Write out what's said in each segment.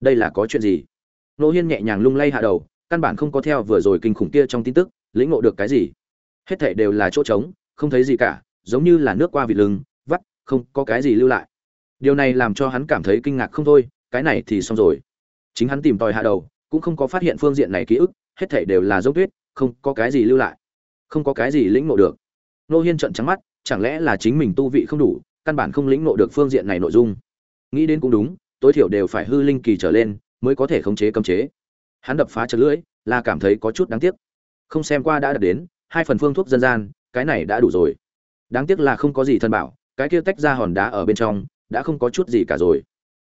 đây là có chuyện gì? Nô hiên nhẹ nhàng lung lay hạ đầu, căn bản không có theo vừa rồi kinh khủng kia trong tin tức, lĩnh ngộ được cái gì. Hết thảy đều là chỗ trống, không thấy gì cả, giống như là nước qua vịt lưng, vắt, không có cái gì lưu lại. Điều này làm cho hắn cảm thấy kinh ngạc không thôi, cái này thì xong rồi. Chính hắn tìm tòi hạ đầu, cũng không có phát hiện phương diện này ký ức, hết thảy đều là dấu tuyết, không có cái gì lưu lại. Không có cái gì lĩnh ngộ được. Nô hiên trợn trắng mắt, chẳng lẽ là chính mình tu vị không đủ, căn bản không lĩnh ngộ được phương diện này nội dung. Nghĩ đến cũng đúng tối thiểu đều phải hư linh kỳ trở lên mới có thể khống chế cấm chế. Hắn đập phá chật lưỡi, là cảm thấy có chút đáng tiếc. Không xem qua đã đạt đến, hai phần phương thuốc dân gian, cái này đã đủ rồi. Đáng tiếc là không có gì thân bảo, cái kia tách ra hòn đá ở bên trong, đã không có chút gì cả rồi.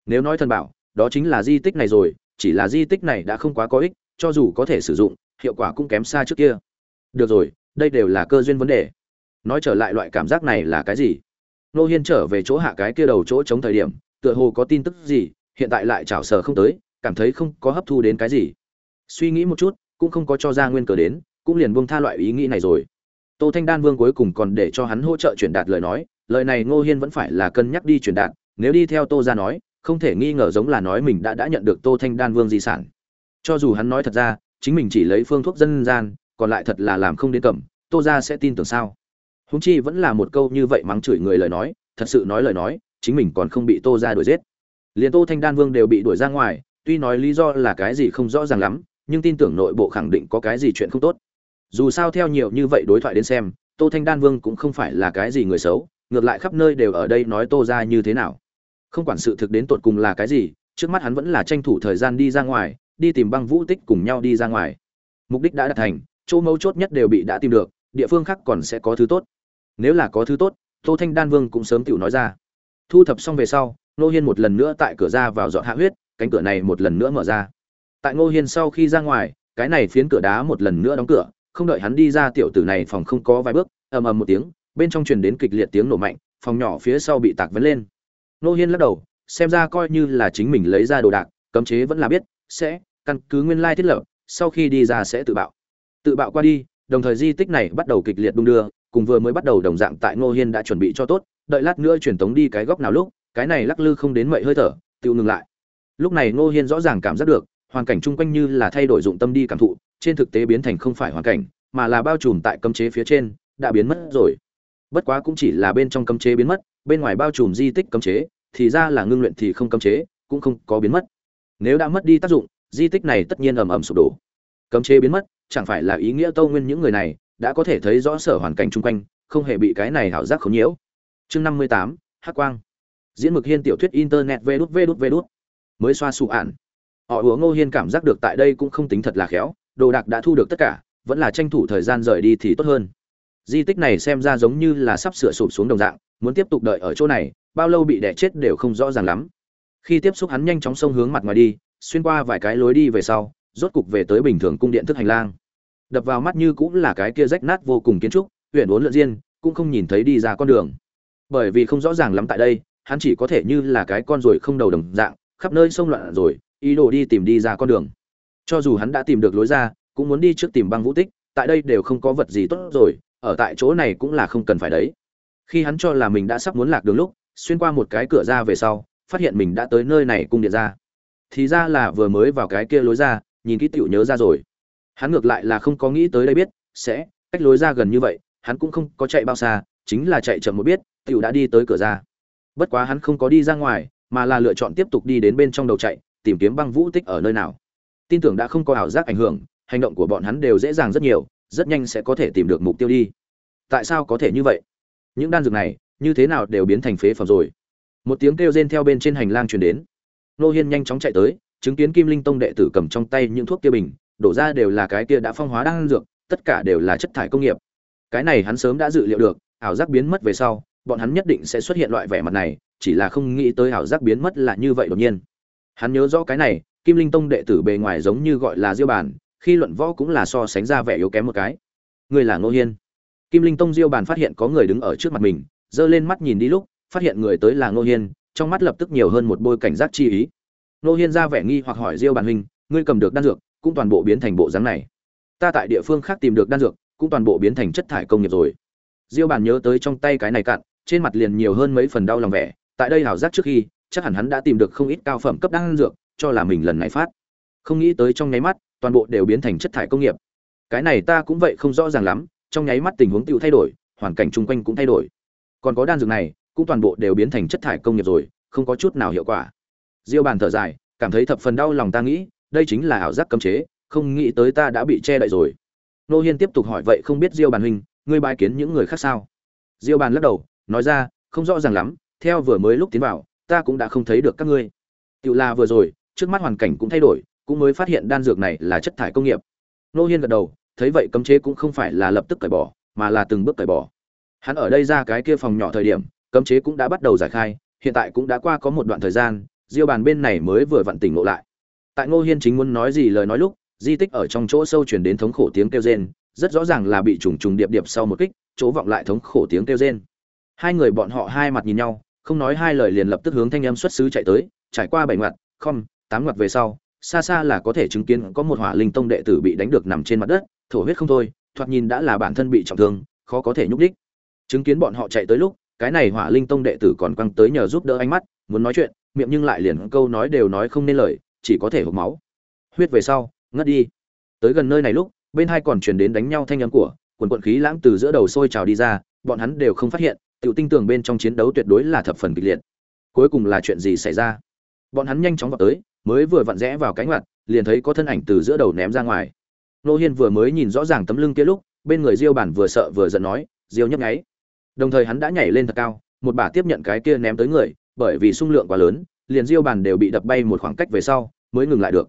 Nếu nói thân bảo, đó chính là di tích này rồi, chỉ là di tích này đã không quá có ích, cho dù có thể sử dụng, hiệu quả cũng kém xa trước kia. Được rồi, đây đều là cơ duyên vấn đề. Nói trở lại loại cảm giác này là cái gì? Nô hiên trở về chỗ hạ cái kia đầu chỗ chống thời điểm tựa hồ có tin tức gì, hiện tại lại chảo sờ không tới, cảm thấy không có hấp thu đến cái gì. Suy nghĩ một chút, cũng không có cho ra nguyên cờ đến, cũng liền buông tha loại ý nghĩ này rồi. Tô thanh đan vương cuối cùng còn để cho hắn hỗ trợ truyền đạt lời nói, lời này ngô hiên vẫn phải là cân nhắc đi truyền đạt, nếu đi theo tô ra nói, không thể nghi ngờ giống là nói mình đã đã nhận được tô thanh đan vương di sản. Cho dù hắn nói thật ra, chính mình chỉ lấy phương thuốc dân gian, còn lại thật là làm không đến cầm, tô ra sẽ tin tưởng sao? Húng chi vẫn là một câu như vậy mắng chửi người lời nói, thật sự nói lời nói chính mình còn không bị tô ra đuổi giết. Liền tô thanh đan vương đều bị đuổi ra ngoài, tuy nói lý do là cái gì không rõ ràng lắm, nhưng tin tưởng nội bộ khẳng định có cái gì chuyện không tốt. Dù sao theo nhiều như vậy đối thoại đến xem, tô thanh đan vương cũng không phải là cái gì người xấu, ngược lại khắp nơi đều ở đây nói tô ra như thế nào. Không quản sự thực đến tột cùng là cái gì, trước mắt hắn vẫn là tranh thủ thời gian đi ra ngoài, đi tìm băng vũ tích cùng nhau đi ra ngoài. Mục đích đã đạt thành, chỗ mấu chốt nhất đều bị đã tìm được, địa phương khác còn sẽ có thứ tốt. Nếu là có thứ tốt, tô thanh đan vương cũng sớm tự nói ra thu thập xong về sau, Ngô hiên một lần nữa tại cửa ra vào dọn hạ huyết, cánh cửa này một lần nữa mở ra. Tại ngô hiên sau khi ra ngoài, cái này phiến cửa đá một lần nữa đóng cửa, không đợi hắn đi ra tiểu tử này phòng không có vài bước, ầm ầm một tiếng, bên trong truyền đến kịch liệt tiếng nổ mạnh, phòng nhỏ phía sau bị tạc vấn lên. Ngô hiên lắc đầu, xem ra coi như là chính mình lấy ra đồ đạc, cấm chế vẫn là biết, sẽ, căn cứ nguyên lai thiết lập, sau khi đi ra sẽ tự bạo. Tự bạo qua đi, đồng thời di tích này bắt đầu kịch liệt đung đưa, cùng vừa mới bắt đầu đồng dạng tại ngô hiên đã chuẩn bị cho tốt đợi lát nữa truyền tống đi cái góc nào lúc, cái này lắc lư không đến mậy hơi thở, tự ngừng lại. Lúc này ngô hiên rõ ràng cảm giác được, hoàn cảnh chung quanh như là thay đổi dụng tâm đi cảm thụ, trên thực tế biến thành không phải hoàn cảnh, mà là bao trùm tại cấm chế phía trên, đã biến mất rồi. Bất quá cũng chỉ là bên trong cấm chế biến mất, bên ngoài bao trùm di tích cấm chế, thì ra là ngưng luyện thì không cấm chế, cũng không có biến mất. Nếu đã mất đi tác dụng, di tích này tất nhiên ầm ầm sụp đổ. Cấm chế biến mất, chẳng phải là ý nghĩa tâu nguyên những người này, đã có thể thấy rõ sở hoàn cảnh chung quanh, không hề bị cái này hảo giác khống nhiễu chương năm mươi tám, hắc quang. Diễn mực hiên tiểu thuyết internet vê đút vê đút vê đút. Mới xoa sụ ạn. Họ hứa ngô hiên cảm giác được tại đây cũng không tính thật là khéo, đồ đạc đã thu được tất cả, vẫn là tranh thủ thời gian rời đi thì tốt hơn. Di tích này xem ra giống như là sắp sửa sụp xuống đồng dạng, muốn tiếp tục đợi ở chỗ này, bao lâu bị đẻ chết đều không rõ ràng lắm. Khi tiếp xúc hắn nhanh chóng sông hướng mặt ngoài đi, xuyên qua vài cái lối đi về sau, rốt cục về tới bình thường cung điện thức hành lang. Đập vào mắt như cũng là cái kia rách nát vô cùng kiến trúc huyện uốn lượn riêng cũng không nhìn thấy đi ra con đường bởi vì không rõ ràng lắm tại đây, hắn chỉ có thể như là cái con ruồi không đầu đồng dạng, khắp nơi xông loạn rồi, ý đồ đi tìm đi ra con đường. Cho dù hắn đã tìm được lối ra, cũng muốn đi trước tìm băng vũ tích, tại đây đều không có vật gì tốt rồi, ở tại chỗ này cũng là không cần phải đấy. Khi hắn cho là mình đã sắp muốn lạc đường lúc, xuyên qua một cái cửa ra về sau, phát hiện mình đã tới nơi này cung điện ra. Thì ra là vừa mới vào cái kia lối ra, nhìn kỹ tựu nhớ ra rồi. Hắn ngược lại là không có nghĩ tới đây biết, sẽ, cách lối ra gần như vậy, hắn cũng không có chạy bao xa chính là chạy chậm một biết, tiểu đã đi tới cửa ra. Bất quá hắn không có đi ra ngoài, mà là lựa chọn tiếp tục đi đến bên trong đầu chạy, tìm kiếm băng vũ tích ở nơi nào. Tin tưởng đã không có ảo giác ảnh hưởng, hành động của bọn hắn đều dễ dàng rất nhiều, rất nhanh sẽ có thể tìm được mục tiêu đi. Tại sao có thể như vậy? Những đan dược này, như thế nào đều biến thành phế phẩm rồi. Một tiếng kêu rên theo bên trên hành lang truyền đến. Nô hiên nhanh chóng chạy tới, chứng kiến kim linh tông đệ tử cầm trong tay những thuốc kia bình, đổ ra đều là cái kia đã phong hóa đan dược, tất cả đều là chất thải công nghiệp. Cái này hắn sớm đã dự liệu được ảo giác biến mất về sau, bọn hắn nhất định sẽ xuất hiện loại vẻ mặt này, chỉ là không nghĩ tới ảo giác biến mất là như vậy đột nhiên. Hắn nhớ rõ cái này, kim linh tông đệ tử bề ngoài giống như gọi là diêu bản, khi luận võ cũng là so sánh ra vẻ yếu kém một cái. Người là ngô hiên. Kim linh tông diêu bản phát hiện có người đứng ở trước mặt mình, giơ lên mắt nhìn đi lúc, phát hiện người tới là ngô hiên, trong mắt lập tức nhiều hơn một bôi cảnh giác chi ý. Ngô hiên ra vẻ nghi hoặc hỏi diêu bản huynh, ngươi cầm được đan dược, cũng toàn bộ biến thành bộ dáng này. Ta tại địa phương khác tìm được đan dược, cũng toàn bộ biến thành chất thải công nghiệp rồi diêu bản nhớ tới trong tay cái này cạn, trên mặt liền nhiều hơn mấy phần đau lòng vẻ. Tại đây hảo giác trước khi, chắc hẳn hắn đã tìm được không ít cao phẩm cấp đan dược, cho là mình lần này phát. Không nghĩ tới trong nháy mắt, toàn bộ đều biến thành chất thải công nghiệp. Cái này ta cũng vậy không rõ ràng lắm, trong nháy mắt tình huống tiêu thay đổi, hoàn cảnh chung quanh cũng thay đổi. Còn có đan dược này, cũng toàn bộ đều biến thành chất thải công nghiệp rồi, không có chút nào hiệu quả. Diêu bàn thở dài, cảm thấy thập phần đau lòng ta nghĩ, đây chính là ảo giác cấm chế, không nghĩ tới ta đã bị che đậy rồi. Nô hiên tiếp tục hỏi, vậy không biết diêu bàn huynh ngươi bài kiến những người khác sao? Diêu bàn lắc đầu, nói ra, không rõ ràng lắm, theo vừa mới lúc tiến vào, ta cũng đã không thấy được các ngươi. Tự là vừa rồi, trước mắt hoàn cảnh cũng thay đổi, cũng mới phát hiện đan dược này là chất thải công nghiệp. Nô hiên gật đầu, thấy vậy cấm chế cũng không phải là lập tức cởi bỏ, mà là từng bước cởi bỏ. Hắn ở đây ra cái kia phòng nhỏ thời điểm, cấm chế cũng đã bắt đầu giải khai, hiện tại cũng đã qua có một đoạn thời gian, diêu bàn bên này mới vừa vặn tỉnh ngộ lại. Tại ngô hiên chính muốn nói gì lời nói lúc, di tích ở trong chỗ sâu truyền đến thống khổ tiếng kêu rên rất rõ ràng là bị trùng trùng điệp điệp sau một kích, chỗ vọng lại thống khổ tiếng kêu rên. Hai người bọn họ hai mặt nhìn nhau, không nói hai lời liền lập tức hướng thanh âm xuất xứ chạy tới, trải qua bảy ngoặt không tám ngoặt về sau, xa xa là có thể chứng kiến có một hỏa linh tông đệ tử bị đánh được nằm trên mặt đất, thổ huyết không thôi, thoạt nhìn đã là bản thân bị trọng thương, khó có thể nhúc đích chứng kiến bọn họ chạy tới lúc, cái này hỏa linh tông đệ tử còn quăng tới nhờ giúp đỡ ánh mắt, muốn nói chuyện, miệng nhưng lại liền câu nói đều nói không nên lời, chỉ có thể hộc máu. Huyết về sau, ngất đi. Tới gần nơi này lúc bên hai còn truyền đến đánh nhau thanh âm của, quần quận khí lãng từ giữa đầu sôi trào đi ra, bọn hắn đều không phát hiện, tiểu tinh tường bên trong chiến đấu tuyệt đối là thập phần kịch liệt. Cuối cùng là chuyện gì xảy ra? Bọn hắn nhanh chóng vào tới, mới vừa vặn rẽ vào cánh ngoặt, liền thấy có thân ảnh từ giữa đầu ném ra ngoài. Nô hiên vừa mới nhìn rõ ràng tấm lưng kia lúc, bên người diêu bản vừa sợ vừa giận nói, diêu nhấp nháy. Đồng thời hắn đã nhảy lên thật cao, một bà tiếp nhận cái kia ném tới người, bởi vì xung lượng quá lớn, liền diêu bàn đều bị đập bay một khoảng cách về sau, mới ngừng lại được.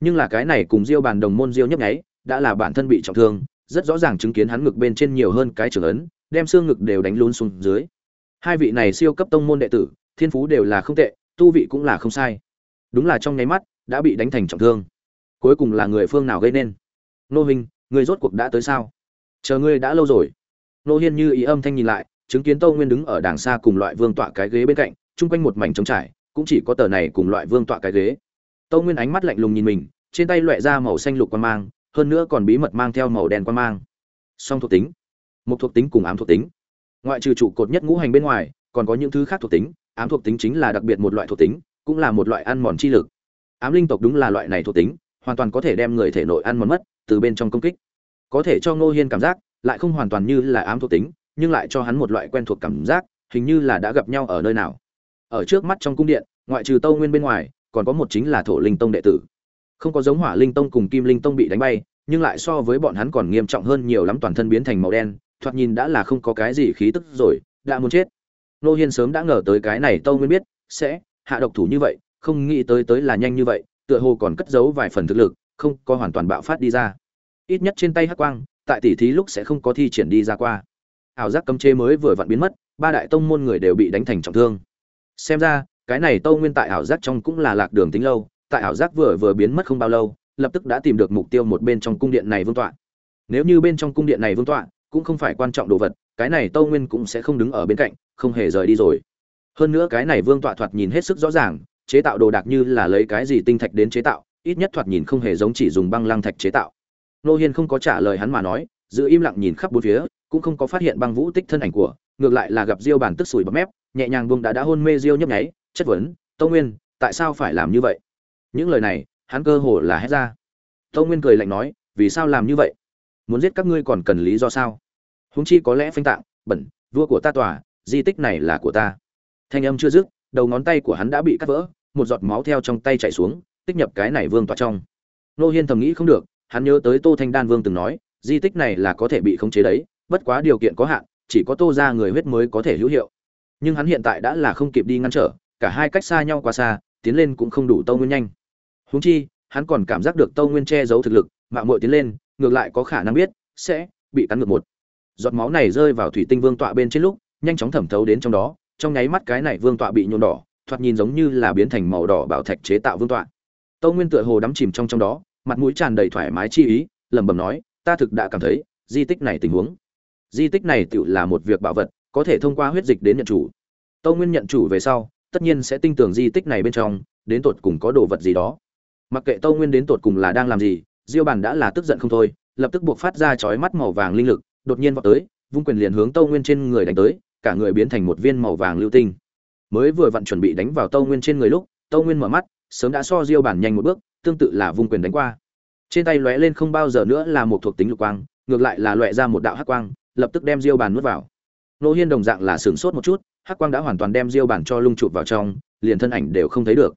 Nhưng là cái này cùng diêu bàn đồng môn diêu nhấp nháy đã là bản thân bị trọng thương, rất rõ ràng chứng kiến hắn ngực bên trên nhiều hơn cái trưởng ấn, đem xương ngực đều đánh lún xuống dưới. Hai vị này siêu cấp tông môn đệ tử, thiên phú đều là không tệ, tu vị cũng là không sai. Đúng là trong nháy mắt, đã bị đánh thành trọng thương. Cuối cùng là người phương nào gây nên? Nô hình người rốt cuộc đã tới sao? Chờ ngươi đã lâu rồi. Nô hiên như ý âm thanh nhìn lại, chứng kiến Tô nguyên đứng ở đàng xa cùng loại vương tọa cái ghế bên cạnh, chung quanh một mảnh trống trải, cũng chỉ có tờ này cùng loại vương tọa cái ghế. Tô nguyên ánh mắt lạnh lùng nhìn mình, trên tay loẻ ra màu xanh lục quan mang hơn nữa còn bí mật mang theo màu đen quan mang. Song thuộc tính, một thuộc tính cùng ám thuộc tính. Ngoại trừ trụ cột nhất ngũ hành bên ngoài, còn có những thứ khác thuộc tính, ám thuộc tính chính là đặc biệt một loại thuộc tính, cũng là một loại ăn mòn chi lực. Ám linh tộc đúng là loại này thuộc tính, hoàn toàn có thể đem người thể nội ăn mòn mất, từ bên trong công kích. Có thể cho ngô hiên cảm giác, lại không hoàn toàn như là ám thuộc tính, nhưng lại cho hắn một loại quen thuộc cảm giác, hình như là đã gặp nhau ở nơi nào. Ở trước mắt trong cung điện, ngoại trừ tâu nguyên bên ngoài, còn có một chính là thổ linh tông đệ tử không có giống hỏa linh tông cùng kim linh tông bị đánh bay, nhưng lại so với bọn hắn còn nghiêm trọng hơn nhiều lắm, toàn thân biến thành màu đen, thoạt nhìn đã là không có cái gì khí tức rồi, đã muốn chết. Nô hiên sớm đã ngờ tới cái này tâu nguyên biết, sẽ, hạ độc thủ như vậy, không nghĩ tới tới là nhanh như vậy, tựa hồ còn cất giấu vài phần thực lực, không có hoàn toàn bạo phát đi ra. Ít nhất trên tay hắc quang, tại tỷ thí lúc sẽ không có thi triển đi ra qua. Ảo giác cấm chế mới vừa vặn biến mất, ba đại tông môn người đều bị đánh thành trọng thương. Xem ra, cái này tâu nguyên tại ảo giác trong cũng là lạc đường tính lâu tại ảo giác vừa vừa biến mất không bao lâu, lập tức đã tìm được mục tiêu một bên trong cung điện này vương tọa. Nếu như bên trong cung điện này vương tọa cũng không phải quan trọng đồ vật, cái này tâu nguyên cũng sẽ không đứng ở bên cạnh, không hề rời đi rồi. Hơn nữa cái này vương tọa thoạt nhìn hết sức rõ ràng, chế tạo đồ đạc như là lấy cái gì tinh thạch đến chế tạo, ít nhất thoạt nhìn không hề giống chỉ dùng băng lăng thạch chế tạo. Nô hiên không có trả lời hắn mà nói, giữ im lặng nhìn khắp bốn phía, cũng không có phát hiện băng vũ tích thân ảnh của, ngược lại là gặp diêu bản tức sủi bọt mép, nhẹ nhàng buông đã đã hôn mê diêu nhấp nháy, chất vấn tâu nguyên, tại sao phải làm như vậy? Những lời này, hắn cơ hồ là hét ra. Tâu nguyên cười lạnh nói, vì sao làm như vậy? Muốn giết các ngươi còn cần lý do sao? Húng chi có lẽ phanh tạng, bẩn, vua của ta tòa, di tích này là của ta. Thanh âm chưa dứt, đầu ngón tay của hắn đã bị cắt vỡ, một giọt máu theo trong tay chảy xuống, tích nhập cái này vương tọa trong. Nô hiên thầm nghĩ không được, hắn nhớ tới tô thanh đan vương từng nói, di tích này là có thể bị khống chế đấy, bất quá điều kiện có hạn, chỉ có tô ra người huyết mới có thể hữu hiệu. Nhưng hắn hiện tại đã là không kịp đi ngăn trở, cả hai cách xa nhau quá xa, tiến lên cũng không đủ tâu nguyên nhanh. Huống chi, hắn còn cảm giác được tâu nguyên che giấu thực lực, mạo muội tiến lên, ngược lại có khả năng biết, sẽ bị cắn ngược một. Giọt máu này rơi vào thủy tinh vương tọa bên trên lúc, nhanh chóng thẩm thấu đến trong đó, trong nháy mắt cái này vương tọa bị nhuộm đỏ, thoạt nhìn giống như là biến thành màu đỏ bảo thạch chế tạo vương tọa. Tâu nguyên tựa hồ đắm chìm trong trong đó, mặt mũi tràn đầy thoải mái chi ý, lẩm bẩm nói, ta thực đã cảm thấy, di tích này tình huống, di tích này tự là một việc bảo vật, có thể thông qua huyết dịch đến nhận chủ. Tâu nguyên nhận chủ về sau, tất nhiên sẽ tin tưởng di tích này bên trong, đến tột cùng có đồ vật gì đó mặc kệ tâu nguyên đến tột cùng là đang làm gì, diêu bàn đã là tức giận không thôi, lập tức buộc phát ra chói mắt màu vàng linh lực, đột nhiên vào tới, vung quyền liền hướng tâu nguyên trên người đánh tới, cả người biến thành một viên màu vàng lưu tinh. Mới vừa vặn chuẩn bị đánh vào tâu nguyên trên người lúc tâu nguyên mở mắt, sớm đã so diêu Bàn nhanh một bước, tương tự là vung quyền đánh qua. Trên tay lóe lên không bao giờ nữa là một thuộc tính lục quang, ngược lại là loại ra một đạo hắc quang, lập tức đem diêu Bàn nuốt vào. Nô hiên đồng dạng là sửng sốt một chút, hắc quang đã hoàn toàn đem diêu Bàn cho lung chụp vào trong, liền thân ảnh đều không thấy được.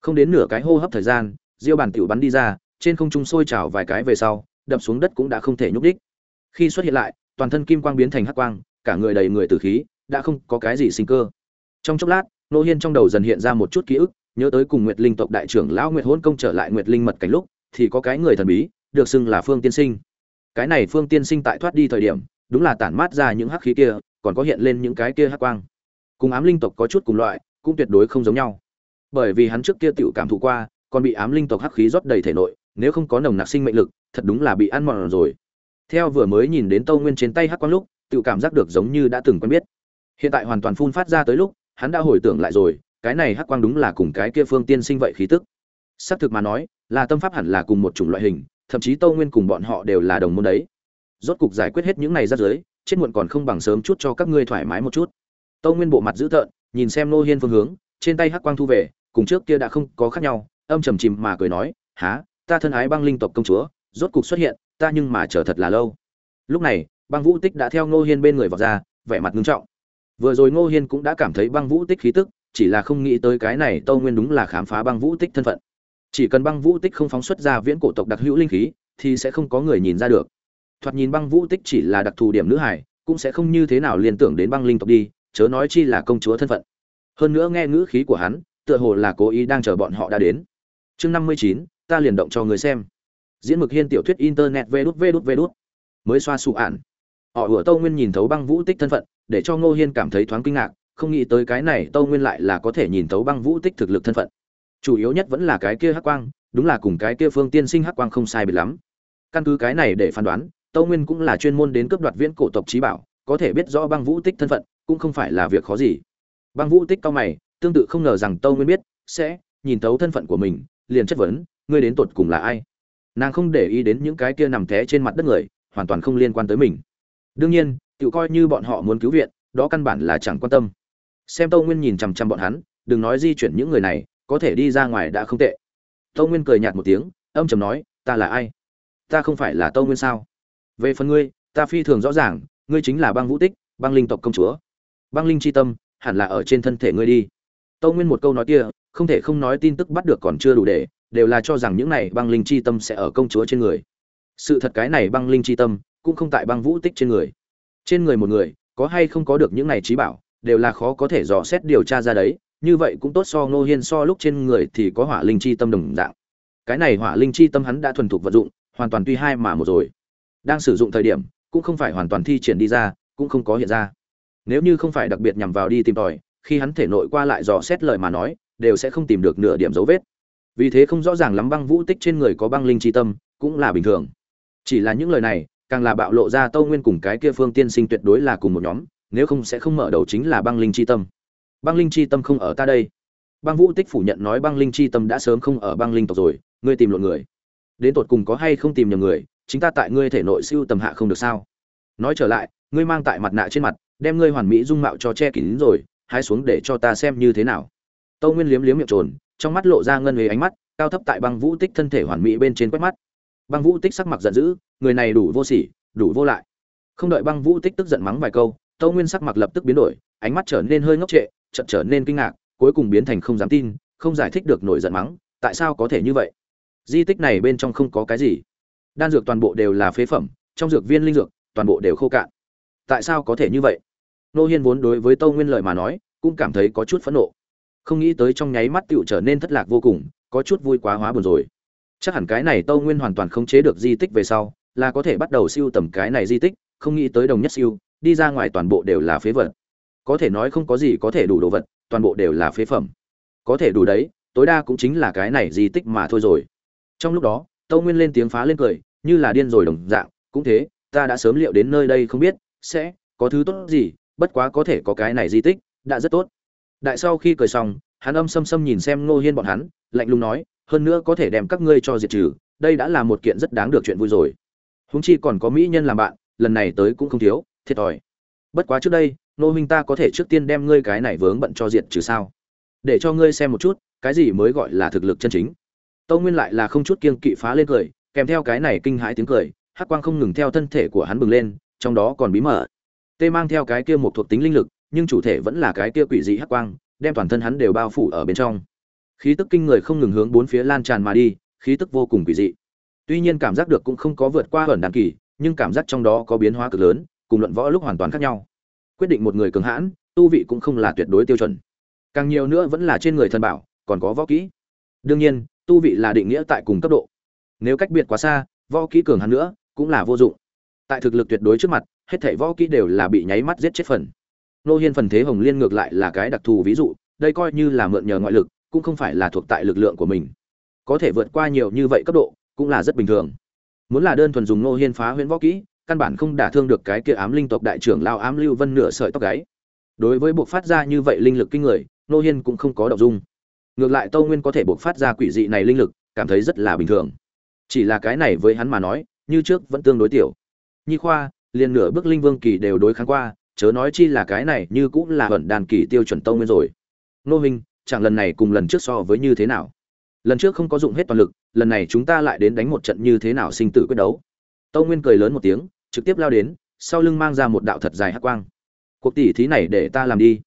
Không đến nửa cái hô hấp thời gian diêu bản tiểu bắn đi ra, trên không trung sôi trào vài cái về sau, đập xuống đất cũng đã không thể nhúc đích khi xuất hiện lại, toàn thân kim quang biến thành hắc quang, cả người đầy người tử khí, đã không có cái gì sinh cơ. Trong chốc lát, nô hiên trong đầu dần hiện ra một chút ký ức, nhớ tới cùng nguyệt linh tộc đại trưởng lão nguyệt hôn công trở lại nguyệt linh mật cảnh lúc, thì có cái người thần bí, được xưng là phương tiên sinh. Cái này phương tiên sinh tại thoát đi thời điểm, đúng là tản mát ra những hắc khí kia, còn có hiện lên những cái kia hắc quang. Cùng ám linh tộc có chút cùng loại, cũng tuyệt đối không giống nhau. Bởi vì hắn trước kia tự cảm thụ qua còn bị ám linh tộc hắc khí rót đầy thể nội, nếu không có nồng nặc sinh mệnh lực, thật đúng là bị ăn mòn rồi. Theo vừa mới nhìn đến tâu nguyên trên tay hắc quang lúc, tự cảm giác được giống như đã từng quen biết. Hiện tại hoàn toàn phun phát ra tới lúc, hắn đã hồi tưởng lại rồi, cái này hắc quang đúng là cùng cái kia phương tiên sinh vậy khí tức. Xác thực mà nói, là tâm pháp hẳn là cùng một chủng loại hình, thậm chí tâu nguyên cùng bọn họ đều là đồng môn đấy. Rốt cục giải quyết hết những này ra dưới, chết muộn còn không bằng sớm chút cho các ngươi thoải mái một chút. Tâu nguyên bộ mặt dữ tợn, nhìn xem nô hiên phương hướng, trên tay hắc quang thu về, cùng trước kia đã không có khác nhau âm trầm chìm mà cười nói, há, ta thân ái băng linh tộc công chúa, rốt cục xuất hiện, ta nhưng mà chờ thật là lâu. Lúc này, băng vũ tích đã theo ngô hiên bên người vào ra, vẻ mặt nghiêm trọng. Vừa rồi ngô hiên cũng đã cảm thấy băng vũ tích khí tức, chỉ là không nghĩ tới cái này tâu nguyên đúng là khám phá băng vũ tích thân phận. Chỉ cần băng vũ tích không phóng xuất ra viễn cổ tộc đặc hữu linh khí, thì sẽ không có người nhìn ra được. Thoạt nhìn băng vũ tích chỉ là đặc thù điểm nữ hải, cũng sẽ không như thế nào liên tưởng đến băng linh tộc đi, chớ nói chi là công chúa thân phận. Hơn nữa nghe ngữ khí của hắn, tựa hồ là cố ý đang chờ bọn họ đã đến chương năm mươi chín, ta liền động cho người xem. Diễn mực hiên tiểu thuyết internet vê đút vê đút vê đút. Mới xoa sụ ạn. Họ ủa tâu nguyên nhìn thấu băng vũ tích thân phận, để cho ngô hiên cảm thấy thoáng kinh ngạc, không nghĩ tới cái này tâu nguyên lại là có thể nhìn thấu băng vũ tích thực lực thân phận. Chủ yếu nhất vẫn là cái kia hắc quang, đúng là cùng cái kia phương tiên sinh hắc quang không sai biệt lắm. Căn cứ cái này để phán đoán, tâu nguyên cũng là chuyên môn đến cướp đoạt viễn cổ tộc trí bảo, có thể biết rõ băng vũ tích thân phận, cũng không phải là việc khó gì. Băng vũ tích cao mày, tương tự không ngờ rằng tâu nguyên biết, sẽ nhìn thấu thân phận của mình liền chất vấn, ngươi đến tột cùng là ai? Nàng không để ý đến những cái kia nằm té trên mặt đất người, hoàn toàn không liên quan tới mình. Đương nhiên tự coi như bọn họ muốn cứu viện, đó căn bản là chẳng quan tâm. Xem tâu nguyên nhìn chằm chằm bọn hắn, đừng nói di chuyển những người này, có thể đi ra ngoài đã không tệ. Tâu nguyên cười nhạt một tiếng, âm chầm nói, ta là ai? Ta không phải là tâu nguyên sao? Về phần ngươi, ta phi thường rõ ràng, ngươi chính là băng vũ tích, băng linh tộc công chúa. Băng linh c h i tâm, hẳn là ở trên thân thể ngươi đi. Tâu nguyên một câu nói kia không thể không nói tin tức bắt được còn chưa đủ để, đều là cho rằng những này băng linh chi tâm sẽ ở công chúa trên người. Sự thật cái này băng linh chi tâm cũng không tại băng vũ tích trên người. Trên người một người, có hay không có được những này trí bảo, đều là khó có thể dò xét điều tra ra đấy, như vậy cũng tốt so ngô hiên so lúc trên người thì có hỏa linh chi tâm đồng dạng. Cái này hỏa linh chi tâm hắn đã thuần thục vận dụng, hoàn toàn tuy hai mà một rồi. Đang sử dụng thời điểm, cũng không phải hoàn toàn thi triển đi ra, cũng không có hiện ra. Nếu như không phải đặc biệt nhằm vào đi tìm tòi, khi hắn thể nội qua lại dò xét lời mà nói đều sẽ không tìm được nửa điểm dấu vết. Vì thế không rõ ràng lắm băng vũ tích trên người có băng linh chi tâm, cũng là bình thường. Chỉ là những lời này, càng là bạo lộ ra tâu nguyên cùng cái kia phương tiên sinh tuyệt đối là cùng một nhóm, nếu không sẽ không mở đầu chính là băng linh chi tâm. Băng linh chi tâm không ở ta đây. Băng vũ tích phủ nhận nói băng linh chi tâm đã sớm không ở băng linh tộc rồi, ngươi tìm lộn người. Đến tột cùng có hay không tìm nhầm người, chính ta tại ngươi thể nội siêu tầm hạ không được sao? Nói trở lại, ngươi mang tại mặt nạ trên mặt, đem ngươi hoàn mỹ dung mạo cho che kín rồi, hái xuống để cho ta xem như thế nào tâu nguyên liếm liếm miệng trồn, trong mắt lộ ra ngân hề ánh mắt, cao thấp tại băng vũ tích thân thể hoàn mỹ bên trên quét mắt. Băng vũ tích sắc mặt giận dữ, người này đủ vô sỉ, đủ vô lại. Không đợi băng vũ tích tức giận mắng vài câu, tâu nguyên sắc mặt lập tức biến đổi, ánh mắt trở nên hơi ngốc trệ, chợt trở nên kinh ngạc, cuối cùng biến thành không dám tin, không giải thích được nổi giận mắng, tại sao có thể như vậy? Di tích này bên trong không có cái gì. Đan dược toàn bộ đều là phế phẩm, trong dược viên linh dược, toàn bộ đều khô cạn. Tại sao có thể như vậy? Nô hiên vốn đối với tâu nguyên lời mà nói, cũng cảm thấy có chút phẫn nộ không nghĩ tới trong nháy mắt tựu trở nên thất lạc vô cùng, có chút vui quá hóa buồn rồi. Chắc hẳn cái này tâu nguyên hoàn toàn không chế được di tích về sau, là có thể bắt đầu siêu tầm cái này di tích, không nghĩ tới đồng nhất siêu, đi ra ngoài toàn bộ đều là phế vật. Có thể nói không có gì có thể đủ đồ vật, toàn bộ đều là phế phẩm. Có thể đủ đấy, tối đa cũng chính là cái này di tích mà thôi rồi. Trong lúc đó, tâu nguyên lên tiếng phá lên cười, như là điên rồi đồng dạng, cũng thế, ta đã sớm liệu đến nơi đây không biết, sẽ có thứ tốt gì, bất quá có thể có cái này di tích, đã rất tốt đại sau khi cười xong, hắn âm xâm xâm nhìn xem ngô hiên bọn hắn, lạnh lùng nói, hơn nữa có thể đem các ngươi cho diệt trừ, đây đã là một kiện rất đáng được chuyện vui rồi. Húng chi còn có mỹ nhân làm bạn, lần này tới cũng không thiếu, thiệt thòi. Bất quá trước đây nô huynh ta có thể trước tiên đem ngươi cái này vướng bận cho diệt trừ sao? Để cho ngươi xem một chút, cái gì mới gọi là thực lực chân chính. Tâu nguyên lại là không chút kiêng kỵ phá lên cười, kèm theo cái này kinh hãi tiếng cười, hắc quang không ngừng theo thân thể của hắn bừng lên, trong đó còn bí mật. Tê mang theo cái kia một thuộc tính linh lực nhưng chủ thể vẫn là cái kia quỷ dị hắc quang, đem toàn thân hắn đều bao phủ ở bên trong. Khí tức kinh người không ngừng hướng bốn phía lan tràn mà đi, khí tức vô cùng quỷ dị. Tuy nhiên cảm giác được cũng không có vượt qua ẩn đan kỳ, nhưng cảm giác trong đó có biến hóa cực lớn, cùng luận võ lúc hoàn toàn khác nhau. Quyết định một người cường hãn, tu vị cũng không là tuyệt đối tiêu chuẩn. Càng nhiều nữa vẫn là trên người thần bảo, còn có võ kỹ. Đương nhiên, tu vị là định nghĩa tại cùng cấp độ. Nếu cách biệt quá xa, võ kỹ cường hãn nữa cũng là vô dụng. Tại thực lực tuyệt đối trước mặt, hết thảy võ kỹ đều là bị nháy mắt giết chết phần nô hiên phần thế hồng liên ngược lại là cái đặc thù ví dụ, đây coi như là mượn nhờ ngoại lực, cũng không phải là thuộc tại lực lượng của mình. Có thể vượt qua nhiều như vậy cấp độ, cũng là rất bình thường. Muốn là đơn thuần dùng nô hiên phá huyễn võ kỹ, căn bản không đả thương được cái kia ám linh tộc đại trưởng lao ám lưu vân nửa sợi tóc gáy. Đối với buộc phát ra như vậy linh lực kinh người, nô hiên cũng không có động dung. Ngược lại tâu nguyên có thể buộc phát ra quỷ dị này linh lực, cảm thấy rất là bình thường. Chỉ là cái này với hắn mà nói, như trước vẫn tương đối tiểu. Nhi khoa, liền nửa bước linh vương kỳ đều đối kháng qua chớ nói chi là cái này như cũng là vận đàn kỳ tiêu chuẩn tông nguyên rồi. Nô minh, chẳng lần này cùng lần trước so với như thế nào? Lần trước không có dụng hết toàn lực, lần này chúng ta lại đến đánh một trận như thế nào sinh tử quyết đấu? Tâu nguyên cười lớn một tiếng, trực tiếp lao đến, sau lưng mang ra một đạo thật dài hắc quang. Cuộc tỷ thí này để ta làm đi.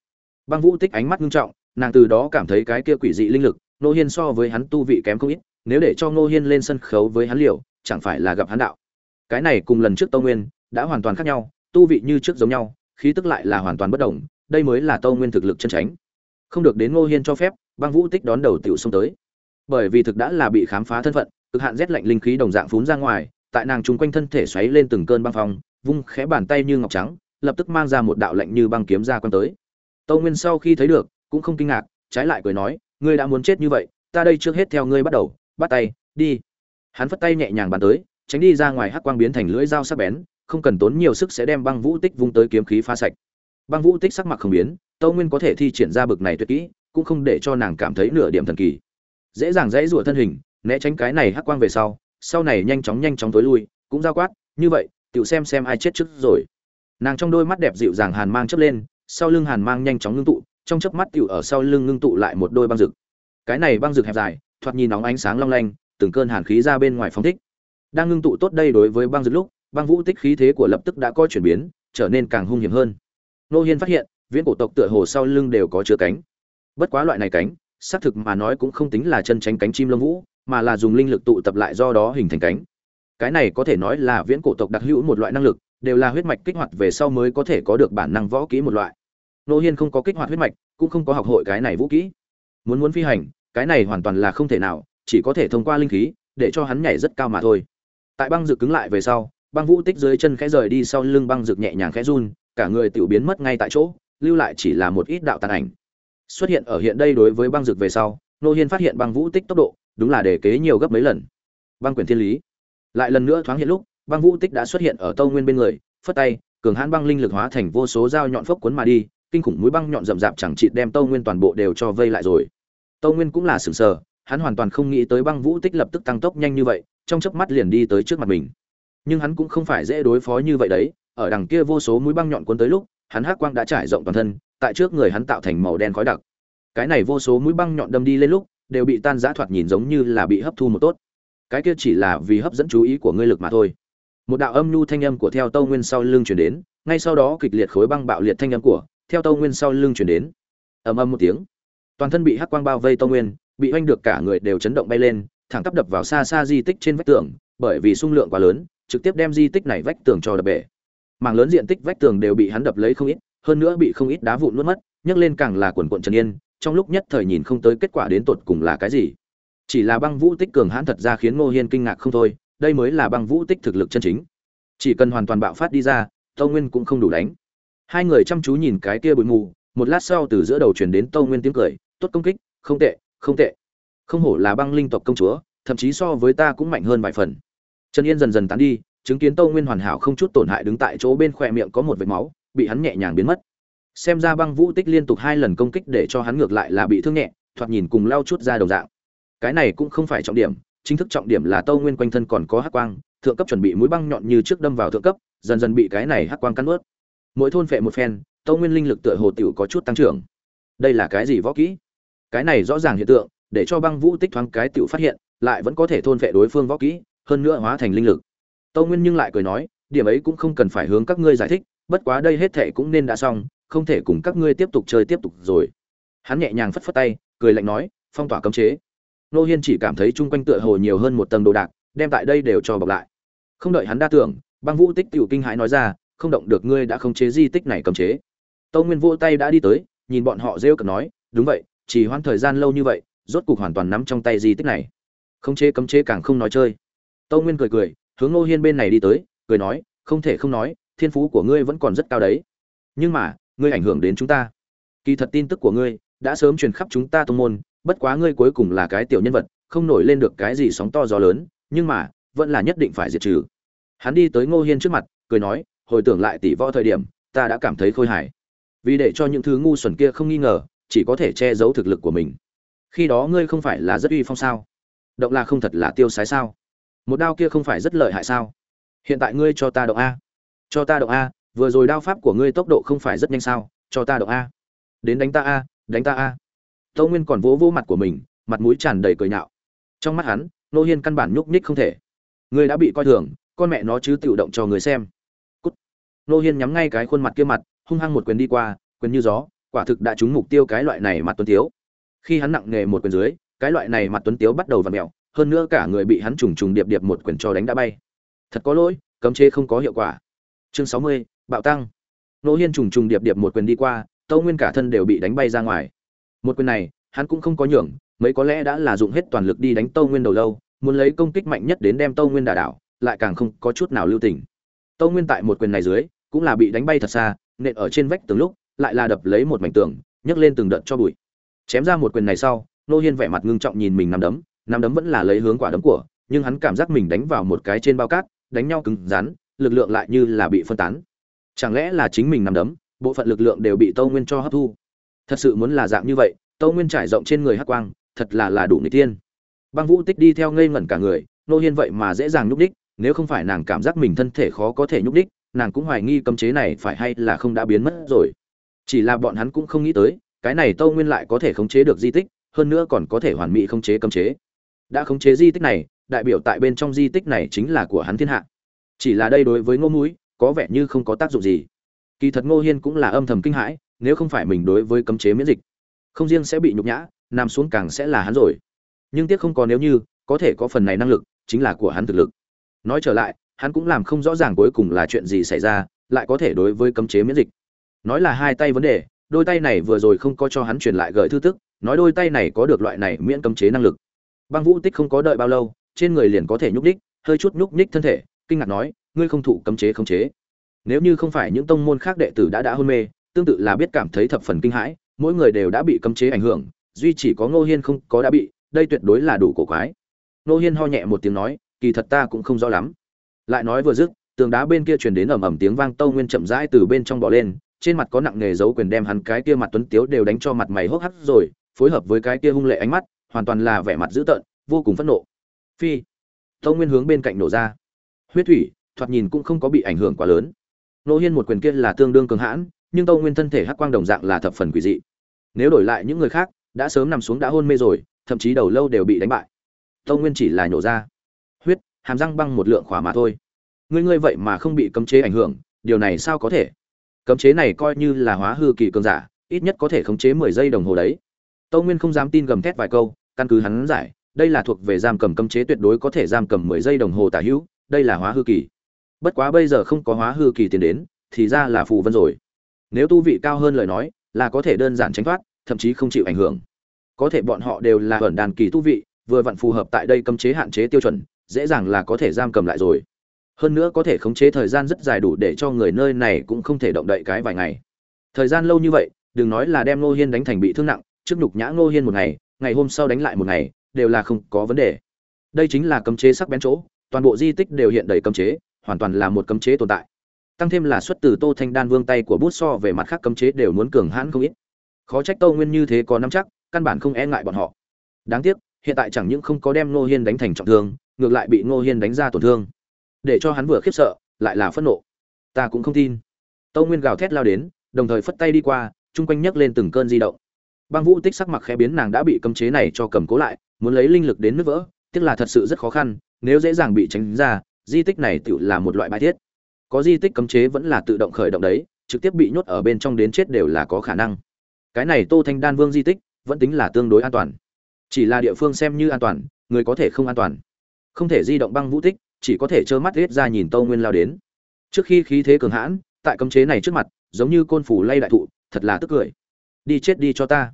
Băng vũ tích ánh mắt nghiêm trọng, nàng từ đó cảm thấy cái kia quỷ dị linh lực, nô hiên so với hắn tu vị kém không ít, nếu để cho nô hiên lên sân khấu với hắn liều, chẳng phải là gặp hắn đạo. Cái này cùng lần trước tâu nguyên, đã hoàn toàn khác nhau, tu vị như trước giống nhau khí tức lại là hoàn toàn bất động, đây mới là tâu nguyên thực lực chân tránh không được đến ngô hiên cho phép băng vũ tích đón đầu tiểu xông tới. Bởi vì thực đã là bị khám phá thân phận cực hạn rét lạnh linh khí đồng dạng phún ra ngoài tại nàng trùng quanh thân thể xoáy lên từng cơn băng phong vung khẽ bàn tay như ngọc trắng lập tức mang ra một đạo lạnh như băng kiếm ra quan tới. Tâu nguyên sau khi thấy được cũng không kinh ngạc trái lại cười nói ngươi đã muốn chết như vậy ta đây trước hết theo ngươi bắt đầu bắt tay đi. Hắn phất tay nhẹ nhàng bàn tới tránh đi ra ngoài hắc quang biến thành lưỡi dao sắc bén không cần tốn nhiều sức sẽ đem băng vũ tích vung tới kiếm khí phá sạch. Băng vũ tích sắc mặt không biến tâu nguyên có thể thi triển ra bực này tuyệt kỹ, cũng không để cho nàng cảm thấy nửa điểm thần kỳ. Dễ dàng dãy rủa thân hình, né tránh cái này hắc quang về sau sau này nhanh chóng nhanh chóng tối lui, cũng ra quát, như vậy tự xem xem ai chết trước rồi. Nàng trong đôi mắt đẹp dịu dàng hàn mang chớp lên, sau lưng hàn mang nhanh chóng ngưng tụ, trong chớp mắt tiểu ở sau lưng ngưng tụ lại một đôi băng rực cái này băng rực hẹp dài, thoạt nhìn nóng ánh sáng long lanh, từng cơn hàn khí ra bên ngoài phóng thích. Đang ngưng tụ tốt đây đối với băng rực lúc băng vũ tích khí thế của lập tức đã có chuyển biến, trở nên càng hung hiểm hơn. Nô hiên phát hiện, viễn cổ tộc tựa hồ sau lưng đều có chứa cánh. Bất quá loại này cánh, xác thực mà nói cũng không tính là chân tránh cánh chim lông vũ, mà là dùng linh lực tụ tập lại do đó hình thành cánh. Cái này có thể nói là viễn cổ tộc đặc hữu một loại năng lực, đều là huyết mạch kích hoạt về sau mới có thể có được bản năng võ kỹ một loại. Nô hiên không có kích hoạt huyết mạch, cũng không có học hội cái này vũ kỹ. Muốn muốn phi hành, cái này hoàn toàn là không thể nào, chỉ có thể thông qua linh khí, để cho hắn nhảy rất cao mà thôi. Tại băng dự cứng lại về sau băng vũ tích dưới chân khẽ rời đi sau lưng băng rực nhẹ nhàng khẽ run, cả người tiểu biến mất ngay tại chỗ, lưu lại chỉ là một ít đạo tàn ảnh. Xuất hiện ở hiện đây đối với băng rực về sau, nô hiên phát hiện băng vũ tích tốc độ, đúng là để kế nhiều gấp mấy lần. Băng quyền thiên lý. Lại lần nữa thoáng hiện lúc, băng vũ tích đã xuất hiện ở tâu nguyên bên người, phất tay, cường hãn băng linh lực hóa thành vô số dao nhọn phốc cuốn mà đi, kinh khủng mũi băng nhọn rậm rạp chẳng chịt đem tâu nguyên toàn bộ đều cho vây lại rồi. Tâu nguyên cũng là sừng sờ, hắn hoàn toàn không nghĩ tới băng vũ tích lập tức tăng tốc nhanh như vậy, trong chớp mắt liền đi tới trước mặt mình nhưng hắn cũng không phải dễ đối phó như vậy đấy, ở đằng kia vô số mũi băng nhọn cuốn tới lúc, hắn hắc quang đã trải rộng toàn thân, tại trước người hắn tạo thành màu đen khói đặc. Cái này vô số mũi băng nhọn đâm đi lên lúc, đều bị tan giã thoạt nhìn giống như là bị hấp thu một tốt. Cái kia chỉ là vì hấp dẫn chú ý của ngươi lực mà thôi. Một đạo âm nhu thanh âm của theo tâu nguyên sau lưng chuyển đến, ngay sau đó kịch liệt khối băng bạo liệt thanh âm của theo tâu nguyên sau lưng chuyển đến. Ầm ầm một tiếng, toàn thân bị hắc quang bao vây tâu nguyên, bị oanh được cả người đều chấn động bay lên, thẳng tắp đập vào xa xa di tích trên vách tường, bởi vì sung lượng quá lớn trực tiếp đem di tích này vách tường cho đập bể. Mảng lớn diện tích vách tường đều bị hắn đập lấy không ít, hơn nữa bị không ít đá vụn nuốt mất, nhấc lên càng là quần quận trần yên, trong lúc nhất thời nhìn không tới kết quả đến tột cùng là cái gì. Chỉ là băng vũ tích cường hãn thật ra khiến ngô hiên kinh ngạc không thôi, đây mới là băng vũ tích thực lực chân chính. Chỉ cần hoàn toàn bạo phát đi ra, tâu nguyên cũng không đủ đánh. Hai người chăm chú nhìn cái kia bụi mù, một lát sau từ giữa đầu chuyển đến tâu nguyên tiếng cười, tốt công kích, không tệ không tệ. Không hổ là băng linh tộc công chúa, thậm chí so với ta cũng mạnh hơn vài phần trần yên dần dần tán đi, chứng kiến tâu nguyên hoàn hảo không chút tổn hại đứng tại chỗ bên khỏe miệng có một vệt máu, bị hắn nhẹ nhàng biến mất. Xem ra băng vũ tích liên tục hai lần công kích để cho hắn ngược lại là bị thương nhẹ, thoạt nhìn cùng lao chút ra đồng dạng. Cái này cũng không phải trọng điểm, chính thức trọng điểm là tâu nguyên quanh thân còn có hắc quang, thượng cấp chuẩn bị mũi băng nhọn như trước đâm vào thượng cấp, dần dần bị cái này hắc quang cắn ướt mỗi thôn phệ một phen, tâu nguyên linh lực tựa hồ tiểu có chút tăng trưởng. Đây là cái gì võ kỹ? Cái này rõ ràng hiện tượng, để cho băng vũ tích thoáng cái tiểu phát hiện, lại vẫn có thể thôn phệ đối phương võ kỹ hơn nữa hóa thành linh lực. Tâu nguyên nhưng lại cười nói, điểm ấy cũng không cần phải hướng các ngươi giải thích, bất quá đây hết thệ cũng nên đã xong, không thể cùng các ngươi tiếp tục chơi tiếp tục rồi. Hắn nhẹ nhàng phất phất tay, cười lạnh nói, phong tỏa cấm chế. Nô hiên chỉ cảm thấy chung quanh tựa hồ nhiều hơn một tầng đồ đạc, đem tại đây đều cho bọc lại. Không đợi hắn đa tưởng, băng vũ tích tiểu kinh hãi nói ra, không động được ngươi đã không chế di tích này cấm chế. Tâu nguyên vô tay đã đi tới, nhìn bọn họ rêu cực nói, đúng vậy chỉ hoãn thời gian lâu như vậy, rốt cục hoàn toàn nắm trong tay di tích này. Không chế cấm chế càng không nói chơi tâu nguyên cười cười, hướng Ngô hiên bên này đi tới, cười nói, không thể không nói, thiên phú của ngươi vẫn còn rất cao đấy. Nhưng mà, ngươi ảnh hưởng đến chúng ta. Kỳ thật tin tức của ngươi đã sớm truyền khắp chúng ta tông môn, bất quá ngươi cuối cùng là cái tiểu nhân vật, không nổi lên được cái gì sóng to gió lớn, nhưng mà, vẫn là nhất định phải diệt trừ. Hắn đi tới ngô hiên trước mặt, cười nói, hồi tưởng lại tỷ võ thời điểm, ta đã cảm thấy khôi hài. Vì để cho những thứ ngu xuẩn kia không nghi ngờ, chỉ có thể che giấu thực lực của mình. Khi đó ngươi không phải là rất uy phong sao? Động là không thật là tiêu sái sao? Một đao kia không phải rất lợi hại sao? Hiện tại ngươi cho ta động a. Cho ta động a, vừa rồi đao pháp của ngươi tốc độ không phải rất nhanh sao? Cho ta động a. Đến đánh ta a, đánh ta a. Tâu nguyên còn vỗ vỗ mặt của mình, mặt mũi tràn đầy cười nhạo. Trong mắt hắn, nô hiên căn bản nhúc nhích không thể. Ngươi đã bị coi thường, con mẹ nó chứ tự động cho người xem. Cút. Nô hiên nhắm ngay cái khuôn mặt kia mặt, hung hăng một quyền đi qua, quyền như gió, quả thực đã trúng mục tiêu cái loại này mặt tuấn tiếu. Khi hắn nặng nghề một quyền dưới, cái loại này mặt tuấn tiếu bắt đầu v ặ mẹo hơn nữa cả người bị hắn trùng trùng điệp điệp một quyền cho đánh đã bay. Thật có lỗi, cấm chế không có hiệu quả. Chương sáu mươi, bạo tăng. Nô hiên trùng trùng điệp điệp một quyền đi qua, tâu nguyên cả thân đều bị đánh bay ra ngoài. Một quyền này, hắn cũng không có nhường, mấy có lẽ đã là dụng hết toàn lực đi đánh tâu nguyên đầu lâu, muốn lấy công kích mạnh nhất đến đem tâu nguyên đả đảo, lại càng không có chút nào lưu tình. Tâu nguyên tại một quyền này dưới, cũng là bị đánh bay thật xa, nện ở trên vách từng lúc, lại là đập lấy một mảnh tường, nhấc lên từng đợt cho bụi. Chém ra một quyền này sau, nô hiên vẻ mặt ngưng trọng nhìn mình nằm đấm nắm đấm vẫn là lấy hướng quả đấm của, nhưng hắn cảm giác mình đánh vào một cái trên bao cát, đánh nhau cứng rắn, lực lượng lại như là bị phân tán. Chẳng lẽ là chính mình nằm đấm, bộ phận lực lượng đều bị tâu nguyên cho hấp thu? Thật sự muốn là dạng như vậy tâu nguyên trải rộng trên người hắc quang, thật là là đủ người tiên băng vũ tích đi theo ngây ngẩn cả người, nô hiên vậy mà dễ dàng nhúc đích nếu không phải nàng cảm giác mình thân thể khó có thể nhúc đích nàng cũng hoài nghi cấm chế này phải hay là không đã biến mất rồi. Chỉ là bọn hắn cũng không nghĩ tới, cái này tâu nguyên lại có thể khống chế được di tích, hơn nữa còn có thể hoàn mỹ khống chế cấm chế đã khống chế di tích này, đại biểu tại bên trong di tích này chính là của hắn thiên hạ. Chỉ là đây đối với ngô mũi, có vẻ như không có tác dụng gì. Kỳ thật ngô hiên cũng là âm thầm kinh hãi, nếu không phải mình đối với cấm chế miễn dịch, không riêng sẽ bị nhục nhã, nằm xuống càng sẽ là hắn rồi. Nhưng tiếc không có nếu như, có thể có phần này năng lực, chính là của hắn thực lực. Nói trở lại, hắn cũng làm không rõ ràng cuối cùng là chuyện gì xảy ra, lại có thể đối với cấm chế miễn dịch. Nói là hai tay vấn đề, đôi tay này vừa rồi không có cho hắn truyền lại gợi thư tức, nói đôi tay này có được loại này miễn cấm chế năng lực băng vũ tích không có đợi bao lâu, trên người liền có thể nhúc ních hơi chút nhúc ních thân thể, kinh ngạc nói, ngươi không thụ cấm chế khống chế. Nếu như không phải những tông môn khác đệ tử đã đã hôn mê, tương tự là biết cảm thấy thập phần kinh hãi, mỗi người đều đã bị cấm chế ảnh hưởng, duy chỉ có ngô hiên không có đã bị, đây tuyệt đối là đủ cổ quái. Ngô hiên ho nhẹ một tiếng nói, kỳ thật ta cũng không rõ lắm. Lại nói vừa dứt, tường đá bên kia truyền đến ầm ầm tiếng vang tâu nguyên chậm rãi từ bên trong bỏ lên, trên mặt có nặng nghề dấu quyền đem hắn cái kia mặt tuấn tiếu đều đánh cho mặt mày hốc hắt rồi, phối hợp với cái kia hung lệ ánh mắt hoàn toàn là vẻ mặt dữ tợn, vô cùng phẫn nộ. Phi tâu nguyên hướng bên cạnh nổ ra. Huyết thủy, thoạt nhìn cũng không có bị ảnh hưởng quá lớn. Nô hiên một quyền kia là tương đương cường hãn, nhưng tâu nguyên thân thể hắc quang đồng dạng là thập phần quỷ dị. Nếu đổi lại những người khác, đã sớm nằm xuống đã hôn mê rồi, thậm chí đầu lâu đều bị đánh bại. Tâu nguyên chỉ là nhổ ra. Huyết, hàm răng băng một lượng khỏa mà thôi. Ngươi ngươi vậy mà không bị cấm chế ảnh hưởng, điều này sao có thể? Cấm chế này coi như là hóa hư kỳ cường giả, ít nhất có thể khống chế mười giây đồng hồ đấy. Tâu nguyên không dám tin gầm thét vài câu căn cứ hắn giải, đây là thuộc về giam cầm cấm chế tuyệt đối có thể giam cầm mười giây đồng hồ tả hữu, đây là hóa hư kỳ. Bất quá bây giờ không có hóa hư kỳ tiến đến, thì ra là phù vân rồi. Nếu tu vị cao hơn lời nói, là có thể đơn giản tránh thoát, thậm chí không chịu ảnh hưởng. Có thể bọn họ đều là ẩn đàn kỳ tu vị, vừa vặn phù hợp tại đây cấm chế hạn chế tiêu chuẩn, dễ dàng là có thể giam cầm lại rồi. Hơn nữa có thể khống chế thời gian rất dài đủ để cho người nơi này cũng không thể động đậy cái vài ngày. Thời gian lâu như vậy, đừng nói là đem ngô hiên đánh thành bị thương nặng, trước nhục nhã ngô hiên một ngày ngày hôm sau đánh lại một ngày, đều là không có vấn đề. Đây chính là cấm chế sắc bén chỗ, toàn bộ di tích đều hiện đầy cấm chế, hoàn toàn là một cấm chế tồn tại. Tăng thêm là xuất từ tô thanh đan vương tay của bút so về mặt khác cấm chế đều muốn cường hãn không ít. Khó trách tô nguyên như thế có nắm chắc, căn bản không e ngại bọn họ. Đáng tiếc, hiện tại chẳng những không có đem ngô hiên đánh thành trọng thương, ngược lại bị ngô hiên đánh ra tổn thương. Để cho hắn vừa khiếp sợ, lại là phẫn nộ. Ta cũng không tin. Tâu nguyên gào thét lao đến, đồng thời phất tay đi qua, chung quanh nhấc lên từng cơn di động băng vũ tích sắc mặt khẽ biến, nàng đã bị cấm chế này cho cầm cố lại, muốn lấy linh lực đến nứt vỡ tức là thật sự rất khó khăn, nếu dễ dàng bị tránh ra, di tích này tự là một loại bài thiết. Có di tích cấm chế vẫn là tự động khởi động đấy, trực tiếp bị nhốt ở bên trong đến chết đều là có khả năng. Cái này tô thanh đan vương di tích, vẫn tính là tương đối an toàn. Chỉ là địa phương xem như an toàn, người có thể không an toàn. Không thể di động băng vũ tích, chỉ có thể trơ mắt riết ra nhìn tâu nguyên lao đến. Trước khi khí thế cường hãn, tại cấm chế này trước mặt, giống như côn phủ lay đại thụ, thật là tức cười đi chết đi cho ta.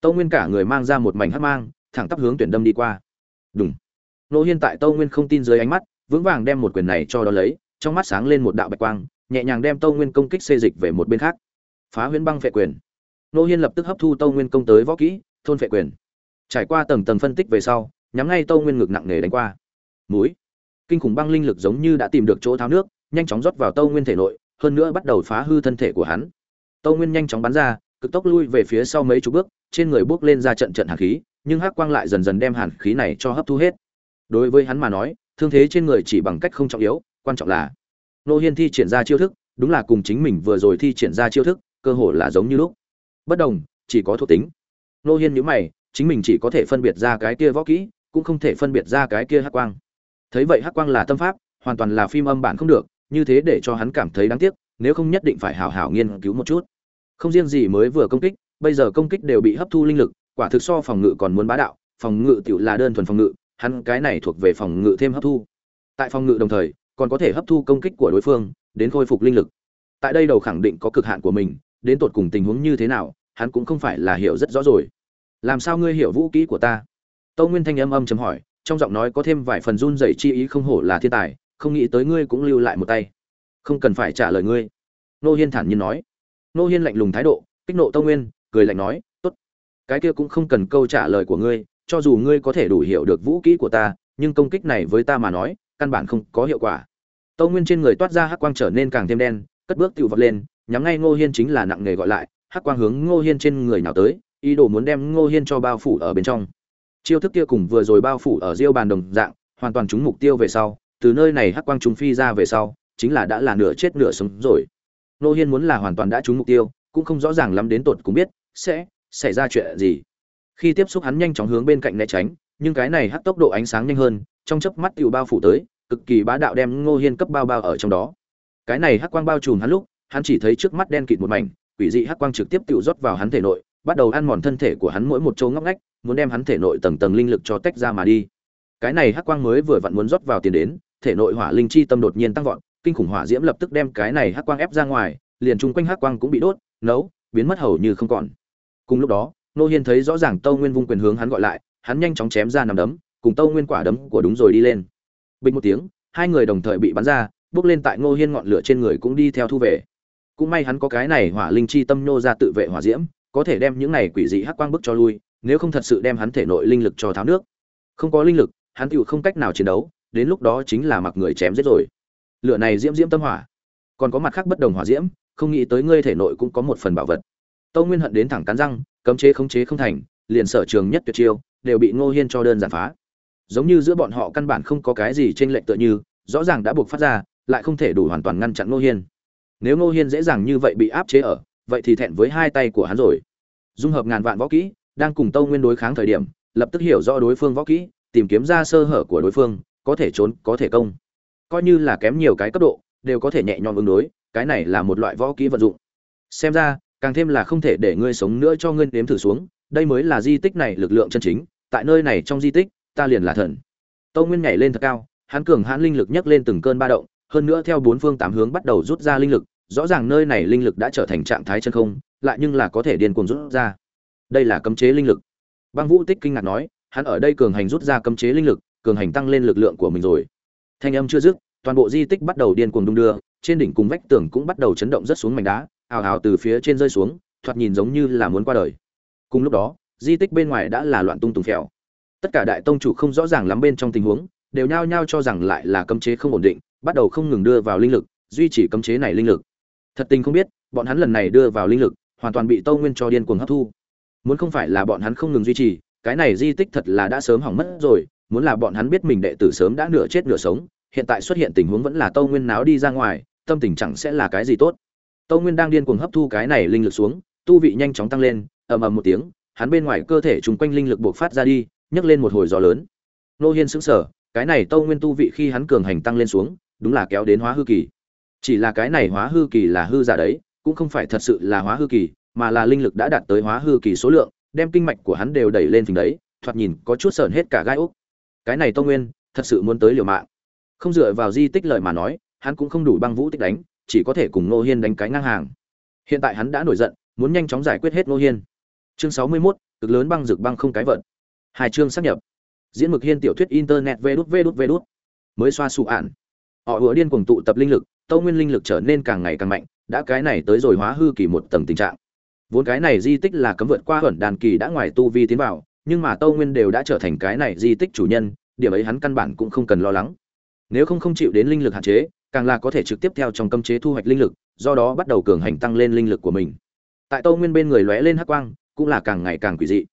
Tâu nguyên cả người mang ra một mảnh hắc mang, thẳng tắp hướng tuyển đâm đi qua. Đúng nô hiên tại tâu nguyên không tin dưới ánh mắt, vững vàng đem một quyền này cho đó lấy, trong mắt sáng lên một đạo bạch quang, nhẹ nhàng đem tâu nguyên công kích xê dịch về một bên khác. Phá huyễn băng phệ quyền. Nô hiên lập tức hấp thu tâu nguyên công tới võ kỹ, thôn phệ quyền. Trải qua tầng tầng phân tích về sau, nhắm ngay tâu nguyên ngực nặng nề đánh qua. Múi kinh khủng băng linh lực giống như đã tìm được chỗ tháo nước, nhanh chóng rót vào tâu nguyên thể nội, hơn nữa bắt đầu phá hư thân thể của hắn. Tâu nguyên nhanh chóng bắn ra cực tốc lui về phía sau mấy chục bước, trên người bước lên ra trận trận hàn khí, nhưng hắc quang lại dần dần đem hàn khí này cho hấp thu hết. Đối với hắn mà nói, thương thế trên người chỉ bằng cách không trọng yếu, quan trọng là nô hiên thi triển ra chiêu thức, đúng là cùng chính mình vừa rồi thi triển ra chiêu thức, cơ hồ là giống như lúc. Bất đồng, chỉ có thuộc tính. Nô hiên nhíu mày, chính mình chỉ có thể phân biệt ra cái kia võ kỹ, cũng không thể phân biệt ra cái kia hắc quang. Thấy vậy hắc quang là tâm pháp, hoàn toàn là phim âm bản không được, như thế để cho hắn cảm thấy đáng tiếc, nếu không nhất định phải hảo hảo nghiên cứu một chút không riêng gì mới vừa công kích, bây giờ công kích đều bị hấp thu linh lực, quả thực so phòng ngự còn muốn bá đạo, phòng ngự tựu là đơn thuần phòng ngự, hắn cái này thuộc về phòng ngự thêm hấp thu. Tại phòng ngự đồng thời, còn có thể hấp thu công kích của đối phương, đến khôi phục linh lực. Tại đây đầu khẳng định có cực hạn của mình, đến tột cùng tình huống như thế nào, hắn cũng không phải là hiểu rất rõ rồi. Làm sao ngươi hiểu vũ kỹ của ta? Tâu nguyên thanh âm âm chấm hỏi, trong giọng nói có thêm vài phần run rẩy chi ý không hổ là thiên tài, không nghĩ tới ngươi cũng lưu lại một tay. Không cần phải trả lời ngươi. Nô hiên thản nhiên nói nô hiên lạnh lùng thái độ, kích nộ tâu nguyên, cười lạnh nói, tốt, cái kia cũng không cần câu trả lời của ngươi, cho dù ngươi có thể đủ hiểu được vũ kỹ của ta, nhưng công kích này với ta mà nói, căn bản không có hiệu quả. Tâu nguyên trên người toát ra hắc quang trở nên càng thêm đen, cất bước tự vọt lên, nhắm ngay ngô hiên chính là nặng nghề gọi lại, hắc quang hướng ngô hiên trên người nào tới, ý đồ muốn đem ngô hiên cho bao phủ ở bên trong. Chiêu thức kia cùng vừa rồi bao phủ ở diêu bàn đồng dạng, hoàn toàn trúng mục tiêu về sau, từ nơi này hắc quang trúng phi ra về sau, chính là đã là nửa chết nửa sống rồi ngô hiên muốn là hoàn toàn đã trúng mục tiêu, cũng không rõ ràng lắm đến tột cũng biết sẽ xảy ra chuyện gì. Khi tiếp xúc hắn nhanh chóng hướng bên cạnh né tránh, nhưng cái này hắc tốc độ ánh sáng nhanh hơn, trong chớp mắt tựu bao phủ tới, cực kỳ bá đạo đem ngô hiên cấp bao bao ở trong đó. Cái này hắc quang bao trùm hắn lúc, hắn chỉ thấy trước mắt đen kịt một mảnh, quỷ dị hắc quang trực tiếp tựu rót vào hắn thể nội, bắt đầu ăn mòn thân thể của hắn mỗi một chỗ ngóc ngách, muốn đem hắn thể nội tầng tầng linh lực cho tách ra mà đi. Cái này hắc quang mới vừa vặn muốn rót vào tiền đến, thể nội hỏa linh chi tâm đột nhiên tăng vọt kinh khủng hỏa diễm lập tức đem cái này hắc quang ép ra ngoài, liền chung quanh hắc quang cũng bị đốt, nấu, biến mất hầu như không còn. Cùng lúc đó, nô hiên thấy rõ ràng tâu nguyên vung quyền hướng hắn gọi lại, hắn nhanh chóng chém ra nằm đấm, cùng tâu nguyên quả đấm của đúng rồi đi lên. Bình một tiếng, hai người đồng thời bị bắn ra, bước lên tại ngô hiên ngọn lửa trên người cũng đi theo thu về. Cũng may hắn có cái này hỏa linh chi tâm nô ra tự vệ hỏa diễm, có thể đem những này quỷ dị hắc quang bức cho lui, nếu không thật sự đem hắn thể nội linh lực cho tháo nước. Không có linh lực, hắn tiểu không cách nào chiến đấu, đến lúc đó chính là mặc người chém giết rồi lửa này diễm diễm tâm hỏa. Còn có mặt khác bất đồng hỏa diễm, không nghĩ tới ngươi thể nội cũng có một phần bảo vật. Tâu nguyên hận đến thẳng cắn răng, cấm chế khống chế không thành, liền sở trường nhất tuyệt chiêu, đều bị ngô hiên cho đơn giản phá. Giống như giữa bọn họ căn bản không có cái gì trên lệnh tựa như, rõ ràng đã buộc phát ra, lại không thể đủ hoàn toàn ngăn chặn ngô hiên. Nếu ngô hiên dễ dàng như vậy bị áp chế ở, vậy thì thẹn với hai tay của hắn rồi. Dung hợp ngàn vạn võ kỹ, đang cùng tâu nguyên đối kháng thời điểm, lập tức hiểu rõ đối phương võ kỹ, tìm kiếm ra sơ hở của đối phương, có thể trốn, có thể công coi như là kém nhiều cái cấp độ, đều có thể nhẹ nhõm ứng đối, cái này là một loại võ kỹ vận dụng. Xem ra, càng thêm là không thể để ngươi sống nữa cho ngươi nếm thử xuống, đây mới là di tích này lực lượng chân chính, tại nơi này trong di tích, ta liền là thần. Tâu nguyên nhảy lên thật cao, hắn cường hãn linh lực nhấc lên từng cơn ba động, hơn nữa theo bốn phương tám hướng bắt đầu rút ra linh lực, rõ ràng nơi này linh lực đã trở thành trạng thái chân không, lại nhưng là có thể điên cuồng rút ra. Đây là cấm chế linh lực. Băng vũ tích kinh ngạc nói, hắn ở đây cường hành rút ra cấm chế linh lực, cường hành tăng lên lực lượng của mình rồi thanh âm chưa dứt, toàn bộ di tích bắt đầu điên cuồng đung đưa, trên đỉnh cùng vách tường cũng bắt đầu chấn động rất xuống mảnh đá, ào ào từ phía trên rơi xuống, thoạt nhìn giống như là muốn qua đời. Cùng lúc đó, di tích bên ngoài đã là loạn tung tùng phèo. Tất cả đại tông chủ không rõ ràng lắm bên trong tình huống, đều nhao nhao cho rằng lại là cấm chế không ổn định, bắt đầu không ngừng đưa vào linh lực, duy trì cấm chế này linh lực. Thật tình không biết, bọn hắn lần này đưa vào linh lực, hoàn toàn bị tâu nguyên cho điên cuồng hấp thu. Muốn không phải là bọn hắn không ngừng duy trì, cái này di tích thật là đã sớm hỏng mất rồi muốn là bọn hắn biết mình đệ tử sớm đã nửa chết nửa sống, hiện tại xuất hiện tình huống vẫn là tâu nguyên náo đi ra ngoài, tâm tình chẳng sẽ là cái gì tốt. Tâu nguyên đang điên cuồng hấp thu cái này linh lực xuống, tu vị nhanh chóng tăng lên, ầm ầm một tiếng, hắn bên ngoài cơ thể chung quanh linh lực buộc phát ra đi, nhấc lên một hồi gió lớn. Nô hiên sững sờ, cái này tâu nguyên tu vị khi hắn cường hành tăng lên xuống, đúng là kéo đến hóa hư kỳ. Chỉ là cái này hóa hư kỳ là hư giả đấy, cũng không phải thật sự là hóa hư kỳ, mà là linh lực đã đạt tới hóa hư kỳ số lượng, đem kinh mạch của hắn đều đẩy lên phình đấy, thoạt nhìn có chút sởn hết cả gai úc cái này tô nguyên thật sự muốn tới liều mạng. Không dựa vào di tích lời mà nói hắn cũng không đủ băng vũ tích đánh chỉ có thể cùng nô hiên đánh cái ngang hàng. Hiện tại hắn đã nổi giận muốn nhanh chóng giải quyết hết nô hiên. Chương sáu mươi 61, cực lớn băng rực băng không cái vận hai chương sắp nhập. Diễn mực hiên tiểu thuyết internet vê đút vê đút vê đút. Mới xoa sụ ạn. Họ hứa điên cuồng tụ tập linh lực tâu nguyên linh lực trở nên càng ngày càng mạnh đã cái này tới rồi hóa hư kỳ một tầng tình trạng. Vốn cái này di tích là cấm vượt qua ẩn đàn kỳ đã ngoài tu vi tiến vào nhưng mà tâu nguyên đều đã trở thành cái này di tích chủ nhân, điểm ấy hắn căn bản cũng không cần lo lắng. Nếu không không chịu đến linh lực hạn chế, càng là có thể trực tiếp theo trong cấm chế thu hoạch linh lực, do đó bắt đầu cường hành tăng lên linh lực của mình. Tại tâu nguyên bên người lóe lên hắc quang, cũng là càng ngày càng quỷ dị.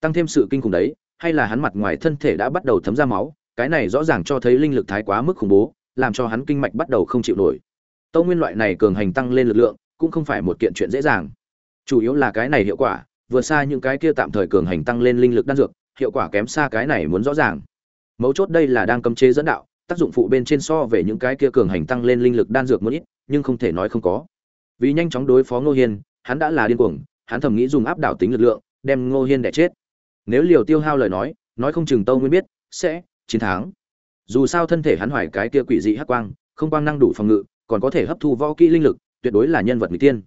Tăng thêm sự kinh khủng đấy, hay là hắn mặt ngoài thân thể đã bắt đầu thấm ra máu, cái này rõ ràng cho thấy linh lực thái quá mức khủng bố, làm cho hắn kinh mạch bắt đầu không chịu nổi. Tâu nguyên loại này cường hành tăng lên lực lượng, cũng không phải một kiện chuyện dễ dàng. Chủ yếu là cái này hiệu quả vượt xa những cái kia tạm thời cường hành tăng lên linh lực đan dược, hiệu quả kém xa cái này muốn rõ ràng. Mấu chốt đây là đang cấm chế dẫn đạo, tác dụng phụ bên trên so về những cái kia cường hành tăng lên linh lực đan dược một ít, nhưng không thể nói không có. Vì nhanh chóng đối phó ngô hiên, hắn đã là điên cuồng, hắn thầm nghĩ dùng áp đảo tính lực lượng, đem ngô hiên đè chết. Nếu liều tiêu hao lời nói nói không chừng tâu nguyên biết, sẽ chiến thắng. Dù sao thân thể hắn hoài cái kia quỷ dị hắc quang, không quang năng đủ phòng ngự, còn có thể hấp thu võ kỹ linh lực, tuyệt đối là nhân vật mỹ tiên.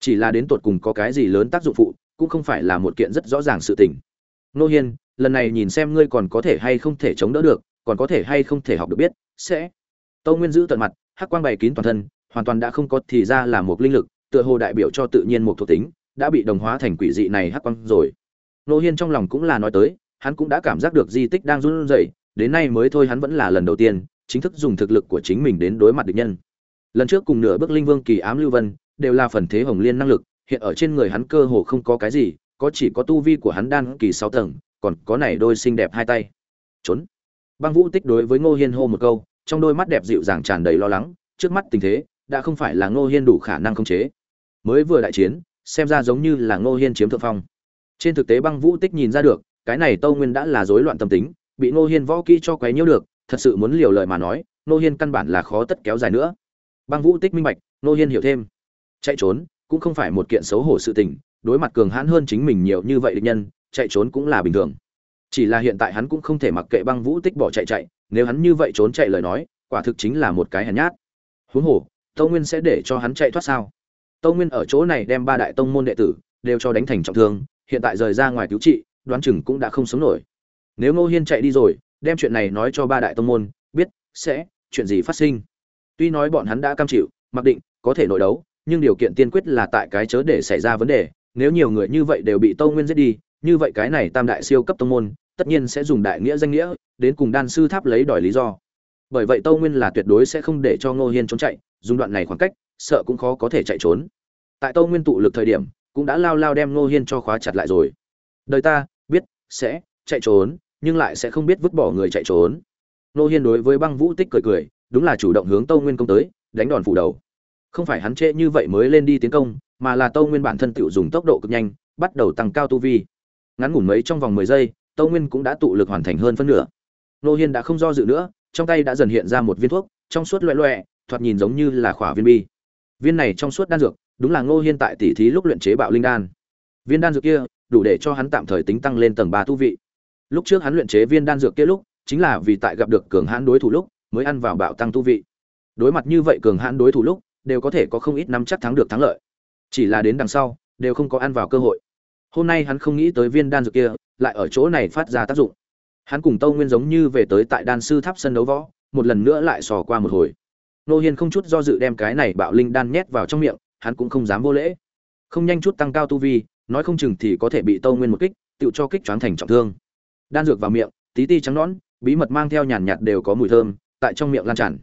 Chỉ là đến tột cùng có cái gì lớn tác dụng phụ cũng không phải là một kiện rất rõ ràng sự tình. Nô hiên, lần này nhìn xem ngươi còn có thể hay không thể chống đỡ được, còn có thể hay không thể học được biết, sẽ. Tâu nguyên giữ tận mặt, hắc quang bày kín toàn thân, hoàn toàn đã không có thì ra là một linh lực, tựa hồ đại biểu cho tự nhiên một thuộc tính, đã bị đồng hóa thành quỷ dị này hắc quang rồi. Nô hiên trong lòng cũng là nói tới, hắn cũng đã cảm giác được di tích đang run rẩy, đến nay mới thôi hắn vẫn là lần đầu tiên, chính thức dùng thực lực của chính mình đến đối mặt địch nhân. Lần trước cùng nửa bước linh vương kỳ ám lưu vân, đều là phần thế hồng liên năng lực hiện ở trên người hắn cơ hồ không có cái gì, có chỉ có tu vi của hắn đan kỳ sáu tầng, còn có này đôi xinh đẹp hai tay. Trốn. Băng vũ tích đối với ngô hiên hô một câu, trong đôi mắt đẹp dịu dàng tràn đầy lo lắng, trước mắt tình thế, đã không phải là ngô hiên đủ khả năng khống chế. Mới vừa đại chiến, xem ra giống như là ngô hiên chiếm thượng phong. Trên thực tế băng vũ tích nhìn ra được, cái này tâu nguyên đã là rối loạn tâm tính, bị ngô hiên võ kỹ cho quấy nhiễu được, thật sự muốn liều lời mà nói, ngô hiên căn bản là khó tất kéo dài nữa. Băng vũ tích minh bạch, ngô hiên hiểu thêm. Chạy trốn cũng không phải một kiện xấu hổ sự tình, đối mặt cường hãn hơn chính mình nhiều như vậy địch nhân, chạy trốn cũng là bình thường. Chỉ là hiện tại hắn cũng không thể mặc kệ băng vũ tích bỏ chạy chạy, nếu hắn như vậy trốn chạy lời nói, quả thực chính là một cái hèn nhát. Huống hồ, tâu nguyên sẽ để cho hắn chạy thoát sao? Tâu nguyên ở chỗ này đem ba đại tông môn đệ tử đều cho đánh thành trọng thương, hiện tại rời ra ngoài cứu trị, đoán chừng cũng đã không sống nổi. Nếu ngô hiên chạy đi rồi, đem chuyện này nói cho ba đại tông môn, biết sẽ chuyện gì phát sinh. Tuy nói bọn hắn đã cam chịu, mặc định có thể nội đấu nhưng điều kiện tiên quyết là tại cái chớ để xảy ra vấn đề, nếu nhiều người như vậy đều bị tâu nguyên giết đi, như vậy cái này tam đại siêu cấp tông môn, tất nhiên sẽ dùng đại nghĩa danh nghĩa, đến cùng đan sư tháp lấy đòi lý do. Bởi vậy tâu nguyên là tuyệt đối sẽ không để cho ngô hiên trốn chạy, dùng đoạn này khoảng cách, sợ cũng khó có thể chạy trốn. Tại tâu nguyên tụ lực thời điểm, cũng đã lao lao đem ngô hiên cho khóa chặt lại rồi. Đời ta, biết, sẽ chạy trốn, nhưng lại sẽ không biết vứt bỏ người chạy trốn. Ngô hiên đối với băng vũ tích cười cười, đúng là chủ động hướng tâu nguyên công tới, đánh đòn phủ đầu không phải hắn trễ như vậy mới lên đi tiến công, mà là tâu nguyên bản thân tự dùng tốc độ cực nhanh, bắt đầu tăng cao tu vi. Ngắn ngủn mấy trong vòng mười giây tâu nguyên cũng đã tụ lực hoàn thành hơn phân nửa. Nô hiên đã không do dự nữa, trong tay đã dần hiện ra một viên thuốc, trong suốt loẹ loẹ, thoạt nhìn giống như là khỏa viên bi. Viên này trong suốt đan dược, đúng là ngô hiên tại tỉ thí lúc luyện chế bạo linh đan. Viên đan dược kia, đủ để cho hắn tạm thời tính tăng lên tầng ba tu vị. Lúc trước hắn luyện chế viên đan dược kia lúc, chính là vì tại gặp được cường hãn đối thủ lúc, mới ăn vào bạo tăng tu vị. Đối mặt như vậy cường hãn đối thủ lúc đều có thể có không ít năm chắc thắng được thắng lợi. Chỉ là đến đằng sau, đều không có ăn vào cơ hội. Hôm nay hắn không nghĩ tới viên đan dược kia, lại ở chỗ này phát ra tác dụng. Hắn cùng tâu nguyên giống như về tới tại đan sư tháp sân đấu võ, một lần nữa lại sò qua một hồi. Nô hiên không chút do dự đem cái này bạo linh đan nhét vào trong miệng, hắn cũng không dám vô lễ. Không nhanh chút tăng cao tu vi, nói không chừng thì có thể bị tâu nguyên một kích tự cho kích choáng thành trọng thương. Đan dược vào miệng, tí ti trắng nõn, bí mật mang theo nhàn nhạt đều có mùi thơm, tại trong miệng lan tràn.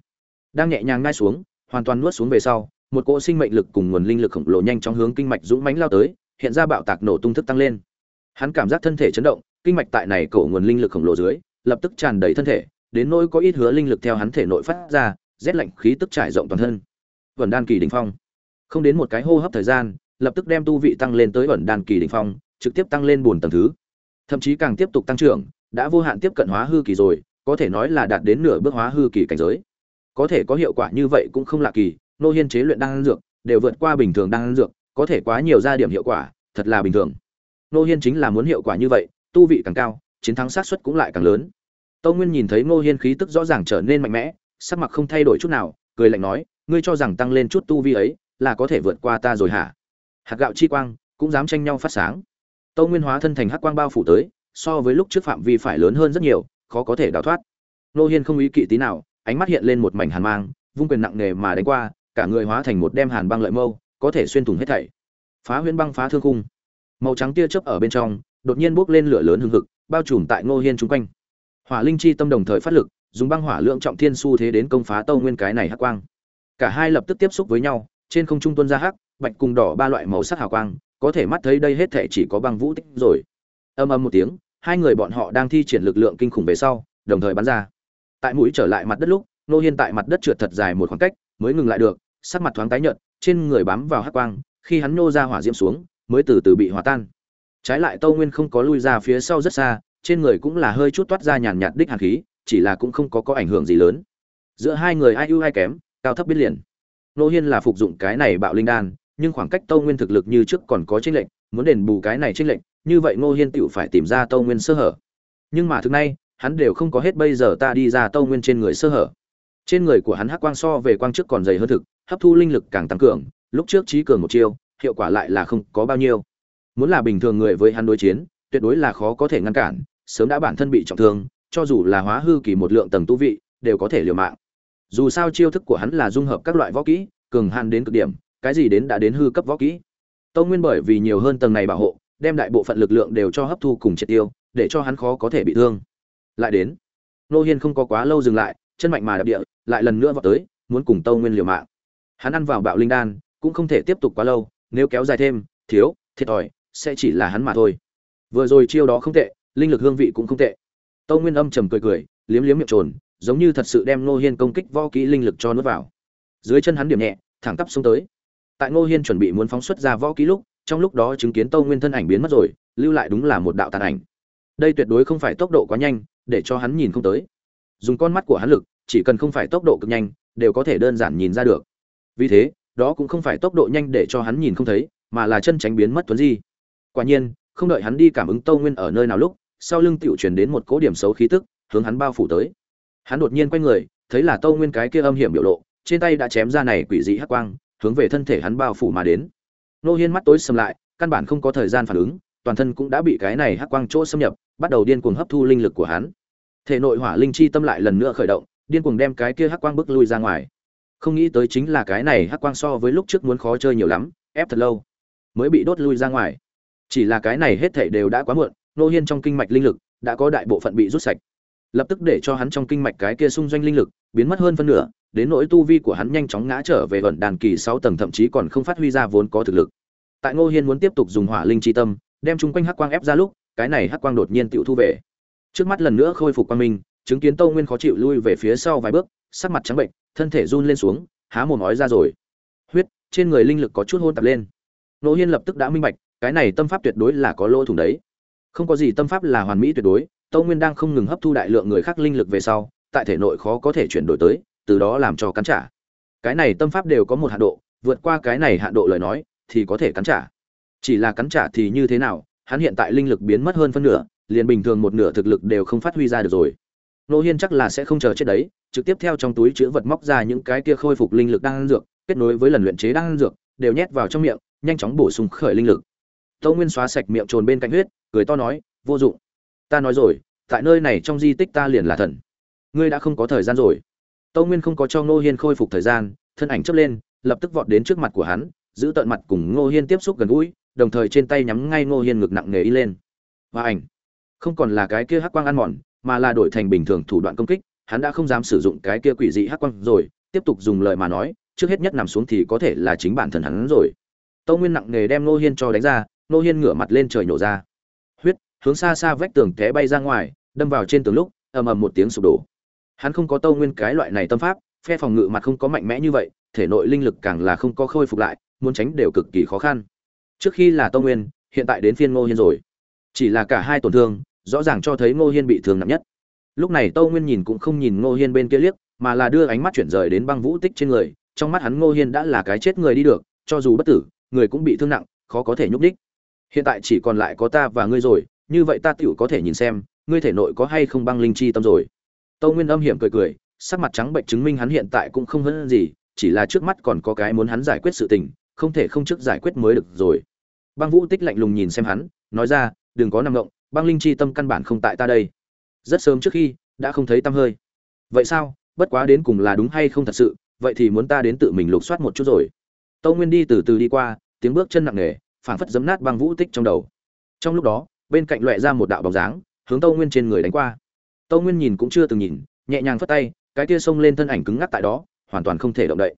Đang nhẹ nhàng ngai xuống hoàn toàn nuốt xuống về sau, một cỗ sinh mệnh lực cùng nguồn linh lực khổng lồ nhanh chóng hướng kinh mạch dũng mãnh lao tới, hiện ra bạo tạc nổ tung thức tăng lên. Hắn cảm giác thân thể chấn động, kinh mạch tại này cổ nguồn linh lực khổng lồ dưới, lập tức tràn đầy thân thể, đến nỗi có ít hứa linh lực theo hắn thể nội phát ra, rét lạnh khí tức trải rộng toàn thân. Vẩn đan kỳ đỉnh phong. Không đến một cái hô hấp thời gian, lập tức đem tu vị tăng lên tới vẩn đan kỳ đỉnh phong, trực tiếp tăng lên buồn tầng thứ. Thậm chí càng tiếp tục tăng trưởng, đã vô hạn tiếp cận hóa hư kỳ rồi, có thể nói là đạt đến nửa bước hóa hư kỳ cảnh giới có thể có hiệu quả như vậy cũng không lạ kỳ, nô hiên chế luyện đan dược, đều vượt qua bình thường đan dược, có thể quá nhiều ra điểm hiệu quả, thật là bình thường. Nô hiên chính là muốn hiệu quả như vậy, tu vị càng cao, chiến thắng xác suất cũng lại càng lớn. Tâu nguyên nhìn thấy nô hiên khí tức rõ ràng trở nên mạnh mẽ, sắc mặt không thay đổi chút nào, cười lạnh nói, ngươi cho rằng tăng lên chút tu vi ấy là có thể vượt qua ta rồi hả? Hạt gạo chi quang cũng dám tranh nhau phát sáng. Tâu nguyên hóa thân thành hắc quang bao phủ tới, so với lúc trước phạm vi phải lớn hơn rất nhiều, khó có thể đào thoát. Nô hiên không ý kỵ tí nào ánh mắt hiện lên một mảnh hàn mang, vung quyền nặng nề mà đánh qua, cả người hóa thành một đem hàn băng lợi mâu, có thể xuyên thủng hết thảy. Phá huyễn băng phá thương khung. Màu trắng tia chớp ở bên trong, đột nhiên bốc lên lửa lớn hừng hực, bao trùm tại ngô hiên chung quanh. Hỏa linh chi tâm đồng thời phát lực, dùng băng hỏa lượng trọng thiên xu thế đến công phá tâu nguyên cái này hắc quang. Cả hai lập tức tiếp xúc với nhau, trên không trung tuôn ra hắc, bạch cùng đỏ ba loại màu sắc hào quang, có thể mắt thấy đây hết thảy chỉ có băng vũ tích rồi. Ầm ầm một tiếng, hai người bọn họ đang thi triển lực lượng kinh khủng về sau, đồng thời bắn ra tại mũi trở lại mặt đất lúc, nô hiên tại mặt đất trượt thật dài một khoảng cách, mới ngừng lại được, sắc mặt thoáng tái nhợt, trên người bám vào hắc quang, khi hắn nô ra hỏa diễm xuống, mới từ từ bị hòa tan. Trái lại tâu nguyên không có lui ra phía sau rất xa, trên người cũng là hơi chút toát ra nhàn nhạt đích hàn khí, chỉ là cũng không có có ảnh hưởng gì lớn. Giữa hai người ai ưu ai kém, cao thấp biết liền. Nô hiên là phục dụng cái này bạo linh đan, nhưng khoảng cách tâu nguyên thực lực như trước còn có tranh lệnh muốn đền bù cái này tranh lệnh như vậy nô hiên tựu phải tìm ra tâu nguyên sơ hở. Nhưng mà thực nay hắn đều không có hết bây giờ ta đi ra tâu nguyên trên người sơ hở. Trên người của hắn hắc quang so về quang trước còn dày hơn thực, hấp thu linh lực càng tăng cường, lúc trước trí cường một chiêu, hiệu quả lại là không có bao nhiêu. Muốn là bình thường người với hắn đối chiến, tuyệt đối là khó có thể ngăn cản, sớm đã bản thân bị trọng thương, cho dù là hóa hư kỳ một lượng tầng tu vị, đều có thể liều mạng. Dù sao chiêu thức của hắn là dung hợp các loại võ kỹ, cường hàn đến cực điểm, cái gì đến đã đến hư cấp võ kỹ. Tâu nguyên bởi vì nhiều hơn tầng này bảo hộ, đem đại bộ phận lực lượng đều cho hấp thu cùng triệt tiêu, để cho hắn khó có thể bị thương lại đến. Nô hiên không có quá lâu dừng lại, chân mạnh mà đạp địa, lại lần nữa vào tới, muốn cùng tâu nguyên liều mạng. Hắn ăn vào bạo linh đan, cũng không thể tiếp tục quá lâu, nếu kéo dài thêm, thiếu, thiệt thòi, sẽ chỉ là hắn mà thôi. Vừa rồi chiêu đó không tệ, linh lực hương vị cũng không tệ. Tâu nguyên âm trầm cười cười, liếm liếm miệng trồn, giống như thật sự đem ngô hiên công kích vo kỹ linh lực cho nuốt vào. Dưới chân hắn điểm nhẹ, thẳng tắp xuống tới. Tại ngô hiên chuẩn bị muốn phóng xuất ra võ kỹ lúc, trong lúc đó chứng kiến tâu nguyên thân ảnh biến mất rồi, lưu lại đúng là một đạo tàn ảnh. Đây tuyệt đối không phải tốc độ quá nhanh để cho hắn nhìn không tới. Dùng con mắt của hắn lực, chỉ cần không phải tốc độ cực nhanh, đều có thể đơn giản nhìn ra được. Vì thế, đó cũng không phải tốc độ nhanh để cho hắn nhìn không thấy, mà là chân tránh biến mất tuấn di. Quả nhiên, không đợi hắn đi cảm ứng tâu nguyên ở nơi nào lúc, sau lưng tiểu truyền đến một cố điểm xấu khí tức, hướng hắn bao phủ tới. Hắn đột nhiên quay người, thấy là tâu nguyên cái kia âm hiểm biểu lộ, trên tay đã chém ra này quỷ dị hắc quang, hướng về thân thể hắn bao phủ mà đến. Nô hiên mắt tối sầm lại, căn bản không có thời gian phản ứng, toàn thân cũng đã bị cái này hắc quang chỗ xâm nhập bắt đầu điên cuồng hấp thu linh lực của hắn. Thể nội hỏa linh chi tâm lại lần nữa khởi động, điên cuồng đem cái kia hắc quang bức lui ra ngoài. Không nghĩ tới chính là cái này hắc quang so với lúc trước muốn khó chơi nhiều lắm, ép thật lâu, mới bị đốt lui ra ngoài. Chỉ là cái này hết thảy đều đã quá muộn, nô hiên trong kinh mạch linh lực đã có đại bộ phận bị rút sạch. Lập tức để cho hắn trong kinh mạch cái kia xung doanh linh lực biến mất hơn phân nửa, đến nỗi tu vi của hắn nhanh chóng ngã trở về vận đàn kỳ sáu tầng thậm chí còn không phát huy ra vốn có thực lực. Tại ngô hiên muốn tiếp tục dùng hỏa linh chi tâm, đem chúng quanh hắc quang ép ra lúc cái này hắc quang đột nhiên tựu thu về. Trước mắt lần nữa khôi phục quang minh, chứng kiến tâu nguyên khó chịu lui về phía sau vài bước, sắc mặt trắng bệnh, thân thể run lên xuống, há mồm ói ra rồi. Huyết, trên người linh lực có chút hôn tạp lên. Nô hiên lập tức đã minh bạch, cái này tâm pháp tuyệt đối là có lỗ thủng đấy. Không có gì tâm pháp là hoàn mỹ tuyệt đối tâu nguyên đang không ngừng hấp thu đại lượng người khác linh lực về sau, tại thể nội khó có thể chuyển đổi tới, từ đó làm cho cắn trả. Cái này tâm pháp đều có một hạn độ, vượt qua cái này hạn độ lời nói, thì có thể cắn trả. Chỉ là cắn trả thì như thế nào hắn hiện tại linh lực biến mất hơn phân nửa, liền bình thường một nửa thực lực đều không phát huy ra được rồi. Nô hiên chắc là sẽ không chờ chết đấy, trực tiếp theo trong túi chứa vật móc ra những cái kia khôi phục linh lực đang ăn dược, kết nối với lần luyện chế đang ăn dược, đều nhét vào trong miệng, nhanh chóng bổ sung khởi linh lực. Tâu nguyên xóa sạch miệng trồn bên cạnh huyết, cười to nói, vô dụng. Ta nói rồi, tại nơi này trong di tích ta liền là thần. Ngươi đã không có thời gian rồi. Tâu nguyên không có cho Nô hiên khôi phục thời gian, thân ảnh chấp lên, lập tức vọt đến trước mặt của hắn giữ tận mặt cùng ngô hiên tiếp xúc gần gũi, đồng thời trên tay nhắm ngay ngô hiên ngực nặng nề y lên. Và ảnh. Không còn là cái kia hắc quang ăn mòn, mà là đổi thành bình thường thủ đoạn công kích, hắn đã không dám sử dụng cái kia quỷ dị hắc quang rồi, tiếp tục dùng lời mà nói, trước hết nhất nằm xuống thì có thể là chính bản thân hắn rồi. Tâu nguyên nặng nề đem ngô hiên cho đánh ra, ngô hiên ngửa mặt lên trời nhổ ra. Huyết, hướng xa xa vách tường té bay ra ngoài, đâm vào trên tường lúc, ầm ầm một tiếng sụp đổ. Hắn không có tâu nguyên cái loại này tâm pháp, phe phòng ngự mặt không có mạnh mẽ như vậy, thể nội linh lực càng là không có khôi phục lại muốn tránh đều cực kỳ khó khăn. Trước khi là Tô nguyên, hiện tại đến phiên ngô hiên rồi. Chỉ là cả hai tổn thương, rõ ràng cho thấy ngô hiên bị thương nặng nhất. Lúc này Tô nguyên nhìn cũng không nhìn ngô hiên bên kia liếc, mà là đưa ánh mắt chuyển rời đến băng vũ tích trên người, trong mắt hắn ngô hiên đã là cái chết người đi được, cho dù bất tử, người cũng bị thương nặng, khó có thể nhúc đích hiện tại chỉ còn lại có ta và ngươi rồi, như vậy ta tựu có thể nhìn xem, ngươi thể nội có hay không băng linh chi tâm rồi. Tâu nguyên âm hiểm cười cười, sắc mặt trắng bệnh chứng minh hắn hiện tại cũng không hơn gì, chỉ là trước mắt còn có cái muốn hắn giải quyết sự tình không thể không trước giải quyết mới được rồi. Băng vũ tích lạnh lùng nhìn xem hắn, nói ra, đừng có nằm ngộng băng linh chi tâm căn bản không tại ta đây. Rất sớm trước khi, đã không thấy tâm hơi. Vậy sao? Bất quá đến cùng là đúng hay không thật sự, vậy thì muốn ta đến tự mình lục soát một chút rồi. Tâu nguyên đi từ từ đi qua, tiếng bước chân nặng nề, phảng phất giấm nát băng vũ tích trong đầu. Trong lúc đó, bên cạnh loẹ ra một đạo bóng dáng, hướng tâu nguyên trên người đánh qua. Tâu nguyên nhìn cũng chưa từng nhìn, nhẹ nhàng phất tay, cái kia xông lên thân ảnh cứng ngắc tại đó, hoàn toàn không thể động đậy.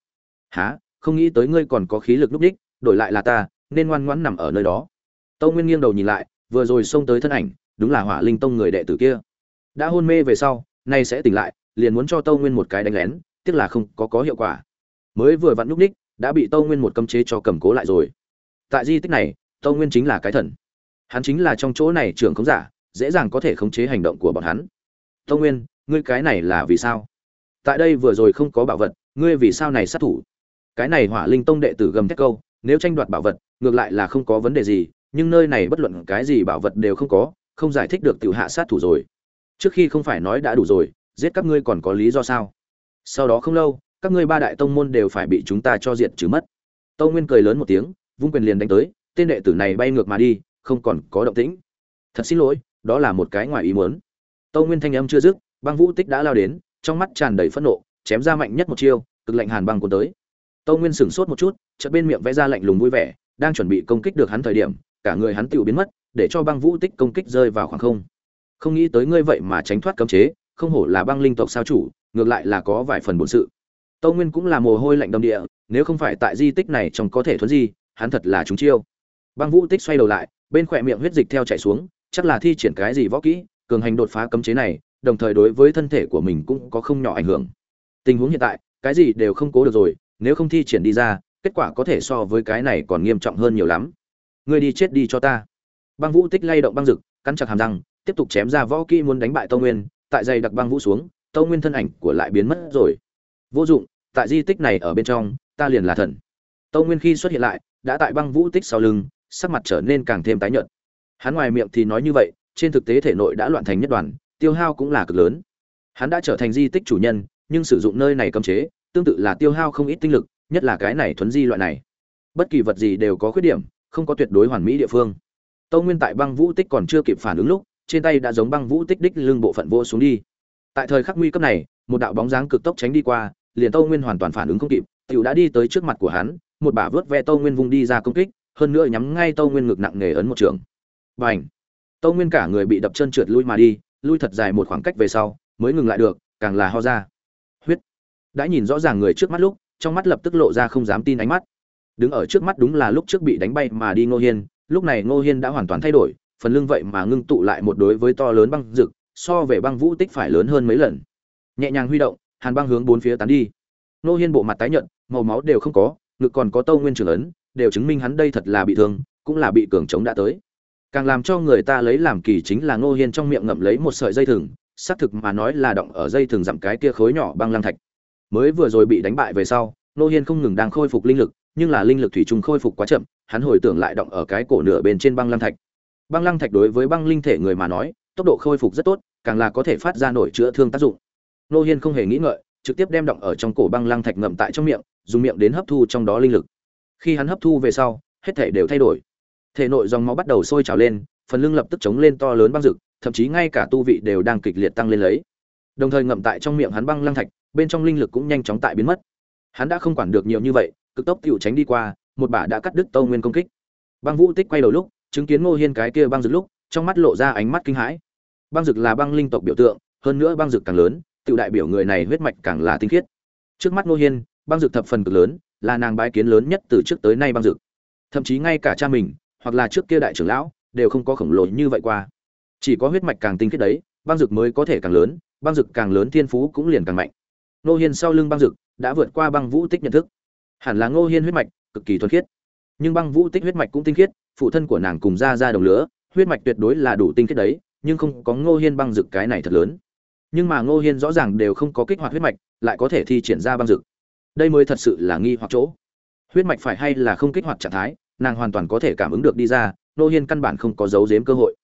Há không nghĩ tới ngươi còn có khí lực lúc đích, đổi lại là ta, nên ngoan ngoãn nằm ở nơi đó. Tâu nguyên nghiêng đầu nhìn lại, vừa rồi xông tới thân ảnh, đúng là hỏa linh tông người đệ tử kia. Đã hôn mê về sau, nay sẽ tỉnh lại, liền muốn cho tâu nguyên một cái đánh lén, tiếc là không có có hiệu quả. Mới vừa vặn lúc đích, đã bị tâu nguyên một cấm chế cho cầm cố lại rồi. Tại di tích này, tâu nguyên chính là cái thần. Hắn chính là trong chỗ này trưởng khống giả, dễ dàng có thể khống chế hành động của bọn hắn. Tâu nguyên, ngươi cái này là vì sao? Tại đây vừa rồi không có bảo vật, ngươi vì sao này sát thủ? Cái này hỏa linh tông đệ tử gầm thét câu, nếu tranh đoạt bảo vật, ngược lại là không có vấn đề gì, nhưng nơi này bất luận cái gì bảo vật đều không có, không giải thích được tự hạ sát thủ rồi. Trước khi không phải nói đã đủ rồi, giết các ngươi còn có lý do sao? Sau đó không lâu, các ngươi ba đại tông môn đều phải bị chúng ta cho diệt trừ mất. Tâu nguyên cười lớn một tiếng, vung quyền liền đánh tới, tên đệ tử này bay ngược mà đi, không còn có động tĩnh. Thật xin lỗi, đó là một cái ngoài ý muốn. Tâu nguyên thanh âm chưa dứt, băng vũ tích đã lao đến, trong mắt tràn đầy phẫn nộ, chém ra mạnh nhất một chiêu, cực lạnh hàn băng cuốn tới tâu nguyên sửng sốt một chút, chợt bên miệng vẽ ra lạnh lùng vui vẻ, đang chuẩn bị công kích được hắn thời điểm, cả người hắn tự biến mất, để cho băng vũ tích công kích rơi vào khoảng không. Không nghĩ tới ngươi vậy mà tránh thoát cấm chế, không hổ là băng linh tộc sao chủ, ngược lại là có vài phần bổn sự. Tâu nguyên cũng là mồ hôi lạnh đầm địa, nếu không phải tại di tích này trong có thể thuấn di, hắn thật là chúng chiêu. Băng vũ tích xoay đầu lại, bên khỏe miệng huyết dịch theo chảy xuống, chắc là thi triển cái gì võ kỹ, cường hành đột phá cấm chế này, đồng thời đối với thân thể của mình cũng có không nhỏ ảnh hưởng. Tình huống hiện tại, cái gì đều không cố được rồi nếu không thi triển đi ra, kết quả có thể so với cái này còn nghiêm trọng hơn nhiều lắm. Ngươi đi chết đi cho ta. Băng vũ tích lay động băng rực, cắn chặt hàm răng, tiếp tục chém ra võ kỹ muốn đánh bại tâu nguyên, tại dày đặc băng vũ xuống, tâu nguyên thân ảnh của lại biến mất rồi. Vô dụng, tại di tích này ở bên trong, ta liền là thần. Tâu nguyên khi xuất hiện lại, đã tại băng vũ tích sau lưng, sắc mặt trở nên càng thêm tái nhợt. Hắn ngoài miệng thì nói như vậy, trên thực tế thể nội đã loạn thành nhất đoàn, tiêu hao cũng là cực lớn. Hắn đã trở thành di tích chủ nhân, nhưng sử dụng nơi này cấm chế tương tự là tiêu hao không ít tinh lực, nhất là cái này thuấn di loại này. Bất kỳ vật gì đều có khuyết điểm, không có tuyệt đối hoàn mỹ địa phương. Tâu nguyên tại băng vũ tích còn chưa kịp phản ứng lúc, trên tay đã giống băng vũ tích đích lưng bộ phận vô xuống đi. Tại thời khắc nguy cấp này, một đạo bóng dáng cực tốc tránh đi qua, liền tâu nguyên hoàn toàn phản ứng không kịp, tiểu đã đi tới trước mặt của hắn, một bả vớt ve tâu nguyên vung đi ra công kích, hơn nữa nhắm ngay tâu nguyên ngực nặng nề ấn một trường. Và tô tâu nguyên cả người bị đập chân trượt lui mà đi, lui thật dài một khoảng cách về sau, mới ngừng lại được, càng là ho ra đã nhìn rõ ràng người trước mắt lúc, trong mắt lập tức lộ ra không dám tin ánh mắt. Đứng ở trước mắt đúng là lúc trước bị đánh bay mà đi ngô hiên, lúc này ngô hiên đã hoàn toàn thay đổi, phần lưng vậy mà ngưng tụ lại một đối với to lớn băng rực, so về băng vũ tích phải lớn hơn mấy lần. Nhẹ nhàng huy động, hàn băng hướng bốn phía tán đi. Ngô hiên bộ mặt tái nhợt, màu máu đều không có, ngực còn có tâu nguyên trường ấn, đều chứng minh hắn đây thật là bị thương, cũng là bị cường chống đã tới. Càng làm cho người ta lấy làm kỳ chính là ngô hiên trong miệng ngậm lấy một sợi dây thừng, xác thực mà nói là động ở dây thừng dặm cái kia khối nhỏ băng lăng thạch mới vừa rồi bị đánh bại về sau Nô hiên không ngừng đang khôi phục linh lực, nhưng là linh lực thủy trùng khôi phục quá chậm, hắn hồi tưởng lại động ở cái cổ nửa bên trên băng lăng thạch. Băng lăng thạch đối với băng linh thể người mà nói, tốc độ khôi phục rất tốt, càng là có thể phát ra nổi chữa thương tác dụng. Nô hiên không hề nghĩ ngợi, trực tiếp đem động ở trong cổ băng lăng thạch ngậm tại trong miệng, dùng miệng đến hấp thu trong đó linh lực. Khi hắn hấp thu về sau, hết thể đều thay đổi. Thể nội dòng máu bắt đầu sôi trào lên, phần lưng lập tức chống lên to lớn băng rực, thậm chí ngay cả tu vị đều đang kịch liệt tăng lên lấy. Đồng thời ngậm tại trong miệng hắn băng lăng thạch bên trong linh lực cũng nhanh chóng tại biến mất. Hắn đã không quản được nhiều như vậy, cực tốc tựu tránh đi qua, một bả đã cắt đứt tâu nguyên công kích. Băng vũ tích quay đầu lúc, chứng kiến ngô hiên cái kia băng rực lúc, trong mắt lộ ra ánh mắt kinh hãi. Băng rực là băng linh tộc biểu tượng, hơn nữa băng rực càng lớn tự đại biểu người này huyết mạch càng là tinh khiết. Trước mắt ngô hiên, băng rực thập phần cực lớn, là nàng bái kiến lớn nhất từ trước tới nay băng rực thậm chí ngay cả cha mình, hoặc là trước kia đại trưởng lão, đều không có khổng lồ như vậy qua. Chỉ có huyết mạch càng tinh khiết đấy, băng rực mới có thể càng lớn, băng rực càng lớn thiên phú cũng liền càng mạnh. Ngô hiên sau lưng băng dực đã vượt qua băng vũ tích nhận thức. Hẳn là ngô hiên huyết mạch cực kỳ thuần khiết. Nhưng băng vũ tích huyết mạch cũng tinh khiết, phụ thân của nàng cùng ra ra đồng lửa huyết mạch tuyệt đối là đủ tinh khiết đấy, nhưng không có ngô hiên băng dực cái này thật lớn. Nhưng mà ngô hiên rõ ràng đều không có kích hoạt huyết mạch, lại có thể thi triển ra băng dực. Đây mới thật sự là nghi hoặc chỗ. Huyết mạch phải hay là không kích hoạt trạng thái, nàng hoàn toàn có thể cảm ứng được đi ra, ngô hiên căn bản không có giấu giếm cơ hội.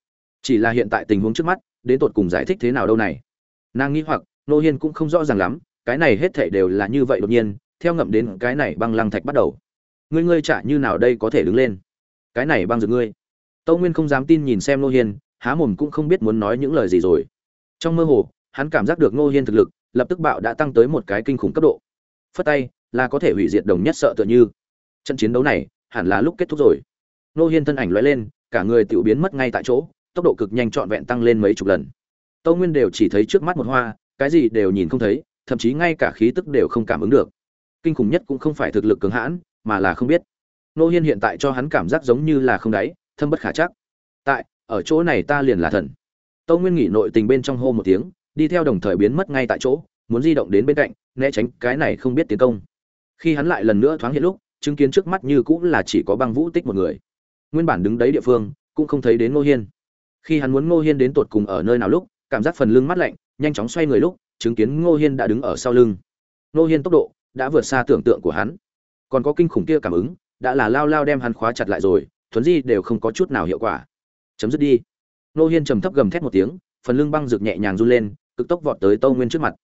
Chỉ là hiện tại tình huống trước mắt, đến tột cùng giải thích thế nào đâu này? Nàng nghi hoặc, ngô hiên cũng không rõ ràng lắm cái này hết thảy đều là như vậy đột nhiên, theo ngậm đến cái này băng lăng thạch bắt đầu. Ngươi ngươi trả như nào đây có thể đứng lên? Cái này băng dược ngươi. Tâu nguyên không dám tin nhìn xem ngô hiên, há mồm cũng không biết muốn nói những lời gì rồi. Trong mơ hồ, hắn cảm giác được ngô hiên thực lực, lập tức bạo đã tăng tới một cái kinh khủng cấp độ. Phất tay, là có thể hủy diệt đồng nhất sợ tựa như. Trận chiến đấu này, hẳn là lúc kết thúc rồi. Ngô hiên thân ảnh lóe lên, cả người tiểu biến mất ngay tại chỗ, tốc độ cực nhanh trọn vẹn tăng lên mấy chục lần. Tâu nguyên đều chỉ thấy trước mắt một hoa, cái gì đều nhìn không thấy thậm chí ngay cả khí tức đều không cảm ứng được. Kinh khủng nhất cũng không phải thực lực cường hãn, mà là không biết. Nô hiên hiện tại cho hắn cảm giác giống như là không đáy, thâm bất khả chắc. Tại, ở chỗ này ta liền là thần. Tâu nguyên nghỉ nội tình bên trong hô một tiếng, đi theo đồng thời biến mất ngay tại chỗ, muốn di động đến bên cạnh, né tránh cái này không biết tiến công. Khi hắn lại lần nữa thoáng hiện lúc, chứng kiến trước mắt như cũng là chỉ có băng vũ tích một người. Nguyên bản đứng đấy địa phương, cũng không thấy đến ngô hiên. Khi hắn muốn ngô hiên đến tột cùng ở nơi nào lúc, cảm giác phần lưng mắt lạnh, nhanh chóng xoay người lúc chứng kiến ngô hiên đã đứng ở sau lưng. Ngô hiên tốc độ đã vượt xa tưởng tượng của hắn. Còn có kinh khủng kia cảm ứng, đã là lao lao đem hắn khóa chặt lại rồi thuần di đều không có chút nào hiệu quả. Chấm dứt đi. Ngô hiên trầm thấp gầm thét một tiếng, phần lưng băng rực nhẹ nhàng run lên, cực tốc vọt tới Tô nguyên trước mặt.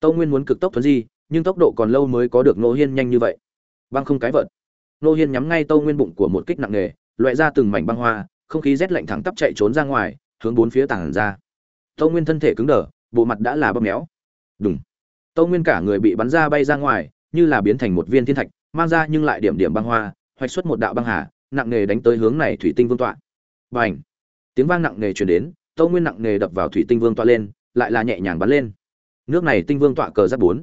Tô nguyên muốn cực tốc thuần di, nhưng tốc độ còn lâu mới có được ngô hiên nhanh như vậy. Băng không cái vợt. Ngô hiên nhắm ngay Tô nguyên bụng của một kích nặng nề loại ra từng mảnh băng hoa, không khí rét lạnh thẳng tắp chạy trốn ra ngoài, hướng bốn phía tản ra. Tô nguyên thân thể cứng đờ, bộ mặt đã là bơm méo đúng. Tâu nguyên cả người bị bắn ra bay ra ngoài, như là biến thành một viên thiên thạch, mang ra nhưng lại điểm điểm băng hoa, hoạch xuất một đạo băng hà, nặng nề đánh tới hướng này thủy tinh vương tọa. B à n h tiếng vang nặng nề chuyển đến, tâu nguyên nặng nề đập vào thủy tinh vương tọa lên, lại là nhẹ nhàng bắn lên. Nước này tinh vương tọa cờ giáp bốn.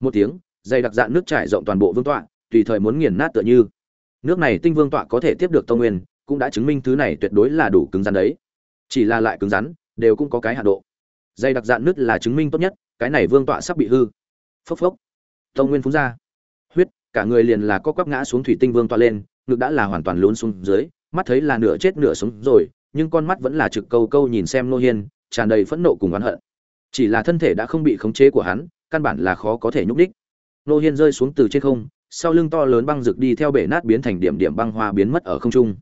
Một tiếng, dày đặc dạng nước trải rộng toàn bộ vương tọa, tùy thời muốn nghiền nát tựa như. Nước này tinh vương tọa có thể tiếp được tâu nguyên, cũng đã chứng minh thứ này tuyệt đối là đủ cứng rắn đấy. Chỉ là lại cứng rắn, đều cũng có cái hạ độ. Dày đặc dạng nước là chứng minh tốt nhất cái này vương tọa sắp bị hư. Phốc phốc. Tông nguyên phun ra. Huyết, cả người liền là co quắp ngã xuống thủy tinh vương tọa lên, ngực đã là hoàn toàn lún xuống dưới, mắt thấy là nửa chết nửa sống rồi, nhưng con mắt vẫn là trực câu câu nhìn xem nô hiên, tràn đầy phẫn nộ cùng oán hận. Chỉ là thân thể đã không bị khống chế của hắn, căn bản là khó có thể nhúc đích nô hiên rơi xuống từ trên không, sau lưng to lớn băng rực đi theo bể nát biến thành điểm điểm băng hoa biến mất ở không trung.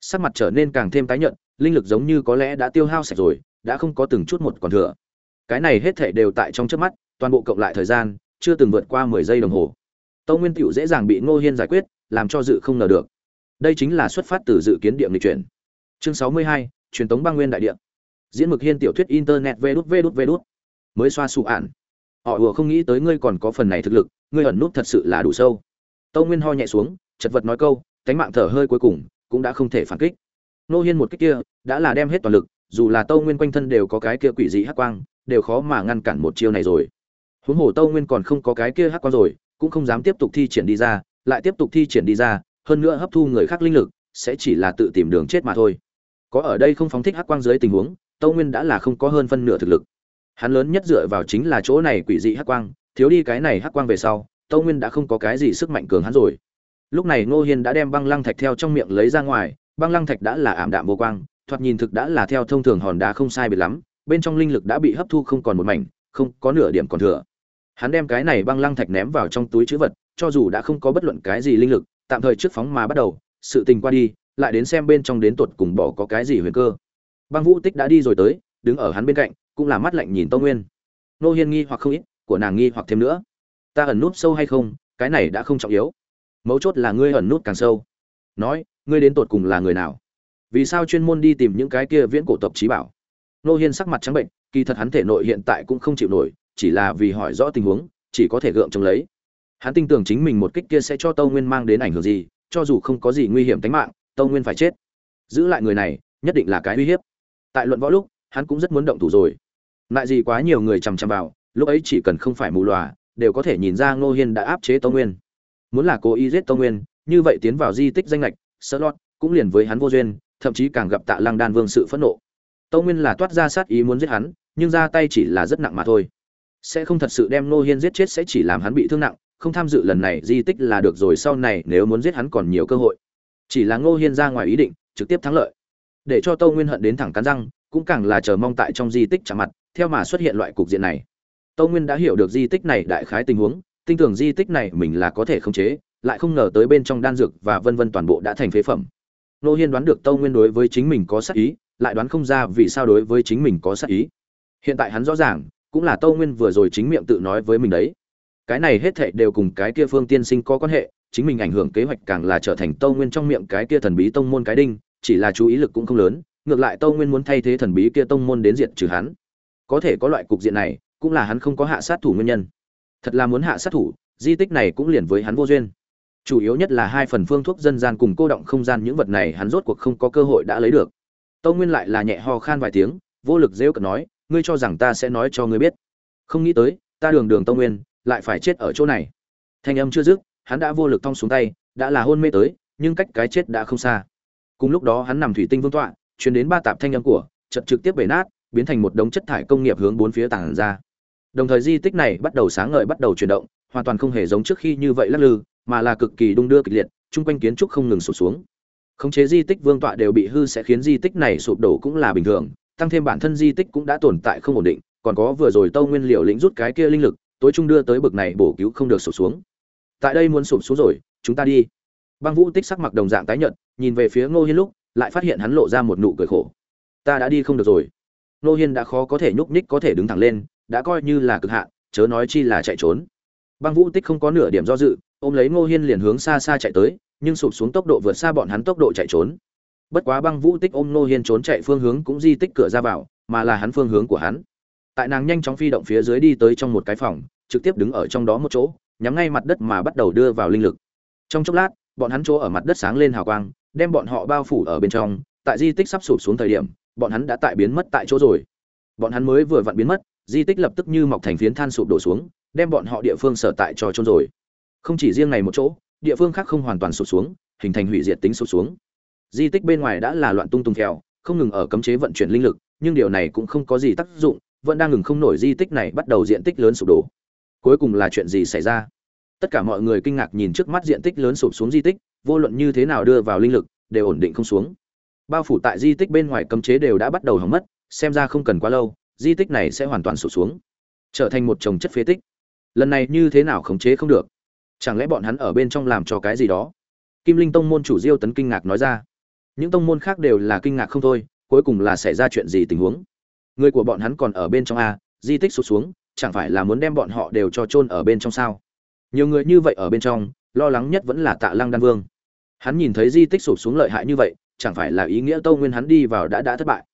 Sắc mặt trở nên càng thêm tái nhợt, linh lực giống như có lẽ đã tiêu hao sạch rồi, đã không có từng chút một còn thừa cái này hết thảy đều tại trong trước mắt, toàn bộ cộng lại thời gian, chưa từng vượt qua mười giây đồng hồ. Tâu nguyên tiểu dễ dàng bị ngô hiên giải quyết, làm cho dự không ngờ được. Đây chính là xuất phát từ dự kiến địa lịch chuyển. Chương sáu mươi hai, truyền tống băng nguyên đại địa. Diễn mực hiên tiểu thuyết internet vê đút vê đút vê đút. Mới xoa sụ ản họ vừa không nghĩ tới ngươi còn có phần này thực lực, ngươi ẩn nút thật sự là đủ sâu. Tâu nguyên ho nhẹ xuống, chật vật nói câu, cánh mạng thở hơi cuối cùng, cũng đã không thể phản kích. Nô hiên một kích kia, đã là đem hết toàn lực, dù là tâu nguyên quanh thân đều có cái kia quỷ dị hắc quang đều khó mà ngăn cản một chiêu này rồi. Huống hồ tâu nguyên còn không có cái kia hắc quang rồi, cũng không dám tiếp tục thi triển đi ra, lại tiếp tục thi triển đi ra, hơn nữa hấp thu người khác linh lực, sẽ chỉ là tự tìm đường chết mà thôi. Có ở đây không phóng thích hắc quang dưới tình huống, tâu nguyên đã là không có hơn phân nửa thực lực. Hắn lớn nhất dựa vào chính là chỗ này quỷ dị hắc quang, thiếu đi cái này hắc quang về sau, tâu nguyên đã không có cái gì sức mạnh cường hắn rồi. Lúc này ngô hiên đã đem băng lăng thạch theo trong miệng lấy ra ngoài, băng lăng thạch đã là ảm đạm vô quang, thoạt nhìn thực đã là theo thông thường hòn đá không sai biệt lắm bên trong linh lực đã bị hấp thu không còn một mảnh, không có nửa điểm còn thừa. Hắn đem cái này băng lăng thạch ném vào trong túi chữ vật, cho dù đã không có bất luận cái gì linh lực, tạm thời trước phóng mà bắt đầu, sự tình qua đi, lại đến xem bên trong đến tuột cùng bỏ có cái gì huyền cơ. Băng vũ tích đã đi rồi tới, đứng ở hắn bên cạnh, cũng là mắt lạnh nhìn tâu nguyên. Nô hiên nghi hoặc không ít, của nàng nghi hoặc thêm nữa. Ta ẩn nút sâu hay không, cái này đã không trọng yếu. Mấu chốt là ngươi ẩn nút càng sâu. Nói, ngươi đến tột cùng là người nào? Vì sao chuyên môn đi tìm những cái kia viễn cổ tộc trí bảo? Nô hiên sắc mặt trắng bệnh, kỳ thật hắn thể nội hiện tại cũng không chịu nổi, chỉ là vì hỏi rõ tình huống, chỉ có thể gượng chống lấy. Hắn tin tưởng chính mình một kích kia sẽ cho tâu nguyên mang đến ảnh hưởng gì, cho dù không có gì nguy hiểm tính mạng, tâu nguyên phải chết. Giữ lại người này, nhất định là cái uy hiếp. Tại luận võ lúc, hắn cũng rất muốn động thủ rồi. Lại gì quá nhiều người chằm chằm vào, lúc ấy chỉ cần không phải mù lòa, đều có thể nhìn ra ngô hiên đã áp chế tâu nguyên. Muốn là cố ý giết tâu nguyên, như vậy tiến vào di tích danh lệch sợ lót cũng liền với hắn vô duyên, thậm chí càng gặp tạ lăng đan vương sự phẫn nộ tâu nguyên là toát ra sát ý muốn giết hắn, nhưng ra tay chỉ là rất nặng mà thôi. Sẽ không thật sự đem nô hiên giết chết sẽ chỉ làm hắn bị thương nặng, không tham dự lần này di tích là được rồi, sau này nếu muốn giết hắn còn nhiều cơ hội. Chỉ là ngô hiên ra ngoài ý định, trực tiếp thắng lợi. Để cho tâu nguyên hận đến thẳng cắn răng, cũng càng là chờ mong tại trong di tích chạm mặt, theo mà xuất hiện loại cục diện này. Tâu nguyên đã hiểu được di tích này đại khái tình huống, tin tưởng di tích này mình là có thể khống chế, lại không ngờ tới bên trong đan dược và vân vân toàn bộ đã thành phế phẩm. Nô hiên đoán được tâu nguyên đối với chính mình có sát ý lại đoán không ra vì sao đối với chính mình có sát ý. Hiện tại hắn rõ ràng, cũng là tâu nguyên vừa rồi chính miệng tự nói với mình đấy. Cái này hết thệ đều cùng cái kia phương tiên sinh có quan hệ, chính mình ảnh hưởng kế hoạch càng là trở thành tâu nguyên trong miệng cái kia thần bí tông môn cái đinh, chỉ là chú ý lực cũng không lớn, ngược lại tâu nguyên muốn thay thế thần bí kia tông môn đến diện trừ hắn. Có thể có loại cục diện này, cũng là hắn không có hạ sát thủ nguyên nhân. Thật là muốn hạ sát thủ, di tích này cũng liền với hắn vô duyên. Chủ yếu nhất là hai phần phương thuốc dân gian cùng cô động không gian những vật này hắn rốt cuộc không có cơ hội đã lấy được tâu nguyên lại là nhẹ ho khan vài tiếng, vô lực rêu cợt nói, ngươi cho rằng ta sẽ nói cho ngươi biết? Không nghĩ tới, ta đường đường tâu nguyên, lại phải chết ở chỗ này. Thanh âm chưa dứt, hắn đã vô lực thong xuống tay, đã là hôn mê tới, nhưng cách cái chết đã không xa. Cùng lúc đó hắn nằm thủy tinh vương tọa chuyển đến ba tạp thanh âm của trận trực tiếp bể nát, biến thành một đống chất thải công nghiệp hướng bốn phía tảng ra. Đồng thời di tích này bắt đầu sáng ngời bắt đầu chuyển động, hoàn toàn không hề giống trước khi như vậy lắc lư, mà là cực kỳ đung đưa kịch liệt, chung quanh kiến trúc không ngừng sụp xuống khống chế di tích vương tọa đều bị hư sẽ khiến di tích này sụp đổ cũng là bình thường, tăng thêm bản thân di tích cũng đã tồn tại không ổn định, còn có vừa rồi tâu nguyên liều lĩnh rút cái kia linh lực, tối trung đưa tới bực này bổ cứu không được sụp xuống. Tại đây muốn sụp xuống rồi, chúng ta đi. Băng vũ tích sắc mặc đồng dạng tái nhợt, nhìn về phía ngô hiên lúc, lại phát hiện hắn lộ ra một nụ cười khổ. Ta đã đi không được rồi. Ngô hiên đã khó có thể nhúc nhích có thể đứng thẳng lên, đã coi như là cực hạn, chớ nói chi là chạy trốn. Băng vũ tích không có nửa điểm do dự ôm lấy ngô hiên liền hướng xa xa chạy tới, nhưng sụp xuống tốc độ vượt xa bọn hắn tốc độ chạy trốn. Bất quá băng vũ tích ôm ngô hiên trốn chạy phương hướng cũng di tích cửa ra vào, mà là hắn phương hướng của hắn. Tại nàng nhanh chóng phi động phía dưới đi tới trong một cái phòng, trực tiếp đứng ở trong đó một chỗ, nhắm ngay mặt đất mà bắt đầu đưa vào linh lực. Trong chốc lát, bọn hắn chỗ ở mặt đất sáng lên hào quang, đem bọn họ bao phủ ở bên trong, tại di tích sắp sụp xuống thời điểm, bọn hắn đã tại biến mất tại chỗ rồi. Bọn hắn mới vừa vặn biến mất, di tích lập tức như mọc thành phiến than sụp đổ xuống, đem bọn họ địa phương sở tại cho chôn rồi không chỉ riêng này một chỗ, địa phương khác không hoàn toàn sụp xuống, hình thành hủy diệt tính sụp xuống. Di tích bên ngoài đã là loạn tung tung theo không ngừng ở cấm chế vận chuyển linh lực, nhưng điều này cũng không có gì tác dụng, vẫn đang ngừng không nổi di tích này bắt đầu diện tích lớn sụp đổ. Cuối cùng là chuyện gì xảy ra? Tất cả mọi người kinh ngạc nhìn trước mắt diện tích lớn sụp xuống di tích, vô luận như thế nào đưa vào linh lực, đều ổn định không xuống. Bao phủ tại di tích bên ngoài cấm chế đều đã bắt đầu hỏng mất, xem ra không cần quá lâu, di tích này sẽ hoàn toàn sụp xuống, trở thành một chồng chất phế tích. Lần này như thế nào khống chế không được? Chẳng lẽ bọn hắn ở bên trong làm cho cái gì đó? Kim linh tông môn chủ diêu tấn kinh ngạc nói ra. Những tông môn khác đều là kinh ngạc không thôi, cuối cùng là xảy ra chuyện gì tình huống? Người của bọn hắn còn ở bên trong a, di tích sụt xuống, chẳng phải là muốn đem bọn họ đều cho chôn ở bên trong sao? Nhiều người như vậy ở bên trong, lo lắng nhất vẫn là tạ lăng đan vương. Hắn nhìn thấy di tích sụp xuống lợi hại như vậy, chẳng phải là ý nghĩa tâu nguyên hắn đi vào đã đã thất bại.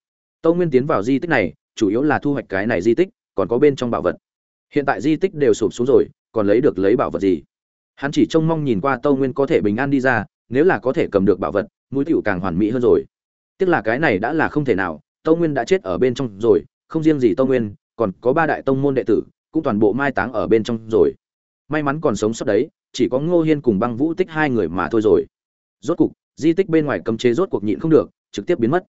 Tâu nguyên tiến vào di tích này, chủ yếu là thu hoạch cái này di tích, còn có bên trong bảo vật. Hiện tại di tích đều sụp xuống rồi, còn lấy được lấy bảo vật gì? Hắn chỉ trông mong nhìn qua tâu nguyên có thể bình an đi ra, nếu là có thể cầm được bảo vật, mũi tiểu càng hoàn mỹ hơn rồi. Tiếc là cái này đã là không thể nào, tâu nguyên đã chết ở bên trong rồi, không riêng gì tâu nguyên, còn có ba đại tông môn đệ tử, cũng toàn bộ mai táng ở bên trong rồi. May mắn còn sống sót đấy, chỉ có ngô hiên cùng băng vũ tích hai người mà thôi rồi. Rốt cục, di tích bên ngoài cấm chế rốt cuộc nhịn không được, trực tiếp biến mất.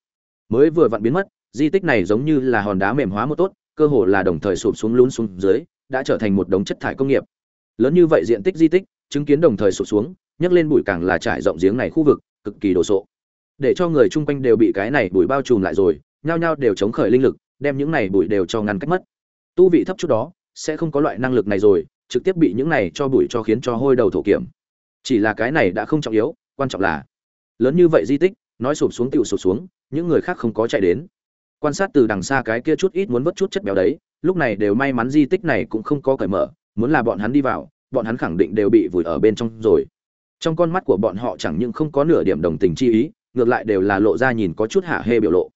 Mới vừa vặn biến mất, di tích này giống như là hòn đá mềm hóa một tốt, cơ hồ là đồng thời sụp xuống lún xuống dưới, đã trở thành một đống chất thải công nghiệp. Lớn như vậy diện tích di tích chứng kiến đồng thời sụp xuống, nhấc lên bụi càng là trải rộng giếng này khu vực, cực kỳ đồ sộ. Để cho người chung quanh đều bị cái này bụi bao trùm lại rồi, nhao nhao đều chống khởi linh lực, đem những này bụi đều cho ngăn cách mất. Tu vị thấp chút đó, sẽ không có loại năng lực này rồi, trực tiếp bị những này cho bụi cho khiến cho hôi đầu thổ kiểm. Chỉ là cái này đã không trọng yếu, quan trọng là lớn như vậy di tích, nói sụp xuống tựu sụp xuống, những người khác không có chạy đến. Quan sát từ đằng xa cái kia chút ít muốn vớt chút chất béo đấy, lúc này đều may mắn di tích này cũng không có cởi mở, muốn là bọn hắn đi vào bọn hắn khẳng định đều bị vùi ở bên trong rồi. Trong con mắt của bọn họ chẳng những không có nửa điểm đồng tình chi ý, ngược lại đều là lộ ra nhìn có chút hạ hê biểu lộ.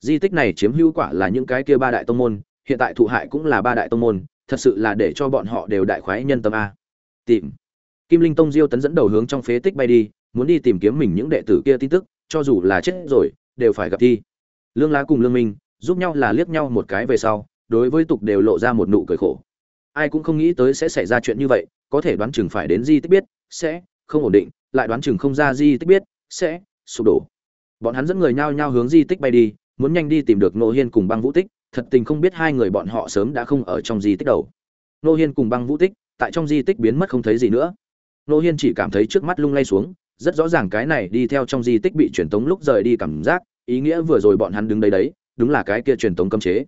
Di tích này chiếm hữu quả là những cái kia ba đại tông môn, hiện tại thụ hại cũng là ba đại tông môn, thật sự là để cho bọn họ đều đại khoái nhân tâm a. Tìm. Kim linh tông diêu tấn dẫn đầu hướng trong phế tích bay đi, muốn đi tìm kiếm mình những đệ tử kia tin tức, cho dù là chết rồi, đều phải gặp thi. Lương lá cùng lương minh, giúp nhau là liếc nhau một cái về sau, đối với tục đều lộ ra một nụ cười khổ. Ai cũng không nghĩ tới sẽ xảy ra chuyện như vậy có thể đoán chừng phải đến di tích biết, sẽ không ổn định, lại đoán chừng không ra di tích biết, sẽ sụp đổ. Bọn hắn dẫn người nhao nhao hướng di tích bay đi, muốn nhanh đi tìm được nô hiên cùng băng vũ tích, thật tình không biết hai người bọn họ sớm đã không ở trong di tích đầu. Nô hiên cùng băng vũ tích, tại trong di tích biến mất không thấy gì nữa. Nô hiên chỉ cảm thấy trước mắt lung lay xuống, rất rõ ràng cái này đi theo trong di tích bị truyền tống lúc rời đi cảm giác, ý nghĩa vừa rồi bọn hắn đứng đấy đấy, đúng là cái kia truyền tống cấm chế.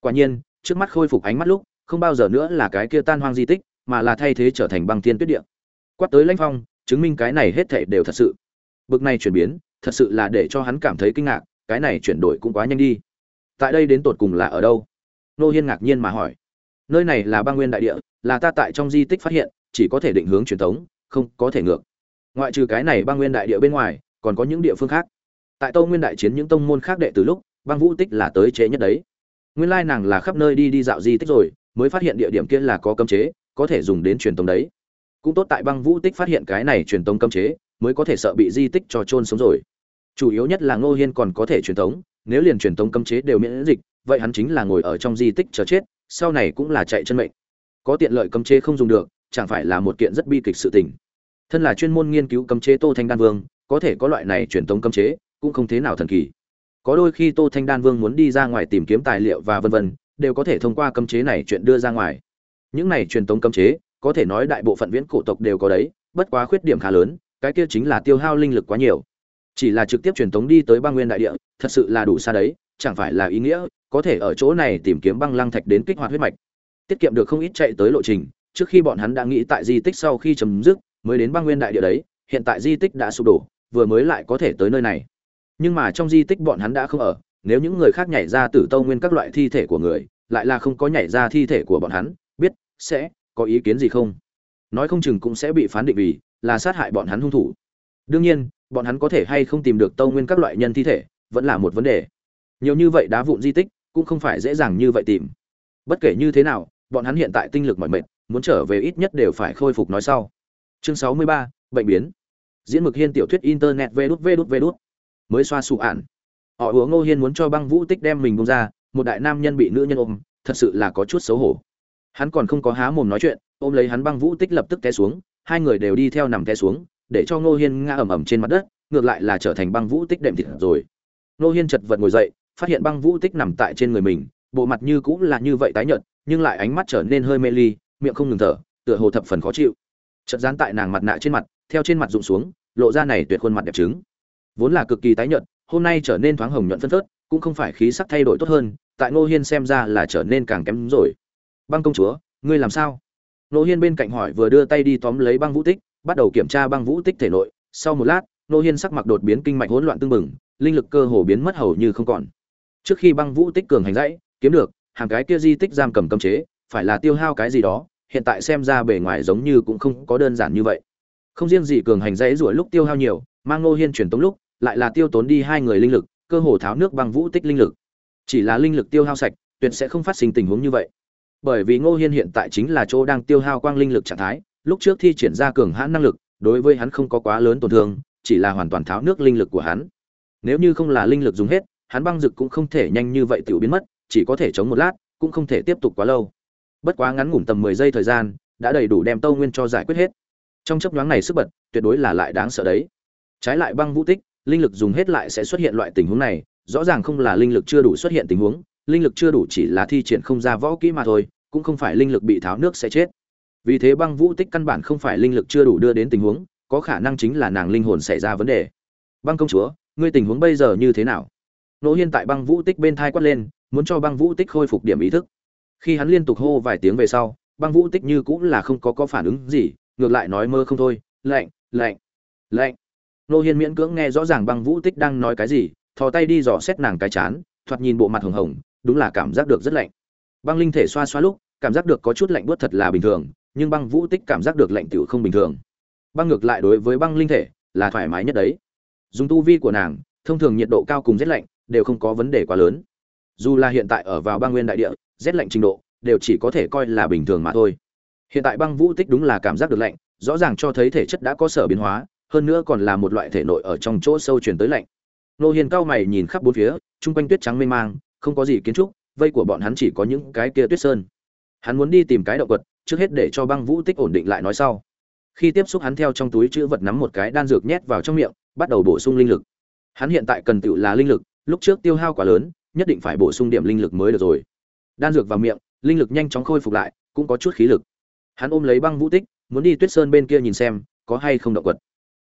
Quả nhiên, trước mắt khôi phục ánh mắt lúc, không bao giờ nữa là cái kia tan hoang di tích mà là thay thế trở thành băng thiên tuyết địa. Quát tới lãnh phong, chứng minh cái này hết thảy đều thật sự. Bực này chuyển biến, thật sự là để cho hắn cảm thấy kinh ngạc, cái này chuyển đổi cũng quá nhanh đi. Tại đây đến tột cùng là ở đâu? Nô hiên ngạc nhiên mà hỏi. Nơi này là băng nguyên đại địa, là ta tại trong di tích phát hiện, chỉ có thể định hướng truyền thống, không có thể ngược. Ngoại trừ cái này băng nguyên đại địa bên ngoài, còn có những địa phương khác. Tại tâu nguyên đại chiến những tông môn khác đệ từ lúc, băng vũ tích là tới chế nhất đấy. Nguyên lai nàng là khắp nơi đi đi dạo di tích rồi, mới phát hiện địa điểm kia là có cấm chế có thể dùng đến truyền tống đấy. Cũng tốt tại băng vũ tích phát hiện cái này truyền tống cấm chế, mới có thể sợ bị di tích cho trôn sống rồi. Chủ yếu nhất là ngô hiên còn có thể truyền tống, nếu liền truyền tống cấm chế đều miễn dịch, vậy hắn chính là ngồi ở trong di tích chờ chết, sau này cũng là chạy chân mệnh. Có tiện lợi cấm chế không dùng được, chẳng phải là một kiện rất bi kịch sự tình. Thân là chuyên môn nghiên cứu cấm chế tô thanh đan vương, có thể có loại này truyền tống cấm chế, cũng không thế nào thần kỳ. Có đôi khi tô thanh đan vương muốn đi ra ngoài tìm kiếm tài liệu và vân vân, đều có thể thông qua cấm chế này chuyện đưa ra ngoài những này truyền tống cấm chế, có thể nói đại bộ phận viễn cổ tộc đều có đấy, bất quá khuyết điểm khá lớn, cái kia chính là tiêu hao linh lực quá nhiều. Chỉ là trực tiếp truyền tống đi tới băng nguyên đại địa, thật sự là đủ xa đấy, chẳng phải là ý nghĩa, có thể ở chỗ này tìm kiếm băng lăng thạch đến kích hoạt huyết mạch. Tiết kiệm được không ít chạy tới lộ trình, trước khi bọn hắn đã nghĩ tại di tích sau khi chấm dứt, mới đến băng nguyên đại địa đấy, hiện tại di tích đã sụp đổ, vừa mới lại có thể tới nơi này. Nhưng mà trong di tích bọn hắn đã không ở, nếu những người khác nhảy ra từ tâu nguyên các loại thi thể của người, lại là không có nhảy ra thi thể của bọn hắn sẽ có ý kiến gì không? Nói không chừng cũng sẽ bị phán định vì là sát hại bọn hắn hung thủ. Đương nhiên, bọn hắn có thể hay không tìm được tâu nguyên các loại nhân thi thể vẫn là một vấn đề. Nhiều như vậy đá vụn di tích cũng không phải dễ dàng như vậy tìm. Bất kể như thế nào, bọn hắn hiện tại tinh lực mọi mệt, muốn trở về ít nhất đều phải khôi phục nói sau. Chương sáu mươi ba, bệnh biến. Diễn mực hiên tiểu thuyết internet vê đút vê đút vê đút. Mới xoa sụ ản. Họ hứa ngô hiên muốn cho băng vũ tích đem mình bông ra, một đại nam nhân bị nữ nhân ôm, thật sự là có chút xấu hổ hắn còn không có há mồm nói chuyện, ôm lấy hắn băng vũ tích lập tức té xuống, hai người đều đi theo nằm té xuống, để cho ngô hiên ngã ầm ầm trên mặt đất, ngược lại là trở thành băng vũ tích đệm thịt rồi. Ngô hiên chật vật ngồi dậy, phát hiện băng vũ tích nằm tại trên người mình, bộ mặt như cũng là như vậy tái nhợt, nhưng lại ánh mắt trở nên hơi mê ly, miệng không ngừng thở, tựa hồ thập phần khó chịu. Chợt dán tại nàng mặt nạ trên mặt, theo trên mặt rụng xuống, lộ ra này tuyệt khuôn mặt đẹp trứng. Vốn là cực kỳ tái nhợt, hôm nay trở nên thoáng hồng nhuận phân phớt, cũng không phải khí sắc thay đổi tốt hơn, tại ngô hiên xem ra là trở nên càng kém rồi băng công chúa ngươi làm sao? Nô hiên bên cạnh hỏi vừa đưa tay đi tóm lấy băng vũ tích bắt đầu kiểm tra băng vũ tích thể nội. Sau một lát Nô hiên sắc mặt đột biến kinh mạch hỗn loạn tương bừng, linh lực cơ hồ biến mất hầu như không còn. Trước khi băng vũ tích cường hành dãy kiếm được hàng cái kia di tích giam cầm cấm chế phải là tiêu hao cái gì đó hiện tại xem ra bề ngoài giống như cũng không có đơn giản như vậy. Không riêng gì cường hành dãy rủa lúc tiêu hao nhiều mang Nô hiên truyền tống lúc lại là tiêu tốn đi hai người linh lực cơ hồ tháo nước băng vũ tích linh lực. Chỉ là linh lực tiêu hao sạch tuyệt sẽ không phát sinh tình huống như vậy bởi vì ngô hiên hiện tại chính là chỗ đang tiêu hao quang linh lực trạng thái, lúc trước thi triển ra cường hãn năng lực, đối với hắn không có quá lớn tổn thương, chỉ là hoàn toàn tháo nước linh lực của hắn. Nếu như không là linh lực dùng hết, hắn băng dực cũng không thể nhanh như vậy tự biến mất, chỉ có thể chống một lát, cũng không thể tiếp tục quá lâu. Bất quá ngắn ngủn tầm mười giây thời gian, đã đầy đủ đem tâu nguyên cho giải quyết hết. Trong chấp nhoáng này sức bật, tuyệt đối là lại đáng sợ đấy. Trái lại băng vũ tích, linh lực dùng hết lại sẽ xuất hiện loại tình huống này, rõ ràng không là linh lực chưa đủ xuất hiện tình huống linh lực chưa đủ chỉ là thi triển không ra võ kỹ mà thôi, cũng không phải linh lực bị tháo nước sẽ chết. Vì thế băng vũ tích căn bản không phải linh lực chưa đủ đưa đến tình huống, có khả năng chính là nàng linh hồn xảy ra vấn đề. Băng công chúa, ngươi tình huống bây giờ như thế nào? Nỗ hiên tại băng vũ tích bên thai quát lên, muốn cho băng vũ tích khôi phục điểm ý thức. Khi hắn liên tục hô vài tiếng về sau, băng vũ tích như cũng là không có có phản ứng gì, ngược lại nói mơ không thôi, lạnh lạnh lạnh. Nô hiên miễn cưỡng nghe rõ ràng băng vũ tích đang nói cái gì, thò tay đi dò xét nàng cái chán thoạt nhìn bộ mặt hồng hồng, đúng là cảm giác được rất lạnh. Băng linh thể xoa xoa lúc, cảm giác được có chút lạnh buốt thật là bình thường, nhưng băng vũ tích cảm giác được lạnh tiểu không bình thường. Băng ngược lại đối với băng linh thể là thoải mái nhất đấy. Dùng tu vi của nàng, thông thường nhiệt độ cao cùng rét lạnh đều không có vấn đề quá lớn. Dù là hiện tại ở vào băng nguyên đại địa, rét lạnh trình độ đều chỉ có thể coi là bình thường mà thôi. Hiện tại băng vũ tích đúng là cảm giác được lạnh, rõ ràng cho thấy thể chất đã có sở biến hóa, hơn nữa còn là một loại thể nội ở trong chỗ sâu truyền tới lạnh nô hiền cao mày nhìn khắp bốn phía, chung quanh tuyết trắng mênh mang, không có gì kiến trúc, vây của bọn hắn chỉ có những cái kia tuyết sơn. Hắn muốn đi tìm cái động vật, trước hết để cho băng vũ tích ổn định lại nói sau. Khi tiếp xúc hắn theo trong túi chữ vật nắm một cái đan dược nhét vào trong miệng, bắt đầu bổ sung linh lực. Hắn hiện tại cần tựu là linh lực, lúc trước tiêu hao quá lớn, nhất định phải bổ sung điểm linh lực mới được rồi. Đan dược vào miệng, linh lực nhanh chóng khôi phục lại, cũng có chút khí lực. Hắn ôm lấy băng vũ tích, muốn đi tuyết sơn bên kia nhìn xem, có hay không động vật.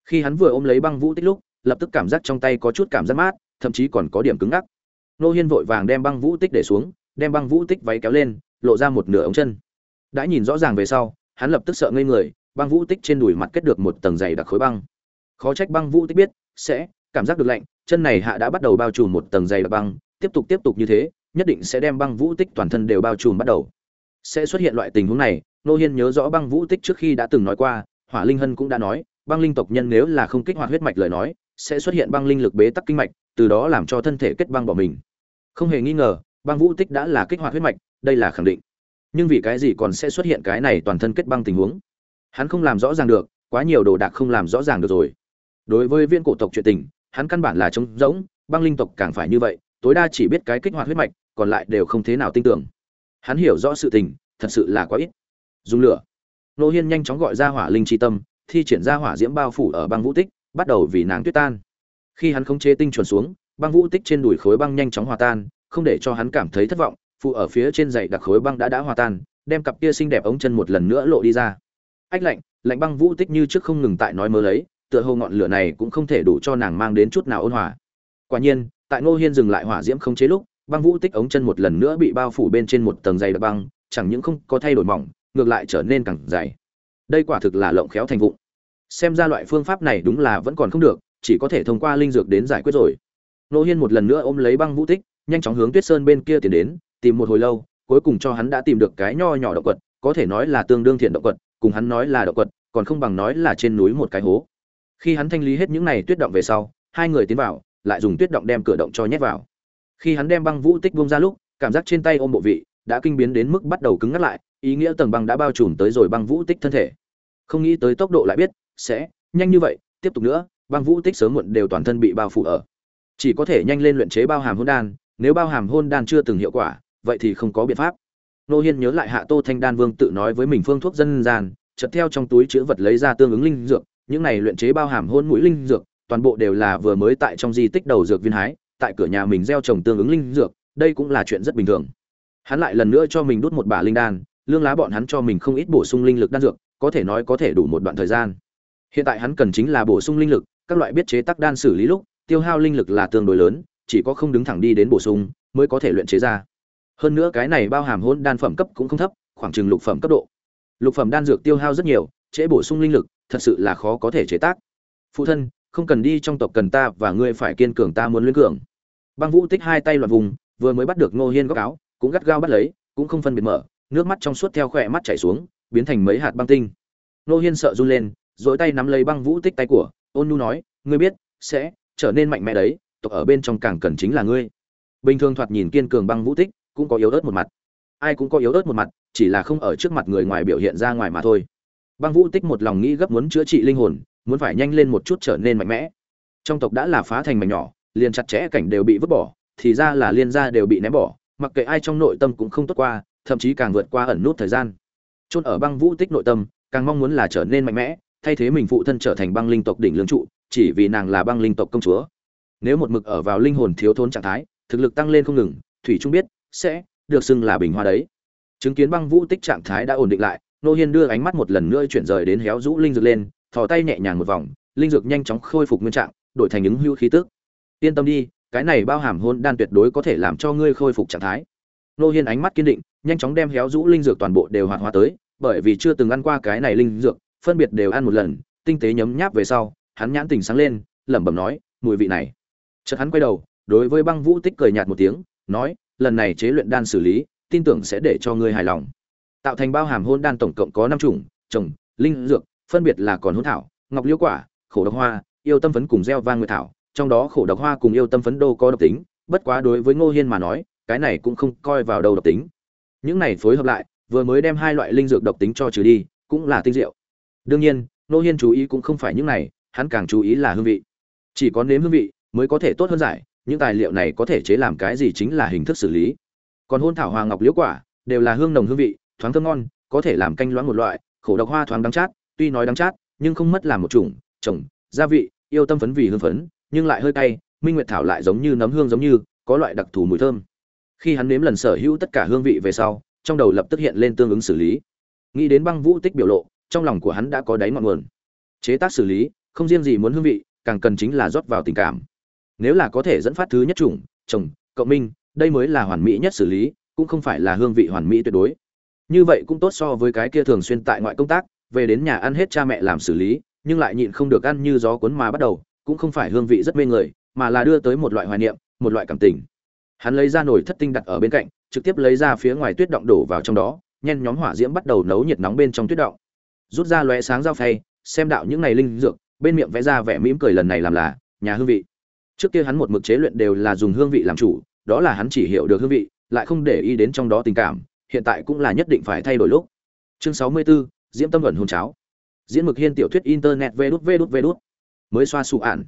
Khi hắn vừa ôm lấy băng vũ tích lúc lập tức cảm giác trong tay có chút cảm giác mát, thậm chí còn có điểm cứng ngắc. Nô hiên vội vàng đem băng vũ tích để xuống, đem băng vũ tích váy kéo lên, lộ ra một nửa ống chân. Đã nhìn rõ ràng về sau, hắn lập tức sợ ngây người, băng vũ tích trên đùi mặt kết được một tầng dày đặc khối băng. Khó trách băng vũ tích biết, sẽ, cảm giác được lạnh, chân này hạ đã bắt đầu bao trùm một tầng dày đặc băng, tiếp tục tiếp tục như thế, nhất định sẽ đem băng vũ tích toàn thân đều bao trùm bắt đầu. Sẽ xuất hiện loại tình huống này, nô hiên nhớ rõ băng vũ tích trước khi đã từng nói qua, hỏa linh hân cũng đã nói, băng linh tộc nhân nếu là không kích hoạt huyết mạch lời nói sẽ xuất hiện băng linh lực bế tắc kinh mạch, từ đó làm cho thân thể kết băng bỏ mình. Không hề nghi ngờ, băng vũ tích đã là kích hoạt huyết mạch, đây là khẳng định. Nhưng vì cái gì còn sẽ xuất hiện cái này toàn thân kết băng tình huống? Hắn không làm rõ ràng được, quá nhiều đồ đạc không làm rõ ràng được rồi. Đối với viên cổ tộc chuyện tình, hắn căn bản là trống rỗng, băng linh tộc càng phải như vậy, tối đa chỉ biết cái kích hoạt huyết mạch, còn lại đều không thế nào tin tưởng. Hắn hiểu rõ sự tình, thật sự là quá ít. Dùng lửa. Nô hiên nhanh chóng gọi ra hỏa linh chi tâm, thi triển ra hỏa diễm bao phủ ở băng vũ tích bắt đầu vì nàng tuyết tan. Khi hắn khống chế tinh chuẩn xuống, băng vũ tích trên đùi khối băng nhanh chóng hòa tan, không để cho hắn cảm thấy thất vọng, phụ ở phía trên dày đặc khối băng đã đã hòa tan, đem cặp kia xinh đẹp ống chân một lần nữa lộ đi ra. Ách lạnh lạnh băng vũ tích như trước không ngừng tại nói mơ lấy, tựa hồ ngọn lửa này cũng không thể đủ cho nàng mang đến chút nào ôn hòa. Quả nhiên, tại ngô hiên dừng lại hỏa diễm không chế lúc, băng vũ tích ống chân một lần nữa bị bao phủ bên trên một tầng dày đặc băng, chẳng những không có thay đổi mỏng, ngược lại trở nên càng dày. Đây quả thực là lộng khéo thành vụng xem ra loại phương pháp này đúng là vẫn còn không được, chỉ có thể thông qua linh dược đến giải quyết rồi. Nô hiên một lần nữa ôm lấy băng vũ tích, nhanh chóng hướng tuyết sơn bên kia tiến đến, tìm một hồi lâu, cuối cùng cho hắn đã tìm được cái nho nhỏ động quật, có thể nói là tương đương thiện động quật, cùng hắn nói là động quật, còn không bằng nói là trên núi một cái hố. Khi hắn thanh lý hết những này tuyết động về sau, hai người tiến vào, lại dùng tuyết động đem cửa động cho nhét vào. Khi hắn đem băng vũ tích bông ra lúc, cảm giác trên tay ôm bộ vị đã kinh biến đến mức bắt đầu cứng ngắt lại, ý nghĩa tầng băng đã bao trùm tới rồi băng vũ tích thân thể. Không nghĩ tới tốc độ lại biết sẽ, nhanh như vậy, tiếp tục nữa, băng vũ tích sớm muộn đều toàn thân bị bao phủ ở. Chỉ có thể nhanh lên luyện chế bao hàm hôn đan, nếu bao hàm hôn đan chưa từng hiệu quả, vậy thì không có biện pháp. Nô hiên nhớ lại hạ tô thanh đan vương tự nói với mình phương thuốc dân gian, chợt theo trong túi chữ vật lấy ra tương ứng linh dược, những này luyện chế bao hàm hôn mũi linh dược, toàn bộ đều là vừa mới tại trong di tích đầu dược viên hái, tại cửa nhà mình gieo trồng tương ứng linh dược, đây cũng là chuyện rất bình thường. Hắn lại lần nữa cho mình đút một bả linh đan, lương lá bọn hắn cho mình không ít bổ sung linh lực đan dược, có thể nói có thể đủ một đoạn thời gian hiện tại hắn cần chính là bổ sung linh lực, các loại biết chế tác đan xử lý lúc, tiêu hao linh lực là tương đối lớn, chỉ có không đứng thẳng đi đến bổ sung mới có thể luyện chế ra. Hơn nữa cái này bao hàm hôn đan phẩm cấp cũng không thấp, khoảng chừng lục phẩm cấp độ. Lục phẩm đan dược tiêu hao rất nhiều chế bổ sung linh lực, thật sự là khó có thể chế tác. Phụ thân, không cần đi trong tộc cần ta và ngươi phải kiên cường ta muốn luyện cường. Băng vũ tích hai tay loạt vùng, vừa mới bắt được ngô hiên góc áo, cũng gắt gao bắt lấy, cũng không phân biệt mở, nước mắt trong suốt theo khỏe mắt chảy xuống, biến thành mấy hạt băng tinh. Ngô hiên sợ run lên dỗi tay nắm lấy băng vũ tích tay của, ôn nu nói, ngươi biết, sẽ trở nên mạnh mẽ đấy, tộc ở bên trong càng cần chính là ngươi. Bình thường thoạt nhìn kiên cường băng vũ tích cũng có yếu ớt một mặt. Ai cũng có yếu ớt một mặt, chỉ là không ở trước mặt người ngoài biểu hiện ra ngoài mà thôi. Băng vũ tích một lòng nghĩ gấp muốn chữa trị linh hồn, muốn phải nhanh lên một chút trở nên mạnh mẽ. Trong tộc đã là phá thành mảnh nhỏ, liền chặt chẽ cảnh đều bị vứt bỏ, thì ra là liên gia đều bị ném bỏ, mặc kệ ai trong nội tâm cũng không tốt qua, thậm chí càng vượt qua ẩn nút thời gian. Chôn ở băng vũ tích nội tâm, càng mong muốn là trở nên mạnh mẽ thay thế mình phụ thân trở thành băng linh tộc đỉnh lương trụ, chỉ vì nàng là băng linh tộc công chúa. Nếu một mực ở vào linh hồn thiếu thốn trạng thái, thực lực tăng lên không ngừng, thủy trung biết sẽ được xưng là bình hoa đấy. Chứng kiến băng vũ tích trạng thái đã ổn định lại, nô hiên đưa ánh mắt một lần nữa chuyển rời đến héo rũ linh dược lên, thò tay nhẹ nhàng một vòng, linh dược nhanh chóng khôi phục nguyên trạng, đổi thành những hưu khí tức. Yên tâm đi, cái này bao hàm hôn đan tuyệt đối có thể làm cho ngươi khôi phục trạng thái. Nô hiên ánh mắt kiên định, nhanh chóng đem héo rũ linh dược toàn bộ đều hoạt hóa tới, bởi vì chưa từng ăn qua cái này linh dược phân biệt đều ăn một lần, tinh tế nhấm nháp về sau, hắn nhãn tình sáng lên, lẩm bẩm nói, mùi vị này. Chợt hắn quay đầu, đối với băng vũ tích cười nhạt một tiếng, nói, lần này chế luyện đan xử lý, tin tưởng sẽ để cho ngươi hài lòng. Tạo thành bao hàm hôn đan tổng cộng có năm chủng, trồng, linh, dược, phân biệt là còn hôn thảo, ngọc liễu quả, khổ độc hoa, yêu tâm phấn cùng gieo vang nguyệt thảo, trong đó khổ độc hoa cùng yêu tâm phấn đô có độc tính, bất quá đối với ngô hiên mà nói, cái này cũng không coi vào đâu độc tính. Những này phối hợp lại, vừa mới đem hai loại linh dược độc tính cho trừ đi, cũng là tinh diệu đương nhiên, nô hiên chú ý cũng không phải những này, hắn càng chú ý là hương vị. Chỉ có nếm hương vị mới có thể tốt hơn giải, những tài liệu này có thể chế làm cái gì chính là hình thức xử lý. Còn hôn thảo hoàng ngọc liễu quả đều là hương nồng hương vị, thoáng thơm ngon, có thể làm canh loãng một loại, khổ độc hoa thoáng đắng chát, tuy nói đắng chát, nhưng không mất làm một chủng trồng gia vị, yêu tâm phấn vì hương phấn, nhưng lại hơi cay, minh nguyệt thảo lại giống như nấm hương giống như, có loại đặc thù mùi thơm. Khi hắn nếm lần sở hữu tất cả hương vị về sau, trong đầu lập tức hiện lên tương ứng xử lý. Nghĩ đến băng vũ tích biểu lộ trong lòng của hắn đã có đáy ngọn nguồn. Chế tác xử lý, không riêng gì muốn hương vị, càng cần chính là rót vào tình cảm. Nếu là có thể dẫn phát thứ nhất chủng chồng cộng minh, đây mới là hoàn mỹ nhất xử lý, cũng không phải là hương vị hoàn mỹ tuyệt đối. Như vậy cũng tốt so với cái kia thường xuyên tại ngoại công tác, về đến nhà ăn hết cha mẹ làm xử lý, nhưng lại nhịn không được ăn như gió cuốn mà bắt đầu, cũng không phải hương vị rất mê người, mà là đưa tới một loại hoài niệm, một loại cảm tình. Hắn lấy ra nồi thất tinh đặt ở bên cạnh, trực tiếp lấy ra phía ngoài tuyết động đổ vào trong đó, nhen nhóm hỏa diễm bắt đầu nấu nhiệt nóng bên trong tuyết động rút ra lóe sáng dao phay xem đạo những này linh dược bên miệng vẽ ra vẻ mỉm cười lần này làm là nhà hương vị. Trước kia hắn một mực chế luyện đều là dùng hương vị làm chủ đó là hắn chỉ hiểu được hương vị lại không để ý đến trong đó tình cảm hiện tại cũng là nhất định phải thay đổi lúc. Chương sáu mươi 64, diễm tâm ẩn hôn cháo. Diễn mực hiên tiểu thuyết internet vê đút vê đút vê đút. Mới xoa sụ ản.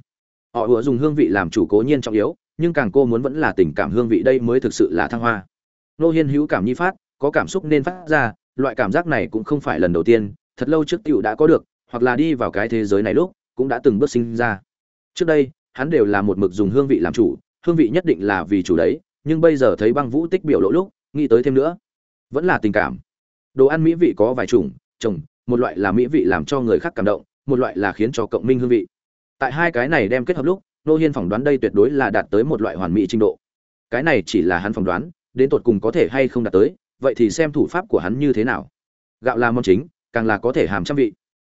họ vừa dùng hương vị làm chủ cố nhiên trọng yếu nhưng càng cô muốn vẫn là tình cảm hương vị đây mới thực sự là thăng hoa. Nô hiên hữu cảm nhi phát có cảm xúc nên phát ra loại cảm giác này cũng không phải lần đầu tiên thật lâu trước tiểu đã có được, hoặc là đi vào cái thế giới này lúc, cũng đã từng bước sinh ra. Trước đây, hắn đều là một mực dùng hương vị làm chủ, hương vị nhất định là vì chủ đấy, nhưng bây giờ thấy băng vũ tích biểu lộ lúc, nghĩ tới thêm nữa. Vẫn là tình cảm. Đồ ăn mỹ vị có vài chủng trồng một loại là mỹ vị làm cho người khác cảm động, một loại là khiến cho cộng minh hương vị. Tại hai cái này đem kết hợp lúc, nô hiên phỏng đoán đây tuyệt đối là đạt tới một loại hoàn mỹ trình độ. Cái này chỉ là hắn phỏng đoán, đến tột cùng có thể hay không đạt tới, vậy thì xem thủ pháp của hắn như thế nào. Gạo là món chính càng là có thể hàm trăm vị.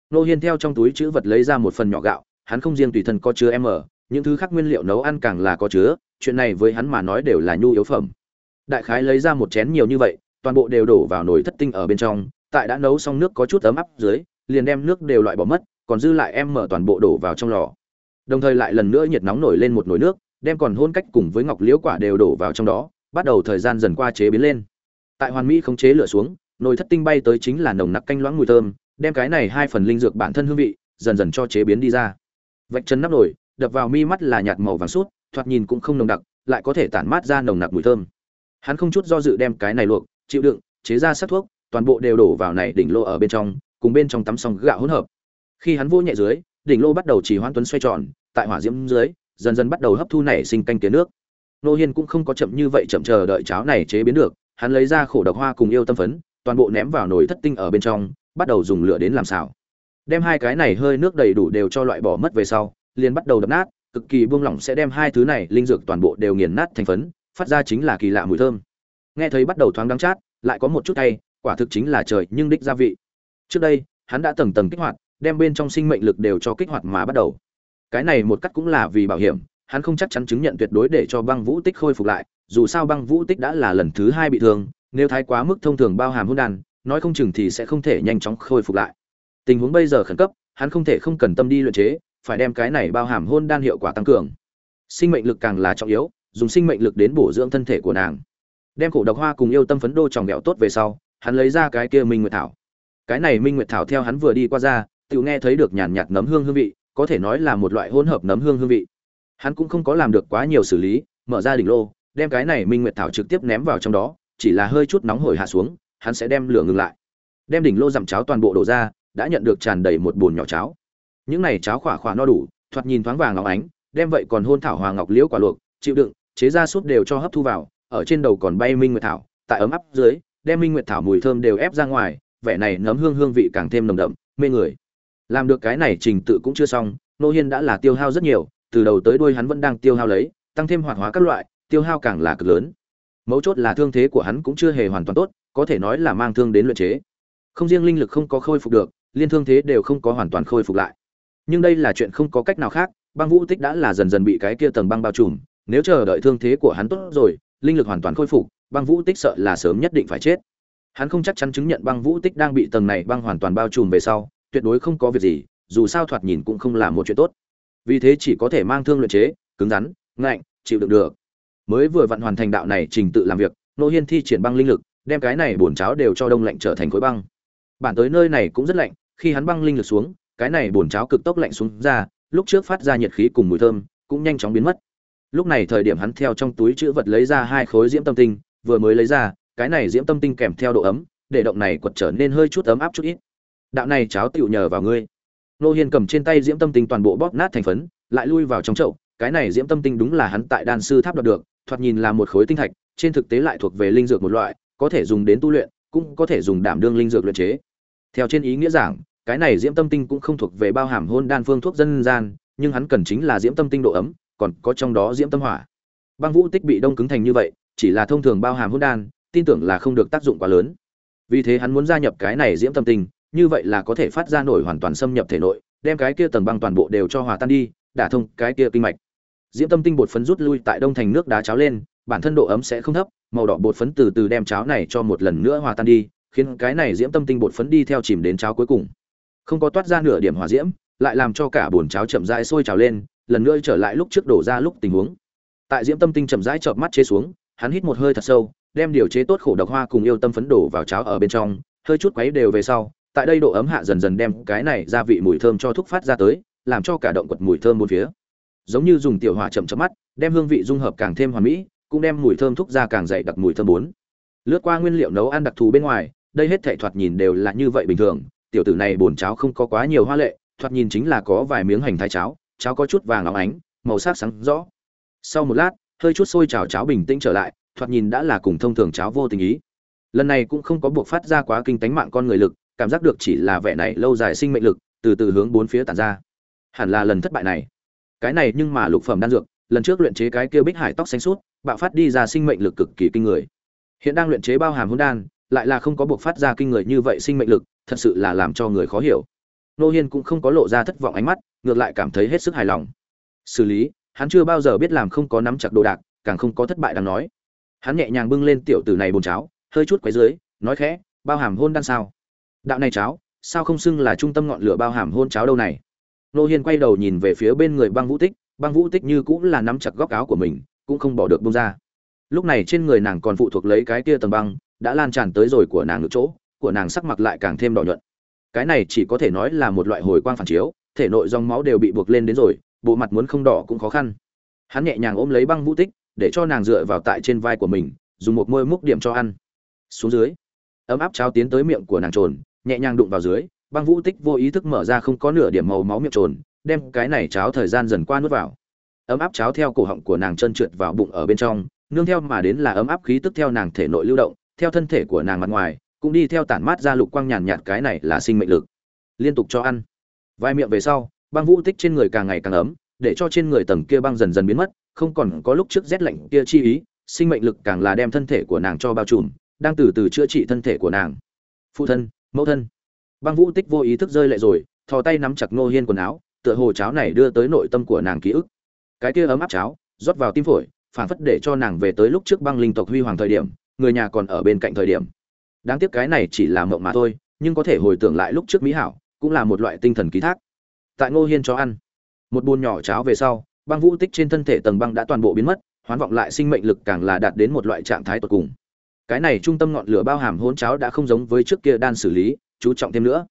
Nô hiên theo trong túi chữ vật lấy ra một phần nhỏ gạo, hắn không riêng tùy thân có chứa m, những thứ khác nguyên liệu nấu ăn càng là có chứa, chuyện này với hắn mà nói đều là nhu yếu phẩm. Đại khái lấy ra một chén nhiều như vậy, toàn bộ đều đổ vào nồi thất tinh ở bên trong, tại đã nấu xong nước có chút ấm áp dưới, liền đem nước đều loại bỏ mất, còn dư lại em mở toàn bộ đổ vào trong lò. Đồng thời lại lần nữa nhiệt nóng nổi lên một nồi nước, đem còn hôn cách cùng với ngọc liễu quả đều đổ vào trong đó, bắt đầu thời gian dần qua chế biến lên. Tại hoàn mỹ khống chế lửa xuống nồi thất tinh bay tới chính là nồng nặc canh loãng mùi thơm, đem cái này hai phần linh dược bản thân hương vị, dần dần cho chế biến đi ra. Vạch chân nắp nồi, đập vào mi mắt là nhạt màu vàng sút, thoạt nhìn cũng không nồng đặc, lại có thể tản mát ra nồng nặc mùi thơm. Hắn không chút do dự đem cái này luộc, chịu đựng, chế ra sắc thuốc, toàn bộ đều đổ vào này đỉnh lô ở bên trong, cùng bên trong tắm xong gạo hỗn hợp. Khi hắn vô nhẹ dưới, đỉnh lô bắt đầu chỉ hoãn tuấn xoay tròn, tại hỏa diễm dưới, dần dần bắt đầu hấp thu nảy sinh canh tiến nước. Nô hiên cũng không có chậm như vậy chậm chờ đợi cháo này chế biến được, hắn lấy ra khổ độc hoa cùng yêu tâm phấn toàn bộ ném vào nồi thất tinh ở bên trong, bắt đầu dùng lửa đến làm xào. Đem hai cái này hơi nước đầy đủ đều cho loại bỏ mất về sau, liền bắt đầu đập nát, cực kỳ buông lỏng sẽ đem hai thứ này linh dược toàn bộ đều nghiền nát thành phấn, phát ra chính là kỳ lạ mùi thơm. Nghe thấy bắt đầu thoáng đắng chát, lại có một chút tay, quả thực chính là trời nhưng đích gia vị. Trước đây, hắn đã tầng tầng kích hoạt, đem bên trong sinh mệnh lực đều cho kích hoạt mà bắt đầu. Cái này một cách cũng là vì bảo hiểm, hắn không chắc chắn chứng nhận tuyệt đối để cho băng vũ tích khôi phục lại, dù sao băng vũ tích đã là lần thứ hai bị thương nếu thái quá mức thông thường bao hàm hôn đàn, nói không chừng thì sẽ không thể nhanh chóng khôi phục lại. Tình huống bây giờ khẩn cấp, hắn không thể không cần tâm đi luyện chế, phải đem cái này bao hàm hôn đan hiệu quả tăng cường. Sinh mệnh lực càng là trọng yếu, dùng sinh mệnh lực đến bổ dưỡng thân thể của nàng. Đem cổ độc hoa cùng yêu tâm phấn đô tròng ghẹo tốt về sau, hắn lấy ra cái kia minh nguyệt thảo. Cái này minh nguyệt thảo theo hắn vừa đi qua ra tự nghe thấy được nhàn nhạt nấm hương hương vị, có thể nói là một loại hỗn hợp nấm hương hương vị. Hắn cũng không có làm được quá nhiều xử lý, mở ra đỉnh lô, đem cái này minh nguyệt thảo trực tiếp ném vào trong đó chỉ là hơi chút nóng hổi hạ xuống, hắn sẽ đem lửa ngừng lại. Đem đỉnh lô giảm cháo toàn bộ đổ ra, đã nhận được tràn đầy một bồn nhỏ cháo. Những này cháo khỏa khỏa no đủ, thoạt nhìn thoáng vàng óng ánh, đem vậy còn hôn thảo hoàng ngọc liễu quả luộc, chịu đựng, chế ra súp đều cho hấp thu vào, ở trên đầu còn bay minh nguyệt thảo, tại ấm áp dưới, đem minh nguyệt thảo mùi thơm đều ép ra ngoài, vẻ này nấm hương hương vị càng thêm nồng đậm, mê người. Làm được cái này trình tự cũng chưa xong, nô hiên đã là tiêu hao rất nhiều, từ đầu tới đuôi hắn vẫn đang tiêu hao lấy, tăng thêm hoạt hóa các loại, tiêu hao càng là cực lớn mấu chốt là thương thế của hắn cũng chưa hề hoàn toàn tốt, có thể nói là mang thương đến luyện chế. Không riêng linh lực không có khôi phục được, liên thương thế đều không có hoàn toàn khôi phục lại. Nhưng đây là chuyện không có cách nào khác, băng vũ tích đã là dần dần bị cái kia tầng băng bao trùm, nếu chờ đợi thương thế của hắn tốt rồi, linh lực hoàn toàn khôi phục, băng vũ tích sợ là sớm nhất định phải chết. Hắn không chắc chắn chứng nhận băng vũ tích đang bị tầng này băng hoàn toàn bao trùm về sau, tuyệt đối không có việc gì, dù sao thoạt nhìn cũng không là một chuyện tốt. Vì thế chỉ có thể mang thương luyện chế, cứng rắn, ngạnh, chịu đựng được mới vừa vặn hoàn thành đạo này trình tự làm việc, nô hiên thi triển băng linh lực, đem cái này bổn cháo đều cho đông lạnh trở thành khối băng. Bản tới nơi này cũng rất lạnh, khi hắn băng linh lực xuống, cái này bổn cháo cực tốc lạnh xuống ra, lúc trước phát ra nhiệt khí cùng mùi thơm, cũng nhanh chóng biến mất. Lúc này thời điểm hắn theo trong túi chữ vật lấy ra hai khối diễm tâm tinh, vừa mới lấy ra, cái này diễm tâm tinh kèm theo độ ấm, để động này quật trở nên hơi chút ấm áp chút ít. Đạo này cháo tựu nhờ vào ngươi. Nô hiên cầm trên tay diễm tâm tinh toàn bộ bóp nát thành phấn, lại lui vào trong chậu, cái này diễm tâm tinh đúng là hắn tại đan sư tháp đoạt được thoạt nhìn là một khối tinh thạch, trên thực tế lại thuộc về linh dược một loại, có thể dùng đến tu luyện, cũng có thể dùng đảm đương linh dược luyện chế. Theo trên ý nghĩa giảng, cái này diễm tâm tinh cũng không thuộc về bao hàm hôn đan phương thuốc dân gian, nhưng hắn cần chính là diễm tâm tinh độ ấm, còn có trong đó diễm tâm hỏa. Băng vũ tích bị đông cứng thành như vậy, chỉ là thông thường bao hàm hôn đan, tin tưởng là không được tác dụng quá lớn. Vì thế hắn muốn gia nhập cái này diễm tâm tinh, như vậy là có thể phát ra nổi hoàn toàn xâm nhập thể nội, đem cái kia tầng băng toàn bộ đều cho hòa tan đi, đả thông cái kia kinh mạch diễm tâm tinh bột phấn rút lui tại đông thành nước đá cháo lên, bản thân độ ấm sẽ không thấp, màu đỏ bột phấn từ từ đem cháo này cho một lần nữa hòa tan đi, khiến cái này diễm tâm tinh bột phấn đi theo chìm đến cháo cuối cùng. Không có toát ra nửa điểm hòa diễm, lại làm cho cả bồn cháo chậm rãi sôi trào lên, lần nữa trở lại lúc trước đổ ra lúc tình huống. Tại diễm tâm tinh chậm rãi chợp mắt chế xuống, hắn hít một hơi thật sâu, đem điều chế tốt khổ độc hoa cùng yêu tâm phấn đổ vào cháo ở bên trong, hơi chút quấy đều về sau, tại đây độ ấm hạ dần dần đem cái này gia vị mùi thơm cho thúc phát ra tới, làm cho cả động quật mùi thơm bốn phía giống như dùng tiểu hỏa chậm chậm mắt, đem hương vị dung hợp càng thêm hoàn mỹ, cũng đem mùi thơm thúc ra càng dày đặc mùi thơm bốn. Lướt qua nguyên liệu nấu ăn đặc thù bên ngoài, đây hết thảy thoạt nhìn đều là như vậy bình thường, tiểu tử này bổn cháo không có quá nhiều hoa lệ, thoạt nhìn chính là có vài miếng hành thái cháo cháo có chút vàng óng ánh, màu sắc sáng rõ. Sau một lát, hơi chút sôi chảo cháo bình tĩnh trở lại, thoạt nhìn đã là cùng thông thường cháo vô tình ý. Lần này cũng không có buộc phát ra quá kinh tánh mạng con người lực, cảm giác được chỉ là vẻ này lâu dài sinh mệnh lực, từ từ hướng bốn phía tản ra. Hẳn là lần thất bại này cái này nhưng mà lục phẩm đan dược, lần trước luyện chế cái kia bích hải tóc xanh suốt, bạo phát đi ra sinh mệnh lực cực kỳ kinh người. Hiện đang luyện chế bao hàm hôn đan, lại là không có buộc phát ra kinh người như vậy sinh mệnh lực, thật sự là làm cho người khó hiểu. Nô hiên cũng không có lộ ra thất vọng ánh mắt, ngược lại cảm thấy hết sức hài lòng. Xử lý, hắn chưa bao giờ biết làm không có nắm chặt đồ đạc, càng không có thất bại đáng nói. Hắn nhẹ nhàng bưng lên tiểu tử này bồn cháo, hơi chút quấy dưới nói khẽ, bao hàm hôn đan sao? Đạo này cháo, sao không xưng là trung tâm ngọn lửa bao hàm hôn cháo đâu này? Nô hiên quay đầu nhìn về phía bên người băng vũ tích, băng vũ tích như cũng là nắm chặt góc áo của mình, cũng không bỏ được bông ra. Lúc này trên người nàng còn phụ thuộc lấy cái kia tầng băng, đã lan tràn tới rồi của nàng ngực chỗ, của nàng sắc mặt lại càng thêm đỏ nhuận. Cái này chỉ có thể nói là một loại hồi quang phản chiếu, thể nội dòng máu đều bị buộc lên đến rồi, bộ mặt muốn không đỏ cũng khó khăn. Hắn nhẹ nhàng ôm lấy băng vũ tích, để cho nàng dựa vào tại trên vai của mình, dùng một môi múc điểm cho ăn. Xuống dưới, ấm áp cháo tiến tới miệng của nàng trồn, nhẹ nhàng đụng vào dưới băng vũ tích vô ý thức mở ra không có nửa điểm màu máu miệng trồn, đem cái này cháo thời gian dần qua nuốt vào. Ấm áp cháo theo cổ họng của nàng chân trượt vào bụng ở bên trong, nương theo mà đến là ấm áp khí tức theo nàng thể nội lưu động, theo thân thể của nàng mặt ngoài, cũng đi theo tản mát ra lục quang nhàn nhạt cái này là sinh mệnh lực. Liên tục cho ăn. Vài miệng về sau, băng vũ tích trên người càng ngày càng ấm, để cho trên người tầng kia băng dần dần biến mất, không còn có lúc trước rét lạnh kia chi ý, sinh mệnh lực càng là đem thân thể của nàng cho bao trùm, đang từ từ chữa trị thân thể của nàng. Phụ thân, mẫu thân băng vũ tích vô ý thức rơi lệ rồi, thò tay nắm chặt ngô hiên quần áo, tựa hồ cháo này đưa tới nội tâm của nàng ký ức. Cái kia ấm áp cháo, rót vào tim phổi, phản phất để cho nàng về tới lúc trước băng linh tộc huy hoàng thời điểm, người nhà còn ở bên cạnh thời điểm. Đáng tiếc cái này chỉ là mộng mà thôi, nhưng có thể hồi tưởng lại lúc trước mỹ hảo, cũng là một loại tinh thần ký thác. Tại ngô hiên cho ăn, một bùn nhỏ cháo về sau, băng vũ tích trên thân thể tầng băng đã toàn bộ biến mất, hoán vọng lại sinh mệnh lực càng là đạt đến một loại trạng thái tột cùng. Cái này trung tâm ngọn lửa bao hàm hỗn cháo đã không giống với trước kia đan xử lý chú trọng thêm nữa.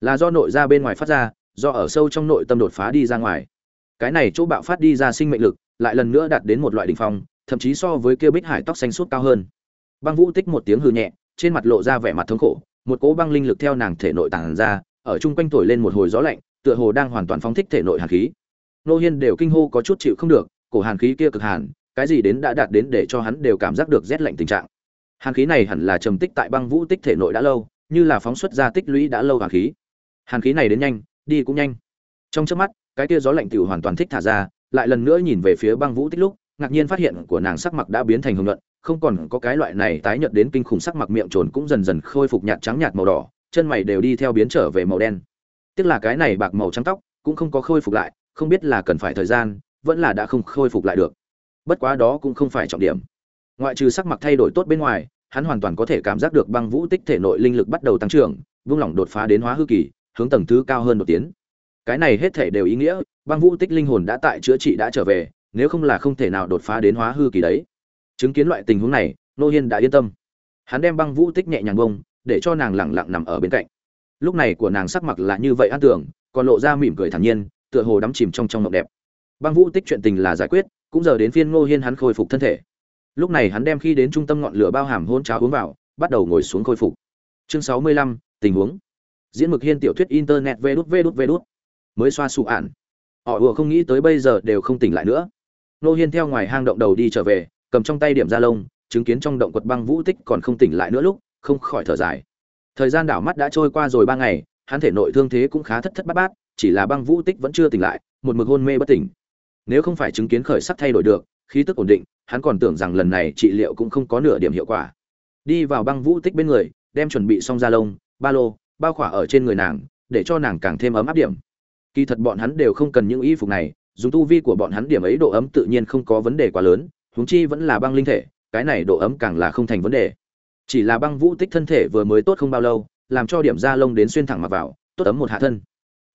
Là do nội ra bên ngoài phát ra, do ở sâu trong nội tâm đột phá đi ra ngoài. Cái này chỗ bạo phát đi ra sinh mệnh lực, lại lần nữa đạt đến một loại đỉnh phong, thậm chí so với kia bích hải tóc xanh suốt cao hơn. Băng vũ tích một tiếng hư nhẹ, trên mặt lộ ra vẻ mặt thống khổ, một cỗ băng linh lực theo nàng thể nội tàng ra, ở chung quanh thổi lên một hồi gió lạnh, tựa hồ đang hoàn toàn phóng thích thể nội hàn khí. Nô hiên đều kinh hô có chút chịu không được, cổ hàn khí kia cực hàn, cái gì đến đã đạt đến để cho hắn đều cảm giác được rét lạnh tình trạng. Hàn khí này hẳn là trầm tích tại băng vũ tích thể nội đã lâu như là phóng xuất ra tích lũy đã lâu hàn khí. Hàn khí này đến nhanh, đi cũng nhanh. Trong trước mắt, cái kia gió lạnh tiểu hoàn toàn thích thả ra, lại lần nữa nhìn về phía băng vũ tích lúc, ngạc nhiên phát hiện của nàng sắc mặt đã biến thành hồng nhuận, không còn có cái loại này tái nhợt đến kinh khủng sắc mặt miệng trồn cũng dần dần khôi phục nhạt trắng nhạt màu đỏ, chân mày đều đi theo biến trở về màu đen. Tức là cái này bạc màu trắng tóc, cũng không có khôi phục lại, không biết là cần phải thời gian, vẫn là đã không khôi phục lại được. Bất quá đó cũng không phải trọng điểm. Ngoại trừ sắc mặt thay đổi tốt bên ngoài hắn hoàn toàn có thể cảm giác được băng vũ tích thể nội linh lực bắt đầu tăng trưởng, vung lỏng đột phá đến hóa hư kỳ, hướng tầng thứ cao hơn một tiến. Cái này hết thể đều ý nghĩa, băng vũ tích linh hồn đã tại chữa trị đã trở về, nếu không là không thể nào đột phá đến hóa hư kỳ đấy. Chứng kiến loại tình huống này, nô hiên đã yên tâm. Hắn đem băng vũ tích nhẹ nhàng bông, để cho nàng lẳng lặng nằm ở bên cạnh. Lúc này của nàng sắc mặt là như vậy an tưởng, còn lộ ra mỉm cười thản nhiên, tựa hồ đắm chìm trong trong mộng đẹp. Băng vũ tích chuyện tình là giải quyết, cũng giờ đến phiên ngô hiên hắn khôi phục thân thể lúc này hắn đem khi đến trung tâm ngọn lửa bao hàm hôn cháo uống vào, bắt đầu ngồi xuống khôi phục. Chương sáu mươi lăm, tình huống. Diễn mực hiên tiểu thuyết internet vê đút vê đút vê đút. Mới xoa sụ ạn. Họ vừa không nghĩ tới bây giờ đều không tỉnh lại nữa. Nô hiên theo ngoài hang động đầu đi trở về, cầm trong tay điểm da lông, chứng kiến trong động quật băng vũ tích còn không tỉnh lại nữa lúc, không khỏi thở dài. Thời gian đảo mắt đã trôi qua rồi ba ngày, hắn thể nội thương thế cũng khá thất thất bát bát, chỉ là băng vũ tích vẫn chưa tỉnh lại, một mực hôn mê bất tỉnh. Nếu không phải chứng kiến khởi sắc thay đổi được khí tức ổn định, hắn còn tưởng rằng lần này trị liệu cũng không có nửa điểm hiệu quả. Đi vào băng vũ tích bên người, đem chuẩn bị xong da lông, ba lô bao khỏa ở trên người nàng, để cho nàng càng thêm ấm áp điểm. Kỳ thật bọn hắn đều không cần những y phục này, dùng tu vi của bọn hắn điểm ấy độ ấm tự nhiên không có vấn đề quá lớn, huống chi vẫn là băng linh thể, cái này độ ấm càng là không thành vấn đề. Chỉ là băng vũ tích thân thể vừa mới tốt không bao lâu, làm cho điểm da lông đến xuyên thẳng mặc vào, tốt ấm một hạ thân.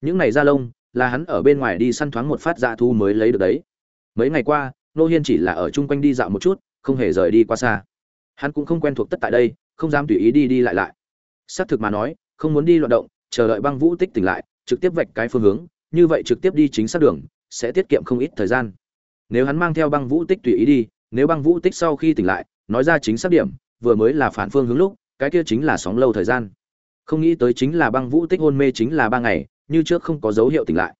Những này da lông là hắn ở bên ngoài đi săn thoáng một phát dạ thu mới lấy được đấy. Mấy ngày qua nô hiên chỉ là ở chung quanh đi dạo một chút, không hề rời đi qua xa. Hắn cũng không quen thuộc tất tại đây, không dám tùy ý đi đi lại lại. Xác thực mà nói, không muốn đi loạn động, chờ đợi băng vũ tích tỉnh lại, trực tiếp vạch cái phương hướng, như vậy trực tiếp đi chính xác đường, sẽ tiết kiệm không ít thời gian. Nếu hắn mang theo băng vũ tích tùy ý đi, nếu băng vũ tích sau khi tỉnh lại, nói ra chính xác điểm, vừa mới là phản phương hướng lúc, cái kia chính là sóng lâu thời gian. Không nghĩ tới chính là băng vũ tích hôn mê chính là ba ngày, như trước không có dấu hiệu tỉnh lại.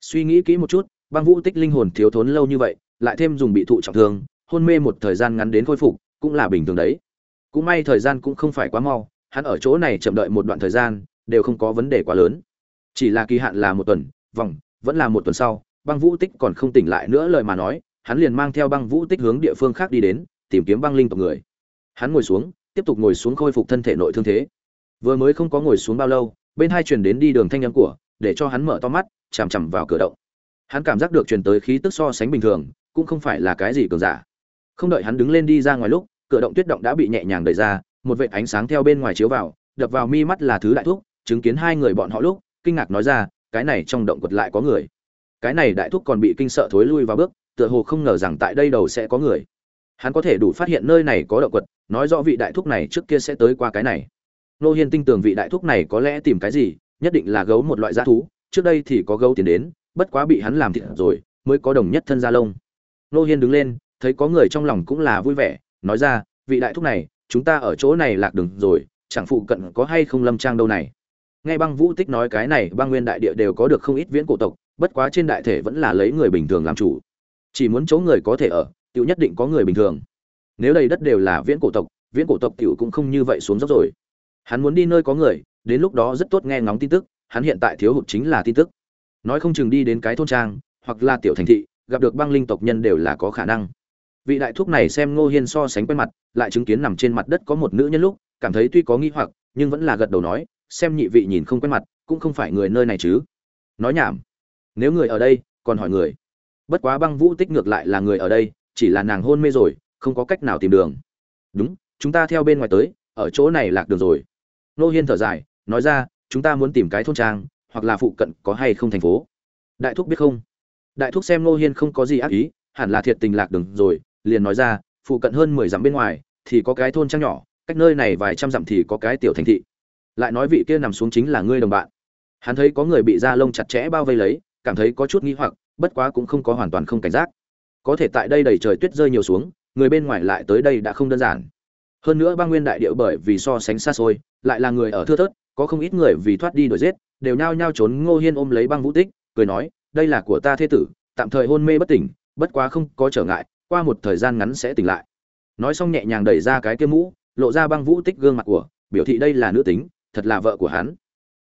Suy nghĩ kỹ một chút, băng vũ tích linh hồn thiếu thốn lâu như vậy lại thêm dùng bị thụ trọng thương, hôn mê một thời gian ngắn đến khôi phục, cũng là bình thường đấy. Cũng may thời gian cũng không phải quá mau, hắn ở chỗ này chậm đợi một đoạn thời gian, đều không có vấn đề quá lớn. Chỉ là kỳ hạn là một tuần, vòng, vẫn là một tuần sau, băng vũ tích còn không tỉnh lại nữa lời mà nói, hắn liền mang theo băng vũ tích hướng địa phương khác đi đến, tìm kiếm băng linh tộc người. Hắn ngồi xuống, tiếp tục ngồi xuống khôi phục thân thể nội thương thế. Vừa mới không có ngồi xuống bao lâu, bên hai truyền đến đi đường thanh âm của, để cho hắn mở to mắt, chằm chằm vào cửa động. Hắn cảm giác được truyền tới khí tức so sánh bình thường cũng không phải là cái gì cường giả. Không đợi hắn đứng lên đi ra ngoài lúc, cửa động tuyết động đã bị nhẹ nhàng đẩy ra, một vệt ánh sáng theo bên ngoài chiếu vào, đập vào mi mắt là thứ đại thúc, chứng kiến hai người bọn họ lúc, kinh ngạc nói ra, cái này trong động quật lại có người. Cái này đại thúc còn bị kinh sợ thối lui vào bước, tựa hồ không ngờ rằng tại đây đầu sẽ có người. Hắn có thể đủ phát hiện nơi này có động quật, nói rõ vị đại thúc này trước kia sẽ tới qua cái này. Nô hiên tin tưởng vị đại thúc này có lẽ tìm cái gì, nhất định là gấu một loại g thú, trước đây thì có gấu tiền đến, bất quá bị hắn làm thịt rồi, mới có đồng nhất thân da lông nô hiên đứng lên, thấy có người trong lòng cũng là vui vẻ, nói ra, vị đại thúc này, chúng ta ở chỗ này lạc đường rồi, chẳng phụ cận có hay không lâm trang đâu này? Nghe băng vũ tích nói cái này, băng nguyên đại địa đều có được không ít viễn cổ tộc, bất quá trên đại thể vẫn là lấy người bình thường làm chủ. Chỉ muốn chỗ người có thể ở, tiểu nhất định có người bình thường. Nếu đầy đất đều là viễn cổ tộc, viễn cổ tộc tiểu cũng không như vậy xuống dốc rồi. Hắn muốn đi nơi có người, đến lúc đó rất tốt nghe ngóng tin tức, hắn hiện tại thiếu hụt chính là tin tức. Nói không chừng đi đến cái thôn trang, hoặc là tiểu thành thị gặp được băng linh tộc nhân đều là có khả năng. Vị đại thúc này xem ngô hiên so sánh quen mặt, lại chứng kiến nằm trên mặt đất có một nữ nhân lúc, cảm thấy tuy có nghi hoặc, nhưng vẫn là gật đầu nói, xem nhị vị nhìn không quen mặt, cũng không phải người nơi này chứ. Nói nhảm. Nếu người ở đây, còn hỏi người. Bất quá băng vũ tích ngược lại là người ở đây, chỉ là nàng hôn mê rồi, không có cách nào tìm đường. Đúng, chúng ta theo bên ngoài tới, ở chỗ này lạc đường rồi. Nô hiên thở dài, nói ra, chúng ta muốn tìm cái thôn trang, hoặc là phụ cận có hay không thành phố. Đại thúc biết không? Đại thúc xem nô hiên không có gì ác ý, hẳn là thiệt tình lạc đường rồi, liền nói ra, phụ cận hơn mười dặm bên ngoài, thì có cái thôn trang nhỏ, cách nơi này vài trăm dặm thì có cái tiểu thành thị. Lại nói vị kia nằm xuống chính là ngươi đồng bạn. Hắn thấy có người bị da lông chặt chẽ bao vây lấy, cảm thấy có chút nghi hoặc, bất quá cũng không có hoàn toàn không cảnh giác. Có thể tại đây đầy trời tuyết rơi nhiều xuống, người bên ngoài lại tới đây đã không đơn giản. Hơn nữa băng nguyên đại địa bởi vì so sánh xa xôi, lại là người ở thưa thớt, có không ít người vì thoát đi đuổi giết, đều nhao nhao trốn ngô hiên ôm lấy băng vũ tích, cười nói đây là của ta thế tử, tạm thời hôn mê bất tỉnh, bất quá không có trở ngại, qua một thời gian ngắn sẽ tỉnh lại. Nói xong nhẹ nhàng đẩy ra cái kia mũ, lộ ra băng vũ tích gương mặt của, biểu thị đây là nữ tính, thật là vợ của hắn.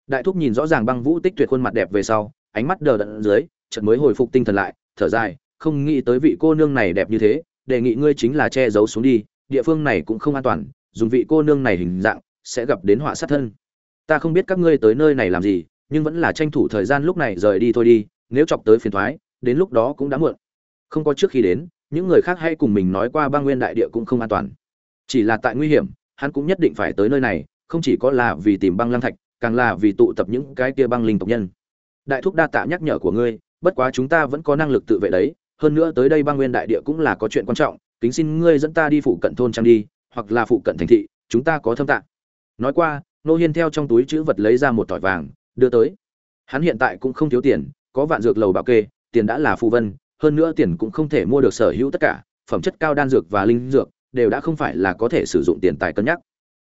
Đại thúc nhìn rõ ràng băng vũ tích tuyệt khuôn mặt đẹp về sau, ánh mắt đờ đẫn dưới, chợt mới hồi phục tinh thần lại, thở dài, không nghĩ tới vị cô nương này đẹp như thế, đề nghị ngươi chính là che giấu xuống đi, địa phương này cũng không an toàn, dùng vị cô nương này hình dạng, sẽ gặp đến họa sát thân. Ta không biết các ngươi tới nơi này làm gì, nhưng vẫn là tranh thủ thời gian lúc này rời đi thôi đi nếu chọc tới phiền thoái, đến lúc đó cũng đã muộn. Không có trước khi đến, những người khác hay cùng mình nói qua băng nguyên đại địa cũng không an toàn. Chỉ là tại nguy hiểm, hắn cũng nhất định phải tới nơi này, không chỉ có là vì tìm băng lăng thạch, càng là vì tụ tập những cái kia băng linh tộc nhân. Đại thúc đa tạ nhắc nhở của ngươi, bất quá chúng ta vẫn có năng lực tự vệ đấy, hơn nữa tới đây băng nguyên đại địa cũng là có chuyện quan trọng, kính xin ngươi dẫn ta đi phụ cận thôn trang đi, hoặc là phụ cận thành thị, chúng ta có thâm tạng. Nói qua, nô hiên theo trong túi chữ vật lấy ra một tỏi vàng, đưa tới. Hắn hiện tại cũng không thiếu tiền có vạn dược lầu bảo kê, tiền đã là phù vân, hơn nữa tiền cũng không thể mua được sở hữu tất cả, phẩm chất cao đan dược và linh dược đều đã không phải là có thể sử dụng tiền tài cân nhắc.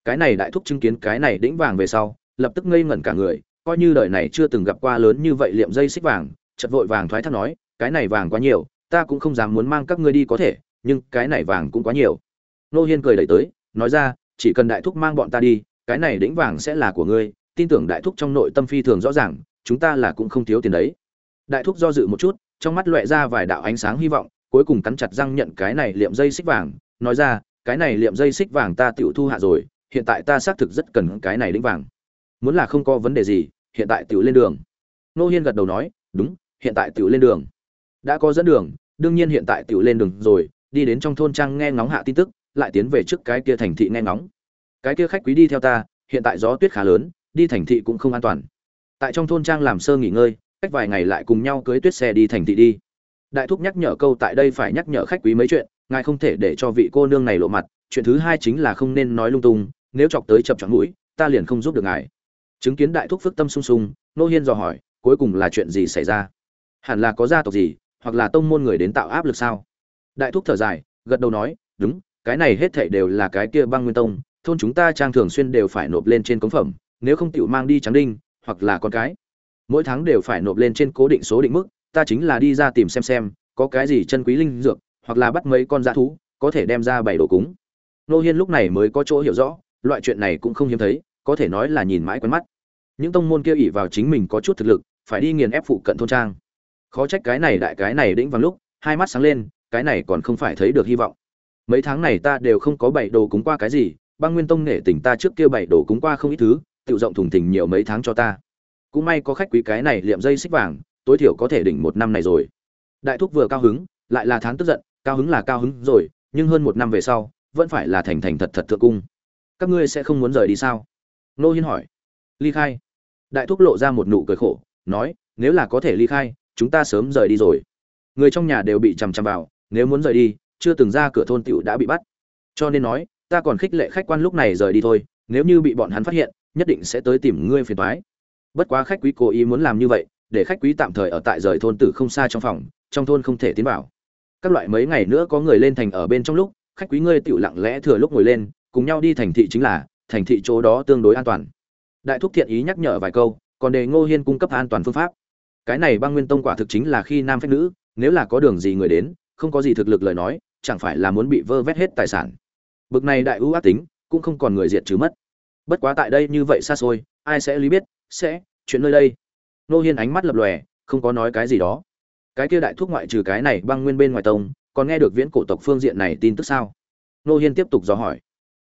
Cái này đại thúc chứng kiến cái này đĩnh vàng về sau, lập tức ngây ngẩn cả người, coi như đời này chưa từng gặp qua lớn như vậy liệm dây xích vàng chật vội vàng thoái thác nói, cái này vàng quá nhiều, ta cũng không dám muốn mang các ngươi đi có thể, nhưng cái này vàng cũng quá nhiều. Nô hiên cười đẩy tới, nói ra, chỉ cần đại thúc mang bọn ta đi, cái này đĩnh vàng sẽ là của ngươi, tin tưởng đại thúc trong nội tâm phi thường rõ ràng, chúng ta là cũng không thiếu tiền đấy đại thúc do dự một chút, trong mắt loẹ ra vài đạo ánh sáng hy vọng, cuối cùng cắn chặt răng nhận cái này liệm dây xích vàng, nói ra, cái này liệm dây xích vàng ta tiểu thu hạ rồi, hiện tại ta xác thực rất cần cái này đĩnh vàng. Muốn là không có vấn đề gì, hiện tại tiểu lên đường. Nô hiên gật đầu nói, đúng, hiện tại tiểu lên đường. Đã có dẫn đường, đương nhiên hiện tại tiểu lên đường rồi, đi đến trong thôn trang nghe ngóng hạ tin tức, lại tiến về trước cái kia thành thị nghe ngóng. Cái kia khách quý đi theo ta, hiện tại gió tuyết khá lớn, đi thành thị cũng không an toàn. Tại trong thôn trang làm sơ nghỉ ngơi cách vài ngày lại cùng nhau cưới tuyết xe đi thành thị đi. Đại thúc nhắc nhở câu tại đây phải nhắc nhở khách quý mấy chuyện, ngài không thể để cho vị cô nương này lộ mặt, chuyện thứ hai chính là không nên nói lung tung, nếu chọc tới chập chọn mũi, ta liền không giúp được ngài. Chứng kiến đại thúc phức tâm sung sung, nô hiên dò hỏi, cuối cùng là chuyện gì xảy ra? Hẳn là có gia tộc gì, hoặc là tông môn người đến tạo áp lực sao? Đại thúc thở dài, gật đầu nói, đúng, cái này hết thảy đều là cái kia băng nguyên tông, thôn chúng ta trang thường xuyên đều phải nộp lên trên cống phẩm, nếu không tiểu mang đi trắng đinh, hoặc là con cái mỗi tháng đều phải nộp lên trên cố định số định mức, ta chính là đi ra tìm xem xem, có cái gì chân quý linh dược, hoặc là bắt mấy con dã thú, có thể đem ra bảy đồ cúng. Nô hiên lúc này mới có chỗ hiểu rõ, loại chuyện này cũng không hiếm thấy, có thể nói là nhìn mãi quen mắt. Những tông môn kia ỉ vào chính mình có chút thực lực, phải đi nghiền ép phụ cận thôn trang. Khó trách cái này đại cái này đĩnh vào lúc, hai mắt sáng lên, cái này còn không phải thấy được hy vọng. Mấy tháng này ta đều không có bảy đồ cúng qua cái gì, băng nguyên tông nể tình ta trước kia bảy đồ cúng qua không ít thứ tự rộng thùng thình nhiều mấy tháng cho ta cũng may có khách quý cái này liệm dây xích vàng, tối thiểu có thể đỉnh một năm này rồi. Đại thúc vừa cao hứng, lại là thán tức giận, cao hứng là cao hứng rồi, nhưng hơn một năm về sau, vẫn phải là thành thành thật thật thượng cung. Các ngươi sẽ không muốn rời đi sao? Nô hiên hỏi. Ly khai. Đại thúc lộ ra một nụ cười khổ, nói, nếu là có thể ly khai, chúng ta sớm rời đi rồi. Người trong nhà đều bị chằm chằm vào, nếu muốn rời đi, chưa từng ra cửa thôn tựu đã bị bắt. Cho nên nói, ta còn khích lệ khách quan lúc này rời đi thôi, nếu như bị bọn hắn phát hiện, nhất định sẽ tới tìm ngươi phiền toái bất quá khách quý cố ý muốn làm như vậy, để khách quý tạm thời ở tại rời thôn tử không xa trong phòng, trong thôn không thể tiến vào. Các loại mấy ngày nữa có người lên thành ở bên trong lúc, khách quý ngươi tựu lặng lẽ thừa lúc ngồi lên, cùng nhau đi thành thị chính là, thành thị chỗ đó tương đối an toàn. Đại thúc thiện ý nhắc nhở vài câu, còn đề ngô hiên cung cấp an toàn phương pháp. Cái này băng nguyên tông quả thực chính là khi nam phép nữ, nếu là có đường gì người đến, không có gì thực lực lời nói, chẳng phải là muốn bị vơ vét hết tài sản. Bực này đại ưu ác tính, cũng không còn người diệt trừ mất. Bất quá tại đây như vậy xa xôi, ai sẽ lý biết, sẽ chuyện nơi đây? Nô hiên ánh mắt lập lòe, không có nói cái gì đó. Cái kia đại thuốc ngoại trừ cái này băng nguyên bên ngoài tông, còn nghe được viễn cổ tộc phương diện này tin tức sao? Nô hiên tiếp tục dò hỏi.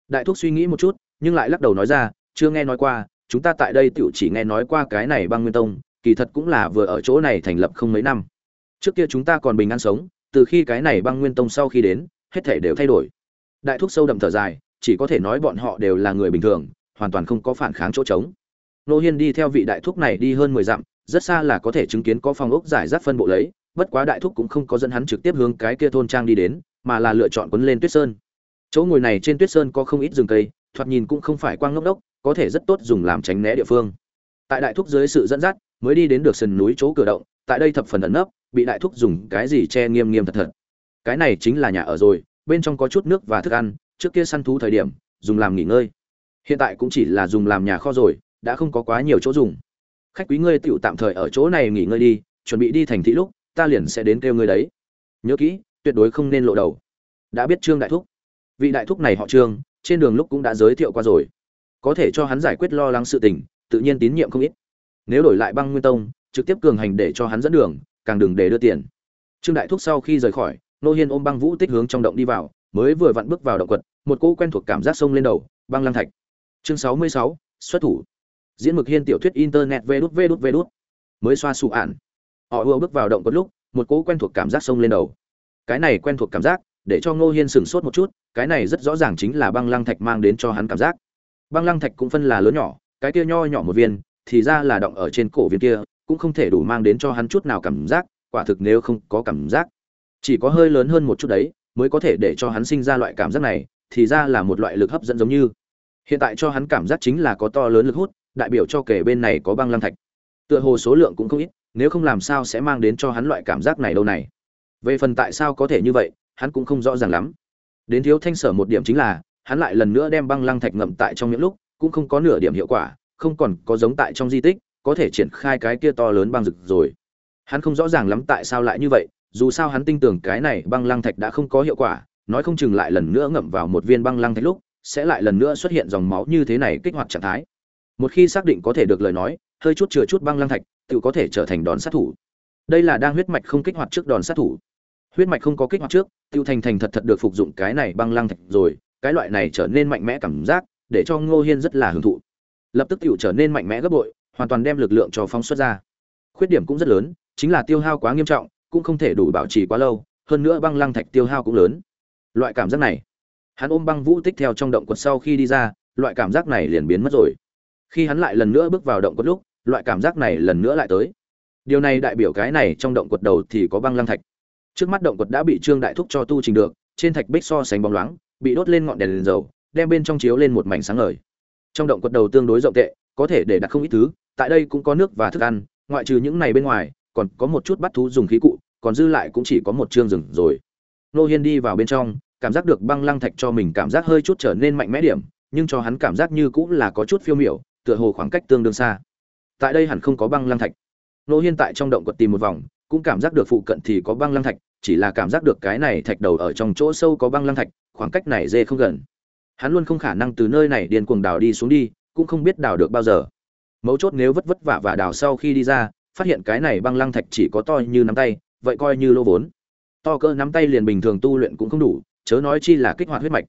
Đại thuốc suy nghĩ một chút, nhưng lại lắc đầu nói ra, chưa nghe nói qua, chúng ta tại đây tựu chỉ nghe nói qua cái này băng nguyên tông, kỳ thật cũng là vừa ở chỗ này thành lập không mấy năm. Trước kia chúng ta còn bình an sống, từ khi cái này băng nguyên tông sau khi đến, hết thể đều thay đổi. Đại thúc sâu đậm thở dài, chỉ có thể nói bọn họ đều là người bình thường, hoàn toàn không có phản kháng chỗ trống nô hiên đi theo vị đại thúc này đi hơn mười dặm, rất xa là có thể chứng kiến có phòng ốc giải rác phân bộ lấy, bất quá đại thúc cũng không có dẫn hắn trực tiếp hướng cái kia thôn trang đi đến, mà là lựa chọn quấn lên tuyết sơn. Chỗ ngồi này trên tuyết sơn có không ít rừng cây, thoạt nhìn cũng không phải quang ngốc đốc, có thể rất tốt dùng làm tránh né địa phương. Tại đại thúc dưới sự dẫn dắt, mới đi đến được sườn núi chỗ cửa động, tại đây thập phần ẩn nấp, bị đại thúc dùng cái gì che nghiêm nghiêm thật thật. Cái này chính là nhà ở rồi, bên trong có chút nước và thức ăn, trước kia săn thú thời điểm, dùng làm nghỉ ngơi. Hiện tại cũng chỉ là dùng làm nhà kho rồi đã không có quá nhiều chỗ dùng. Khách quý ngươi tựu tạm thời ở chỗ này nghỉ ngơi đi, chuẩn bị đi thành thị lúc, ta liền sẽ đến kêu ngươi đấy. Nhớ kỹ, tuyệt đối không nên lộ đầu. Đã biết trương đại thúc. Vị đại thúc này họ trương, trên đường lúc cũng đã giới thiệu qua rồi. Có thể cho hắn giải quyết lo lắng sự tình, tự nhiên tín nhiệm không ít. Nếu đổi lại băng nguyên tông, trực tiếp cường hành để cho hắn dẫn đường, càng đừng để đưa tiền. Trương đại thúc sau khi rời khỏi, nô hiên ôm băng vũ tích hướng trong động đi vào, mới vừa vặn bước vào động quật, một cỗ quen thuộc cảm giác sông lên đầu, băng lăng thạch. Chương sáu mươi sáu, xuất thủ diễn mực hiên tiểu thuyết internet vê đút vê đút vê đút. Mới xoa sụ ạn. Họ ùa bước vào động có lúc, một cỗ quen thuộc cảm giác sông lên đầu. Cái này quen thuộc cảm giác, để cho ngô hiên sửng sốt một chút, cái này rất rõ ràng chính là băng lăng thạch mang đến cho hắn cảm giác. Băng lăng thạch cũng phân là lớn nhỏ, cái kia nho nhỏ một viên, thì ra là động ở trên cổ viên kia, cũng không thể đủ mang đến cho hắn chút nào cảm giác, quả thực nếu không có cảm giác. Chỉ có hơi lớn hơn một chút đấy, mới có thể để cho hắn sinh ra loại cảm giác này, thì ra là một loại lực hấp dẫn giống như. Hiện tại cho hắn cảm giác chính là có to lớn lực hút đại biểu cho kể bên này có băng lăng thạch. Tựa hồ số lượng cũng không ít, nếu không làm sao sẽ mang đến cho hắn loại cảm giác này đâu này. Về phần tại sao có thể như vậy, hắn cũng không rõ ràng lắm. Đến thiếu thanh sở một điểm chính là, hắn lại lần nữa đem băng lăng thạch ngậm tại trong những lúc, cũng không có nửa điểm hiệu quả, không còn có giống tại trong di tích, có thể triển khai cái kia to lớn băng rực rồi. Hắn không rõ ràng lắm tại sao lại như vậy, dù sao hắn tin tưởng cái này băng lăng thạch đã không có hiệu quả, nói không chừng lại lần nữa ngậm vào một viên băng lăng thạch lúc, sẽ lại lần nữa xuất hiện dòng máu như thế này kích hoạt trạng thái một khi xác định có thể được lời nói, hơi chút chừa chút băng lăng thạch, tự có thể trở thành đòn sát thủ. Đây là đang huyết mạch không kích hoạt trước đòn sát thủ. Huyết mạch không có kích hoạt trước tiêu thành thành thật thật được phục dụng cái này băng lăng thạch rồi, cái loại này trở nên mạnh mẽ cảm giác, để cho ngô hiên rất là hưởng thụ. Lập tức tiêu trở nên mạnh mẽ gấp bội, hoàn toàn đem lực lượng cho phóng xuất ra. Khuyết điểm cũng rất lớn, chính là tiêu hao quá nghiêm trọng, cũng không thể đủ bảo trì quá lâu, hơn nữa băng lăng thạch tiêu hao cũng lớn. Loại cảm giác này, hắn ôm băng vũ tích theo trong động quật sau khi đi ra, loại cảm giác này liền biến mất rồi khi hắn lại lần nữa bước vào động quật lúc, loại cảm giác này lần nữa lại tới. Điều này đại biểu cái này trong động quật đầu thì có băng lăng thạch. Trước mắt động quật đã bị trương đại thúc cho tu trình được, trên thạch bích so sánh bóng loáng, bị đốt lên ngọn đèn liền dầu, đem bên trong chiếu lên một mảnh sáng ngời. Trong động quật đầu tương đối rộng tệ, có thể để đặt không ít thứ, tại đây cũng có nước và thức ăn, ngoại trừ những này bên ngoài, còn có một chút bắt thú dùng khí cụ, còn dư lại cũng chỉ có một chương rừng rồi. Nô hiên đi vào bên trong, cảm giác được băng lăng thạch cho mình cảm giác hơi chút trở nên mạnh mẽ điểm, nhưng cho hắn cảm giác như cũng là có chút phiêu miểu tựa hồ khoảng cách tương đương xa. Tại đây hẳn không có băng lăng thạch. Nô hiên tại trong động quật tìm một vòng, cũng cảm giác được phụ cận thì có băng lăng thạch, chỉ là cảm giác được cái này thạch đầu ở trong chỗ sâu có băng lăng thạch, khoảng cách này dê không gần. Hắn luôn không khả năng từ nơi này điên cuồng đào đi xuống đi, cũng không biết đào được bao giờ. Mấu chốt nếu vất vất vả và đào sau khi đi ra, phát hiện cái này băng lăng thạch chỉ có to như nắm tay, vậy coi như lô vốn. To cỡ nắm tay liền bình thường tu luyện cũng không đủ, chớ nói chi là kích hoạt huyết mạch.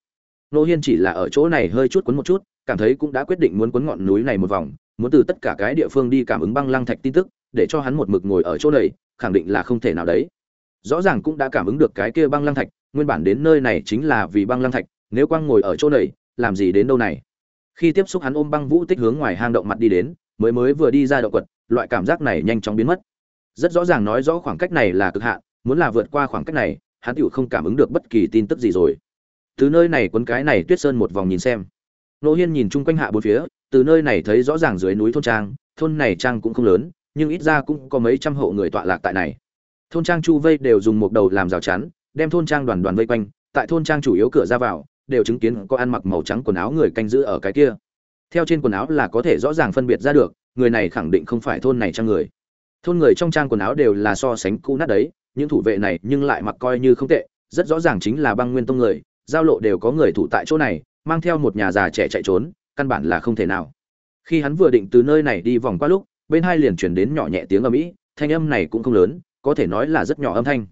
Nô hiên chỉ là ở chỗ này hơi chút cuốn một chút cảm thấy cũng đã quyết định muốn cuốn ngọn núi này một vòng, muốn từ tất cả cái địa phương đi cảm ứng băng lăng thạch tin tức, để cho hắn một mực ngồi ở chỗ này, khẳng định là không thể nào đấy. Rõ ràng cũng đã cảm ứng được cái kia băng lăng thạch, nguyên bản đến nơi này chính là vì băng lăng thạch, nếu quang ngồi ở chỗ này, làm gì đến đâu này? Khi tiếp xúc hắn ôm băng vũ tích hướng ngoài hang động mặt đi đến, mới mới vừa đi ra động quật, loại cảm giác này nhanh chóng biến mất. Rất rõ ràng nói rõ khoảng cách này là cực hạn, muốn là vượt qua khoảng cách này, hắn tiểu không cảm ứng được bất kỳ tin tức gì rồi. Từ nơi này quấn cái này tuyết sơn một vòng nhìn xem nô hiên nhìn chung quanh hạ bốn phía, từ nơi này thấy rõ ràng dưới núi thôn trang, thôn này trang cũng không lớn, nhưng ít ra cũng có mấy trăm hộ người tọa lạc tại này. Thôn trang chu vây đều dùng một đầu làm rào chắn, đem thôn trang đoàn đoàn vây quanh, tại thôn trang chủ yếu cửa ra vào, đều chứng kiến có ăn mặc màu trắng quần áo người canh giữ ở cái kia. Theo trên quần áo là có thể rõ ràng phân biệt ra được, người này khẳng định không phải thôn này trang người. Thôn người trong trang quần áo đều là so sánh cũ nát đấy, những thủ vệ này nhưng lại mặc coi như không tệ, rất rõ ràng chính là băng nguyên tông người, giao lộ đều có người thủ tại chỗ này mang theo một nhà già trẻ chạy trốn, căn bản là không thể nào. Khi hắn vừa định từ nơi này đi vòng qua lúc, bên hai liền chuyển đến nhỏ nhẹ tiếng âm ĩ, thanh âm này cũng không lớn, có thể nói là rất nhỏ âm thanh.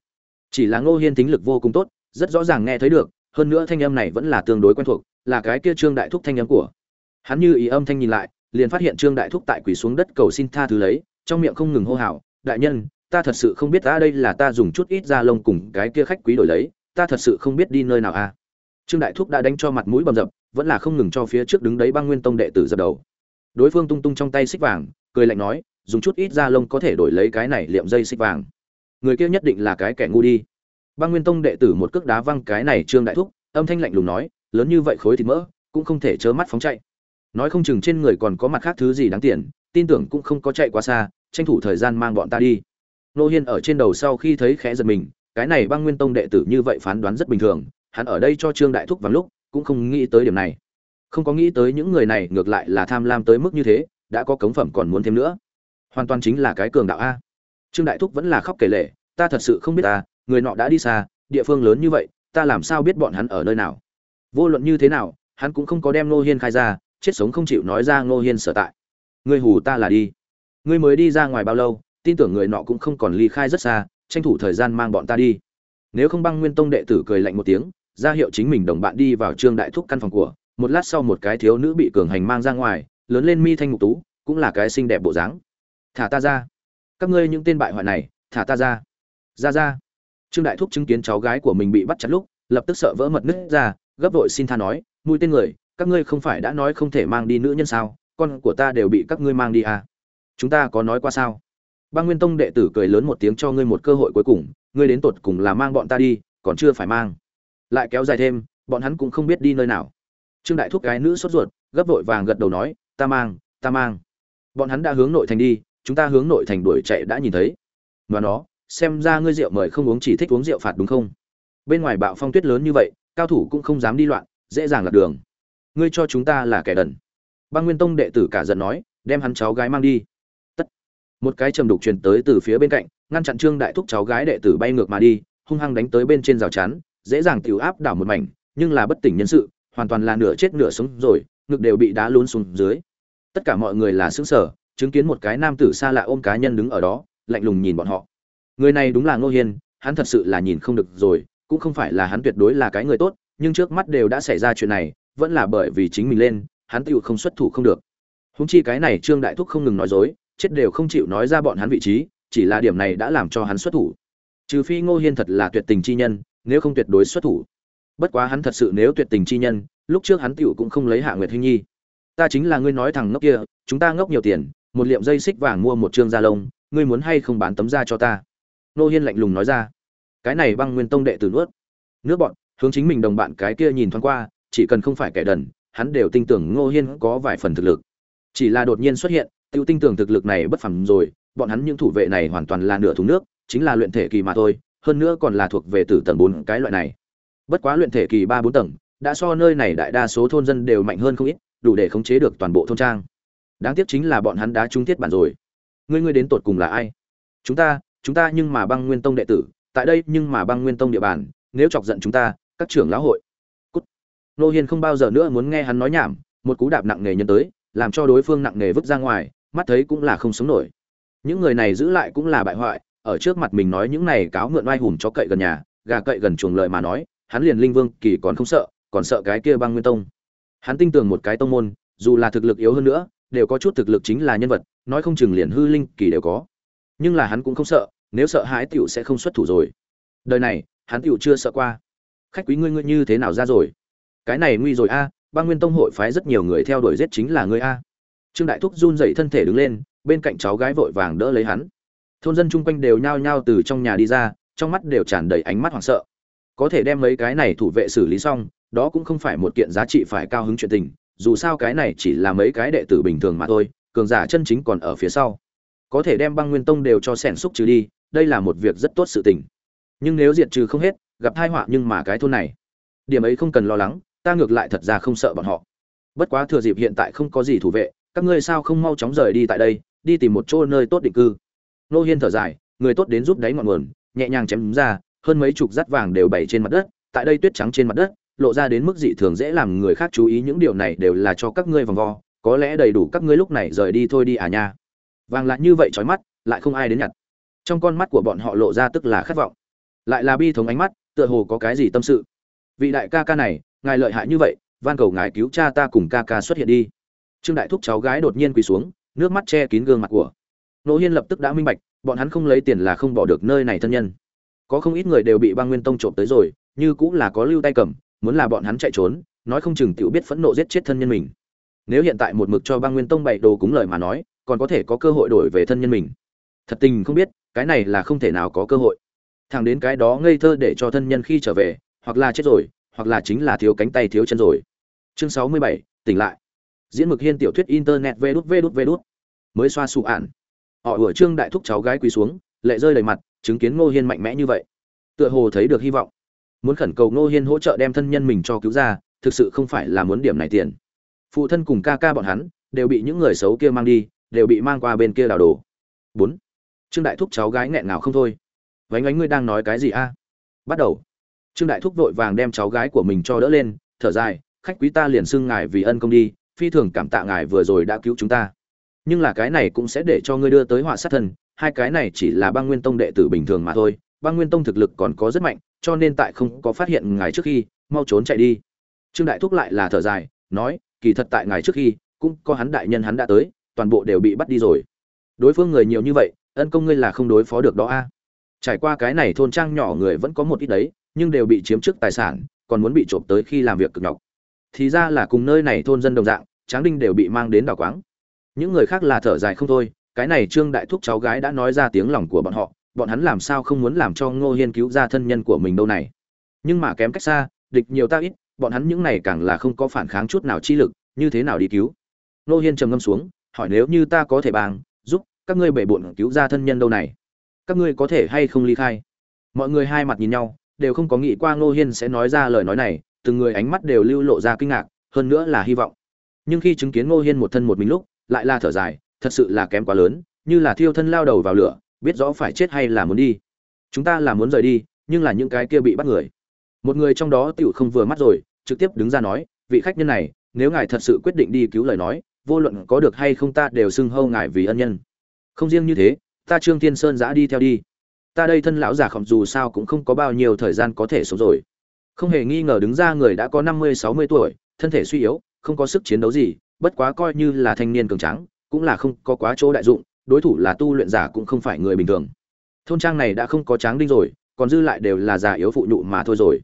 Chỉ là ngô hiên tính lực vô cùng tốt, rất rõ ràng nghe thấy được, hơn nữa thanh âm này vẫn là tương đối quen thuộc, là cái kia trương đại thúc thanh âm của. Hắn như ý âm thanh nhìn lại, liền phát hiện trương đại thúc tại quỳ xuống đất cầu xin tha thứ lấy, trong miệng không ngừng hô hào, đại nhân, ta thật sự không biết ta đây là ta dùng chút ít da lông cùng cái kia khách quý đổi lấy, ta thật sự không biết đi nơi nào a. à trương đại thúc đã đánh cho mặt mũi bầm dập, vẫn là không ngừng cho phía trước đứng đấy băng nguyên tông đệ tử dập đầu. Đối phương tung tung trong tay xích vàng, cười lạnh nói, dùng chút ít da lông có thể đổi lấy cái này liệm dây xích vàng. Người kia nhất định là cái kẻ ngu đi. Băng nguyên tông đệ tử một cước đá văng cái này trương đại thúc, âm thanh lạnh lùng nói, lớn như vậy khối thịt mỡ, cũng không thể chớ mắt phóng chạy. Nói không chừng trên người còn có mặt khác thứ gì đáng tiền, tin tưởng cũng không có chạy quá xa, tranh thủ thời gian mang bọn ta đi. Nô hiên ở trên đầu sau khi thấy khẽ giật mình, cái này băng nguyên tông đệ tử như vậy phán đoán rất bình thường hắn ở đây cho trương đại thúc vào lúc, cũng không nghĩ tới điểm này. Không có nghĩ tới những người này ngược lại là tham lam tới mức như thế, đã có cống phẩm còn muốn thêm nữa. Hoàn toàn chính là cái cường đạo a. Trương đại thúc vẫn là khóc kể lệ ta thật sự không biết ta, người nọ đã đi xa, địa phương lớn như vậy, ta làm sao biết bọn hắn ở nơi nào? Vô luận như thế nào, hắn cũng không có đem ngô hiên khai ra, chết sống không chịu nói ra ngô hiên sở tại. Ngươi hù ta là đi. Ngươi mới đi ra ngoài bao lâu, tin tưởng người nọ cũng không còn ly khai rất xa, tranh thủ thời gian mang bọn ta đi. Nếu không băng nguyên tông đệ tử cười lạnh một tiếng ra hiệu chính mình đồng bạn đi vào trương đại thúc căn phòng của, một lát sau một cái thiếu nữ bị cường hành mang ra ngoài, lớn lên mi thanh ngục tú, cũng là cái xinh đẹp bộ dáng. Thả ta ra. Các ngươi những tên bại hoại này, thả ta ra. Ra ra. Trương đại thúc chứng kiến cháu gái của mình bị bắt chặt lúc, lập tức sợ vỡ mật nứt ra, gấp vội xin tha nói, mũi tên người, các ngươi không phải đã nói không thể mang đi nữ nhân sao? Con của ta đều bị các ngươi mang đi à? Chúng ta có nói qua sao? Băng nguyên tông đệ tử cười lớn một tiếng cho ngươi một cơ hội cuối cùng, ngươi đến tột cùng là mang bọn ta đi, còn chưa phải mang lại kéo dài thêm, bọn hắn cũng không biết đi nơi nào. Trương đại thúc gái nữ sốt ruột, gấp vội vàng gật đầu nói, ta mang ta mang. Bọn hắn đã hướng nội thành đi, chúng ta hướng nội thành đuổi chạy đã nhìn thấy. Và nó, xem ra ngươi rượu mời không uống chỉ thích uống rượu phạt đúng không? Bên ngoài bạo phong tuyết lớn như vậy, cao thủ cũng không dám đi loạn, dễ dàng lạc đường. Ngươi cho chúng ta là kẻ đần. Băng nguyên tông đệ tử cả giận nói, đem hắn cháu gái mang đi. Tất. Một cái trầm đục truyền tới từ phía bên cạnh, ngăn chặn trương đại thúc cháu gái đệ tử bay ngược mà đi, hung hăng đánh tới bên trên rào chắn dễ dàng tiểu áp đảo một mảnh, nhưng là bất tỉnh nhân sự, hoàn toàn là nửa chết nửa sống rồi, ngực đều bị đá lún xuống dưới. Tất cả mọi người là sững sờ, chứng kiến một cái nam tử xa lạ ôm cá nhân đứng ở đó, lạnh lùng nhìn bọn họ. Người này đúng là ngô hiên, hắn thật sự là nhìn không được rồi, cũng không phải là hắn tuyệt đối là cái người tốt, nhưng trước mắt đều đã xảy ra chuyện này, vẫn là bởi vì chính mình lên, hắn tiểu không xuất thủ không được. Húng chi cái này trương đại thúc không ngừng nói dối, chết đều không chịu nói ra bọn hắn vị trí, chỉ là điểm này đã làm cho hắn xuất thủ. Trừ phi ngô hiên thật là tuyệt tình chi nhân nếu không tuyệt đối xuất thủ. Bất quá hắn thật sự nếu tuyệt tình chi nhân, lúc trước hắn tựu cũng không lấy hạ nguyệt hinh nhi. Ta chính là ngươi nói thằng ngốc kia, chúng ta ngốc nhiều tiền, một liệm dây xích vàng mua một trương da lông, ngươi muốn hay không bán tấm da cho ta? Nô hiên lạnh lùng nói ra. Cái này băng nguyên tông đệ tử nuốt. Nước bọn, hướng chính mình đồng bạn cái kia nhìn thoáng qua, chỉ cần không phải kẻ đần, hắn đều tin tưởng ngô hiên có vài phần thực lực. Chỉ là đột nhiên xuất hiện tiêu tin tưởng thực lực này bất phẳng rồi, bọn hắn những thủ vệ này hoàn toàn là nửa thùng nước, chính là luyện thể kỳ mà thôi hơn nữa còn là thuộc về từ tầng bốn cái loại này. Bất quá luyện thể kỳ ba bốn tầng, đã so nơi này đại đa số thôn dân đều mạnh hơn không ít, đủ để khống chế được toàn bộ thôn trang. Đáng tiếc chính là bọn hắn đã trung thiết bản rồi. Ngươi ngươi đến tột cùng là ai? Chúng ta chúng ta nhưng mà băng nguyên tông đệ tử, tại đây nhưng mà băng nguyên tông địa bàn, nếu chọc giận chúng ta, các trưởng lão hội. Cút. Nô hiên không bao giờ nữa muốn nghe hắn nói nhảm, một cú đạp nặng nề nhân tới, làm cho đối phương nặng nề vứt ra ngoài, mắt thấy cũng là không sống nổi. Những người này giữ lại cũng là bại hoại ở trước mặt mình nói những này cáo mượn oai hùng cho cậy gần nhà, gà cậy gần chuồng lợi mà nói, hắn liền linh vương kỳ còn không sợ, còn sợ cái kia băng nguyên tông. Hắn tin tưởng một cái tông môn, dù là thực lực yếu hơn nữa, đều có chút thực lực chính là nhân vật, nói không chừng liền hư linh kỳ đều có. Nhưng là hắn cũng không sợ, nếu sợ hãi tiểu sẽ không xuất thủ rồi. Đời này, hắn tiểu chưa sợ qua. Khách quý ngươi ngươi như thế nào ra rồi? Cái này nguy rồi a, băng nguyên tông hội phái rất nhiều người theo đuổi giết chính là ngươi a. Trương đại thúc run dậy thân thể đứng lên, bên cạnh cháu gái vội vàng đỡ lấy hắn thôn dân chung quanh đều nhao nhao từ trong nhà đi ra, trong mắt đều tràn đầy ánh mắt hoảng sợ. Có thể đem mấy cái này thủ vệ xử lý xong, đó cũng không phải một kiện giá trị phải cao hứng chuyện tình, dù sao cái này chỉ là mấy cái đệ tử bình thường mà thôi, cường giả chân chính còn ở phía sau. Có thể đem băng nguyên tông đều cho sẻn xúc trừ đi, đây là một việc rất tốt sự tình. Nhưng nếu diệt trừ không hết, gặp tai họa nhưng mà cái thôn này. Điểm ấy không cần lo lắng, ta ngược lại thật ra không sợ bọn họ. Bất quá thừa dịp hiện tại không có gì thủ vệ, các ngươi sao không mau chóng rời đi tại đây, đi tìm một chỗ nơi tốt định cư nô hiên thở dài, người tốt đến giúp đáy ngọn nguồn, nhẹ nhàng chém ra, hơn mấy chục rắt vàng đều bày trên mặt đất, tại đây tuyết trắng trên mặt đất, lộ ra đến mức dị thường dễ làm người khác chú ý, những điều này đều là cho các ngươi vòng vo, có lẽ đầy đủ các ngươi lúc này rời đi thôi đi à nha. Vàng lại như vậy trói mắt, lại không ai đến nhặt. Trong con mắt của bọn họ lộ ra tức là khát vọng. Lại là bi thống ánh mắt, tựa hồ có cái gì tâm sự. Vị đại ca ca này, ngài lợi hại như vậy, van cầu ngài cứu cha ta cùng ca ca xuất hiện đi. Trương đại thúc cháu gái đột nhiên quỳ xuống, nước mắt che kín gương mặt của Nô hiên lập tức đã minh bạch, bọn hắn không lấy tiền là không bỏ được nơi này thân nhân. Có không ít người đều bị băng nguyên tông trộm tới rồi, như cũng là có lưu tay cầm, muốn là bọn hắn chạy trốn, nói không chừng tiểu biết phẫn nộ giết chết thân nhân mình. Nếu hiện tại một mực cho băng nguyên tông bày đồ cúng lời mà nói, còn có thể có cơ hội đổi về thân nhân mình. Thật tình không biết, cái này là không thể nào có cơ hội. Thằng đến cái đó ngây thơ để cho thân nhân khi trở về, hoặc là chết rồi, hoặc là chính là thiếu cánh tay thiếu chân rồi. Chương sáu mươi bảy, tỉnh lại. Diễn mực hiên tiểu thuyết internet vê đút vê đút vê đút. Mới xoa sụ ạn họ ủa trương đại thúc cháu gái quỳ xuống, lệ rơi đầy mặt, chứng kiến ngô hiên mạnh mẽ như vậy. Tựa hồ thấy được hy vọng. Muốn khẩn cầu ngô hiên hỗ trợ đem thân nhân mình cho cứu ra, thực sự không phải là muốn điểm này tiền. Phụ thân cùng ca ca bọn hắn, đều bị những người xấu kia mang đi, đều bị mang qua bên kia đào đồ. Bốn. Trương đại thúc cháu gái nghẹn nào không thôi. Vánh ánh ngươi đang nói cái gì a? Bắt đầu. Trương đại thúc vội vàng đem cháu gái của mình cho đỡ lên, thở dài, khách quý ta liền xưng ngài vì ân công đi, phi thường cảm tạ ngài vừa rồi đã cứu chúng ta nhưng là cái này cũng sẽ để cho ngươi đưa tới họa sát thân, hai cái này chỉ là băng nguyên tông đệ tử bình thường mà thôi, băng nguyên tông thực lực còn có rất mạnh, cho nên tại không có phát hiện ngài trước khi, mau trốn chạy đi. Trương đại thúc lại là thở dài, nói, kỳ thật tại ngài trước khi, cũng có hắn đại nhân hắn đã tới, toàn bộ đều bị bắt đi rồi. Đối phương người nhiều như vậy, ân công ngươi là không đối phó được đó a. Trải qua cái này thôn trang nhỏ người vẫn có một ít đấy, nhưng đều bị chiếm trước tài sản, còn muốn bị trộm tới khi làm việc cực nhọc. Thì ra là cùng nơi này thôn dân đồng dạng, tráng đinh đều bị mang đến đảo quáng những người khác là thở dài không thôi, cái này trương đại thúc cháu gái đã nói ra tiếng lòng của bọn họ, bọn hắn làm sao không muốn làm cho ngô hiên cứu ra thân nhân của mình đâu này. Nhưng mà kém cách xa, địch nhiều ta ít, bọn hắn những này càng là không có phản kháng chút nào chi lực, như thế nào đi cứu? Ngô hiên trầm ngâm xuống, hỏi nếu như ta có thể bàng, giúp các ngươi bể bộn cứu ra thân nhân đâu này? Các ngươi có thể hay không ly khai? Mọi người hai mặt nhìn nhau, đều không có nghĩ qua ngô hiên sẽ nói ra lời nói này, từng người ánh mắt đều lưu lộ ra kinh ngạc, hơn nữa là hy vọng. Nhưng khi chứng kiến ngô hiên một thân một mình lúc lại là thở dài, thật sự là kém quá lớn, như là thiêu thân lao đầu vào lửa, biết rõ phải chết hay là muốn đi. Chúng ta là muốn rời đi, nhưng là những cái kia bị bắt người. Một người trong đó tựu không vừa mắt rồi, trực tiếp đứng ra nói, vị khách nhân này, nếu ngài thật sự quyết định đi cứu lời nói, vô luận có được hay không ta đều xưng hâu ngài vì ân nhân. Không riêng như thế, ta trương thiên sơn giã đi theo đi. Ta đây thân lão già khổng dù sao cũng không có bao nhiêu thời gian có thể sống rồi. Không hề nghi ngờ đứng ra người đã có năm mươi, sáu mươi tuổi, thân thể suy yếu, không có sức chiến đấu gì bất quá coi như là thanh niên cường tráng, cũng là không có quá chỗ đại dụng, đối thủ là tu luyện giả cũng không phải người bình thường. Thôn trang này đã không có tráng đinh rồi, còn dư lại đều là già yếu phụ nhụ mà thôi rồi.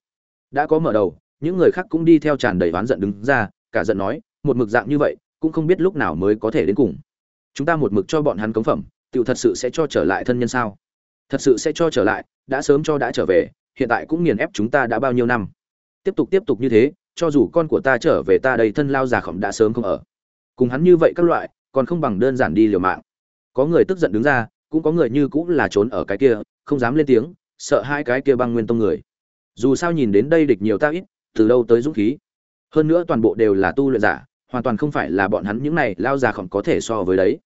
Đã có mở đầu, những người khác cũng đi theo tràn đầy oán giận đứng ra, cả giận nói, một mực dạng như vậy, cũng không biết lúc nào mới có thể đến cùng. Chúng ta một mực cho bọn hắn cống phẩm, tiểu thật sự sẽ cho trở lại thân nhân sao? Thật sự sẽ cho trở lại, đã sớm cho đã trở về, hiện tại cũng nghiền ép chúng ta đã bao nhiêu năm. Tiếp tục tiếp tục như thế, cho dù con của ta trở về ta đây thân lao già khổng đã sớm không ở cùng hắn như vậy các loại, còn không bằng đơn giản đi liều mạng. Có người tức giận đứng ra, cũng có người như cũng là trốn ở cái kia, không dám lên tiếng, sợ hai cái kia băng nguyên tông người. Dù sao nhìn đến đây địch nhiều ta ít, từ đâu tới dũng khí. Hơn nữa toàn bộ đều là tu luyện giả, hoàn toàn không phải là bọn hắn những này lao già khổng có thể so với đấy.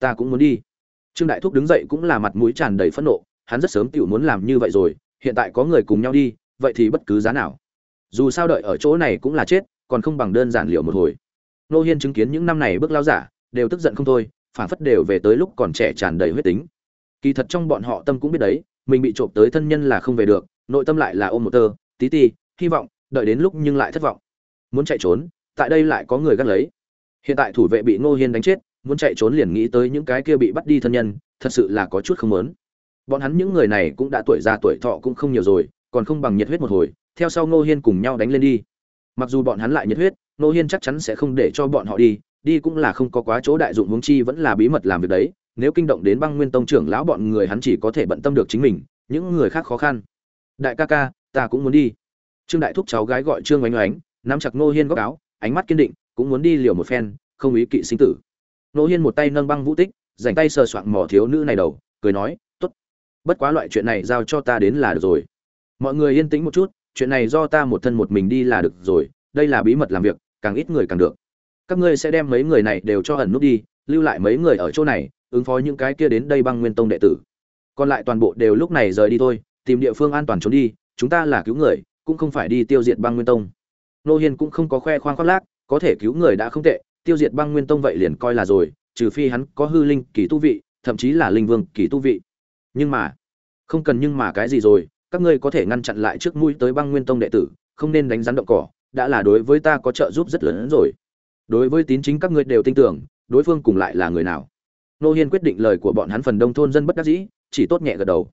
Ta cũng muốn đi. Trương đại thúc đứng dậy cũng là mặt mũi tràn đầy phẫn nộ, hắn rất sớm tự muốn làm như vậy rồi, hiện tại có người cùng nhau đi, vậy thì bất cứ giá nào. Dù sao đợi ở chỗ này cũng là chết, còn không bằng đơn giản liệu một hồi nô hiên chứng kiến những năm này bước lao giả, đều tức giận không thôi phản phất đều về tới lúc còn trẻ tràn đầy huyết tính. Kỳ thật trong bọn họ tâm cũng biết đấy, mình bị trộm tới thân nhân là không về được, nội tâm lại là ôm một tơ, tí ti, hy vọng, đợi đến lúc nhưng lại thất vọng. Muốn chạy trốn, tại đây lại có người gắt lấy. Hiện tại thủ vệ bị ngô hiên đánh chết, muốn chạy trốn liền nghĩ tới những cái kia bị bắt đi thân nhân, thật sự là có chút không muốn. Bọn hắn những người này cũng đã tuổi già tuổi thọ cũng không nhiều rồi, còn không bằng nhiệt huyết một hồi, theo sau ngô hiên cùng nhau đánh lên đi. Mặc dù bọn hắn lại nhiệt huyết Nô hiên chắc chắn sẽ không để cho bọn họ đi đi cũng là không có quá chỗ đại dụng huống chi vẫn là bí mật làm việc đấy. Nếu kinh động đến băng nguyên tông trưởng lão bọn người hắn chỉ có thể bận tâm được chính mình, những người khác khó khăn. Đại ca ca, ta cũng muốn đi. Trương đại thúc cháu gái gọi trương oánh oánh, nắm chặt Nô hiên góc áo, ánh mắt kiên định, cũng muốn đi liều một phen, không ý kỵ sinh tử. Nô hiên một tay nâng băng vũ tích, dành tay sờ soạng mỏ thiếu nữ này đầu, cười nói, tốt, bất quá loại chuyện này giao cho ta đến là được rồi. Mọi người yên tĩnh một chút, chuyện này do ta một thân một mình đi là được rồi, đây là bí mật làm việc càng ít người càng được. Các ngươi sẽ đem mấy người này đều cho ẩn nút đi, lưu lại mấy người ở chỗ này, ứng phó những cái kia đến đây băng nguyên tông đệ tử. Còn lại toàn bộ đều lúc này rời đi thôi, tìm địa phương an toàn trốn đi, chúng ta là cứu người, cũng không phải đi tiêu diệt băng nguyên tông. Nô hiên cũng không có khoe khoang khoác lác, có thể cứu người đã không tệ, tiêu diệt băng nguyên tông vậy liền coi là rồi, trừ phi hắn có hư linh kỳ tu vị, thậm chí là linh vương kỳ tu vị. Nhưng mà, không cần nhưng mà cái gì rồi, các ngươi có thể ngăn chặn lại trước mũi tới băng nguyên tông đệ tử, không nên đánh rắn động cỏ đã là đối với ta có trợ giúp rất lớn rồi. Đối với tín chính các ngươi đều tin tưởng, đối phương cùng lại là người nào? Nô hiên quyết định lời của bọn hắn phần đông thôn dân bất đắc dĩ, chỉ tốt nhẹ gật đầu.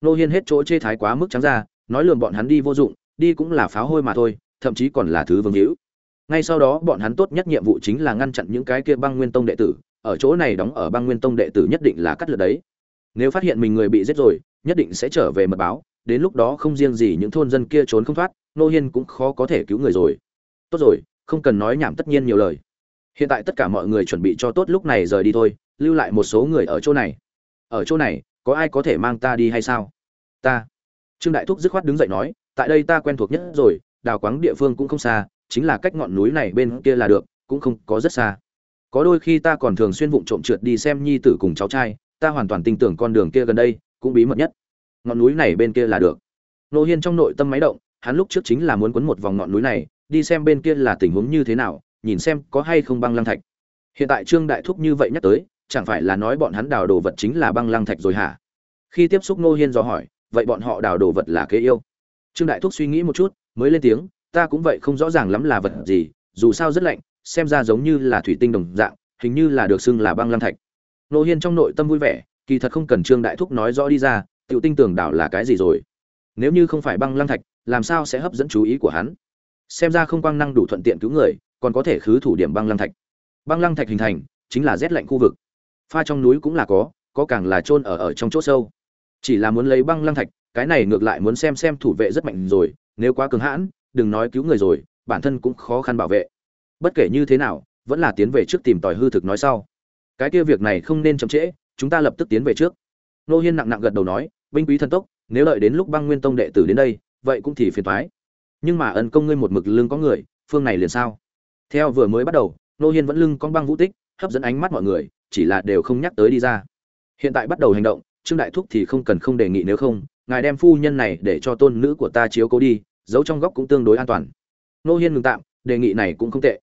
Nô hiên hết chỗ chê thái quá mức trắng ra, nói lườm bọn hắn đi vô dụng, đi cũng là pháo hôi mà thôi, thậm chí còn là thứ vương hữu. Ngay sau đó bọn hắn tốt nhất nhiệm vụ chính là ngăn chặn những cái kia băng nguyên tông đệ tử, ở chỗ này đóng ở băng nguyên tông đệ tử nhất định là cắt lượt đấy. Nếu phát hiện mình người bị giết rồi, nhất định sẽ trở về mật báo, đến lúc đó không riêng gì những thôn dân kia trốn không thoát nô hiên cũng khó có thể cứu người rồi. Tốt rồi, không cần nói nhảm tất nhiên nhiều lời. Hiện tại tất cả mọi người chuẩn bị cho tốt lúc này rời đi thôi, lưu lại một số người ở chỗ này. Ở chỗ này, có ai có thể mang ta đi hay sao? Ta. Trương đại thúc dứt khoát đứng dậy nói, tại đây ta quen thuộc nhất rồi, đào quáng địa phương cũng không xa, chính là cách ngọn núi này bên kia là được, cũng không có rất xa. Có đôi khi ta còn thường xuyên vụng trộm trượt đi xem nhi tử cùng cháu trai, ta hoàn toàn tin tưởng con đường kia gần đây cũng bí mật nhất. Ngọn núi này bên kia là được. Nô hiên trong nội tâm máy động hắn lúc trước chính là muốn quấn một vòng ngọn núi này, đi xem bên kia là tình huống như thế nào, nhìn xem có hay không băng lăng thạch. Hiện tại trương đại thúc như vậy nhắc tới, chẳng phải là nói bọn hắn đào đồ vật chính là băng lăng thạch rồi hả? Khi tiếp xúc nô hiên dò hỏi, vậy bọn họ đào đồ vật là kế yêu? Trương đại thúc suy nghĩ một chút, mới lên tiếng, ta cũng vậy không rõ ràng lắm là vật gì, dù sao rất lạnh, xem ra giống như là thủy tinh đồng dạng, hình như là được xưng là băng lăng thạch. Nô hiên trong nội tâm vui vẻ, kỳ thật không cần trương đại thúc nói rõ đi ra, tiểu tinh tưởng đảo là cái gì rồi? Nếu như không phải băng lăng thạch làm sao sẽ hấp dẫn chú ý của hắn? Xem ra không quang năng đủ thuận tiện cứu người, còn có thể khứ thủ điểm băng lăng thạch. Băng lăng thạch hình thành, chính là rét lạnh khu vực. Pha trong núi cũng là có có càng là trôn ở ở trong chỗ sâu. Chỉ là muốn lấy băng lăng thạch, cái này ngược lại muốn xem xem thủ vệ rất mạnh rồi, nếu quá cứng hãn, đừng nói cứu người rồi, bản thân cũng khó khăn bảo vệ. Bất kể như thế nào, vẫn là tiến về trước tìm tòi hư thực nói sau. Cái kia việc này không nên chậm trễ, chúng ta lập tức tiến về trước. Nô hiên nặng nặng gật đầu nói, binh quý thần tốc, nếu đợi đến lúc băng nguyên tông đệ tử đến đây vậy cũng thì phiền toái. Nhưng mà ân công ngươi một mực lưng có người, phương này liền sao? Theo vừa mới bắt đầu, nô hiên vẫn lưng con băng vũ tích, hấp dẫn ánh mắt mọi người, chỉ là đều không nhắc tới đi ra. Hiện tại bắt đầu hành động, trương đại thúc thì không cần không đề nghị nếu không, ngài đem phu nhân này để cho tôn nữ của ta chiếu cố đi, giấu trong góc cũng tương đối an toàn. Nô hiên ngừng tạm, đề nghị này cũng không tệ.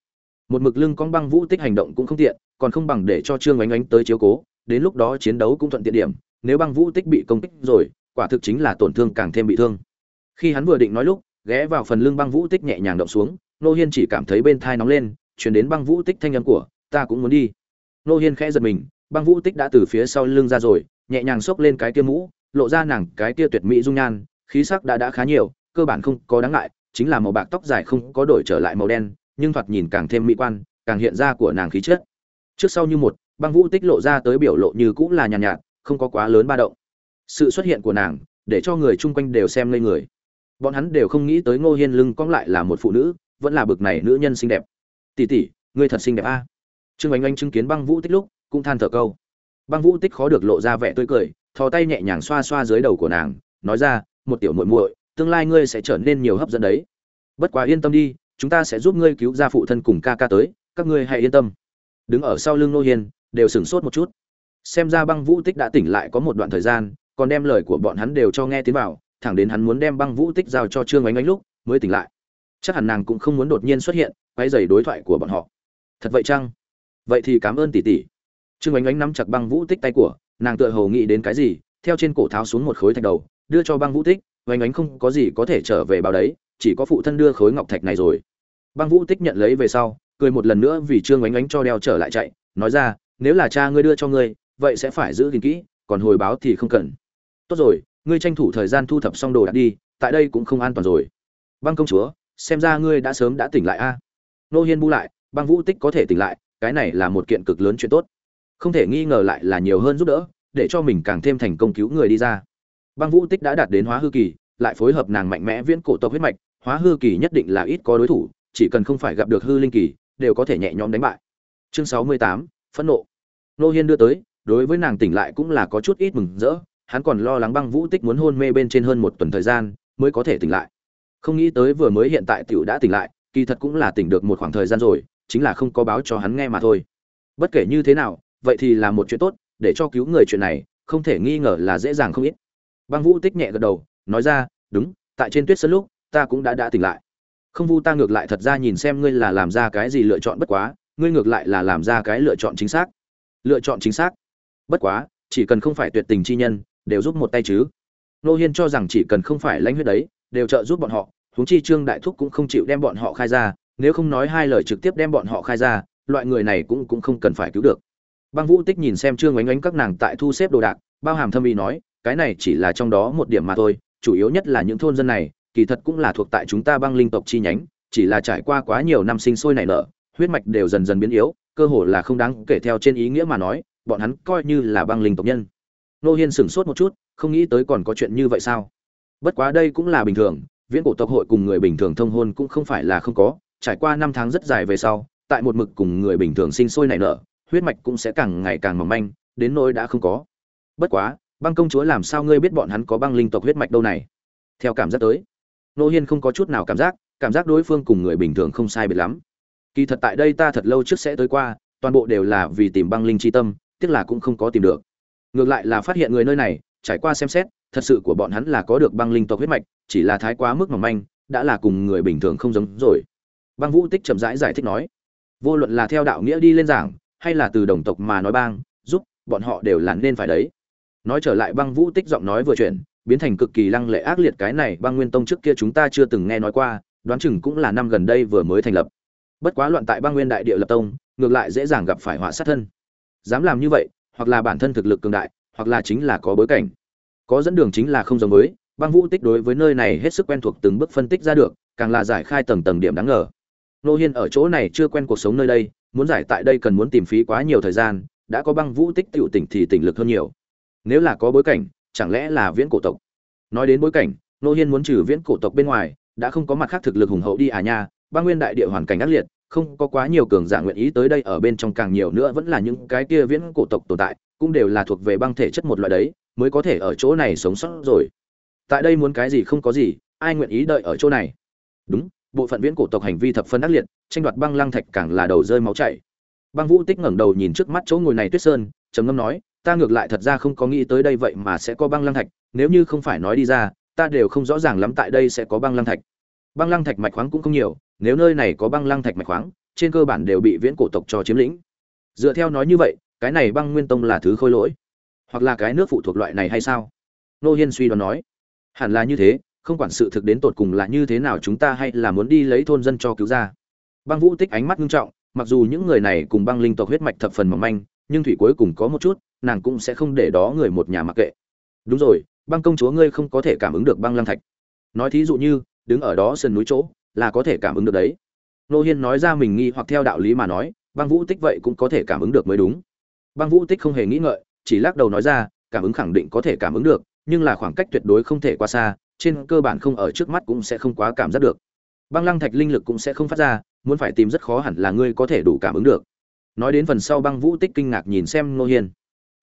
Một mực lưng con băng vũ tích hành động cũng không tiện, còn không bằng để cho trương oánh oánh tới chiếu cố, đến lúc đó chiến đấu cũng thuận tiện điểm, nếu băng vũ tích bị công kích rồi, quả thực chính là tổn thương càng thêm bị thương khi hắn vừa định nói lúc ghé vào phần lưng băng vũ tích nhẹ nhàng động xuống nô hiên chỉ cảm thấy bên thai nóng lên chuyển đến băng vũ tích thanh âm của ta cũng muốn đi. Nô hiên khẽ giật mình băng vũ tích đã từ phía sau lưng ra rồi nhẹ nhàng xốc lên cái kia mũ lộ ra nàng cái kia tuyệt mỹ dung nhan khí sắc đã đã khá nhiều cơ bản không có đáng ngại chính là màu bạc tóc dài không có đổi trở lại màu đen nhưng thoạt nhìn càng thêm mỹ quan càng hiện ra của nàng khí chất. Trước sau như một băng vũ tích lộ ra tới biểu lộ như cũng là nhàn nhạt, nhạt không có quá lớn ba động. Sự xuất hiện của nàng để cho người chung quanh đều xem lên người bọn hắn đều không nghĩ tới ngô hiên lưng cong lại là một phụ nữ, vẫn là bực này nữ nhân xinh đẹp. Tỷ tỷ, ngươi thật xinh đẹp a. Trương oanh oanh chứng kiến băng vũ tích lúc, cũng than thở câu. Băng vũ tích khó được lộ ra vẻ tươi cười, thò tay nhẹ nhàng xoa xoa dưới đầu của nàng, nói ra, một tiểu muội muội, tương lai ngươi sẽ trở nên nhiều hấp dẫn đấy. Bất quá yên tâm đi, chúng ta sẽ giúp ngươi cứu ra phụ thân cùng ca ca tới, các ngươi hãy yên tâm. Đứng ở sau lưng nô hiên, đều sửng sốt một chút. Xem ra băng vũ tích đã tỉnh lại có một đoạn thời gian, còn đem lời của bọn hắn đều cho nghe tiến vào thẳng đến hắn muốn đem băng vũ tích giao cho trương ánh ánh lúc, mới tỉnh lại. Chắc hẳn nàng cũng không muốn đột nhiên xuất hiện quay dày đối thoại của bọn họ. Thật vậy chăng? Vậy thì cảm ơn tỷ tỷ. Trương ánh ánh nắm chặt băng vũ tích tay của, nàng tựa hồ nghĩ đến cái gì, theo trên cổ tháo xuống một khối thạch đầu, đưa cho băng vũ tích, ánh ánh không có gì có thể trở về bao đấy, chỉ có phụ thân đưa khối ngọc thạch này rồi. Băng vũ tích nhận lấy về sau, cười một lần nữa vì trương ánh ánh cho đeo trở lại chạy, nói ra, nếu là cha ngươi đưa cho ngươi, vậy sẽ phải giữ gìn kỹ, còn hồi báo thì không cần. Tốt rồi ngươi tranh thủ thời gian thu thập xong đồ đạc đi, tại đây cũng không an toàn rồi. Băng công chúa, xem ra ngươi đã sớm đã tỉnh lại a. Nô hiên bu lại, băng vũ tích có thể tỉnh lại, cái này là một kiện cực lớn chuyện tốt. Không thể nghi ngờ lại là nhiều hơn giúp đỡ, để cho mình càng thêm thành công cứu người đi ra. Băng vũ tích đã đạt đến hóa hư kỳ, lại phối hợp nàng mạnh mẽ viễn cổ tộc huyết mạch, hóa hư kỳ nhất định là ít có đối thủ, chỉ cần không phải gặp được hư linh kỳ, đều có thể nhẹ nhõm đánh bại. Chương sáu mươi tám, phẫn nộ. Nô hiên đưa tới, đối với nàng tỉnh lại cũng là có chút ít mừng rỡ hắn còn lo lắng băng vũ tích muốn hôn mê bên trên hơn một tuần thời gian mới có thể tỉnh lại. Không nghĩ tới vừa mới hiện tại tiểu đã tỉnh lại, kỳ thật cũng là tỉnh được một khoảng thời gian rồi, chính là không có báo cho hắn nghe mà thôi. Bất kể như thế nào, vậy thì là một chuyện tốt, để cho cứu người chuyện này, không thể nghi ngờ là dễ dàng không ít. Băng vũ tích nhẹ gật đầu, nói ra, đúng, tại trên tuyết sân lúc, ta cũng đã đã tỉnh lại. Không vu ta ngược lại thật ra nhìn xem ngươi là làm ra cái gì lựa chọn bất quá, ngươi ngược lại là làm ra cái lựa chọn chính xác. Lựa chọn chính xác. Bất quá, chỉ cần không phải tuyệt tình chi nhân đều giúp một tay chứ. Nô hiên cho rằng chỉ cần không phải lãnh huyết đấy, đều trợ giúp bọn họ, huống chi trương đại thúc cũng không chịu đem bọn họ khai ra, nếu không nói hai lời trực tiếp đem bọn họ khai ra, loại người này cũng cũng không cần phải cứu được. Băng vũ tích nhìn xem trương oánh oánh các nàng tại thu xếp đồ đạc, bao hàm thâm ý nói, cái này chỉ là trong đó một điểm mà thôi, chủ yếu nhất là những thôn dân này, kỳ thật cũng là thuộc tại chúng ta băng linh tộc chi nhánh, chỉ là trải qua quá nhiều năm sinh sôi nảy nở, huyết mạch đều dần dần biến yếu, cơ hồ là không đáng kể theo trên ý nghĩa mà nói, bọn hắn coi như là băng linh tộc nhân nô hiên sửng sốt một chút, không nghĩ tới còn có chuyện như vậy sao? Bất quá đây cũng là bình thường, viễn cổ tộc hội cùng người bình thường thông hôn cũng không phải là không có, trải qua năm tháng rất dài về sau, tại một mực cùng người bình thường sinh sôi nảy nở, huyết mạch cũng sẽ càng ngày càng mỏng manh, đến nỗi đã không có. Bất quá, băng công chúa làm sao ngươi biết bọn hắn có băng linh tộc huyết mạch đâu này? Theo cảm giác tới nô hiên không có chút nào cảm giác cảm giác đối phương cùng người bình thường không sai biệt lắm. Kỳ thật tại đây ta thật lâu trước sẽ tới qua, toàn bộ đều là vì tìm băng linh chi tâm, tiếc là cũng không có tìm được ngược lại là phát hiện người nơi này trải qua xem xét thật sự của bọn hắn là có được băng linh tộc huyết mạch chỉ là thái quá mức mỏng manh đã là cùng người bình thường không giống rồi. Băng vũ tích chậm rãi giải, giải thích nói vô luận là theo đạo nghĩa đi lên giảng hay là từ đồng tộc mà nói bang giúp bọn họ đều là nên phải đấy. Nói trở lại băng vũ tích giọng nói vừa chuyển biến thành cực kỳ lăng lệ ác liệt cái này băng nguyên tông trước kia chúng ta chưa từng nghe nói qua đoán chừng cũng là năm gần đây vừa mới thành lập. Bất quá loạn tại băng nguyên đại địa lập tông ngược lại dễ dàng gặp phải họa sát thân. Dám làm như vậy hoặc là bản thân thực lực cường đại, hoặc là chính là có bối cảnh. Có dẫn đường chính là không giống với, băng vũ tích đối với nơi này hết sức quen thuộc từng bước phân tích ra được, càng là giải khai tầng tầng điểm đáng ngờ. Nô hiên ở chỗ này chưa quen cuộc sống nơi đây, muốn giải tại đây cần muốn tìm phí quá nhiều thời gian, đã có băng vũ tích tiểu tỉnh thì tỉnh lực hơn nhiều. Nếu là có bối cảnh, chẳng lẽ là viễn cổ tộc? Nói đến bối cảnh, nô hiên muốn trừ viễn cổ tộc bên ngoài, đã không có mặt khác thực lực hùng hậu đi à nha băng nguyên đại địa hoàn cảnh ác liệt, không có quá nhiều cường giả nguyện ý tới đây ở bên trong càng nhiều nữa vẫn là những cái kia viễn cổ tộc tồn tại, cũng đều là thuộc về băng thể chất một loại đấy, mới có thể ở chỗ này sống sót rồi. Tại đây muốn cái gì không có gì, ai nguyện ý đợi ở chỗ này? Đúng, bộ phận viễn cổ tộc hành vi thập phân ác liệt, tranh đoạt băng lăng thạch càng là đầu rơi máu chảy. Băng vũ tích ngẩng đầu nhìn trước mắt chỗ ngồi này tuyết sơn, trầm ngâm nói, ta ngược lại thật ra không có nghĩ tới đây vậy mà sẽ có băng lăng thạch, nếu như không phải nói đi ra, ta đều không rõ ràng lắm tại đây sẽ có băng lăng thạch. Băng lăng thạch mạch khoáng cũng không nhiều nếu nơi này có băng lăng thạch mạch khoáng, trên cơ bản đều bị viễn cổ tộc cho chiếm lĩnh. Dựa theo nói như vậy, cái này băng nguyên tông là thứ khôi lỗi. Hoặc là cái nước phụ thuộc loại này hay sao? Nô hiên suy đoán nói. Hẳn là như thế, không quản sự thực đến tột cùng là như thế nào chúng ta hay là muốn đi lấy thôn dân cho cứu ra. Băng vũ tích ánh mắt nghiêm trọng, mặc dù những người này cùng băng linh tộc huyết mạch thập phần mỏng manh, nhưng thủy cuối cùng có một chút, nàng cũng sẽ không để đó người một nhà mặc kệ. Đúng rồi, băng công chúa ngươi không có thể cảm ứng được băng lăng thạch. Nói thí dụ như, đứng ở đó sườn núi chỗ là có thể cảm ứng được đấy. Nô hiên nói ra mình nghi hoặc theo đạo lý mà nói, băng vũ tích vậy cũng có thể cảm ứng được mới đúng. Băng vũ tích không hề nghĩ ngợi, chỉ lắc đầu nói ra, cảm ứng khẳng định có thể cảm ứng được, nhưng là khoảng cách tuyệt đối không thể qua xa, trên cơ bản không ở trước mắt cũng sẽ không quá cảm giác được. Băng lăng thạch linh lực cũng sẽ không phát ra, muốn phải tìm rất khó hẳn là ngươi có thể đủ cảm ứng được. Nói đến phần sau, băng vũ tích kinh ngạc nhìn xem nô hiên.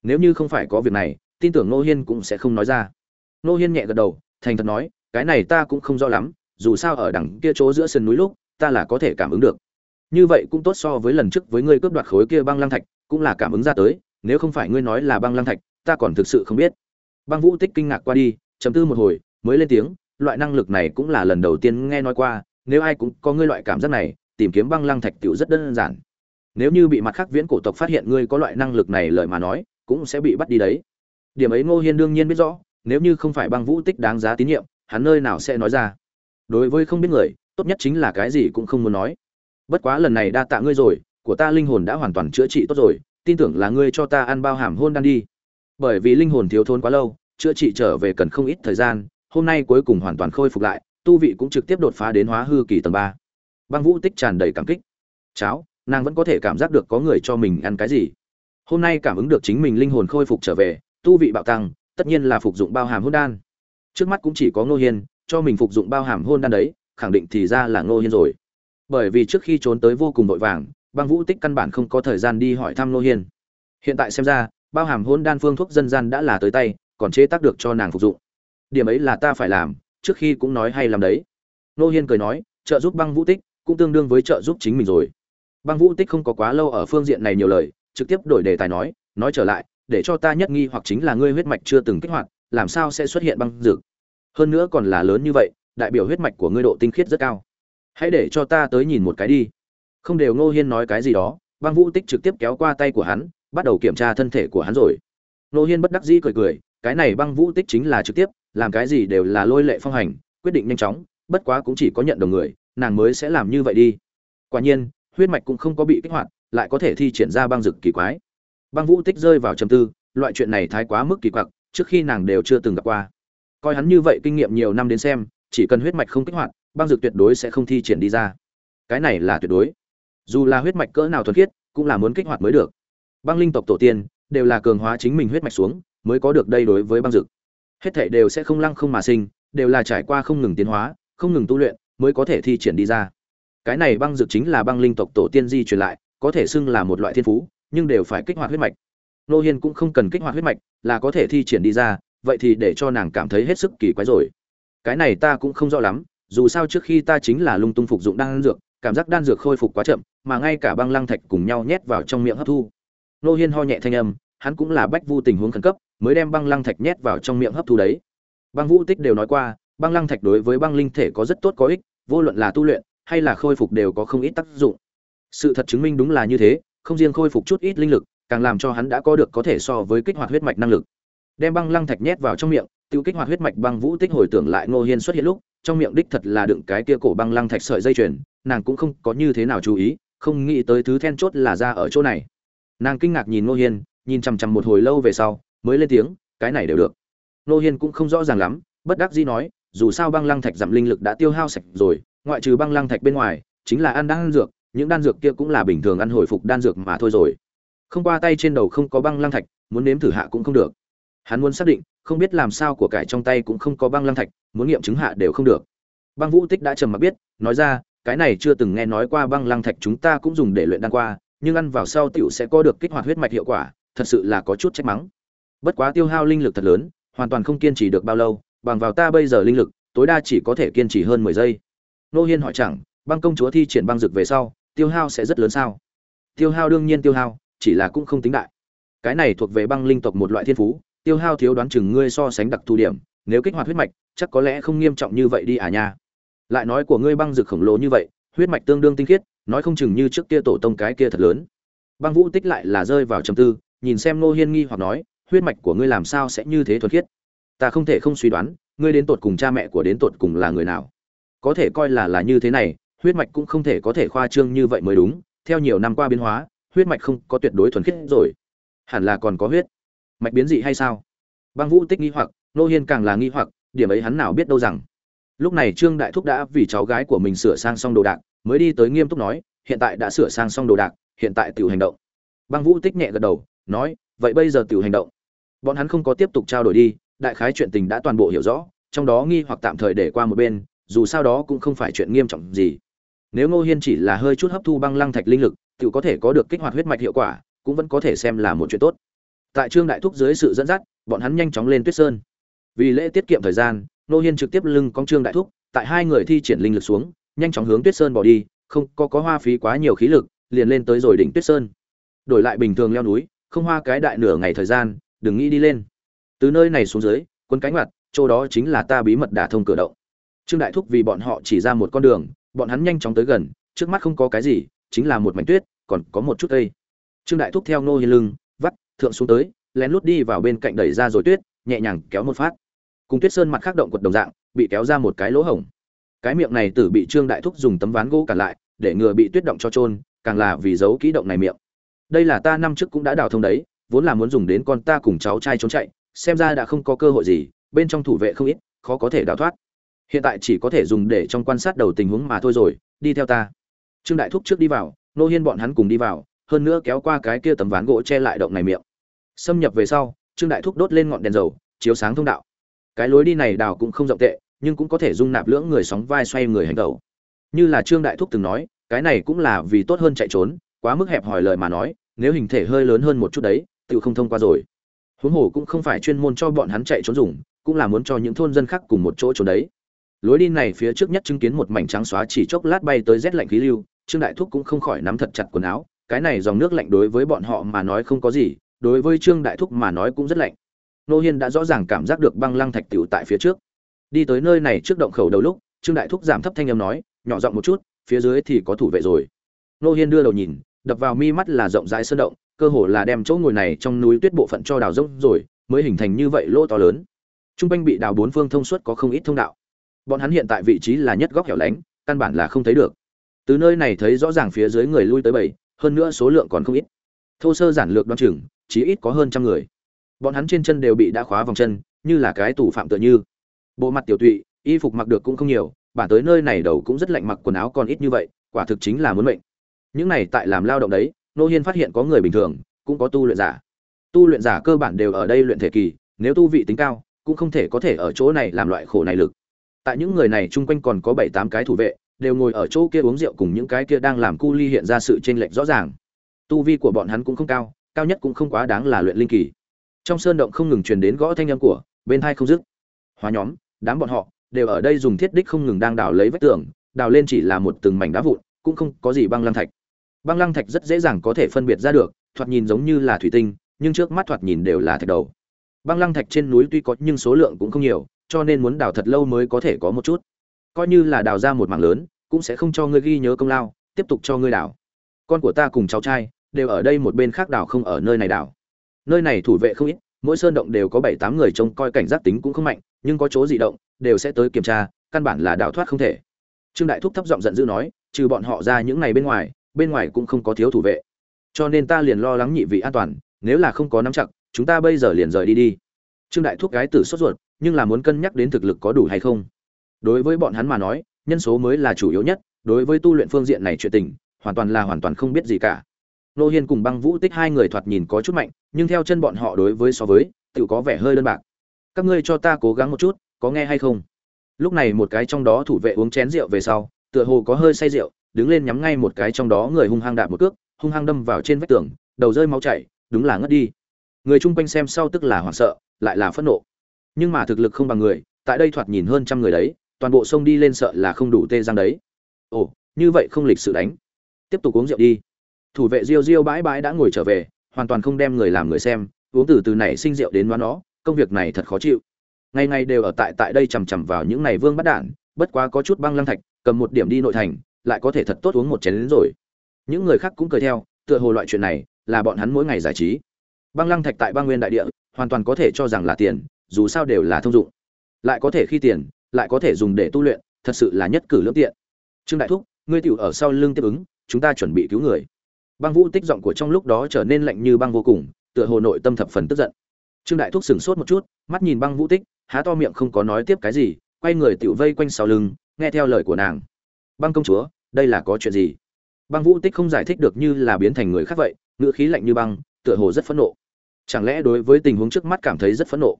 Nếu như không phải có việc này, tin tưởng nô hiên cũng sẽ không nói ra. Nô hiên nhẹ gật đầu, thành thật nói, cái này ta cũng không rõ lắm dù sao ở đằng kia chỗ giữa sườn núi lúc, ta là có thể cảm ứng được. Như vậy cũng tốt so với lần trước với ngươi cướp đoạt khối kia băng lăng thạch, cũng là cảm ứng ra tới, nếu không phải ngươi nói là băng lăng thạch, ta còn thực sự không biết. Băng vũ tích kinh ngạc qua đi chấm tư một hồi, mới lên tiếng, loại năng lực này cũng là lần đầu tiên nghe nói qua, nếu ai cũng có ngươi loại cảm giác này, tìm kiếm băng lăng thạch tiểu rất đơn giản. Nếu như bị mặt khác viễn cổ tộc phát hiện ngươi có loại năng lực này lời mà nói, cũng sẽ bị bắt đi đấy. Điểm ấy ngô hiên đương nhiên biết rõ, nếu như không phải băng vũ tích đáng giá tín nhiệm, hắn nơi nào sẽ nói ra đối với không biết người, tốt nhất chính là cái gì cũng không muốn nói. Bất quá lần này đa tạ ngươi rồi, của ta linh hồn đã hoàn toàn chữa trị tốt rồi, tin tưởng là ngươi cho ta ăn bao hàm hôn đan đi. Bởi vì linh hồn thiếu thốn quá lâu, chữa trị trở về cần không ít thời gian, hôm nay cuối cùng hoàn toàn khôi phục lại, tu vị cũng trực tiếp đột phá đến hóa hư kỳ tầng ba. Băng vũ tích tràn đầy cảm kích. Cháo, nàng vẫn có thể cảm giác được có người cho mình ăn cái gì. Hôm nay cảm ứng được chính mình linh hồn khôi phục trở về, tu vị bạo tăng, tất nhiên là phục dụng bao hàm hôn đan. Trước mắt cũng chỉ có ngô hiên cho mình phục dụng bao hàm hôn đan đấy, khẳng định thì ra là ngô hiên rồi. Bởi vì trước khi trốn tới vô cùng vội vàng, băng vũ tích căn bản không có thời gian đi hỏi thăm ngô hiên. Hiện tại xem ra, bao hàm hôn đan phương thuốc dân gian đã là tới tay, còn chế tác được cho nàng phục dụng. Điểm ấy là ta phải làm, trước khi cũng nói hay làm đấy. Ngô hiên cười nói, trợ giúp băng vũ tích cũng tương đương với trợ giúp chính mình rồi. Băng vũ tích không có quá lâu ở phương diện này nhiều lời, trực tiếp đổi đề tài nói nói trở lại, để cho ta nhất nghi hoặc chính là ngươi huyết mạch chưa từng kích hoạt, làm sao sẽ xuất hiện băng dược? Hơn nữa còn là lớn như vậy, đại biểu huyết mạch của ngươi độ tinh khiết rất cao. Hãy để cho ta tới nhìn một cái đi. Không đều ngô hiên nói cái gì đó, băng vũ tích trực tiếp kéo qua tay của hắn, bắt đầu kiểm tra thân thể của hắn rồi. Ngô hiên bất đắc dĩ cười cười, cái này băng vũ tích chính là trực tiếp, làm cái gì đều là lôi lệ phong hành, quyết định nhanh chóng, bất quá cũng chỉ có nhận đồng người, nàng mới sẽ làm như vậy đi. Quả nhiên, huyết mạch cũng không có bị kích hoạt, lại có thể thi triển ra băng rực kỳ quái. Băng vũ tích rơi vào trầm tư, loại chuyện này thái quá mức kỳ quặc, trước khi nàng đều chưa từng gặp qua coi hắn như vậy kinh nghiệm nhiều năm đến xem, chỉ cần huyết mạch không kích hoạt, băng dược tuyệt đối sẽ không thi triển đi ra. Cái này là tuyệt đối. Dù là huyết mạch cỡ nào thuần khiết, cũng là muốn kích hoạt mới được. Băng linh tộc tổ tiên, đều là cường hóa chính mình huyết mạch xuống, mới có được đây đối với băng dược. Hết thảy đều sẽ không lăng không mà sinh, đều là trải qua không ngừng tiến hóa, không ngừng tu luyện, mới có thể thi triển đi ra. Cái này băng dược chính là băng linh tộc tổ tiên di truyền lại, có thể xưng là một loại thiên phú, nhưng đều phải kích hoạt huyết mạch. Nô hiên cũng không cần kích hoạt huyết mạch, là có thể thi triển đi ra vậy thì để cho nàng cảm thấy hết sức kỳ quái rồi. Cái này ta cũng không rõ lắm, dù sao trước khi ta chính là lung tung phục dụng đan dược, cảm giác đan dược khôi phục quá chậm, mà ngay cả băng lăng thạch cùng nhau nhét vào trong miệng hấp thu. Nô hiên ho nhẹ thanh âm, hắn cũng là bách vu tình huống khẩn cấp, mới đem băng lăng thạch nhét vào trong miệng hấp thu đấy. Băng vũ tích đều nói qua, băng lăng thạch đối với băng linh thể có rất tốt có ích, vô luận là tu luyện hay là khôi phục đều có không ít tác dụng. Sự thật chứng minh đúng là như thế, không riêng khôi phục chút ít linh lực, càng làm cho hắn đã có được có thể so với kích hoạt huyết mạch năng lực đem băng lăng thạch nhét vào trong miệng, tiêu kích hoạt huyết mạch băng vũ tích hồi tưởng lại ngô hiên xuất hiện lúc, trong miệng đích thật là đựng cái kia cổ băng lăng thạch sợi dây chuyền, nàng cũng không có như thế nào chú ý, không nghĩ tới thứ then chốt là ra ở chỗ này. Nàng kinh ngạc nhìn ngô hiên, nhìn chằm chằm một hồi lâu về sau, mới lên tiếng, cái này đều được. Ngô hiên cũng không rõ ràng lắm, bất đắc dĩ nói, dù sao băng lăng thạch giảm linh lực đã tiêu hao sạch rồi, ngoại trừ băng lăng thạch bên ngoài, chính là ăn đan dược, những đan dược kia cũng là bình thường ăn hồi phục đan dược mà thôi rồi. Không qua tay trên đầu không có băng lăng thạch, muốn nếm thử hạ cũng không được hắn muốn xác định, không biết làm sao của cải trong tay cũng không có băng lăng thạch, muốn nghiệm chứng hạ đều không được. Băng vũ tích đã trầm mặc biết, nói ra, cái này chưa từng nghe nói qua băng lăng thạch chúng ta cũng dùng để luyện đan qua, nhưng ăn vào sau tiểu sẽ có được kích hoạt huyết mạch hiệu quả, thật sự là có chút trách mắng. Bất quá tiêu hao linh lực thật lớn, hoàn toàn không kiên trì được bao lâu, bằng vào ta bây giờ linh lực, tối đa chỉ có thể kiên trì hơn mười giây. Nô hiên hỏi chẳng, băng công chúa thi triển băng dược về sau, tiêu hao sẽ rất lớn sao? Tiêu hao đương nhiên tiêu hao, chỉ là cũng không tính đại. Cái này thuộc về băng linh tộc một loại thiên phú tiêu hao thiếu đoán chừng ngươi so sánh đặc thù điểm, nếu kích hoạt huyết mạch, chắc có lẽ không nghiêm trọng như vậy đi à nha. Lại nói của ngươi băng dược khổng lồ như vậy, huyết mạch tương đương tinh khiết, nói không chừng như trước kia tổ tông cái kia thật lớn. Băng vũ tích lại là rơi vào trầm tư, nhìn xem nô hiên nghi hoặc nói, huyết mạch của ngươi làm sao sẽ như thế thuật khiết? Ta không thể không suy đoán, ngươi đến tột cùng cha mẹ của đến tột cùng là người nào? Có thể coi là là như thế này, huyết mạch cũng không thể có thể khoa trương như vậy mới đúng, theo nhiều năm qua biến hóa, huyết mạch không có tuyệt đối thuần khiết rồi. Hẳn là còn có huyết mạch biến dị hay sao? Băng vũ tích nghi hoặc nô hiên càng là nghi hoặc, điểm ấy hắn nào biết đâu rằng. Lúc này trương đại thúc đã vì cháu gái của mình sửa sang xong đồ đạc, mới đi tới nghiêm túc nói, hiện tại đã sửa sang xong đồ đạc, hiện tại tiểu hành động. Băng vũ tích nhẹ gật đầu, nói, vậy bây giờ tiểu hành động. Bọn hắn không có tiếp tục trao đổi đi, đại khái chuyện tình đã toàn bộ hiểu rõ, trong đó nghi hoặc tạm thời để qua một bên, dù sao đó cũng không phải chuyện nghiêm trọng gì. Nếu ngô hiên chỉ là hơi chút hấp thu băng lăng thạch linh lực tự có thể có được kích hoạt huyết mạch hiệu quả, cũng vẫn có thể xem là một chuyện tốt tại trương đại thúc dưới sự dẫn dắt, bọn hắn nhanh chóng lên tuyết sơn. Vì lễ tiết kiệm thời gian, nô hiên trực tiếp lưng con trương đại thúc, tại hai người thi triển linh lực xuống, nhanh chóng hướng tuyết sơn bỏ đi, không có có hoa phí quá nhiều khí lực, liền lên tới rồi đỉnh tuyết sơn. Đổi lại bình thường leo núi, không hoa cái đại nửa ngày thời gian, đừng nghĩ đi lên. Từ nơi này xuống dưới quân cánh mặt, chỗ đó chính là ta bí mật đả thông cửa động. Trương đại thúc vì bọn họ chỉ ra một con đường, bọn hắn nhanh chóng tới gần, trước mắt không có cái gì, chính là một mảnh tuyết, còn có một chút cây. Trương đại thúc theo nô hiên lưng thượng xuống tới, lén lút đi vào bên cạnh đẩy ra rồi tuyết, nhẹ nhàng kéo một phát. Cùng tuyết sơn mặt khác động quật đồng dạng, bị kéo ra một cái lỗ hổng. Cái miệng này tử bị trương đại thúc dùng tấm ván gỗ cản lại, để ngừa bị tuyết động cho trôn càng là vì giấu kỹ động này miệng. Đây là ta năm trước cũng đã đào thông đấy, vốn là muốn dùng đến con ta cùng cháu trai trốn chạy, xem ra đã không có cơ hội gì, bên trong thủ vệ không ít, khó có thể đào thoát. Hiện tại chỉ có thể dùng để trong quan sát đầu tình huống mà thôi rồi, đi theo ta. Trương đại thúc trước đi vào, nô hiên bọn hắn cùng đi vào, hơn nữa kéo qua cái kia tấm ván gỗ che lại động này miệng xâm nhập về sau, trương đại thúc đốt lên ngọn đèn dầu, chiếu sáng thông đạo. Cái lối đi này đào cũng không rộng tệ, nhưng cũng có thể dung nạp lưỡng người sóng vai xoay người hành tẩu. Như là trương đại thúc từng nói, cái này cũng là vì tốt hơn chạy trốn, quá mức hẹp hỏi lời mà nói, nếu hình thể hơi lớn hơn một chút đấy tự không thông qua rồi. Huống hồ cũng không phải chuyên môn cho bọn hắn chạy trốn dùng, cũng là muốn cho những thôn dân khác cùng một chỗ trốn đấy. Lối đi này phía trước nhất chứng kiến một mảnh trắng xóa chỉ chốc lát bay tới rét lạnh khí lưu, trương đại thúc cũng không khỏi nắm thật chặt quần áo, cái này dòng nước lạnh đối với bọn họ mà nói không có gì đối với trương đại thúc mà nói cũng rất lạnh. Nô hiên đã rõ ràng cảm giác được băng lăng thạch tiểu tại phía trước. Đi tới nơi này trước động khẩu đầu lúc, trương đại thúc giảm thấp thanh âm nói, nhỏ giọng một chút, phía dưới thì có thủ vệ rồi. Nô hiên đưa đầu nhìn, đập vào mi mắt là rộng rãi sơn động, cơ hồ là đem chỗ ngồi này trong núi tuyết bộ phận cho đào rông rồi, mới hình thành như vậy lỗ to lớn. Trung quanh bị đào bốn phương thông suốt có không ít thông đạo. Bọn hắn hiện tại vị trí là nhất góc hẻo lánh, căn bản là không thấy được. Từ nơi này thấy rõ ràng phía dưới người lui tới bảy, hơn nữa số lượng còn không ít. Thô sơ giản lược đoan chừng chí ít có hơn trăm người. Bọn hắn trên chân đều bị đã khóa vòng chân, như là cái tủ phạm tựa như. Bộ mặt tiểu tụy, y phục mặc được cũng không nhiều, bản tới nơi này đầu cũng rất lạnh mặc quần áo còn ít như vậy, quả thực chính là muốn mệnh. Những này tại làm lao động đấy, nô hiên phát hiện có người bình thường, cũng có tu luyện giả. Tu luyện giả cơ bản đều ở đây luyện thể kỳ, nếu tu vị tính cao, cũng không thể có thể ở chỗ này làm loại khổ này lực. Tại những người này chung quanh còn có bảy tám cái thủ vệ, đều ngồi ở chỗ kia uống rượu cùng những cái kia đang làm cu ly hiện ra sự chênh lệch rõ ràng. Tu vi của bọn hắn cũng không cao cao nhất cũng không quá đáng là luyện linh kỳ. Trong sơn động không ngừng truyền đến gõ thanh âm của, bên thai không dứt. Hóa nhóm, đám bọn họ, đều ở đây dùng thiết đích không ngừng đang đào lấy vách tường, đào lên chỉ là một từng mảnh đá vụn, cũng không có gì băng lăng thạch. Băng lăng thạch rất dễ dàng có thể phân biệt ra được, thoạt nhìn giống như là thủy tinh, nhưng trước mắt thoạt nhìn đều là thạch đầu. Băng lăng thạch trên núi tuy có nhưng số lượng cũng không nhiều, cho nên muốn đào thật lâu mới có thể có một chút. Coi như là đào ra một mảng lớn, cũng sẽ không cho ngươi ghi nhớ công lao, tiếp tục cho ngươi đào. Con của ta cùng cháu trai đều ở đây một bên khác đảo không ở nơi này đảo. Nơi này thủ vệ không ít, mỗi sơn động đều có bảy tám người trông coi cảnh giác tính cũng không mạnh, nhưng có chỗ dị động, đều sẽ tới kiểm tra, căn bản là đảo thoát không thể. Trương đại thúc thấp giọng giận dữ nói, trừ bọn họ ra những này bên ngoài bên ngoài cũng không có thiếu thủ vệ. Cho nên ta liền lo lắng nhị vị an toàn, nếu là không có nắm chặt, chúng ta bây giờ liền rời đi đi. Trương đại thúc gái tử sốt ruột, nhưng là muốn cân nhắc đến thực lực có đủ hay không. Đối với bọn hắn mà nói, nhân số mới là chủ yếu nhất, đối với tu luyện phương diện này chuyện tình, hoàn toàn là hoàn toàn không biết gì cả nô hiên cùng băng vũ tích hai người thoạt nhìn có chút mạnh, nhưng theo chân bọn họ đối với so với tự có vẻ hơi đơn bạc. Các ngươi cho ta cố gắng một chút, có nghe hay không? Lúc này một cái trong đó thủ vệ uống chén rượu về sau, tựa hồ có hơi say rượu, đứng lên nhắm ngay một cái trong đó người hung hăng đạp một cước, hung hăng đâm vào trên vách tường, đầu rơi máu chảy, đúng là ngất đi. Người chung quanh xem sau tức là hoảng sợ, lại là phẫn nộ. Nhưng mà thực lực không bằng người, tại đây thoạt nhìn hơn trăm người đấy, toàn bộ sông đi lên sợ là không đủ tê giang đấy. Ồ, như vậy không lịch sự đánh. Tiếp tục uống rượu đi thủ vệ riêu riêu bãi bãi đã ngồi trở về, hoàn toàn không đem người làm người xem, uống từ từ này sinh rượu đến đoán nó, công việc này thật khó chịu. Ngày ngày đều ở tại tại đây chằm chằm vào những này vương bắt đạn, bất quá có chút băng lăng thạch, cầm một điểm đi nội thành, lại có thể thật tốt uống một chén đến rồi. Những người khác cũng cười theo, tựa hồ loại chuyện này là bọn hắn mỗi ngày giải trí. Băng lăng thạch tại băng nguyên đại địa, hoàn toàn có thể cho rằng là tiền, dù sao đều là thông dụng. Lại có thể khi tiền, lại có thể dùng để tu luyện, thật sự là nhất cử lưỡng tiện. Trương đại thúc, ngươi tiểu ở sau lưng tiếp ứng, chúng ta chuẩn bị cứu người băng vũ tích giọng của trong lúc đó trở nên lạnh như băng vô cùng, tựa hồ nội tâm thập phần tức giận. Trương đại thúc sửng sốt một chút, mắt nhìn băng vũ tích, há to miệng không có nói tiếp cái gì, quay người tiểu vây quanh sau lưng, nghe theo lời của nàng. Băng công chúa, đây là có chuyện gì? Băng vũ tích không giải thích được như là biến thành người khác vậy, ngữ khí lạnh như băng, tựa hồ rất phẫn nộ. Chẳng lẽ đối với tình huống trước mắt cảm thấy rất phẫn nộ?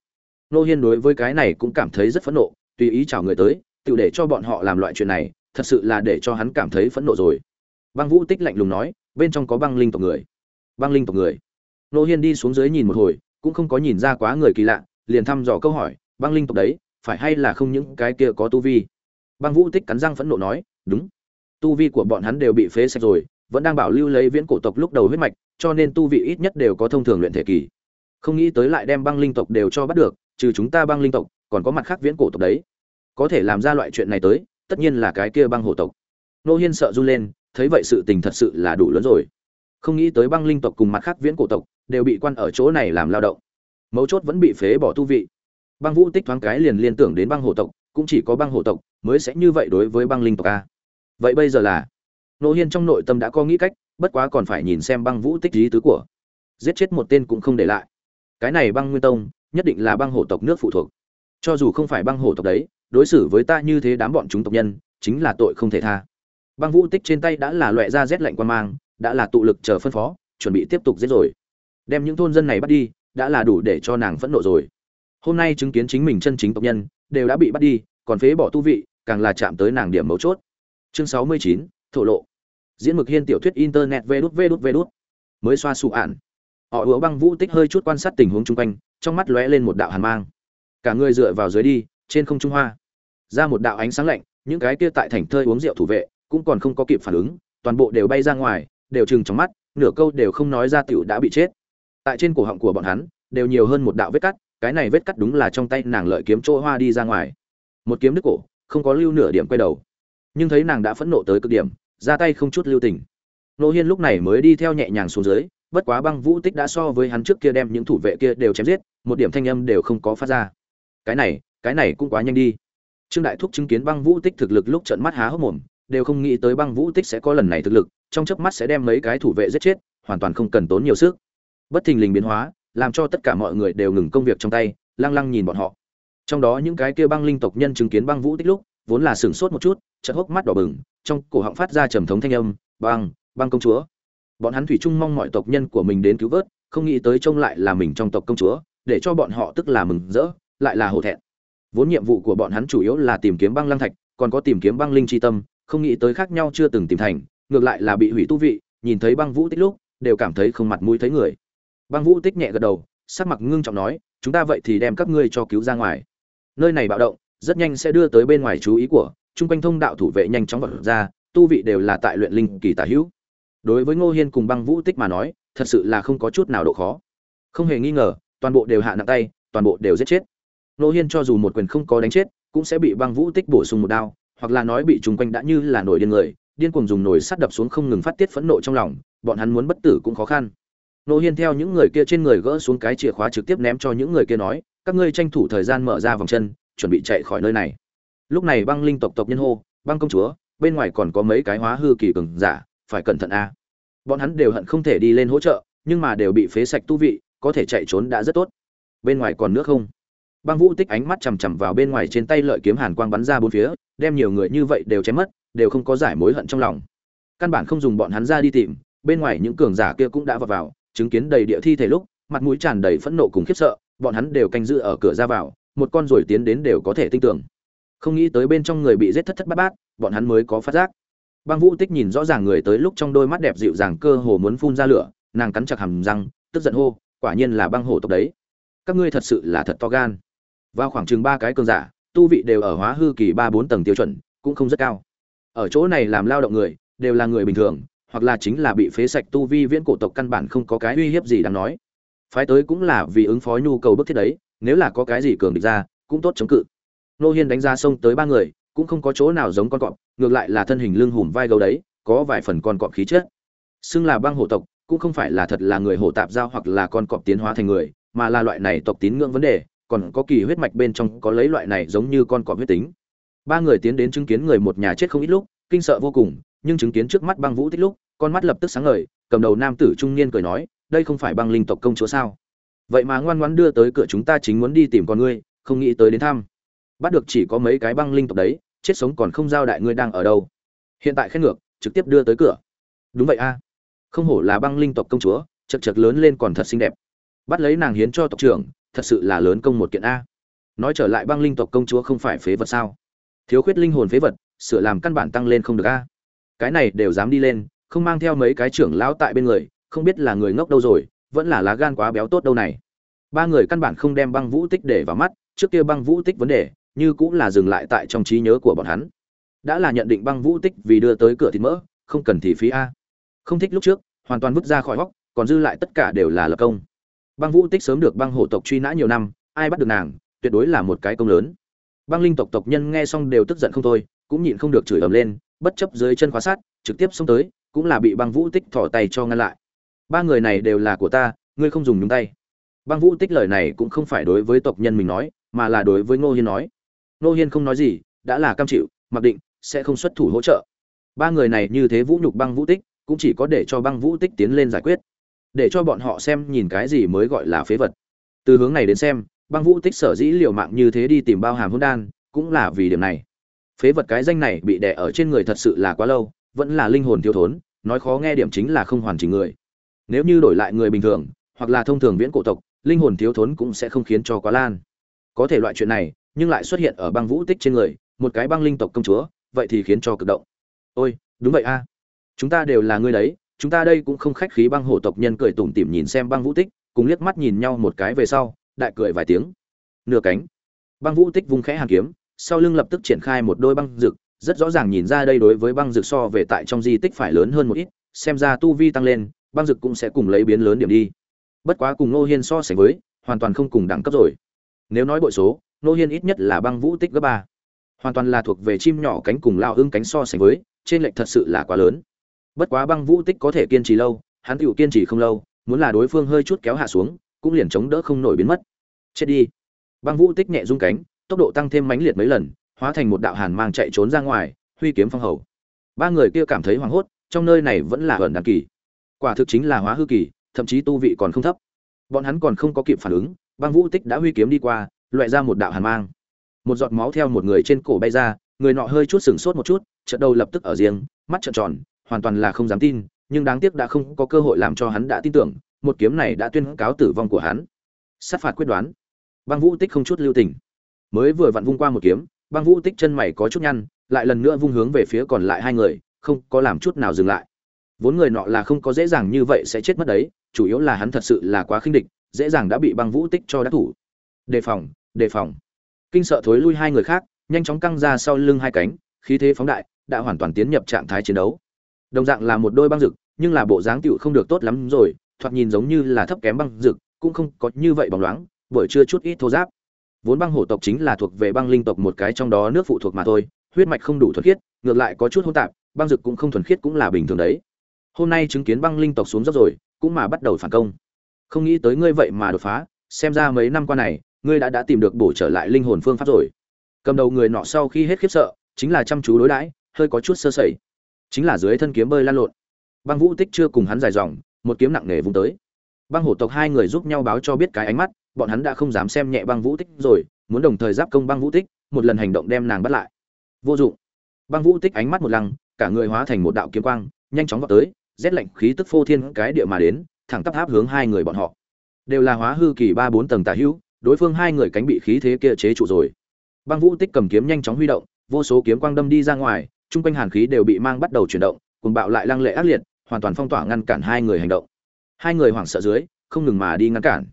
Nô hiên đối với cái này cũng cảm thấy rất phẫn nộ, tùy ý chào người tới, tự để cho bọn họ làm loại chuyện này, thật sự là để cho hắn cảm thấy phẫn nộ rồi. Băng vũ tích lạnh lùng nói bên trong có băng linh tộc người. Băng linh tộc người. Nô hiên đi xuống dưới nhìn một hồi, cũng không có nhìn ra quá người kỳ lạ, liền thăm dò câu hỏi, băng linh tộc đấy, phải hay là không những cái kia có tu vi? Băng vũ tích cắn răng phẫn nộ nói, đúng. Tu vi của bọn hắn đều bị phế sạch rồi, vẫn đang bảo lưu lấy viễn cổ tộc lúc đầu huyết mạch, cho nên tu vị ít nhất đều có thông thường luyện thể kỳ. Không nghĩ tới lại đem băng linh tộc đều cho bắt được, trừ chúng ta băng linh tộc, còn có mặt khác viễn cổ tộc đấy. Có thể làm ra loại chuyện này tới, tất nhiên là cái kia băng hổ tộc. Nô hiên sợ run lên thấy vậy sự tình thật sự là đủ lớn rồi. Không nghĩ tới băng linh tộc cùng mặt khác viễn cổ tộc đều bị quan ở chỗ này làm lao động. Mấu chốt vẫn bị phế bỏ tu vị. Băng vũ tích thoáng cái liền liên tưởng đến băng hổ tộc, cũng chỉ có băng hổ tộc mới sẽ như vậy đối với băng linh tộc a. Vậy bây giờ là, nô hiên trong nội tâm đã có nghĩ cách, bất quá còn phải nhìn xem băng vũ tích lý tứ của. Giết chết một tên cũng không để lại. Cái này băng nguyên tông, nhất định là băng hổ tộc nước phụ thuộc. Cho dù không phải băng hổ tộc đấy, đối xử với ta như thế đám bọn chúng tộc nhân, chính là tội không thể tha băng vũ tích trên tay đã là loại da rét lạnh quan mang, đã là tụ lực chờ phân phó, chuẩn bị tiếp tục giết rồi. Đem những thôn dân này bắt đi, đã là đủ để cho nàng phẫn nộ rồi. Hôm nay chứng kiến chính mình chân chính tộc nhân, đều đã bị bắt đi, còn phế bỏ tu vị, càng là chạm tới nàng điểm mấu chốt. Chương sáu mươi chín, thổ lộ. Diễn mực hiên tiểu thuyết internet vê đút vê đút vê đút. Mới xoa sụ ản. họ hứa băng vũ tích hơi chút quan sát tình huống chung quanh, trong mắt lóe lên một đạo hàn mang. Cả người dựa vào dưới đi, trên không trung hoa. Ra một đạo ánh sáng lạnh, những cái kia tại thành thơi uống rượu thủ vệ cũng còn không có kịp phản ứng, toàn bộ đều bay ra ngoài, đều chừng trong mắt, nửa câu đều không nói ra tiểu đã bị chết. Tại trên cổ họng của bọn hắn, đều nhiều hơn một đạo vết cắt, cái này vết cắt đúng là trong tay nàng lợi kiếm chỗ hoa đi ra ngoài. Một kiếm đứt cổ, không có lưu nửa điểm quay đầu. Nhưng thấy nàng đã phẫn nộ tới cực điểm, ra tay không chút lưu tình. Nô hiên lúc này mới đi theo nhẹ nhàng xuống dưới, bất quá băng vũ tích đã so với hắn trước kia đem những thủ vệ kia đều chém giết, một điểm thanh âm đều không có phát ra. Cái này cái này cũng quá nhanh đi. Trương đại thúc chứng kiến băng vũ tích thực lực lúc trận mắt há hốc mồm đều không nghĩ tới băng vũ tích sẽ có lần này thực lực, trong chớp mắt sẽ đem mấy cái thủ vệ giết chết, hoàn toàn không cần tốn nhiều sức. Bất thình lình biến hóa, làm cho tất cả mọi người đều ngừng công việc trong tay, lăng lăng nhìn bọn họ. Trong đó những cái kia băng linh tộc nhân chứng kiến băng vũ tích lúc, vốn là sửng sốt một chút, chợt hốc mắt đỏ bừng, trong cổ họng phát ra trầm thống thanh âm, băng băng công chúa. Bọn hắn thủy chung mong mọi tộc nhân của mình đến cứu vớt, không nghĩ tới trông lại là mình trong tộc công chúa, để cho bọn họ tức là mừng rỡ, lại là hổ thẹn. Vốn nhiệm vụ của bọn hắn chủ yếu là tìm kiếm băng lăng thạch, còn có tìm kiếm băng linh chi tâm không nghĩ tới khác nhau chưa từng tìm thành, ngược lại là bị hủy tu vị, nhìn thấy băng vũ tích lúc, đều cảm thấy không mặt mũi thấy người. Băng vũ tích nhẹ gật đầu, sắc mặt ngưng trọng nói, chúng ta vậy thì đem các ngươi cho cứu ra ngoài. Nơi này bạo động, rất nhanh sẽ đưa tới bên ngoài chú ý của, chung quanh thông đạo thủ vệ nhanh chóng vật ra, tu vị đều là tại luyện linh kỳ tả hữu. Đối với ngô hiên cùng băng vũ tích mà nói, thật sự là không có chút nào độ khó. Không hề nghi ngờ, toàn bộ đều hạ nặng tay, toàn bộ đều giết chết. Ngô hiên cho dù một quyền không có đánh chết, cũng sẽ bị băng vũ tích bổ sung một đao hoặc là nói bị chúng quanh đã như là nổi điên người, điên cuồng dùng nồi sắt đập xuống không ngừng phát tiết phẫn nộ trong lòng, bọn hắn muốn bất tử cũng khó khăn. Nô hiên theo những người kia trên người gỡ xuống cái chìa khóa trực tiếp ném cho những người kia nói, các ngươi tranh thủ thời gian mở ra vòng chân, chuẩn bị chạy khỏi nơi này. Lúc này băng linh tộc tộc nhân hô, băng công chúa, bên ngoài còn có mấy cái hóa hư kỳ cường giả, phải cẩn thận a. Bọn hắn đều hận không thể đi lên hỗ trợ, nhưng mà đều bị phế sạch tu vị, có thể chạy trốn đã rất tốt. Bên ngoài còn nước không? Băng vũ tích ánh mắt chằm chằm vào bên ngoài trên tay lợi kiếm hàn quang bắn ra bốn phía, đem nhiều người như vậy đều chém mất, đều không có giải mối hận trong lòng. Căn bản không dùng bọn hắn ra đi tìm, bên ngoài những cường giả kia cũng đã vào vào, chứng kiến đầy địa thi thể lúc, mặt mũi tràn đầy phẫn nộ cùng khiếp sợ, bọn hắn đều canh giữ ở cửa ra vào, một con rồi tiến đến đều có thể tin tưởng. Không nghĩ tới bên trong người bị giết thất thất bát bát, bọn hắn mới có phát giác. Băng vũ tích nhìn rõ ràng người tới lúc trong đôi mắt đẹp dịu dàng cơ hồ muốn phun ra lửa, nàng cắn chặt hàm răng, tức giận hô, quả nhiên là băng hổ tộc đấy. Các ngươi thật sự là thật to gan vào khoảng chừng ba cái cường giả, tu vị đều ở hóa hư kỳ ba bốn tầng tiêu chuẩn, cũng không rất cao. Ở chỗ này làm lao động người, đều là người bình thường, hoặc là chính là bị phế sạch tu vi viễn cổ tộc căn bản không có cái uy hiếp gì đáng nói. Phái tới cũng là vì ứng phó nhu cầu bức thiết đấy, nếu là có cái gì cường địch ra, cũng tốt chống cự. Nô hiên đánh ra sông tới ba người, cũng không có chỗ nào giống con cọp, ngược lại là thân hình lưng hùm vai gấu đấy, có vài phần con cọp khí chết. xưng là băng hổ tộc, cũng không phải là thật là người hổ tạp giao hoặc là con cọp tiến hóa thành người, mà là loại này tộc tín ngưỡng vấn đề còn có kỳ huyết mạch bên trong có lấy loại này giống như con cọp huyết tính. Ba người tiến đến chứng kiến người một nhà chết không ít lúc, kinh sợ vô cùng, nhưng chứng kiến trước mắt băng vũ tích lúc, con mắt lập tức sáng ngời, cầm đầu nam tử trung niên cười nói, đây không phải băng linh tộc công chúa sao? Vậy mà ngoan ngoãn đưa tới cửa chúng ta chính muốn đi tìm con ngươi, không nghĩ tới đến thăm. Bắt được chỉ có mấy cái băng linh tộc đấy, chết sống còn không giao đại ngươi đang ở đâu. Hiện tại khét ngược, trực tiếp đưa tới cửa. Đúng vậy a, không hổ là băng linh tộc công chúa, chật chật lớn lên còn thật xinh đẹp. Bắt lấy nàng hiến cho tộc trưởng thật sự là lớn công một kiện a. Nói trở lại băng linh tộc công chúa không phải phế vật sao? Thiếu khuyết linh hồn phế vật, sửa làm căn bản tăng lên không được a. Cái này đều dám đi lên, không mang theo mấy cái trưởng lão tại bên người, không biết là người ngốc đâu rồi, vẫn là lá gan quá béo tốt đâu này. Ba người căn bản không đem băng vũ tích để vào mắt, trước kia băng vũ tích vấn đề, như cũng là dừng lại tại trong trí nhớ của bọn hắn. Đã là nhận định băng vũ tích vì đưa tới cửa thịt mỡ, không cần thì phí a. Không thích lúc trước, hoàn toàn vứt ra khỏi góc, còn dư lại tất cả đều là lập công băng vũ tích sớm được băng hổ tộc truy nã nhiều năm, ai bắt được nàng, tuyệt đối là một cái công lớn. Băng linh tộc tộc nhân nghe xong đều tức giận không thôi, cũng nhịn không được chửi ầm lên, bất chấp dưới chân khóa sát, trực tiếp xông tới, cũng là bị băng vũ tích thỏ tay cho ngăn lại. Ba người này đều là của ta, ngươi không dùng nhúng tay. Băng vũ tích lời này cũng không phải đối với tộc nhân mình nói, mà là đối với ngô hiên nói. Ngô hiên không nói gì, đã là cam chịu, mặc định, sẽ không xuất thủ hỗ trợ. Ba người này như thế vũ nhục băng vũ tích, cũng chỉ có để cho băng vũ tích tiến lên giải quyết để cho bọn họ xem nhìn cái gì mới gọi là phế vật. Từ hướng này đến xem, băng vũ tích sở dĩ liều mạng như thế đi tìm bao hàm hôn đan, cũng là vì điểm này. Phế vật cái danh này bị đè ở trên người thật sự là quá lâu, vẫn là linh hồn thiếu thốn, nói khó nghe điểm chính là không hoàn chỉnh người. Nếu như đổi lại người bình thường, hoặc là thông thường viễn cổ tộc, linh hồn thiếu thốn cũng sẽ không khiến cho quá lan. Có thể loại chuyện này, nhưng lại xuất hiện ở băng vũ tích trên người, một cái băng linh tộc công chúa, vậy thì khiến cho cực động. Ôi, đúng vậy a. Chúng ta đều là người đấy chúng ta đây cũng không khách khí băng hổ tộc nhân cười tủm tỉm nhìn xem băng vũ tích, cùng liếc mắt nhìn nhau một cái về sau, đại cười vài tiếng. Nửa cánh, băng vũ tích vung khẽ hàn kiếm, sau lưng lập tức triển khai một đôi băng rực rất rõ ràng nhìn ra đây đối với băng rực so về tại trong di tích phải lớn hơn một ít, xem ra tu vi tăng lên, băng rực cũng sẽ cùng lấy biến lớn điểm đi. Bất quá cùng nô hiên so sánh với, hoàn toàn không cùng đẳng cấp rồi. Nếu nói bội số nô hiên ít nhất là băng vũ tích gấp ba. Hoàn toàn là thuộc về chim nhỏ cánh cùng lao hưng cánh so sánh với, trên lệch thật sự là quá lớn bất quá băng vũ tích có thể kiên trì lâu, hắn tựu kiên trì không lâu, muốn là đối phương hơi chút kéo hạ xuống, cũng liền chống đỡ không nổi biến mất. Chết đi. Băng vũ tích nhẹ rung cánh, tốc độ tăng thêm mãnh liệt mấy lần, hóa thành một đạo hàn mang chạy trốn ra ngoài, huy kiếm phong hầu. Ba người kia cảm thấy hoảng hốt, trong nơi này vẫn là ẩn đàn kỳ. Quả thực chính là hóa hư kỳ, thậm chí tu vị còn không thấp. Bọn hắn còn không có kịp phản ứng, băng vũ tích đã huy kiếm đi qua, loại ra một đạo hàn mang. Một giọt máu theo một người trên cổ bay ra, người nọ hơi chút sừng sốt một chút trận đầu lập tức ở riêng, mắt trợn tròn hoàn toàn là không dám tin, nhưng đáng tiếc đã không có cơ hội làm cho hắn đã tin tưởng, một kiếm này đã tuyên cáo tử vong của hắn. Sát phạt quyết đoán. Băng vũ tích không chút lưu tình. Mới vừa vặn vung qua một kiếm, băng vũ tích chân mày có chút nhăn, lại lần nữa vung hướng về phía còn lại hai người, không có làm chút nào dừng lại. Vốn người nọ là không có dễ dàng như vậy sẽ chết mất đấy, chủ yếu là hắn thật sự là quá khinh địch, dễ dàng đã bị băng vũ tích cho đắc thủ. Đề phòng đề phòng. Kinh sợ thối lui hai người khác, nhanh chóng căng ra sau lưng hai cánh, khí thế phóng đại, đã hoàn toàn tiến nhập trạng thái chiến đấu đồng dạng là một đôi băng rực, nhưng là bộ dáng tựu không được tốt lắm rồi, thoạt nhìn giống như là thấp kém băng rực, cũng không có như vậy bóng loáng, bởi chưa chút ít thô giáp. Vốn băng hổ tộc chính là thuộc về băng linh tộc một cái trong đó nước phụ thuộc mà thôi, huyết mạch không đủ thuần khiết, ngược lại có chút hỗn tạp, băng rực cũng không thuần khiết cũng là bình thường đấy. Hôm nay chứng kiến băng linh tộc xuống dốc rồi, cũng mà bắt đầu phản công. Không nghĩ tới ngươi vậy mà đột phá, xem ra mấy năm qua này, ngươi đã đã tìm được bổ trở lại linh hồn phương pháp rồi. Cầm đầu người nọ sau khi hết khiếp sợ, chính là chăm chú đối đãi, hơi có chút sơ sẩy chính là dưới thân kiếm bơi lan lộn. Băng vũ tích chưa cùng hắn dài dòng, một kiếm nặng nề vung tới. Băng hổ tộc hai người giúp nhau báo cho biết cái ánh mắt, bọn hắn đã không dám xem nhẹ băng vũ tích rồi, muốn đồng thời giáp công băng vũ tích, một lần hành động đem nàng bắt lại. Vô dụng. Băng vũ tích ánh mắt một lăng, cả người hóa thành một đạo kiếm quang, nhanh chóng vào tới, rét lạnh khí tức phô thiên cái địa mà đến, thẳng tắp tháp hướng hai người bọn họ. Đều là hóa hư kỳ ba bốn tầng tà hữu, đối phương hai người cánh bị khí thế kia chế trụ rồi. Băng vũ tích cầm kiếm nhanh chóng huy động, vô số kiếm quang đâm đi ra ngoài chung quanh hàn khí đều bị mang bắt đầu chuyển động cùng bạo lại lăng lệ ác liệt, hoàn toàn phong tỏa ngăn cản hai người hành động. Hai người hoảng sợ dưới, không ngừng mà đi ngăn cản.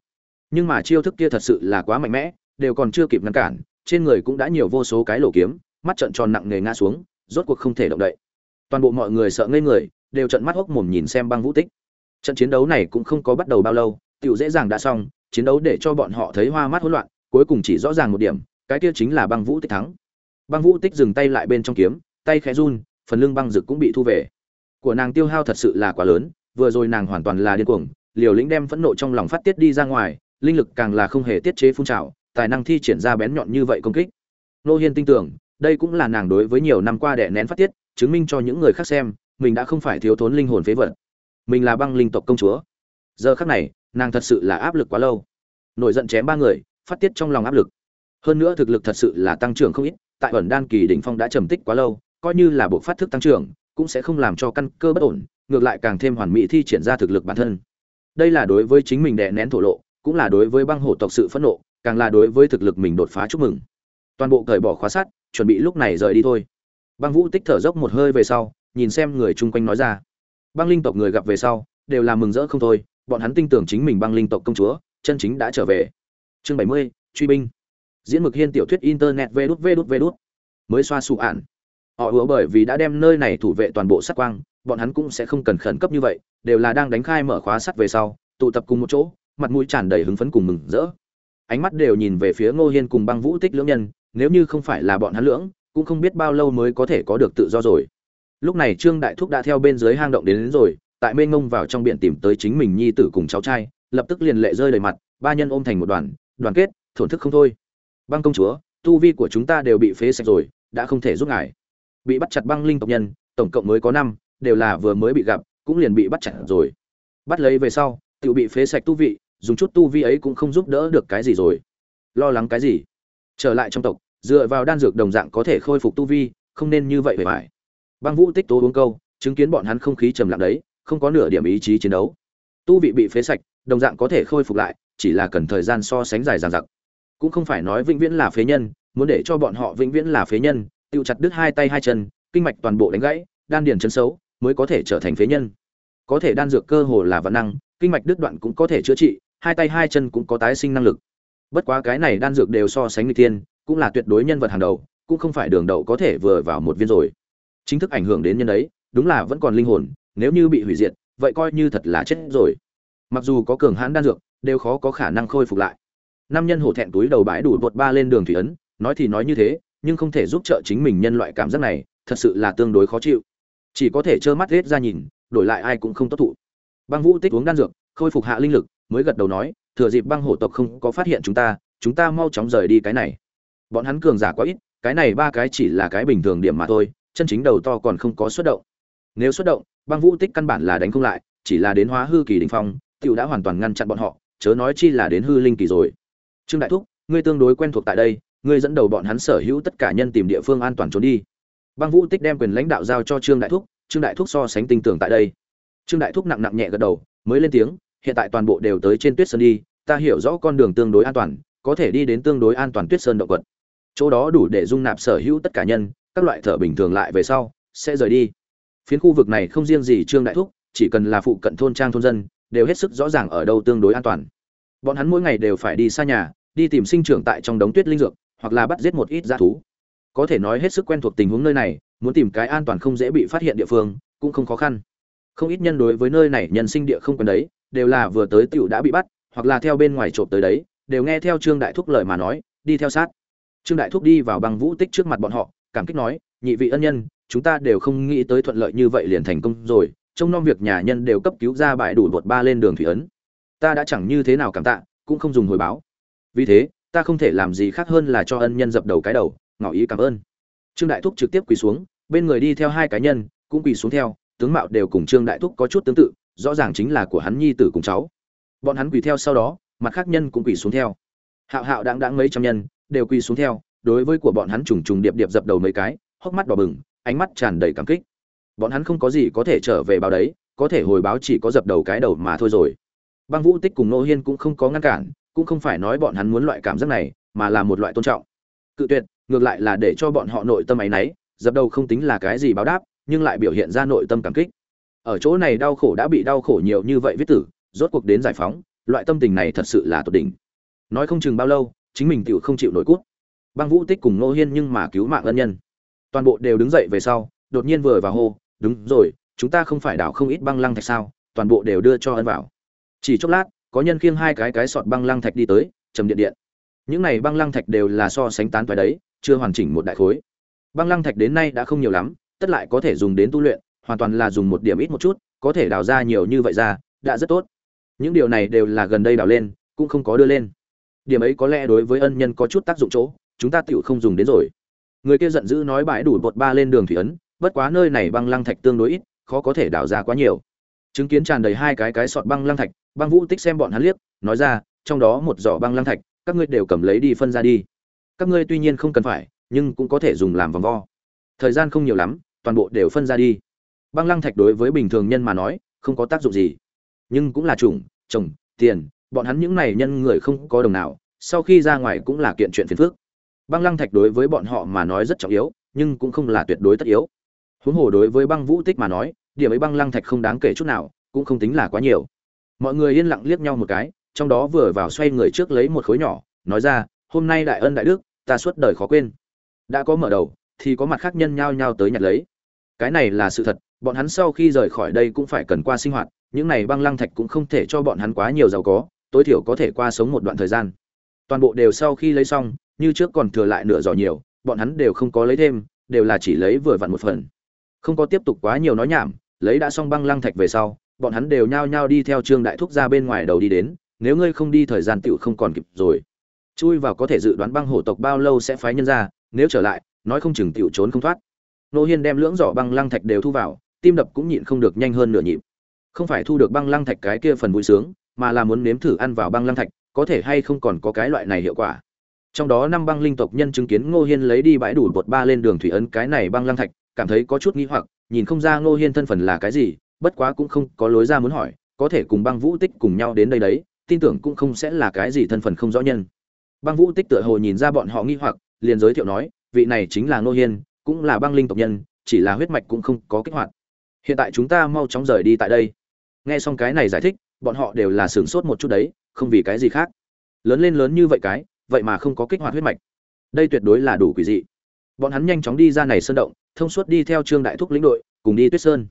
Nhưng mà chiêu thức kia thật sự là quá mạnh mẽ, đều còn chưa kịp ngăn cản, trên người cũng đã nhiều vô số cái lỗ kiếm, mắt trợn tròn nặng nề ngã xuống, rốt cuộc không thể động đậy. Toàn bộ mọi người sợ ngây người, đều trận mắt hốc mồm nhìn xem băng vũ tích. Trận chiến đấu này cũng không có bắt đầu bao lâu, tiểu dễ dàng đã xong, chiến đấu để cho bọn họ thấy hoa mắt hỗn loạn, cuối cùng chỉ rõ ràng một điểm, cái kia chính là băng vũ tích thắng. Băng vũ tích dừng tay lại bên trong kiếm tay khẽ run, phần lưng băng rực cũng bị thu về. Của nàng tiêu hao thật sự là quá lớn, vừa rồi nàng hoàn toàn là điên cuồng, liều lĩnh đem phẫn nộ trong lòng phát tiết đi ra ngoài, linh lực càng là không hề tiết chế phun trào, tài năng thi triển ra bén nhọn như vậy công kích. Nô hiên tin tưởng, đây cũng là nàng đối với nhiều năm qua đẻ nén phát tiết, chứng minh cho những người khác xem, mình đã không phải thiếu thốn linh hồn phế vật. Mình là băng linh tộc công chúa. Giờ khắc này, nàng thật sự là áp lực quá lâu. Nổi giận chém ba người, phát tiết trong lòng áp lực. Hơn nữa thực lực thật sự là tăng trưởng không ít, tại ẩn đan kỳ đỉnh phong đã trầm tích quá lâu coi như là bộ phát thức tăng trưởng, cũng sẽ không làm cho căn cơ bất ổn, ngược lại càng thêm hoàn mỹ thi triển ra thực lực bản thân. Đây là đối với chính mình đè nén thổ lộ, cũng là đối với băng hổ tộc sự phẫn nộ, càng là đối với thực lực mình đột phá chúc mừng. Toàn bộ cởi bỏ khóa sắt, chuẩn bị lúc này rời đi thôi. Băng vũ tích thở dốc một hơi về sau, nhìn xem người chung quanh nói ra. Băng linh tộc người gặp về sau, đều là mừng rỡ không thôi, bọn hắn tin tưởng chính mình băng linh tộc công chúa, chân chính đã trở về. Chương bảy mươi, truy binh. Diễn mực hiên tiểu thuyết internet vđút vđút vđút. mới xoa sụ án họ hứa bởi vì đã đem nơi này thủ vệ toàn bộ sát quang bọn hắn cũng sẽ không cần khẩn cấp như vậy đều là đang đánh khai mở khóa sắt về sau tụ tập cùng một chỗ mặt mũi tràn đầy hứng phấn cùng mừng rỡ. Ánh mắt đều nhìn về phía ngô hiên cùng băng vũ tích lưỡng nhân nếu như không phải là bọn hắn lưỡng cũng không biết bao lâu mới có thể có được tự do rồi. Lúc này trương đại thúc đã theo bên dưới hang động đến, đến rồi tại mênh ngông vào trong biển tìm tới chính mình nhi tử cùng cháu trai lập tức liền lệ rơi đầy mặt ba nhân ôm thành một đoàn đoàn kết thổn thức không thôi. Băng công chúa tu vi của chúng ta đều bị phế sạch rồi đã không thể giúp ngài bị bắt chặt băng linh tộc nhân, tổng cộng mới có năm, đều là vừa mới bị gặp, cũng liền bị bắt chặt rồi. Bắt lấy về sau tự bị phế sạch tu vị, dùng chút tu vi ấy cũng không giúp đỡ được cái gì rồi. Lo lắng cái gì? Trở lại trong tộc, dựa vào đan dược đồng dạng có thể khôi phục tu vi, không nên như vậy về phải. Băng vũ tích tố uống câu, chứng kiến bọn hắn không khí trầm lặng đấy, không có nửa điểm ý chí chiến đấu. Tu vị bị phế sạch, đồng dạng có thể khôi phục lại, chỉ là cần thời gian so sánh dài dằng dặc. Cũng không phải nói vĩnh viễn là phế nhân, muốn để cho bọn họ vĩnh viễn là phế nhân tiêu chặt đứt hai tay hai chân, kinh mạch toàn bộ đánh gãy, đan điền chân xấu, mới có thể trở thành phế nhân. Có thể đan dược cơ hồ là vận năng, kinh mạch đứt đoạn cũng có thể chữa trị, hai tay hai chân cũng có tái sinh năng lực. Bất quá cái này đan dược đều so sánh người tiên cũng là tuyệt đối nhân vật hàng đầu, cũng không phải đường đậu có thể vừa vào một viên rồi. Chính thức ảnh hưởng đến nhân ấy, đúng là vẫn còn linh hồn, nếu như bị hủy diệt, vậy coi như thật là chết rồi. Mặc dù có cường hãn đan dược, đều khó có khả năng khôi phục lại. Nam nhân hổ thẹn túi đầu bãi đủ bột ba lên đường thủy ấn, nói thì nói như thế nhưng không thể giúp trợ chính mình nhân loại cảm giác này, thật sự là tương đối khó chịu. Chỉ có thể trơ mắt hết ra nhìn, đổi lại ai cũng không tốt thụ. Băng vũ tích uống đan dược, khôi phục hạ linh lực, mới gật đầu nói, thừa dịp băng hổ tộc không có phát hiện chúng ta chúng ta mau chóng rời đi cái này. Bọn hắn cường giả quá ít, cái này ba cái chỉ là cái bình thường điểm mà thôi, chân chính đầu to còn không có xuất động. Nếu xuất động, băng vũ tích căn bản là đánh không lại, chỉ là đến hóa hư kỳ đình phong, tiểu đã hoàn toàn ngăn chặn bọn họ, chớ nói chi là đến hư linh kỳ rồi. Trương đại thúc, ngươi tương đối quen thuộc tại đây ngươi dẫn đầu bọn hắn sở hữu tất cả nhân tìm địa phương an toàn trốn đi. Băng vũ tích đem quyền lãnh đạo giao cho trương đại thúc, trương đại thúc so sánh tinh tưởng tại đây. Trương đại thúc nặng nặng nhẹ gật đầu, mới lên tiếng, hiện tại toàn bộ đều tới trên tuyết sơn đi, ta hiểu rõ con đường tương đối an toàn, có thể đi đến tương đối an toàn tuyết sơn động quật. Chỗ đó đủ để dung nạp sở hữu tất cả nhân, các loại thợ bình thường lại về sau, sẽ rời đi. Phiến khu vực này không riêng gì trương đại thúc, chỉ cần là phụ cận thôn trang thôn dân, đều hết sức rõ ràng ở đâu tương đối an toàn. Bọn hắn mỗi ngày đều phải đi xa nhà, đi tìm sinh trưởng tại trong đống tuyết linh dược hoặc là bắt giết một ít dã thú. Có thể nói hết sức quen thuộc tình huống nơi này, muốn tìm cái an toàn không dễ bị phát hiện địa phương, cũng không khó khăn. Không ít nhân đối với nơi này nhân sinh địa không quen đấy, đều là vừa tới tiểu đã bị bắt, hoặc là theo bên ngoài trộm tới đấy, đều nghe theo trương đại thúc lời mà nói, đi theo sát. Trương đại thúc đi vào băng vũ tích trước mặt bọn họ, cảm kích nói, nhị vị ân nhân, chúng ta đều không nghĩ tới thuận lợi như vậy liền thành công rồi, trông nom việc nhà nhân đều cấp cứu ra bãi đủ bột ba lên đường thủy ấn. Ta đã chẳng như thế nào cảm tạ, cũng không dùng hồi báo. Vì thế ta không thể làm gì khác hơn là cho ân nhân dập đầu cái đầu, ngỏ ý cảm ơn. Trương đại thúc trực tiếp quỳ xuống, bên người đi theo hai cá nhân, cũng quỳ xuống theo, tướng mạo đều cùng trương đại thúc có chút tương tự, rõ ràng chính là của hắn nhi tử cùng cháu. Bọn hắn quỳ theo sau đó, mặt khác nhân cũng quỳ xuống theo. Hạo hạo đáng đáng mấy trăm nhân, đều quỳ xuống theo, đối với của bọn hắn trùng trùng điệp điệp dập đầu mấy cái, hốc mắt đỏ bừng, ánh mắt tràn đầy cảm kích. Bọn hắn không có gì có thể trở về báo đấy, có thể hồi báo chỉ có dập đầu cái đầu mà thôi rồi. Băng vũ tích cùng nô hiên cũng không có ngăn cản cũng không phải nói bọn hắn muốn loại cảm giác này, mà là một loại tôn trọng. Cự tuyệt, ngược lại là để cho bọn họ nội tâm áy náy, dập đầu không tính là cái gì báo đáp, nhưng lại biểu hiện ra nội tâm cảm kích. Ở chỗ này đau khổ đã bị đau khổ nhiều như vậy viết tử, rốt cuộc đến giải phóng, loại tâm tình này thật sự là tột đỉnh. Nói không chừng bao lâu, chính mình tựu không chịu nổi cút. Băng vũ tích cùng nô hiên nhưng mà cứu mạng ân nhân. Toàn bộ đều đứng dậy về sau, đột nhiên vừa vào hô, đúng rồi, chúng ta không phải đảo không ít băng lăng thạch sao, toàn bộ đều đưa cho ân vào. Chỉ chốc lát có nhân khiêng hai cái cái sọt băng lăng thạch đi tới, trầm điện điện. Những này băng lăng thạch đều là so sánh tán toái đấy, chưa hoàn chỉnh một đại khối. Băng lăng thạch đến nay đã không nhiều lắm, tất lại có thể dùng đến tu luyện, hoàn toàn là dùng một điểm ít một chút, có thể đào ra nhiều như vậy ra, đã rất tốt. Những điều này đều là gần đây đào lên, cũng không có đưa lên. Điểm ấy có lẽ đối với ân nhân có chút tác dụng chỗ, chúng ta tựu không dùng đến rồi. Người kia giận dữ nói bãi đủ bột ba lên đường thủy ấn, bất quá nơi này băng lăng thạch tương đối ít, khó có thể đào ra quá nhiều chứng kiến tràn đầy hai cái cái sọt băng lăng thạch, băng vũ tích xem bọn hắn liếc, nói ra, trong đó một giỏ băng lăng thạch, các ngươi đều cầm lấy đi phân ra đi. Các ngươi tuy nhiên không cần phải, nhưng cũng có thể dùng làm vòng vo. Thời gian không nhiều lắm, toàn bộ đều phân ra đi. Băng lăng thạch đối với bình thường nhân mà nói, không có tác dụng gì. Nhưng cũng là chủng, trồng, tiền, bọn hắn những này nhân người không có đồng nào, sau khi ra ngoài cũng là kiện chuyện phiền phức. Băng lăng thạch đối với bọn họ mà nói rất trọng yếu, nhưng cũng không là tuyệt đối tất yếu. Huống hồ đối với băng vũ tích mà nói điểm ấy băng lăng thạch không đáng kể chút nào, cũng không tính là quá nhiều. Mọi người yên lặng liếc nhau một cái, trong đó vừa vào xoay người trước lấy một khối nhỏ, nói ra, hôm nay đại ân đại đức, ta suốt đời khó quên. Đã có mở đầu, thì có mặt khác nhân nhao nhao tới nhặt lấy. Cái này là sự thật, bọn hắn sau khi rời khỏi đây cũng phải cần qua sinh hoạt, những này băng lăng thạch cũng không thể cho bọn hắn quá nhiều giàu có, tối thiểu có thể qua sống một đoạn thời gian. Toàn bộ đều sau khi lấy xong, như trước còn thừa lại nửa giỏ nhiều, bọn hắn đều không có lấy thêm, đều là chỉ lấy vừa vặn một phần. Không có tiếp tục quá nhiều nói nhảm lấy đã xong băng lăng thạch về sau, bọn hắn đều nhao nhao đi theo trương đại thúc ra bên ngoài đầu đi đến, nếu ngươi không đi thời gian tựu không còn kịp rồi. Chui vào có thể dự đoán băng hổ tộc bao lâu sẽ phái nhân ra, nếu trở lại, nói không chừng tựu trốn không thoát. Nô hiên đem lưỡng giỏ băng lăng thạch đều thu vào, tim đập cũng nhịn không được nhanh hơn nửa nhịp. Không phải thu được băng lăng thạch cái kia phần vui sướng, mà là muốn nếm thử ăn vào băng lăng thạch, có thể hay không còn có cái loại này hiệu quả. Trong đó năm băng linh tộc nhân chứng kiến ngô hiên lấy đi bãi đủ bột ba lên đường thủy ấn cái này băng lăng thạch, cảm thấy có chút nghi hoặc nhìn không ra ngô hiên thân phận là cái gì, bất quá cũng không có lối ra muốn hỏi, có thể cùng băng vũ tích cùng nhau đến đây đấy, tin tưởng cũng không sẽ là cái gì thân phận không rõ nhân. Băng vũ tích tựa hồ nhìn ra bọn họ nghi hoặc, liền giới thiệu nói, vị này chính là ngô hiên, cũng là băng linh tộc nhân, chỉ là huyết mạch cũng không có kích hoạt. Hiện tại chúng ta mau chóng rời đi tại đây. Nghe xong cái này giải thích, bọn họ đều là sửng sốt một chút đấy, không vì cái gì khác. Lớn lên lớn như vậy cái, vậy mà không có kích hoạt huyết mạch. Đây tuyệt đối là đủ quỷ dị bọn hắn nhanh chóng đi ra này sơn động, thông suốt đi theo trương đại thúc lĩnh đội, cùng đi tuyết sơn.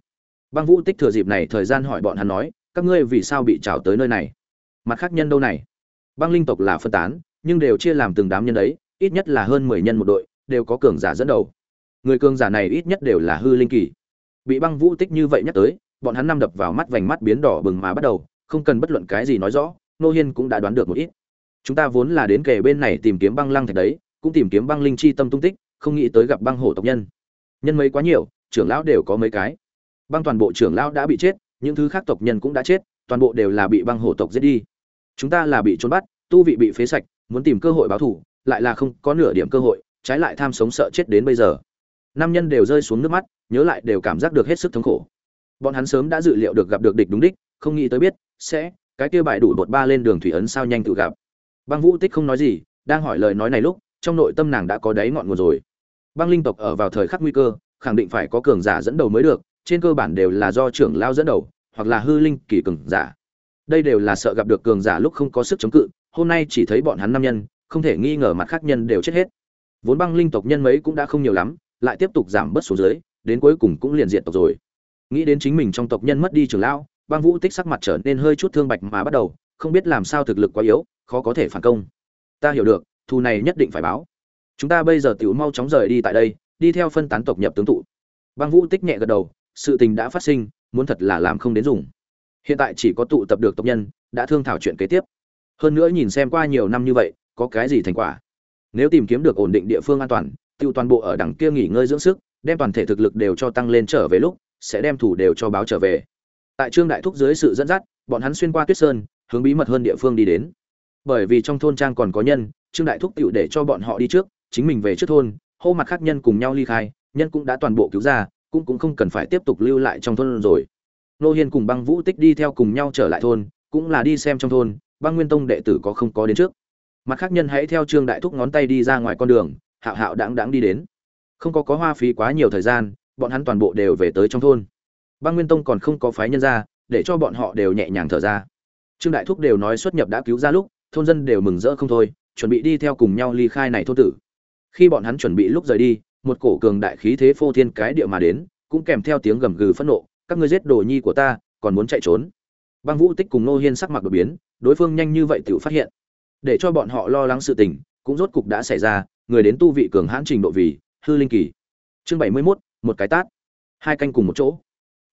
Băng vũ tích thừa dịp này thời gian hỏi bọn hắn nói, các ngươi vì sao bị trào tới nơi này? Mặt khác nhân đâu này? Băng linh tộc là phân tán, nhưng đều chia làm từng đám nhân ấy ít nhất là hơn mười nhân một đội, đều có cường giả dẫn đầu. Người cường giả này ít nhất đều là hư linh kỳ. Bị băng vũ tích như vậy nhắc tới, bọn hắn năm đập vào mắt vành mắt biến đỏ bừng mà bắt đầu, không cần bất luận cái gì nói rõ, nô hiên cũng đã đoán được một ít. Chúng ta vốn là đến kề bên này tìm kiếm băng lăng thạch đấy, cũng tìm kiếm băng linh chi tâm tung tích không nghĩ tới gặp băng hổ tộc nhân. Nhân mấy quá nhiều, trưởng lão đều có mấy cái. Băng toàn bộ trưởng lão đã bị chết, những thứ khác tộc nhân cũng đã chết, toàn bộ đều là bị băng hổ tộc giết đi. Chúng ta là bị trốn bắt, tu vị bị phế sạch, muốn tìm cơ hội báo thù, lại là không có nửa điểm cơ hội, trái lại tham sống sợ chết đến bây giờ. Nam nhân đều rơi xuống nước mắt, nhớ lại đều cảm giác được hết sức thống khổ. Bọn hắn sớm đã dự liệu được gặp được địch đúng đích, không nghĩ tới biết, sẽ, cái kia bài đủ bột ba lên đường thủy ấn sao nhanh tự gặp. Băng vũ tích không nói gì, đang hỏi lời nói này lúc, trong nội tâm nàng đã có đáy ngọn nguồn rồi băng linh tộc ở vào thời khắc nguy cơ, khẳng định phải có cường giả dẫn đầu mới được, trên cơ bản đều là do trưởng lao dẫn đầu, hoặc là hư linh kỳ cường giả. Đây đều là sợ gặp được cường giả lúc không có sức chống cự, hôm nay chỉ thấy bọn hắn năm nhân, không thể nghi ngờ mặt khác nhân đều chết hết. Vốn băng linh tộc nhân mấy cũng đã không nhiều lắm, lại tiếp tục giảm bớt số dưới, đến cuối cùng cũng liền diện tộc rồi. Nghĩ đến chính mình trong tộc nhân mất đi trưởng lão, băng vũ tích sắc mặt trở nên hơi chút thương bạch mà bắt đầu, không biết làm sao thực lực quá yếu, khó có thể phản công. Ta hiểu được, thù này nhất định phải báo chúng ta bây giờ tiểu mau chóng rời đi tại đây, đi theo phân tán tộc nhập tướng tụ. Băng vũ tích nhẹ gật đầu, sự tình đã phát sinh, muốn thật là làm không đến dùng. Hiện tại chỉ có tụ tập được tộc nhân, đã thương thảo chuyện kế tiếp. Hơn nữa nhìn xem qua nhiều năm như vậy, có cái gì thành quả? Nếu tìm kiếm được ổn định địa phương an toàn, tiêu toàn bộ ở đằng kia nghỉ ngơi dưỡng sức, đem toàn thể thực lực đều cho tăng lên trở về lúc, sẽ đem thủ đều cho báo trở về. Tại trương đại thúc dưới sự dẫn dắt, bọn hắn xuyên qua tuyết sơn, hướng bí mật hơn địa phương đi đến. Bởi vì trong thôn trang còn có nhân, trương đại thúc tựu để cho bọn họ đi trước chính mình về trước thôn, hô mặt khác nhân cùng nhau ly khai, nhân cũng đã toàn bộ cứu ra, cũng cũng không cần phải tiếp tục lưu lại trong thôn rồi. Nô hiên cùng băng vũ tích đi theo cùng nhau trở lại thôn, cũng là đi xem trong thôn, băng nguyên tông đệ tử có không có đến trước. Mặt khác nhân hãy theo trương đại thúc ngón tay đi ra ngoài con đường, hạo hạo đáng đáng đi đến. Không có có hoa phí quá nhiều thời gian, bọn hắn toàn bộ đều về tới trong thôn. Băng nguyên tông còn không có phái nhân ra, để cho bọn họ đều nhẹ nhàng thở ra. Trương đại thúc đều nói xuất nhập đã cứu ra lúc, thôn dân đều mừng rỡ không thôi, chuẩn bị đi theo cùng nhau ly khai này thôn tử khi bọn hắn chuẩn bị lúc rời đi một cổ cường đại khí thế phô thiên cái địa mà đến cũng kèm theo tiếng gầm gừ phẫn nộ các ngươi giết đồ nhi của ta còn muốn chạy trốn. Băng vũ tích cùng nô hiên sắc mặt đột biến đối phương nhanh như vậy tự phát hiện. Để cho bọn họ lo lắng sự tình cũng rốt cục đã xảy ra người đến tu vị cường hãn trình độ vì hư linh kỳ. Chương bảy mươi 71, một cái tát. Hai canh cùng một chỗ.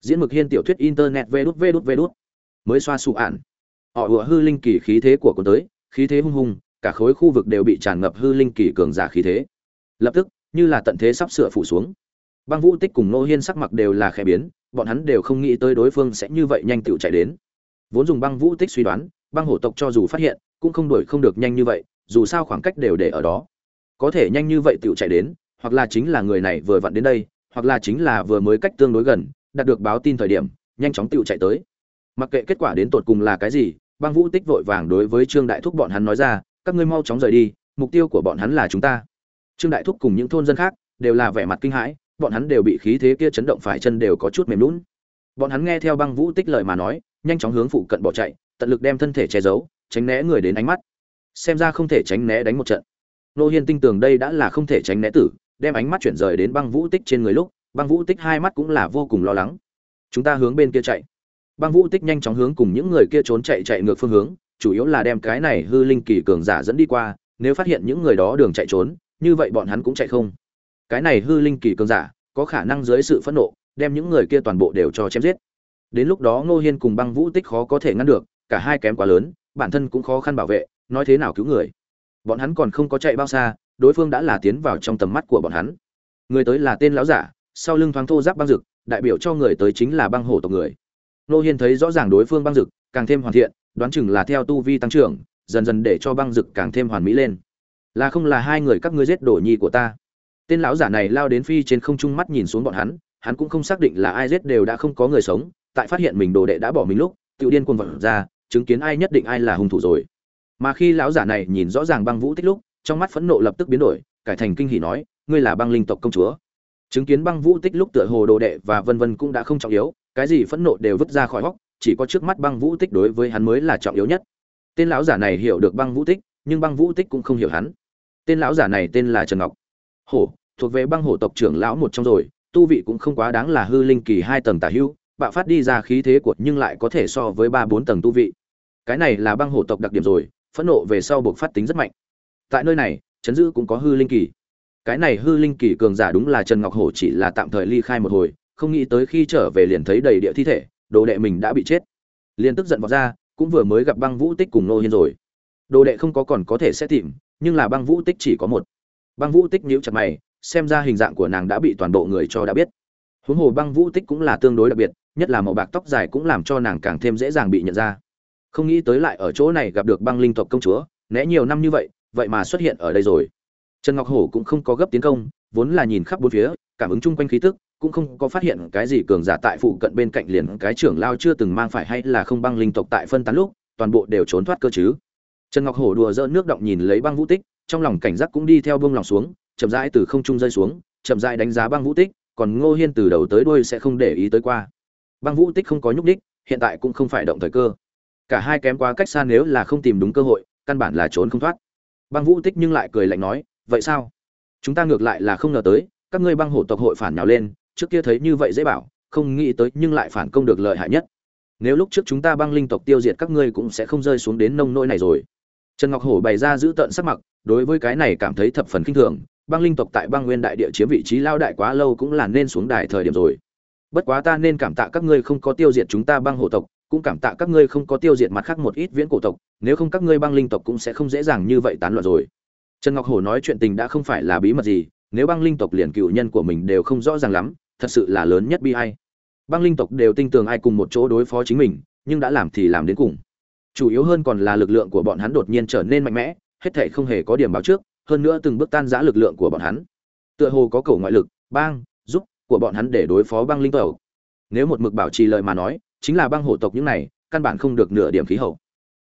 Diễn mực hiên tiểu thuyết internet vê đút vê đút vê đút. Mới xoa sụ ạn. Họ ùa hư linh kỳ khí thế của cuốn tới khí thế hung hùng cả khối khu vực đều bị tràn ngập hư linh kỳ cường giả khí thế. Lập tức, như là tận thế sắp sửa phủ xuống. Băng vũ tích cùng nô hiên sắc mặt đều là khẽ biến, bọn hắn đều không nghĩ tới đối phương sẽ như vậy nhanh tựu chạy đến. Vốn dùng băng vũ tích suy đoán, băng hổ tộc cho dù phát hiện, cũng không đuổi không được nhanh như vậy, dù sao khoảng cách đều để ở đó. Có thể nhanh như vậy tựu chạy đến, hoặc là chính là người này vừa vặn đến đây, hoặc là chính là vừa mới cách tương đối gần, đạt được báo tin thời điểm, nhanh chóng tựu chạy tới. Mặc kệ kết quả đến tột cùng là cái gì, băng vũ tích vội vàng đối với trương đại thúc bọn hắn nói ra các ngươi mau chóng rời đi, mục tiêu của bọn hắn là chúng ta. Trương đại thúc cùng những thôn dân khác đều là vẻ mặt kinh hãi, bọn hắn đều bị khí thế kia chấn động phải chân đều có chút mềm lún bọn hắn nghe theo băng vũ tích lời mà nói, nhanh chóng hướng phụ cận bỏ chạy, tận lực đem thân thể che giấu, tránh né người đến ánh mắt. Xem ra không thể tránh né đánh một trận. Nô hiên tin tưởng đây đã là không thể tránh né tử, đem ánh mắt chuyển rời đến băng vũ tích trên người lúc, băng vũ tích hai mắt cũng là vô cùng lo lắng. Chúng ta hướng bên kia chạy. Băng vũ tích nhanh chóng hướng cùng những người kia trốn chạy chạy ngược phương hướng chủ yếu là đem cái này hư linh kỳ cường giả dẫn đi qua, nếu phát hiện những người đó đường chạy trốn, như vậy bọn hắn cũng chạy không. Cái này hư linh kỳ cường giả, có khả năng dưới sự phẫn nộ, đem những người kia toàn bộ đều cho chém giết. Đến lúc đó ngô hiên cùng băng vũ tích khó có thể ngăn được, cả hai kém quá lớn, bản thân cũng khó khăn bảo vệ, nói thế nào cứu người. Bọn hắn còn không có chạy bao xa, đối phương đã là tiến vào trong tầm mắt của bọn hắn. Người tới là tên lão giả, sau lưng thoáng thô giáp băng rực đại biểu cho người tới chính là băng hổ tộc người. Nô hiên thấy rõ ràng đối phương băng rực càng thêm hoàn thiện đoán chừng là theo tu vi tăng trưởng, dần dần để cho băng rực càng thêm hoàn mỹ lên. Là không là hai người các ngươi giết đổ nhi của ta? Tên lão giả này lao đến phi trên không trung mắt nhìn xuống bọn hắn hắn cũng không xác định là ai giết đều đã không có người sống, tại phát hiện mình đồ đệ đã bỏ mình lúc tự điên cuồng vật ra, chứng kiến ai nhất định ai là hung thủ rồi. Mà khi lão giả này nhìn rõ ràng băng vũ tích lúc, trong mắt phẫn nộ lập tức biến đổi, cải thành kinh hỉ nói, ngươi là băng linh tộc công chúa. Chứng kiến băng vũ tích lúc tựa hồ đồ đệ và vân vân cũng đã không trọng yếu, cái gì phẫn nộ đều vứt ra khỏi hốc chỉ có trước mắt băng vũ tích đối với hắn mới là trọng yếu nhất. Tên lão giả này hiểu được băng vũ tích, nhưng băng vũ tích cũng không hiểu hắn. Tên lão giả này tên là trần ngọc. Hổ, thuộc về băng hổ tộc trưởng lão một trong rồi, tu vị cũng không quá đáng là hư linh kỳ hai tầng tả hưu, bạo phát đi ra khí thế của nhưng lại có thể so với ba bốn tầng tu vị. Cái này là băng hổ tộc đặc điểm rồi, phẫn nộ về sau buộc phát tính rất mạnh. Tại nơi này chấn dữ cũng có hư linh kỳ. Cái này hư linh kỳ cường giả đúng là trần ngọc hổ chỉ là tạm thời ly khai một hồi, không nghĩ tới khi trở về liền thấy đầy địa thi thể đồ đệ mình đã bị chết. Liền tức giận vào ra, cũng vừa mới gặp băng vũ tích cùng nô hiên rồi. Đồ đệ không có còn có thể sẽ tìm, nhưng là băng vũ tích chỉ có một. Băng vũ tích nhíu chặt mày, xem ra hình dạng của nàng đã bị toàn bộ người cho đã biết. Huống hồ băng vũ tích cũng là tương đối đặc biệt, nhất là màu bạc tóc dài cũng làm cho nàng càng thêm dễ dàng bị nhận ra. Không nghĩ tới lại ở chỗ này gặp được băng linh tộc công chúa, né nhiều năm như vậy vậy mà xuất hiện ở đây rồi. Trần ngọc hổ cũng không có gấp tiến công, vốn là nhìn khắp bốn phía, cảm ứng chung quanh khí tức cũng không có phát hiện cái gì cường giả tại phụ cận bên cạnh liền cái trưởng lao chưa từng mang phải hay là không băng linh tộc tại phân tán lúc, toàn bộ đều trốn thoát cơ chứ. Trần ngọc hổ đùa dỡ nước động nhìn lấy băng vũ tích, trong lòng cảnh giác cũng đi theo bông lòng xuống, chậm rãi từ không trung rơi xuống, chậm rãi đánh giá băng vũ tích, còn ngô hiên từ đầu tới đuôi sẽ không để ý tới qua. Băng vũ tích không có nhúc đích hiện tại cũng không phải động thời cơ. Cả hai kém quá cách xa nếu là không tìm đúng cơ hội, căn bản là trốn không thoát. Băng vũ tích nhưng lại cười lạnh nói, vậy sao? Chúng ta ngược lại là không ngờ tới, các ngươi băng hổ tộc hội phản nhào lên trước kia thấy như vậy dễ bảo, không nghĩ tới nhưng lại phản công được lợi hại nhất. Nếu lúc trước chúng ta băng linh tộc tiêu diệt các ngươi cũng sẽ không rơi xuống đến nông nỗi này rồi. Trần ngọc hổ bày ra giữ tợn sắc mặt, đối với cái này cảm thấy thập phần kinh thường, băng linh tộc tại băng nguyên đại địa chiếm vị trí lao đại quá lâu cũng là nên xuống đài thời điểm rồi. Bất quá ta nên cảm tạ các ngươi không có tiêu diệt chúng ta băng hổ tộc, cũng cảm tạ các ngươi không có tiêu diệt mặt khác một ít viễn cổ tộc, nếu không các ngươi băng linh tộc cũng sẽ không dễ dàng như vậy tán loạn rồi. Trần ngọc hổ nói chuyện tình đã không phải là bí mật gì nếu băng linh tộc liền cựu nhân của mình đều không rõ ràng lắm, thật sự là lớn nhất bi hay băng linh tộc đều tin tưởng ai cùng một chỗ đối phó chính mình, nhưng đã làm thì làm đến cùng. Chủ yếu hơn còn là lực lượng của bọn hắn đột nhiên trở nên mạnh mẽ, hết thảy không hề có điểm báo trước, hơn nữa từng bước tan giã lực lượng của bọn hắn. Tựa hồ có cầu ngoại lực, bang, giúp của bọn hắn để đối phó băng linh tộc. Nếu một mực bảo trì lời mà nói, chính là băng hổ tộc những này, căn bản không được nửa điểm khí hậu.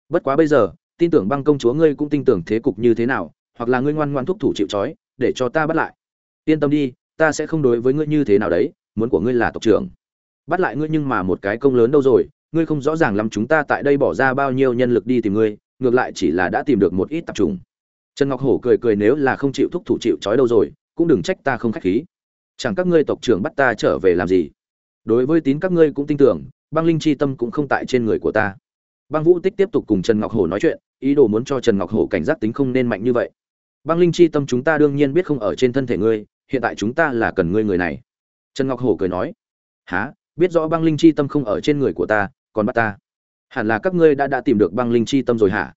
Bất quá bây giờ, tin tưởng băng công chúa ngươi cũng tin tưởng thế cục như thế nào, hoặc là ngươi ngoan ngoan thúc thủ chịu trói, để cho ta bắt lại yên tâm đi, ta sẽ không đối với ngươi như thế nào đấy, muốn của ngươi là tộc trưởng. Bắt lại ngươi nhưng mà một cái công lớn đâu rồi, ngươi không rõ ràng lắm chúng ta tại đây bỏ ra bao nhiêu nhân lực đi tìm ngươi, ngược lại chỉ là đã tìm được một ít tạp trùng. Trần ngọc hổ cười cười nếu là không chịu thúc thủ chịu trói đâu rồi, cũng đừng trách ta không khách khí. Chẳng các ngươi tộc trưởng bắt ta trở về làm gì? Đối với tín các ngươi cũng tin tưởng, băng linh chi tâm cũng không tại trên người của ta. Băng vũ tích tiếp tục cùng trần ngọc hổ nói chuyện, ý đồ muốn cho trần ngọc hổ cảnh giác tính không nên mạnh như vậy. Băng linh chi tâm chúng ta đương nhiên biết không ở trên thân thể ngươi hiện tại chúng ta là cần ngươi người này. Trần ngọc hổ cười nói há biết rõ băng linh chi tâm không ở trên người của ta, còn bắt ta? Hẳn là các ngươi đã đã tìm được băng linh chi tâm rồi hả?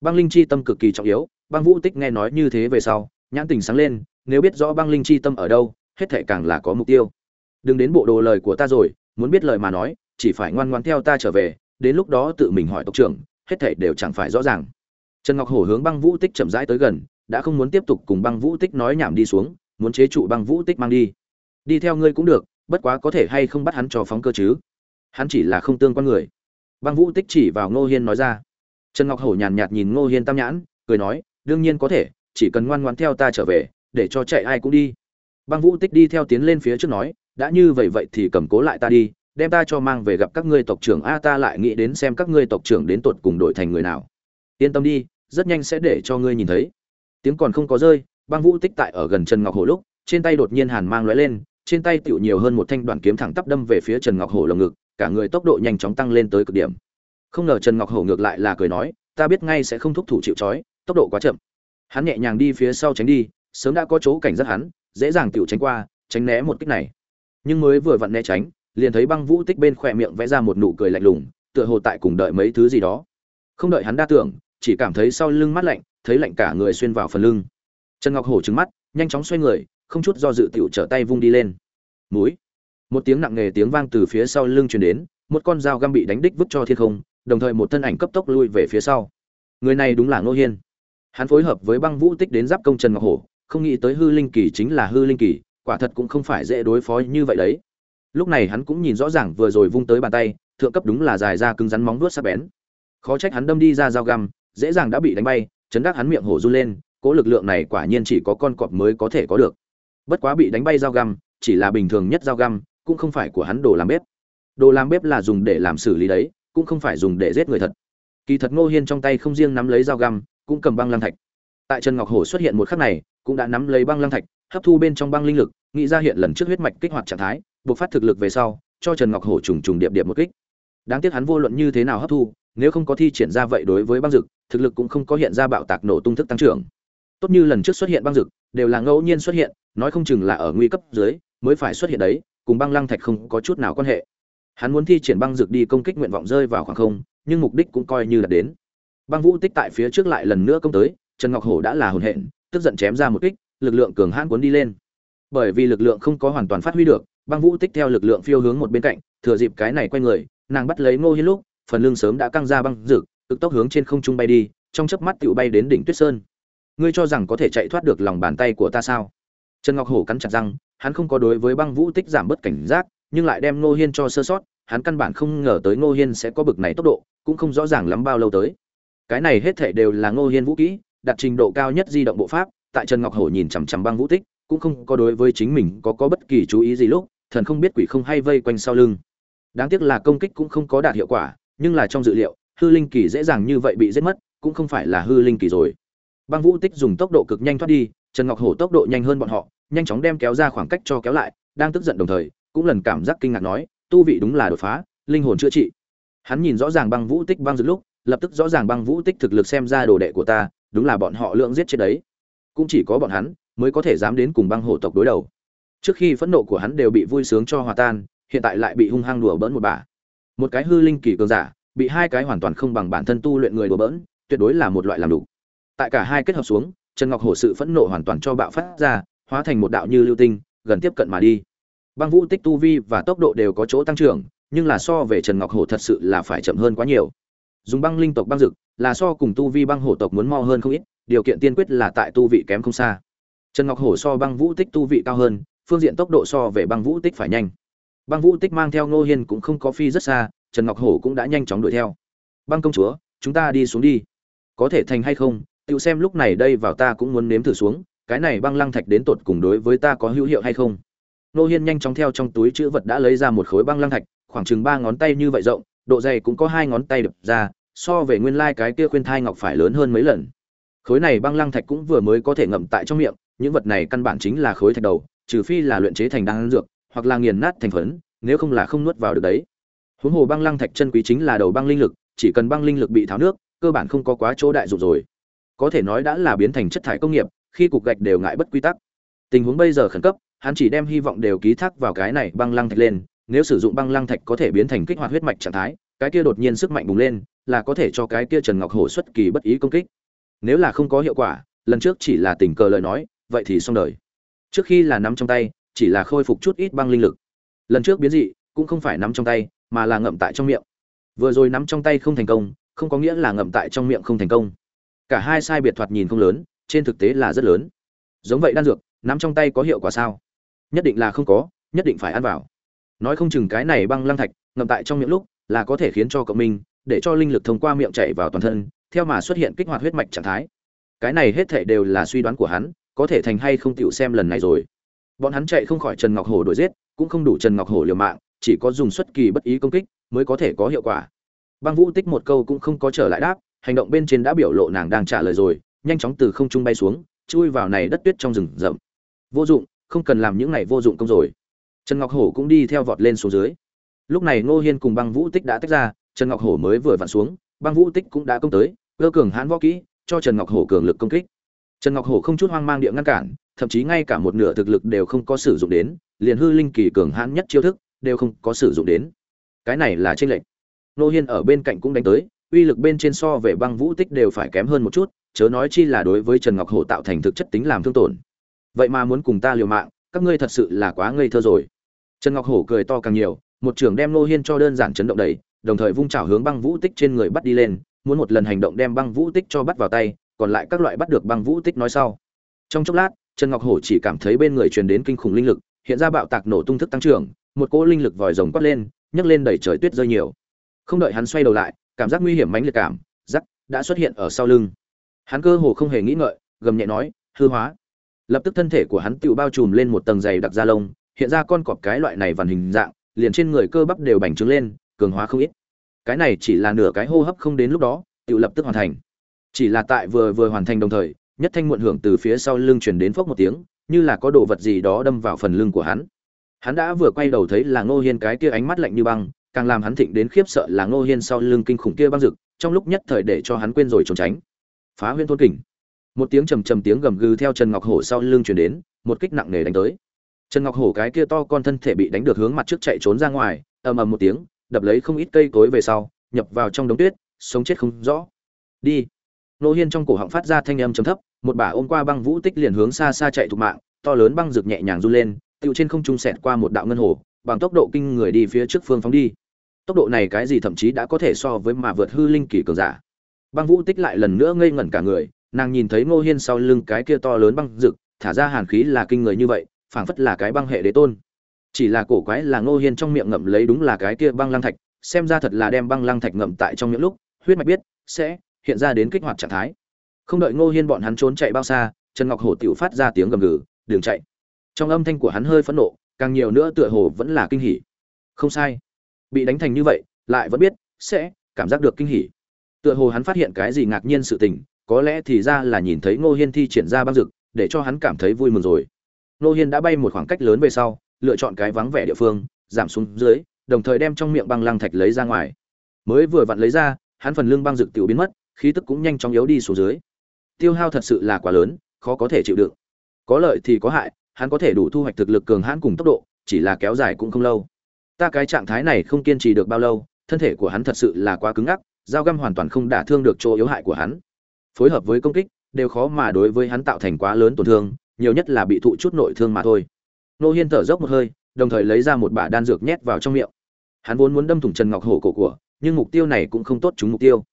Băng linh chi tâm cực kỳ trọng yếu, băng vũ tích nghe nói như thế về sau, nhãn tình sáng lên, nếu biết rõ băng linh chi tâm ở đâu, hết thệ càng là có mục tiêu. Đừng đến bộ đồ lời của ta rồi, muốn biết lời mà nói, chỉ phải ngoan ngoan theo ta trở về, đến lúc đó tự mình hỏi tộc trưởng, hết thảy đều chẳng phải rõ ràng. Trần ngọc hổ hướng băng vũ tích chậm rãi tới gần, đã không muốn tiếp tục cùng băng vũ tích nói nhảm đi xuống muốn chế trụ băng vũ tích mang đi. Đi theo ngươi cũng được, bất quá có thể hay không bắt hắn cho phóng cơ chứ? Hắn chỉ là không tương quan người. Băng vũ tích chỉ vào ngô hiên nói ra. Trần ngọc hổ nhàn nhạt nhìn ngô hiên tam nhãn, cười nói, đương nhiên có thể, chỉ cần ngoan ngoãn theo ta trở về, để cho chạy ai cũng đi. Băng vũ tích đi theo tiến lên phía trước nói, đã như vậy vậy thì cầm cố lại ta đi, đem ta cho mang về gặp các ngươi tộc trưởng, a, ta lại nghĩ đến xem các ngươi tộc trưởng đến tột cùng đổi thành người nào. Yên tâm đi, rất nhanh sẽ để cho ngươi nhìn thấy. Tiếng còn không có rơi băng vũ tích tại ở gần trần ngọc hổ lúc, trên tay đột nhiên hàn mang lóe lên, trên tay tựu nhiều hơn một thanh đoạn kiếm thẳng tắp đâm về phía trần ngọc hổ lồng ngực, cả người tốc độ nhanh chóng tăng lên tới cực điểm. Không ngờ trần ngọc hổ ngược lại là cười nói, ta biết ngay sẽ không thúc thủ chịu trói, tốc độ quá chậm. Hắn nhẹ nhàng đi phía sau tránh đi, sớm đã có chỗ cảnh giác hắn, dễ dàng tựu tránh qua, tránh né một kích này. Nhưng mới vừa vặn né tránh, liền thấy băng vũ tích bên khỏe miệng vẽ ra một nụ cười lạnh lùng, tựa hồ tại cùng đợi mấy thứ gì đó. Không đợi hắn đa tưởng, chỉ cảm thấy sau lưng mát lạnh, thấy lạnh cả người xuyên vào phần lưng trần ngọc hổ trứng mắt, nhanh chóng xoay người, không chút do dự tiểu trở tay vung đi lên. Múi một tiếng nặng nề tiếng vang từ phía sau lưng truyền đến, một con dao găm bị đánh đích vứt cho thiên không, đồng thời một thân ảnh cấp tốc lui về phía sau. Người này đúng là ngô hiên. Hắn phối hợp với băng vũ tích đến giáp công trần ngọc hổ, không nghĩ tới hư linh kỳ chính là hư linh kỳ, quả thật cũng không phải dễ đối phó như vậy đấy. Lúc này hắn cũng nhìn rõ ràng vừa rồi vung tới bàn tay, thượng cấp đúng là dài ra cứng rắn móng vuốt sắc bén. Khó trách hắn đâm đi ra dao găm, dễ dàng đã bị đánh bay, chấn đắc hắn miệng hổ run lên cỗ lực lượng này quả nhiên chỉ có con cọp mới có thể có được. Bất quá bị đánh bay dao găm, chỉ là bình thường nhất dao găm, cũng không phải của hắn đồ làm bếp. Đồ làm bếp là dùng để làm xử lý đấy, cũng không phải dùng để giết người thật. Kỳ thật ngô hiên trong tay không riêng nắm lấy dao găm, cũng cầm băng lăng thạch. Tại trần ngọc hổ xuất hiện một khắc này, cũng đã nắm lấy băng lăng thạch, hấp thu bên trong băng linh lực, nghĩ ra hiện lần trước huyết mạch kích hoạt trạng thái, buộc phát thực lực về sau, cho trần ngọc hổ trùng trùng điệp điệp một kích. Đáng tiếc hắn vô luận như thế nào hấp thu, nếu không có thi triển ra vậy đối với băng dực thực lực cũng không có hiện ra bạo tạc nổ tung thức tăng trưởng tốt như lần trước xuất hiện băng dực, đều là ngẫu nhiên xuất hiện, nói không chừng là ở nguy cấp dưới mới phải xuất hiện đấy, cùng băng lăng thạch không có chút nào quan hệ. Hắn muốn thi triển băng dực đi công kích nguyện vọng rơi vào khoảng không, nhưng mục đích cũng coi như là đến. Băng vũ tích tại phía trước lại lần nữa công tới, trần ngọc hổ đã là hồn hện, tức giận chém ra một kích, lực lượng cường hãn cuốn đi lên. Bởi vì lực lượng không có hoàn toàn phát huy được, băng vũ tích theo lực lượng phiêu hướng một bên cạnh, thừa dịp cái này quay người, nàng bắt lấy ngô hiên lúc, phần lưng sớm đã căng ra băng rực cực tốc hướng trên không trung bay đi, trong chớp mắt tựu bay đến đỉnh tuyết sơn ngươi cho rằng có thể chạy thoát được lòng bàn tay của ta sao? Trần ngọc hổ cắn chặt răng, hắn không có đối với băng vũ tích giảm bớt cảnh giác, nhưng lại đem ngô hiên cho sơ sót, hắn căn bản không ngờ tới ngô hiên sẽ có bực này tốc độ, cũng không rõ ràng lắm bao lâu tới. Cái này hết thể đều là ngô hiên vũ kỹ, đặt trình độ cao nhất di động bộ pháp, tại trần ngọc hổ nhìn chằm chằm băng vũ tích, cũng không có đối với chính mình có có bất kỳ chú ý gì lúc, thần không biết quỷ không hay vây quanh sau lưng. Đáng tiếc là công kích cũng không có đạt hiệu quả, nhưng là trong dự liệu, hư linh kỳ dễ dàng như vậy bị giết mất, cũng không phải là hư linh kỳ rồi băng vũ tích dùng tốc độ cực nhanh thoát đi, trần ngọc hổ tốc độ nhanh hơn bọn họ, nhanh chóng đem kéo ra khoảng cách cho kéo lại, đang tức giận đồng thời, cũng lần cảm giác kinh ngạc nói, tu vị đúng là đột phá, linh hồn chữa trị. Hắn nhìn rõ ràng băng vũ tích băng dứt lúc, lập tức rõ ràng băng vũ tích thực lực xem ra đồ đệ của ta, đúng là bọn họ lượng giết chết đấy. Cũng chỉ có bọn hắn mới có thể dám đến cùng băng hổ tộc đối đầu. Trước khi phẫn nộ của hắn đều bị vui sướng cho hòa tan, hiện tại lại bị hung hăng đùa bỡn một bà. Một cái hư linh kỳ cường giả, bị hai cái hoàn toàn không bằng bản thân tu luyện người đùa bỡn, tuyệt đối là một loại làm đủ tại cả hai kết hợp xuống, trần ngọc hổ sự phẫn nộ hoàn toàn cho bạo phát ra, hóa thành một đạo như lưu tinh, gần tiếp cận mà đi. Băng vũ tích tu vi và tốc độ đều có chỗ tăng trưởng, nhưng là so về trần ngọc hổ thật sự là phải chậm hơn quá nhiều. Dùng băng linh tộc băng dực, là so cùng tu vi băng hổ tộc muốn mo hơn không ít, điều kiện tiên quyết là tại tu vị kém không xa. Trần ngọc hổ so băng vũ tích tu vị cao hơn, phương diện tốc độ so về băng vũ tích phải nhanh. Băng vũ tích mang theo ngô hiên cũng không có phi rất xa, trần ngọc hổ cũng đã nhanh chóng đuổi theo. Băng công chúa, chúng ta đi xuống đi. Có thể thành hay không tự xem lúc này đây vào ta cũng muốn nếm thử xuống, cái này băng lăng thạch đến tột cùng đối với ta có hữu hiệu hay không? Nô hiên nhanh chóng theo trong túi chữ vật đã lấy ra một khối băng lăng thạch, khoảng chừng ba ngón tay như vậy rộng, độ dày cũng có hai ngón tay đập ra, so về nguyên lai cái kia khuyên thai ngọc phải lớn hơn mấy lần. Khối này băng lăng thạch cũng vừa mới có thể ngậm tại trong miệng, những vật này căn bản chính là khối thạch đầu, trừ phi là luyện chế thành đan dược, hoặc là nghiền nát thành phấn, nếu không là không nuốt vào được đấy. Huống hồ băng lăng thạch chân quý chính là đầu băng linh lực, chỉ cần băng linh lực bị tháo nước, cơ bản không có quá chỗ đại dụng rồi có thể nói đã là biến thành chất thải công nghiệp, khi cục gạch đều ngại bất quy tắc. Tình huống bây giờ khẩn cấp, hắn chỉ đem hy vọng đều ký thác vào cái này băng lăng thạch lên, nếu sử dụng băng lăng thạch có thể biến thành kích hoạt huyết mạch trạng thái, cái kia đột nhiên sức mạnh bùng lên, là có thể cho cái kia trần ngọc hổ xuất kỳ bất ý công kích. Nếu là không có hiệu quả, lần trước chỉ là tình cờ lời nói, vậy thì xong đời. Trước khi là nắm trong tay, chỉ là khôi phục chút ít băng linh lực. Lần trước biến dị, cũng không phải nắm trong tay, mà là ngậm tại trong miệng. Vừa rồi nắm trong tay không thành công, không có nghĩa là ngậm tại trong miệng không thành công cả hai sai biệt thoạt nhìn không lớn, trên thực tế là rất lớn. Giống vậy đan dược, nắm trong tay có hiệu quả sao? Nhất định là không có, nhất định phải ăn vào. Nói không chừng cái này băng lăng thạch, ngậm tại trong miệng lúc, là có thể khiến cho cậu mình, để cho linh lực thông qua miệng chạy vào toàn thân, theo mà xuất hiện kích hoạt huyết mạch trạng thái. Cái này hết thảy đều là suy đoán của hắn, có thể thành hay không tựu xem lần này rồi. Bọn hắn chạy không khỏi trần ngọc hổ đuổi giết, cũng không đủ trần ngọc hổ liều mạng, chỉ có dùng xuất kỳ bất ý công kích mới có thể có hiệu quả. Băng vũ tích một câu cũng không có trở lại đáp hành động bên trên đã biểu lộ nàng đang trả lời rồi, nhanh chóng từ không trung bay xuống, chui vào này đất tuyết trong rừng rậm. Vô dụng, không cần làm những này vô dụng công rồi. Trần ngọc hổ cũng đi theo vọt lên xuống dưới. Lúc này ngô hiên cùng băng vũ tích đã tách ra, trần ngọc hổ mới vừa vặn xuống, băng vũ tích cũng đã công tới, cơ cường hãn võ kỹ, cho trần ngọc hổ cường lực công kích. Trần ngọc hổ không chút hoang mang địa ngăn cản, thậm chí ngay cả một nửa thực lực đều không có sử dụng đến, liền hư linh kỳ cường hãn nhất chiêu thức, đều không có sử dụng đến. Cái này là tranh lệch. Nô hiên ở bên cạnh cũng đánh tới uy lực bên trên so về băng vũ tích đều phải kém hơn một chút, chớ nói chi là đối với trần ngọc hổ tạo thành thực chất tính làm thương tổn. Vậy mà muốn cùng ta liều mạng, các ngươi thật sự là quá ngây thơ rồi. Trần ngọc hổ cười to càng nhiều, một trưởng đem nô hiên cho đơn giản chấn động đầy đồng thời vung chảo hướng băng vũ tích trên người bắt đi lên, muốn một lần hành động đem băng vũ tích cho bắt vào tay, còn lại các loại bắt được băng vũ tích nói sau. Trong chốc lát, trần ngọc hổ chỉ cảm thấy bên người truyền đến kinh khủng linh lực, hiện ra bạo tạc nổ tung thức tăng trưởng, một cỗ linh lực vòi rồng quát lên, nhấc lên đẩy trời tuyết rơi nhiều. Không đợi hắn xoay đầu lại cảm giác nguy hiểm mãnh liệt cảm giác đã xuất hiện ở sau lưng. Hắn cơ hồ không hề nghĩ ngợi, gầm nhẹ nói, hư hóa. Lập tức thân thể của hắn tự bao trùm lên một tầng dày đặc da lông, hiện ra con cọp cái loại này vằn hình dạng, liền trên người cơ bắp đều bành trướng lên, cường hóa không ít. Cái này chỉ là nửa cái hô hấp không đến lúc đó tự lập tức hoàn thành. Chỉ là tại vừa vừa hoàn thành đồng thời, nhất thanh muộn hưởng từ phía sau lưng truyền đến phốc một tiếng, như là có đồ vật gì đó đâm vào phần lưng của hắn. Hắn đã vừa quay đầu thấy là ngô hiên cái kia ánh mắt lạnh như băng càng làm hắn thịnh đến khiếp sợ là ngô hiên sau lưng kinh khủng kia băng rực trong lúc nhất thời để cho hắn quên rồi trốn tránh. Phá huyên thôn kình. Một tiếng trầm trầm tiếng gầm gừ theo trần ngọc hổ sau lưng truyền đến, một kích nặng nề đánh tới. Trần ngọc hổ cái kia to con thân thể bị đánh được hướng mặt trước chạy trốn ra ngoài, ầm ầm một tiếng, đập lấy không ít cây cối về sau, nhập vào trong đống tuyết, sống chết không rõ. Đi. Nô hiên trong cổ họng phát ra thanh âm trầm thấp, một bả ôm qua băng vũ tích liền hướng xa xa chạy thục mạng, to lớn băng rực nhẹ nhàng run lên, tựu trên không trung xẹt qua một đạo ngân hồ, bằng tốc độ kinh người đi phía trước phương phóng đi tốc độ này cái gì thậm chí đã có thể so với mà vượt hư linh kỳ cường giả. Băng vũ tích lại lần nữa ngây ngẩn cả người, nàng nhìn thấy ngô hiên sau lưng cái kia to lớn băng rực, thả ra hàn khí là kinh người như vậy, phảng phất là cái băng hệ đế tôn. Chỉ là cổ quái là ngô hiên trong miệng ngậm lấy đúng là cái kia băng lăng thạch, xem ra thật là đem băng lăng thạch ngậm tại trong những lúc, huyết mạch biết, sẽ hiện ra đến kích hoạt trạng thái. Không đợi ngô hiên bọn hắn trốn chạy bao xa, trần ngọc hổ tiểu phát ra tiếng gầm gừ đường chạy. Trong âm thanh của hắn hơi phẫn nộ, càng nhiều nữa tựa hồ vẫn là kinh hỉ. Không sai bị đánh thành như vậy, lại vẫn biết, sẽ cảm giác được kinh hỉ. Tựa hồ hắn phát hiện cái gì ngạc nhiên sự tình, có lẽ thì ra là nhìn thấy ngô hiên thi triển ra băng rực để cho hắn cảm thấy vui mừng rồi. Ngô hiên đã bay một khoảng cách lớn về sau, lựa chọn cái vắng vẻ địa phương, giảm xuống dưới, đồng thời đem trong miệng băng lăng thạch lấy ra ngoài. Mới vừa vặn lấy ra, hắn phần lưng băng rực tiểu biến mất, khí tức cũng nhanh chóng yếu đi xuống dưới. Tiêu hao thật sự là quá lớn, khó có thể chịu đựng. Có lợi thì có hại, hắn có thể đủ thu hoạch thực lực cường hãn cùng tốc độ, chỉ là kéo dài cũng không lâu ta cái trạng thái này không kiên trì được bao lâu, thân thể của hắn thật sự là quá cứng ngắc, dao găm hoàn toàn không đả thương được chỗ yếu hại của hắn. Phối hợp với công kích, đều khó mà đối với hắn tạo thành quá lớn tổn thương, nhiều nhất là bị thụ chút nội thương mà thôi. Nô hiên thở dốc một hơi, đồng thời lấy ra một bả đan dược nhét vào trong miệng. Hắn vốn muốn đâm thủng trần ngọc hổ cổ của, nhưng mục tiêu này cũng không tốt trúng mục tiêu.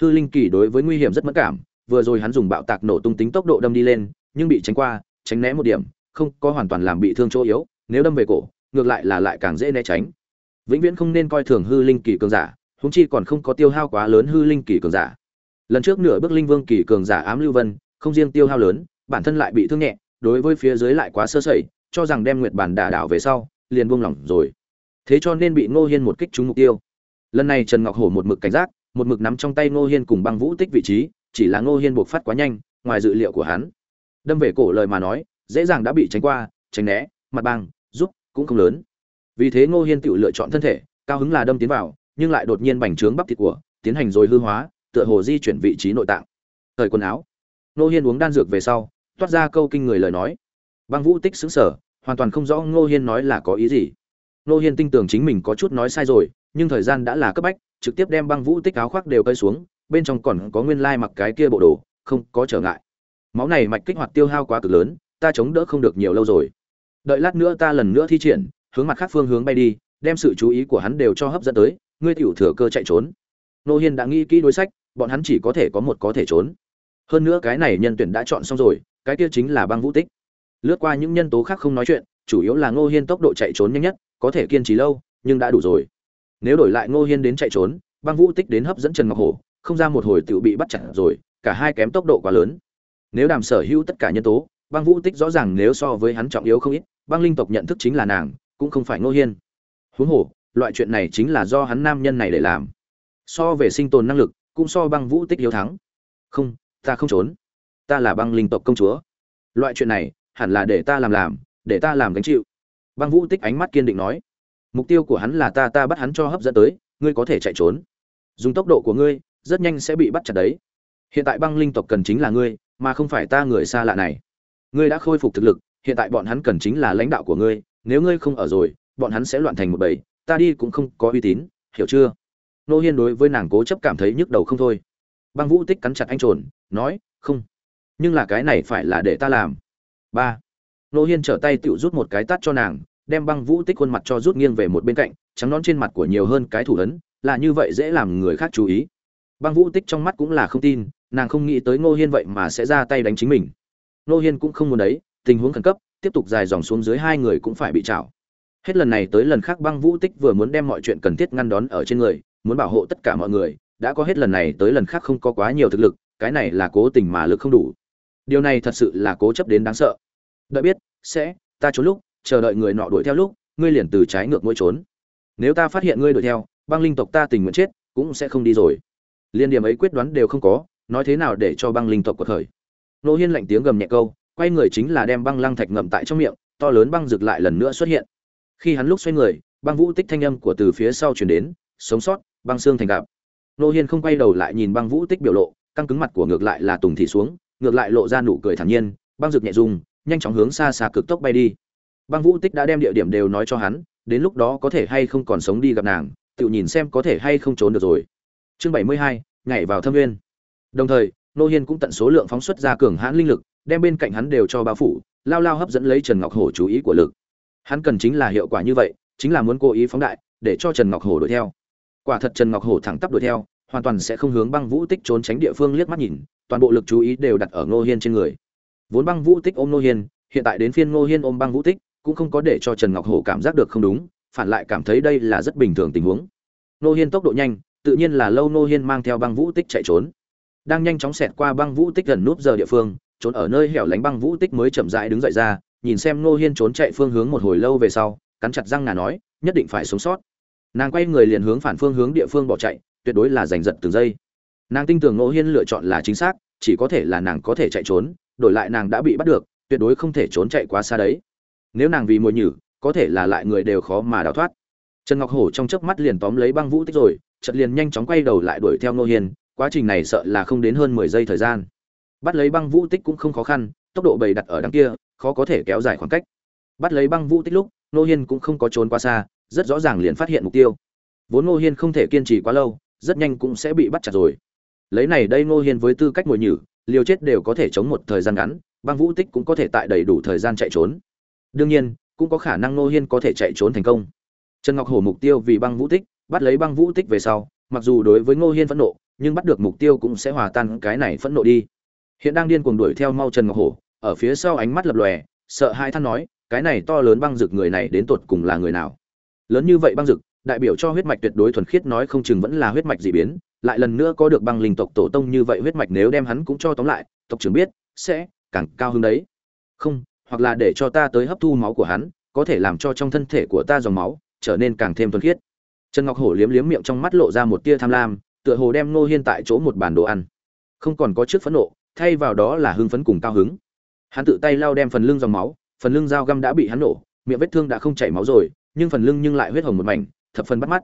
Hư linh kỳ đối với nguy hiểm rất mất cảm, vừa rồi hắn dùng bạo tạc nổ tung tính tốc độ đâm đi lên, nhưng bị tránh qua, tránh né một điểm, không có hoàn toàn làm bị thương chỗ yếu, nếu đâm về cổ ngược lại là lại càng dễ né tránh. Vĩnh viễn không nên coi thường hư linh kỳ cường giả húng chi còn không có tiêu hao quá lớn hư linh kỳ cường giả. Lần trước nửa bước linh vương kỳ cường giả ám lưu vân, không riêng tiêu hao lớn, bản thân lại bị thương nhẹ, đối với phía dưới lại quá sơ sẩy, cho rằng đem nguyệt bản đả đảo về sau, liền buông lỏng rồi. Thế cho nên bị ngô hiên một kích trúng mục tiêu. Lần này trần ngọc hổ một mực cảnh giác, một mực nắm trong tay ngô hiên cùng băng vũ tích vị trí, chỉ là ngô hiên buộc phát quá nhanh, ngoài dự liệu của hắn. Đâm về cổ lời mà nói, dễ dàng đã bị tránh qua, tránh né, mặt băng cũng không lớn. Vì thế ngô hiên tự lựa chọn thân thể, cao hứng là đâm tiến vào, nhưng lại đột nhiên bành trướng bắp thịt của, tiến hành rồi hư hóa, tựa hồ di chuyển vị trí nội tạng. Thời quần áo, ngô hiên uống đan dược về sau, toát ra câu kinh người lời nói. Băng vũ tích xứng sở hoàn toàn không rõ ngô hiên nói là có ý gì. Ngô hiên tin tưởng chính mình có chút nói sai rồi, nhưng thời gian đã là cấp bách, trực tiếp đem băng vũ tích áo khoác đều cơi xuống, bên trong còn có nguyên lai mặc cái kia bộ đồ, không có trở ngại. Máu này mạch kích hoạt tiêu hao quá cực lớn, ta chống đỡ không được nhiều lâu rồi đợi lát nữa ta lần nữa thi triển, hướng mặt khác phương hướng bay đi, đem sự chú ý của hắn đều cho hấp dẫn tới, ngươi tiểu thừa cơ chạy trốn. Nô hiên đã nghĩ kỹ đối sách, bọn hắn chỉ có thể có một có thể trốn. Hơn nữa cái này nhân tuyển đã chọn xong rồi, cái kia chính là băng vũ tích. Lướt qua những nhân tố khác không nói chuyện, chủ yếu là ngô hiên tốc độ chạy trốn nhanh nhất, có thể kiên trì lâu, nhưng đã đủ rồi. Nếu đổi lại ngô hiên đến chạy trốn, băng vũ tích đến hấp dẫn trần ngọc hổ, không ra một hồi tự bị bắt chặt rồi, cả hai kém tốc độ quá lớn. Nếu đàm sở hữu tất cả nhân tố, băng vũ tích rõ ràng nếu so với hắn trọng yếu không ít băng linh tộc nhận thức chính là nàng, cũng không phải ngô hiên. Huống hồ, loại chuyện này chính là do hắn nam nhân này để làm. So về sinh tồn năng lực, cũng so băng vũ tích hiếu thắng. Không, ta không trốn. Ta là băng linh tộc công chúa. Loại chuyện này, hẳn là để ta làm làm, để ta làm gánh chịu. Băng vũ tích ánh mắt kiên định nói. Mục tiêu của hắn là ta ta bắt hắn cho hấp dẫn tới, ngươi có thể chạy trốn. Dùng tốc độ của ngươi, rất nhanh sẽ bị bắt chặt đấy. Hiện tại băng linh tộc cần chính là ngươi, mà không phải ta người xa lạ này. Ngươi đã khôi phục thực lực hiện tại bọn hắn cần chính là lãnh đạo của ngươi, nếu ngươi không ở rồi, bọn hắn sẽ loạn thành một bầy, ta đi cũng không có uy tín, hiểu chưa? Nô hiên đối với nàng cố chấp cảm thấy nhức đầu không thôi. Băng vũ tích cắn chặt anh trồn, nói, không, nhưng là cái này phải là để ta làm. Ba, nô hiên trở tay tự rút một cái tắt cho nàng, đem băng vũ tích khuôn mặt cho rút nghiêng về một bên cạnh, trắng nón trên mặt của nhiều hơn cái thủ ấn, là như vậy dễ làm người khác chú ý. Băng vũ tích trong mắt cũng là không tin, nàng không nghĩ tới ngô hiên vậy mà sẽ ra tay đánh chính mình. Ngô hiên cũng không muốn đấy tình huống khẩn cấp, tiếp tục dài dòng xuống dưới hai người cũng phải bị chảo hết lần này tới lần khác băng vũ tích vừa muốn đem mọi chuyện cần thiết ngăn đón ở trên người, muốn bảo hộ tất cả mọi người, đã có hết lần này tới lần khác không có quá nhiều thực lực, cái này là cố tình mà lực không đủ. Điều này thật sự là cố chấp đến đáng sợ. Đợi biết, sẽ, ta trốn lúc, chờ đợi người nọ đuổi theo lúc, ngươi liền từ trái ngược mỗi trốn. Nếu ta phát hiện ngươi đuổi theo, băng linh tộc ta tình nguyện chết, cũng sẽ không đi rồi. Liên điểm ấy quyết đoán đều không có, nói thế nào để cho băng linh tộc cuộc khởi? Nô hiên lạnh tiếng gầm nhẹ câu quay người chính là đem băng lăng thạch ngậm tại trong miệng to lớn băng rực lại lần nữa xuất hiện. Khi hắn lúc xoay người băng vũ tích thanh âm của từ phía sau truyền đến sống sót băng xương thành gặp. Nô hiên không quay đầu lại nhìn băng vũ tích biểu lộ căng cứng mặt của ngược lại là tùng thị xuống ngược lại lộ ra nụ cười thản nhiên băng rực nhẹ rung, nhanh chóng hướng xa xa cực tốc bay đi. Băng vũ tích đã đem địa điểm đều nói cho hắn đến lúc đó có thể hay không còn sống đi gặp nàng tự nhìn xem có thể hay không trốn được rồi. Chương bảy mươi hai nhảy vào thâm nguyên. Đồng thời nô hiên cũng tận số lượng phóng xuất ra cường hãn linh lực đem bên cạnh hắn đều cho bao phủ, lao lao hấp dẫn lấy trần ngọc hổ chú ý của lực. Hắn cần chính là hiệu quả như vậy, chính là muốn cố ý phóng đại, để cho trần ngọc hổ đuổi theo. Quả thật trần ngọc hổ thẳng tắp đuổi theo, hoàn toàn sẽ không hướng băng vũ tích trốn tránh địa phương liếc mắt nhìn, toàn bộ lực chú ý đều đặt ở ngô hiên trên người. Vốn băng vũ tích ôm ngô hiên, hiện tại đến phiên ngô hiên ôm băng vũ tích, cũng không có để cho trần ngọc hổ cảm giác được không đúng, phản lại cảm thấy đây là rất bình thường tình huống. Ngô hiên tốc độ nhanh, tự nhiên là lâu ngô hiên mang theo băng vũ tích chạy trốn. Đang nhanh chóng xẹt qua băng vũ tích gần nút giờ địa phương trốn ở nơi hẻo lánh băng vũ tích mới chậm rãi đứng dậy ra, nhìn xem ngô hiên trốn chạy phương hướng một hồi lâu về sau, cắn chặt răng ngà nói, nhất định phải sống sót. Nàng quay người liền hướng phản phương hướng địa phương bỏ chạy, tuyệt đối là giành giật từng giây. Nàng tin tưởng ngô hiên lựa chọn là chính xác, chỉ có thể là nàng có thể chạy trốn, đổi lại nàng đã bị bắt được, tuyệt đối không thể trốn chạy quá xa đấy. Nếu nàng vì mồi nhử, có thể là lại người đều khó mà đào thoát. Trần ngọc hổ trong chớp mắt liền tóm lấy băng vũ tích rồi, chợt liền nhanh chóng quay đầu lại đuổi theo ngô hiên, quá trình này sợ là không đến hơn mười giây thời gian bắt lấy băng vũ tích cũng không khó khăn, tốc độ bầy đặt ở đằng kia, khó có thể kéo dài khoảng cách. Bắt lấy băng vũ tích lúc nô hiên cũng không có trốn qua xa, rất rõ ràng liền phát hiện mục tiêu. Vốn nô hiên không thể kiên trì quá lâu, rất nhanh cũng sẽ bị bắt chặt rồi. Lấy này đây nô hiên với tư cách ngồi nhử, liều chết đều có thể chống một thời gian ngắn, băng vũ tích cũng có thể tại đầy đủ thời gian chạy trốn. Đương nhiên, cũng có khả năng nô hiên có thể chạy trốn thành công. Trần ngọc hổ mục tiêu vì băng vũ tích, bắt lấy băng vũ tích về sau, mặc dù đối với ngô hiên phẫn nộ, nhưng bắt được mục tiêu cũng sẽ hòa tan cái này phẫn nộ đi hiện đang điên cuồng đuổi theo mau trần ngọc hổ ở phía sau ánh mắt lập lòe sợ hai than nói cái này to lớn băng rực người này đến tột cùng là người nào? Lớn như vậy băng rực đại biểu cho huyết mạch tuyệt đối thuần khiết nói không chừng vẫn là huyết mạch dị biến lại lần nữa có được băng linh tộc tổ tông như vậy huyết mạch nếu đem hắn cũng cho tóm lại tộc trưởng biết sẽ càng cao hơn đấy. Không hoặc là để cho ta tới hấp thu máu của hắn có thể làm cho trong thân thể của ta dòng máu trở nên càng thêm thuần khiết. Trần ngọc hổ liếm liếm miệng trong mắt lộ ra một tia tham lam tựa hồ đem Ngô Hiên tại chỗ một bàn đồ ăn. Không còn có trước phẫn nộ, thay vào đó là hưng phấn cùng cao hứng. Hắn tự tay lau đem phần lưng dòng máu, phần lưng dao găm đã bị hắn nổ, miệng vết thương đã không chảy máu rồi, nhưng phần lưng nhưng lại huyết hồng một mảnh, thập phần bắt mắt.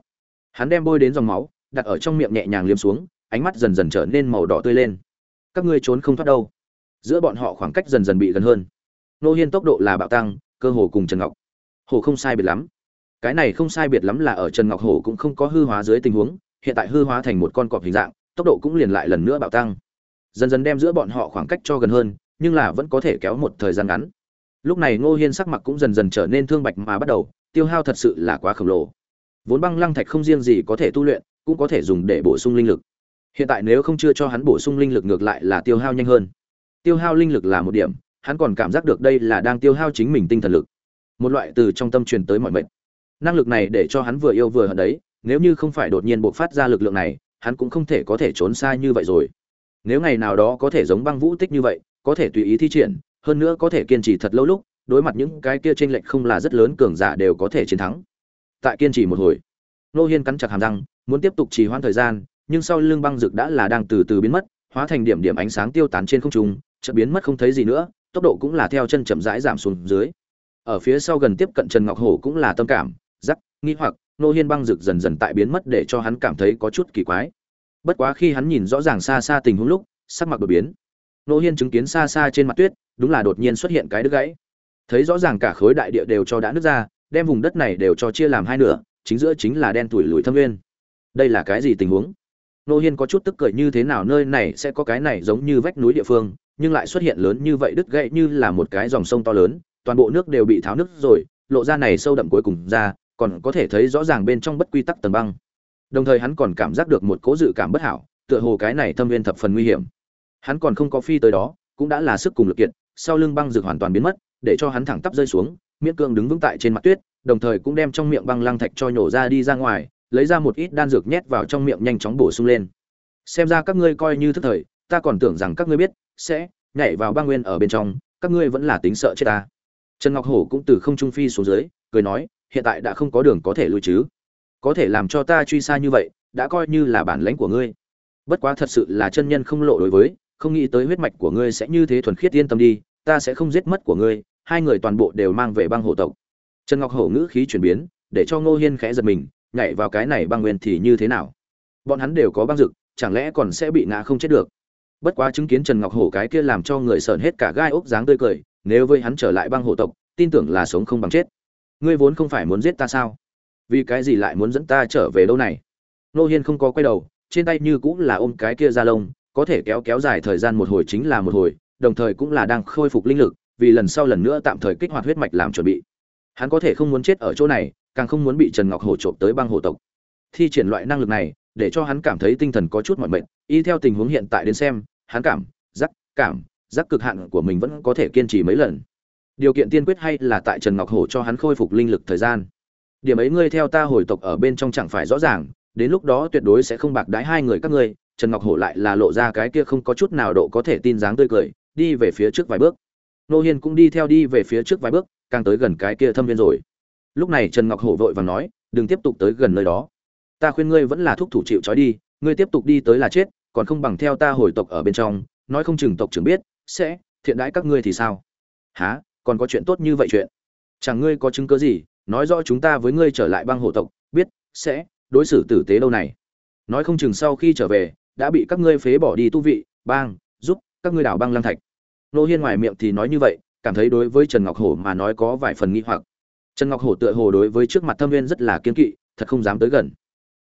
Hắn đem bôi đến dòng máu, đặt ở trong miệng nhẹ nhàng liếm xuống, ánh mắt dần dần trở nên màu đỏ tươi lên. Các ngươi trốn không thoát đâu. Giữa bọn họ khoảng cách dần dần bị gần hơn. nô hiên tốc độ là bạo tăng cơ hồ cùng trần ngọc hồ không sai biệt lắm cái này không sai biệt lắm là ở trần ngọc hổ cũng không có hư hóa dưới tình huống hiện tại hư hóa thành một con cọp hình dạng tốc độ cũng liền lại lần nữa bạo tăng dần dần đem giữa bọn họ khoảng cách cho gần hơn, nhưng là vẫn có thể kéo một thời gian ngắn. Lúc này ngô hiên sắc mặt cũng dần dần trở nên thương bạch mà bắt đầu, tiêu hao thật sự là quá khổng lồ. Vốn băng lăng thạch không riêng gì có thể tu luyện, cũng có thể dùng để bổ sung linh lực. Hiện tại nếu không chưa cho hắn bổ sung linh lực ngược lại là tiêu hao nhanh hơn. Tiêu hao linh lực là một điểm, hắn còn cảm giác được đây là đang tiêu hao chính mình tinh thần lực. Một loại từ trong tâm truyền tới mọi mệnh. Năng lực này để cho hắn vừa yêu vừa hận đấy, nếu như không phải đột nhiên bộc phát ra lực lượng này, hắn cũng không thể có thể trốn xa như vậy rồi nếu ngày nào đó có thể giống băng vũ tích như vậy, có thể tùy ý thi triển, hơn nữa có thể kiên trì thật lâu lúc, đối mặt những cái kia trên lệnh không là rất lớn cường giả đều có thể chiến thắng. Tại kiên trì một hồi nô hiên cắn chặt hàm răng, muốn tiếp tục trì hoãn thời gian, nhưng sau lưng băng rực đã là đang từ từ biến mất, hóa thành điểm điểm ánh sáng tiêu tán trên không trung, chợt biến mất không thấy gì nữa, tốc độ cũng là theo chân chậm rãi giảm xuống dưới. Ở phía sau gần tiếp cận trần ngọc hổ cũng là tâm cảm giắc nghi hoặc nô hiên băng rực dần dần tại biến mất để cho hắn cảm thấy có chút kỳ quái bất quá khi hắn nhìn rõ ràng xa xa tình huống lúc, sắc mặt đột biến. Nô hiên chứng kiến xa xa trên mặt tuyết, đúng là đột nhiên xuất hiện cái đứt gãy. Thấy rõ ràng cả khối đại địa đều cho đã nứt ra, đem vùng đất này đều cho chia làm hai nửa, chính giữa chính là đen tuổi lùi thâm nguyên. Đây là cái gì tình huống? Nô hiên có chút tức cười như thế nào nơi này sẽ có cái này giống như vách núi địa phương, nhưng lại xuất hiện lớn như vậy đứt gãy như là một cái dòng sông to lớn, toàn bộ nước đều bị tháo nước rồi, lộ ra này sâu đậm cuối cùng ra, còn có thể thấy rõ ràng bên trong bất quy tắc tầng băng đồng thời hắn còn cảm giác được một cố dự cảm bất hảo, tựa hồ cái này thâm viên thập phần nguy hiểm. Hắn còn không có phi tới đó, cũng đã là sức cùng lực kiện sau lưng băng rực hoàn toàn biến mất, để cho hắn thẳng tắp rơi xuống, miễn cương đứng vững tại trên mặt tuyết, đồng thời cũng đem trong miệng băng lăng thạch cho nhổ ra đi ra ngoài, lấy ra một ít đan dược nhét vào trong miệng nhanh chóng bổ sung lên. Xem ra các ngươi coi như thức thời, ta còn tưởng rằng các ngươi biết, sẽ nhảy vào băng nguyên ở bên trong, các ngươi vẫn là tính sợ chết ta. Trần ngọc hổ cũng từ không trung phi xuống dưới, cười nói, hiện tại đã không có đường có thể lui chứ có thể làm cho ta truy xa như vậy, đã coi như là bản lãnh của ngươi. Bất quá thật sự là chân nhân không lộ đối với, không nghĩ tới huyết mạch của ngươi sẽ như thế thuần khiết yên tâm đi, ta sẽ không giết mất của ngươi, hai người toàn bộ đều mang về băng hộ tộc. Trần ngọc hổ ngữ khí chuyển biến, để cho ngô hiên khẽ giật mình, nhảy vào cái này băng nguyên thì như thế nào? Bọn hắn đều có băng rực chẳng lẽ còn sẽ bị ngã không chết được? Bất quá chứng kiến trần ngọc hổ cái kia làm cho người sợn hết cả gai ốc dáng tươi cười, nếu với hắn trở lại băng hộ tộc, tin tưởng là sống không bằng chết. Ngươi vốn không phải muốn giết ta sao? Vì cái gì lại muốn dẫn ta trở về đâu này? Nô hiên không có quay đầu, trên tay như cũng là ôm cái kia ra lông, có thể kéo kéo dài thời gian một hồi chính là một hồi, đồng thời cũng là đang khôi phục linh lực, vì lần sau lần nữa tạm thời kích hoạt huyết mạch làm chuẩn bị. Hắn có thể không muốn chết ở chỗ này, càng không muốn bị trần ngọc hổ trộm tới băng hộ tộc. Thi triển loại năng lực này, để cho hắn cảm thấy tinh thần có chút mọi mệnh y theo tình huống hiện tại đến xem, hắn cảm, giác cảm, giác cực hạn của mình vẫn có thể kiên trì mấy lần. Điều kiện tiên quyết hay là tại trần ngọc hổ cho hắn khôi phục linh lực thời gian điểm ấy ngươi theo ta hồi tộc ở bên trong chẳng phải rõ ràng, đến lúc đó tuyệt đối sẽ không bạc đái hai người các ngươi, trần ngọc hổ lại là lộ ra cái kia không có chút nào độ có thể tin dáng tươi cười, đi về phía trước vài bước. Nô hiên cũng đi theo đi về phía trước vài bước, càng tới gần cái kia thâm viên rồi. Lúc này trần ngọc hổ vội vàng nói, đừng tiếp tục tới gần nơi đó. Ta khuyên ngươi vẫn là thúc thủ chịu trói đi, ngươi tiếp tục đi tới là chết, còn không bằng theo ta hồi tộc ở bên trong, nói không chừng tộc trưởng biết, sẽ, thiện đãi các ngươi thì sao? Há còn có chuyện tốt như vậy chuyện? Chẳng ngươi có chứng cớ gì? Nói rõ chúng ta với ngươi trở lại băng hộ tộc, biết, sẽ, đối xử tử tế đâu này. Nói không chừng sau khi trở về, đã bị các ngươi phế bỏ đi tu vị, bang, giúp, các ngươi đảo băng lăng thạch. Nô hiên ngoài miệng thì nói như vậy, cảm thấy đối với trần ngọc hổ mà nói có vài phần nghi hoặc. Trần ngọc hổ tựa hồ đối với trước mặt thâm viên rất là kiên kỵ, thật không dám tới gần.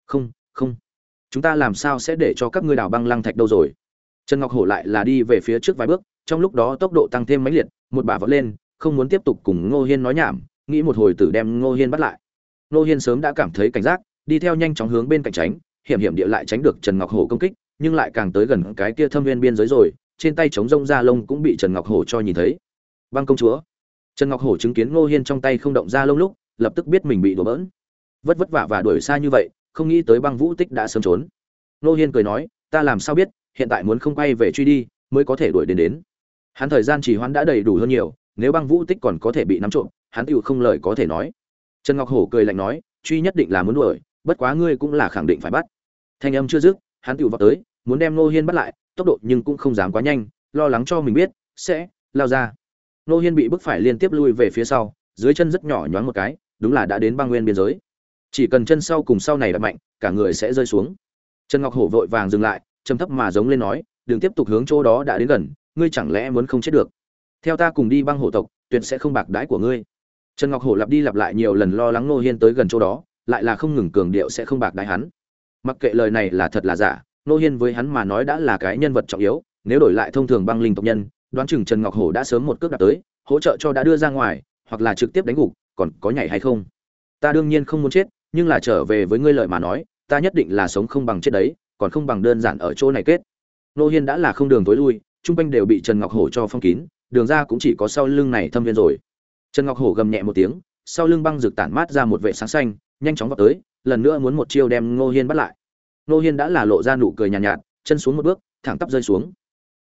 Không không. Chúng ta làm sao sẽ để cho các ngươi đảo băng lăng thạch đâu rồi? Trần ngọc hổ lại là đi về phía trước vài bước, trong lúc đó tốc độ tăng thêm mãnh liệt, một bà vọt lên, không muốn tiếp tục cùng ngô hiên nói nhảm nghĩ một hồi tử đem ngô hiên bắt lại. Ngô hiên sớm đã cảm thấy cảnh giác, đi theo nhanh chóng hướng bên cạnh tránh, hiểm hiểm địa lại tránh được trần ngọc hổ công kích, nhưng lại càng tới gần cái kia thâm viên biên giới rồi, trên tay chống rông ra lông cũng bị trần ngọc hổ cho nhìn thấy. Băng công chúa. Trần ngọc hổ chứng kiến ngô hiên trong tay không động ra lông lúc, lập tức biết mình bị đổ bỡn. Vất vất vả và đuổi xa như vậy, không nghĩ tới băng vũ tích đã sớm trốn. Ngô hiên cười nói, ta làm sao biết, hiện tại muốn không quay về truy đi, mới có thể đuổi đến đến. Hắn thời gian trì hoãn đã đầy đủ hơn nhiều, nếu băng vũ tích còn có thể bị nắm trộm hắn tựu không lời có thể nói. Trần ngọc hổ cười lạnh nói, truy nhất định là muốn đuổi, bất quá ngươi cũng là khẳng định phải bắt. Thanh âm chưa dứt, hắn tựu vào tới, muốn đem nô hiên bắt lại, tốc độ nhưng cũng không dám quá nhanh, lo lắng cho mình biết, sẽ, lao ra. Nô hiên bị bức phải liên tiếp lui về phía sau, dưới chân rất nhỏ nhoáng một cái, đúng là đã đến băng nguyên biên giới. Chỉ cần chân sau cùng sau này đập mạnh, cả người sẽ rơi xuống. Trần ngọc hổ vội vàng dừng lại, trầm thấp mà giống lên nói, đừng tiếp tục hướng chỗ đó đã đến gần, ngươi chẳng lẽ muốn không chết được? Theo ta cùng đi băng hổ tộc, tuyệt sẽ không bạc đãi của ngươi trần ngọc hổ lặp đi lặp lại nhiều lần lo lắng nô hiên tới gần chỗ đó, lại là không ngừng cường điệu sẽ không bạc đãi hắn. Mặc kệ lời này là thật là giả nô hiên với hắn mà nói đã là cái nhân vật trọng yếu, nếu đổi lại thông thường băng linh tộc nhân, đoán chừng trần ngọc hổ đã sớm một cước đặt tới, hỗ trợ cho đã đưa ra ngoài, hoặc là trực tiếp đánh gục, còn có nhảy hay không? Ta đương nhiên không muốn chết, nhưng là trở về với ngươi lợi mà nói, ta nhất định là sống không bằng chết đấy, còn không bằng đơn giản ở chỗ này kết. Nô hiên đã là không đường tối lui, chung quanh đều bị trần ngọc hổ cho phong kín, đường ra cũng chỉ có sau lưng này thâm viên rồi trần ngọc hổ gầm nhẹ một tiếng sau lưng băng rực tản mát ra một vệ sáng xanh nhanh chóng vào tới lần nữa muốn một chiêu đem ngô hiên bắt lại. Ngô hiên đã là lộ ra nụ cười nhàn nhạt, nhạt chân xuống một bước thẳng tắp rơi xuống.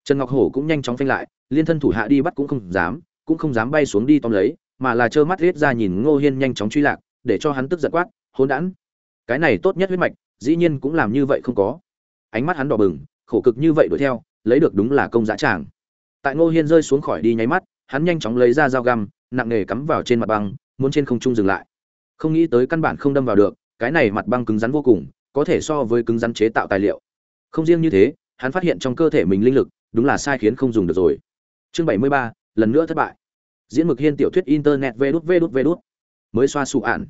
Trần ngọc hổ cũng nhanh chóng phanh lại liên thân thủ hạ đi bắt cũng không dám cũng không dám bay xuống đi tóm lấy mà là trơ mắt riết ra nhìn ngô hiên nhanh chóng truy lạc để cho hắn tức giận quát hỗn đản! Cái này tốt nhất huyết mạch dĩ nhiên cũng làm như vậy không có. Ánh mắt hắn đỏ bừng khổ cực như vậy đuổi theo lấy được đúng là công giá tràng. Tại ngô hiên rơi xuống khỏi đi nháy mắt hắn nhanh chóng lấy ra dao găm nặng nề cắm vào trên mặt băng, muốn trên không trung dừng lại. Không nghĩ tới căn bản không đâm vào được, cái này mặt băng cứng rắn vô cùng, có thể so với cứng rắn chế tạo tài liệu. Không riêng như thế, hắn phát hiện trong cơ thể mình linh lực, đúng là sai khiến không dùng được rồi. Chương bảy mươi ba, lần nữa thất bại. Diễn mực hiên tiểu thuyết internet vê đút vê đút vê đút. Mới xoa sụ ản.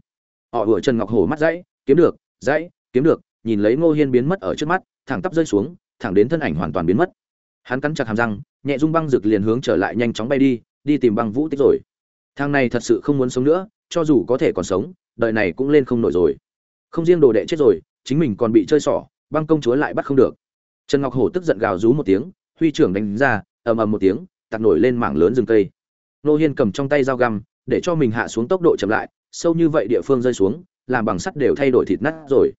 họ vừa trần ngọc hổ mắt dãy, kiếm được, dãy, kiếm được, nhìn lấy ngô hiên biến mất ở trước mắt, thẳng tắp rơi xuống, thẳng đến thân ảnh hoàn toàn biến mất. Hắn cắn chặt hàm răng, nhẹ rung băng rực liền hướng trở lại nhanh chóng bay đi đi tìm băng vũ tích rồi thang này thật sự không muốn sống nữa, cho dù có thể còn sống đợi này cũng lên không nổi rồi. Không riêng đồ đệ chết rồi, chính mình còn bị chơi xỏ, băng công chúa lại bắt không được. Trần ngọc hổ tức giận gào rú một tiếng, huy trưởng đánh ra, ầm ầm một tiếng, tạt nổi lên mảng lớn rừng cây. Nô hiên cầm trong tay dao găm, để cho mình hạ xuống tốc độ chậm lại, sâu như vậy địa phương rơi xuống, làm bằng sắt đều thay đổi thịt nát rồi.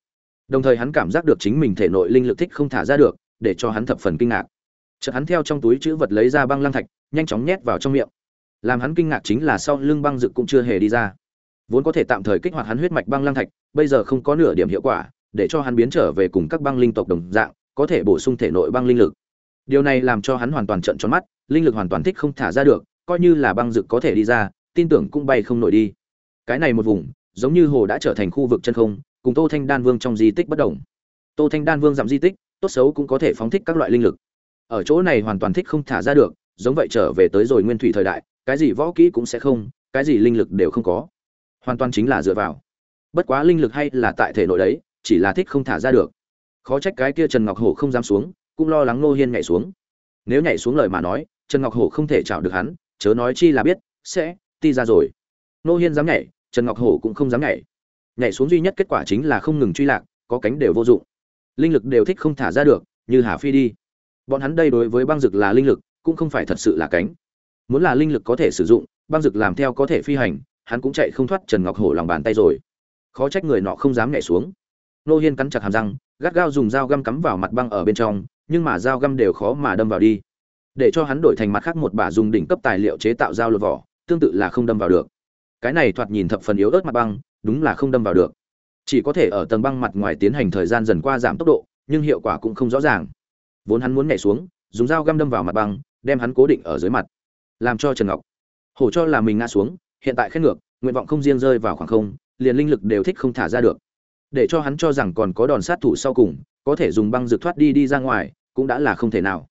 Đồng thời hắn cảm giác được chính mình thể nội linh lực thích không thả ra được, để cho hắn thập phần kinh ngạc. Chợt hắn theo trong túi chữ vật lấy ra băng lăng thạch, nhanh chóng nhét vào trong miệng làm hắn kinh ngạc chính là sau lưng băng dực cũng chưa hề đi ra. Vốn có thể tạm thời kích hoạt hắn huyết mạch băng lăng thạch, bây giờ không có nửa điểm hiệu quả, để cho hắn biến trở về cùng các băng linh tộc đồng dạng, có thể bổ sung thể nội băng linh lực. Điều này làm cho hắn hoàn toàn trận tròn mắt, linh lực hoàn toàn thích không thả ra được, coi như là băng dực có thể đi ra, tin tưởng cũng bay không nổi đi. Cái này một vùng, giống như hồ đã trở thành khu vực chân không, cùng tô thanh đan vương trong di tích bất đồng. Tô thanh đan vương giảm di tích, tốt xấu cũng có thể phóng thích các loại linh lực. Ở chỗ này hoàn toàn thích không thả ra được, giống vậy trở về tới rồi nguyên thủy thời đại cái gì võ kỹ cũng sẽ không, cái gì linh lực đều không có. Hoàn toàn chính là dựa vào. Bất quá linh lực hay là tại thể nội đấy, chỉ là thích không thả ra được. Khó trách cái kia trần ngọc hổ không dám xuống, cũng lo lắng nô hiên nhảy xuống. Nếu nhảy xuống lời mà nói, trần ngọc hổ không thể chào được hắn, chớ nói chi là biết, sẽ ti ra rồi. Nô hiên dám nhảy, trần ngọc hổ cũng không dám nhảy. Nhảy xuống duy nhất kết quả chính là không ngừng truy lạc, có cánh đều vô dụng. Linh lực đều thích không thả ra được, như hà phi đi. Bọn hắn đây đối với băng dực là linh lực, cũng không phải thật sự là cánh muốn là linh lực có thể sử dụng, băng dực làm theo có thể phi hành, hắn cũng chạy không thoát trần ngọc hổ lòng bàn tay rồi. Khó trách người nọ không dám nhảy xuống. Nô hiên cắn chặt hàm răng, gắt gao dùng dao găm cắm vào mặt băng ở bên trong, nhưng mà dao găm đều khó mà đâm vào đi. Để cho hắn đổi thành mặt khác một bả dùng đỉnh cấp tài liệu chế tạo dao lột vỏ, tương tự là không đâm vào được. Cái này thoạt nhìn thập phần yếu ớt mặt băng, đúng là không đâm vào được. Chỉ có thể ở tầng băng mặt ngoài tiến hành thời gian dần qua giảm tốc độ, nhưng hiệu quả cũng không rõ ràng. Vốn hắn muốn nhảy xuống, dùng dao găm đâm vào mặt băng, đem hắn cố định ở dưới mặt làm cho trần ngọc hổ cho là mình ngã xuống, hiện tại khét ngược, nguyện vọng không riêng rơi vào khoảng không, liền linh lực đều thích không thả ra được. Để cho hắn cho rằng còn có đòn sát thủ sau cùng, có thể dùng băng rực thoát đi đi ra ngoài, cũng đã là không thể nào.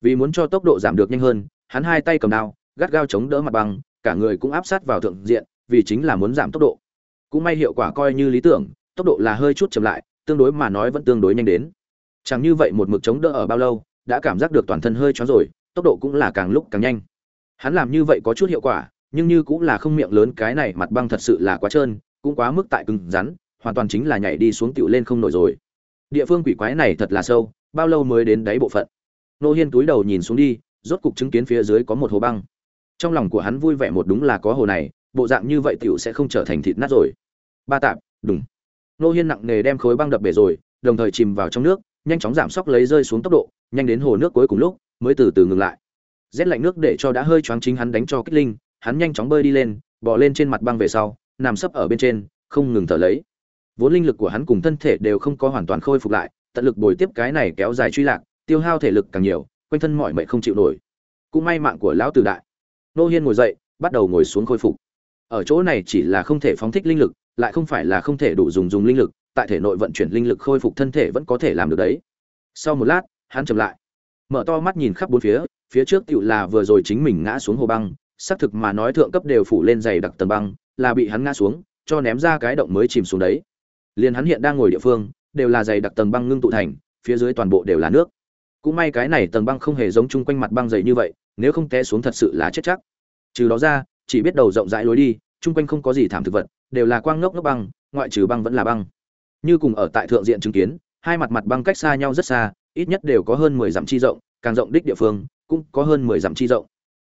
Vì muốn cho tốc độ giảm được nhanh hơn, hắn hai tay cầm đao, gắt gao chống đỡ mặt băng, cả người cũng áp sát vào thượng diện, vì chính là muốn giảm tốc độ. Cũng may hiệu quả coi như lý tưởng, tốc độ là hơi chút chậm lại, tương đối mà nói vẫn tương đối nhanh đến. Chẳng như vậy một mực chống đỡ ở bao lâu, đã cảm giác được toàn thân hơi chóng rồi, tốc độ cũng là càng lúc càng nhanh hắn làm như vậy có chút hiệu quả, nhưng như cũng là không miệng lớn, cái này mặt băng thật sự là quá trơn, cũng quá mức tại cứng rắn, hoàn toàn chính là nhảy đi xuống tựu lên không nổi rồi. Địa phương quỷ quái này thật là sâu, bao lâu mới đến đáy bộ phận? Nô hiên túi đầu nhìn xuống đi, rốt cục chứng kiến phía dưới có một hồ băng. Trong lòng của hắn vui vẻ một đúng là có hồ này, bộ dạng như vậy tựu sẽ không trở thành thịt nát rồi. Ba tạm đúng nô hiên nặng nề đem khối băng đập bể rồi, đồng thời chìm vào trong nước, nhanh chóng giảm sóc lấy rơi xuống tốc độ, nhanh đến hồ nước cuối cùng lúc, mới từ từ ngừng lại rét lạnh nước để cho đã hơi choáng chính hắn đánh cho kích linh, hắn nhanh chóng bơi đi lên, bò lên trên mặt băng về sau, nằm sấp ở bên trên, không ngừng thở lấy. Vốn linh lực của hắn cùng thân thể đều không có hoàn toàn khôi phục lại, tận lực bồi tiếp cái này kéo dài truy lạc, tiêu hao thể lực càng nhiều, quanh thân mọi mệnh không chịu nổi. Cũng may mạng của lão tử đại. Nô hiên ngồi dậy, bắt đầu ngồi xuống khôi phục. Ở chỗ này chỉ là không thể phóng thích linh lực, lại không phải là không thể đủ dùng dùng linh lực, tại thể nội vận chuyển linh lực khôi phục thân thể vẫn có thể làm được đấy. Sau một lát, hắn chậm lại, mở to mắt nhìn khắp bốn phía phía trước tựu là vừa rồi chính mình ngã xuống hồ băng, xác thực mà nói thượng cấp đều phủ lên dày đặc tầng băng, là bị hắn ngã xuống, cho ném ra cái động mới chìm xuống đấy. Liền hắn hiện đang ngồi địa phương, đều là dày đặc tầng băng ngưng tụ thành, phía dưới toàn bộ đều là nước. Cũng may cái này tầng băng không hề giống chung quanh mặt băng dày như vậy, nếu không té xuống thật sự là chết chắc. Trừ đó ra, chỉ biết đầu rộng rãi lối đi, chung quanh không có gì thảm thực vật, đều là quang ngốc ngốc băng, ngoại trừ băng vẫn là băng. Như cùng ở tại thượng diện chứng kiến, hai mặt mặt băng cách xa nhau rất xa, ít nhất đều có hơn mười dặm chi rộng, càng rộng đích địa phương cũng có hơn mười dặm chi rộng.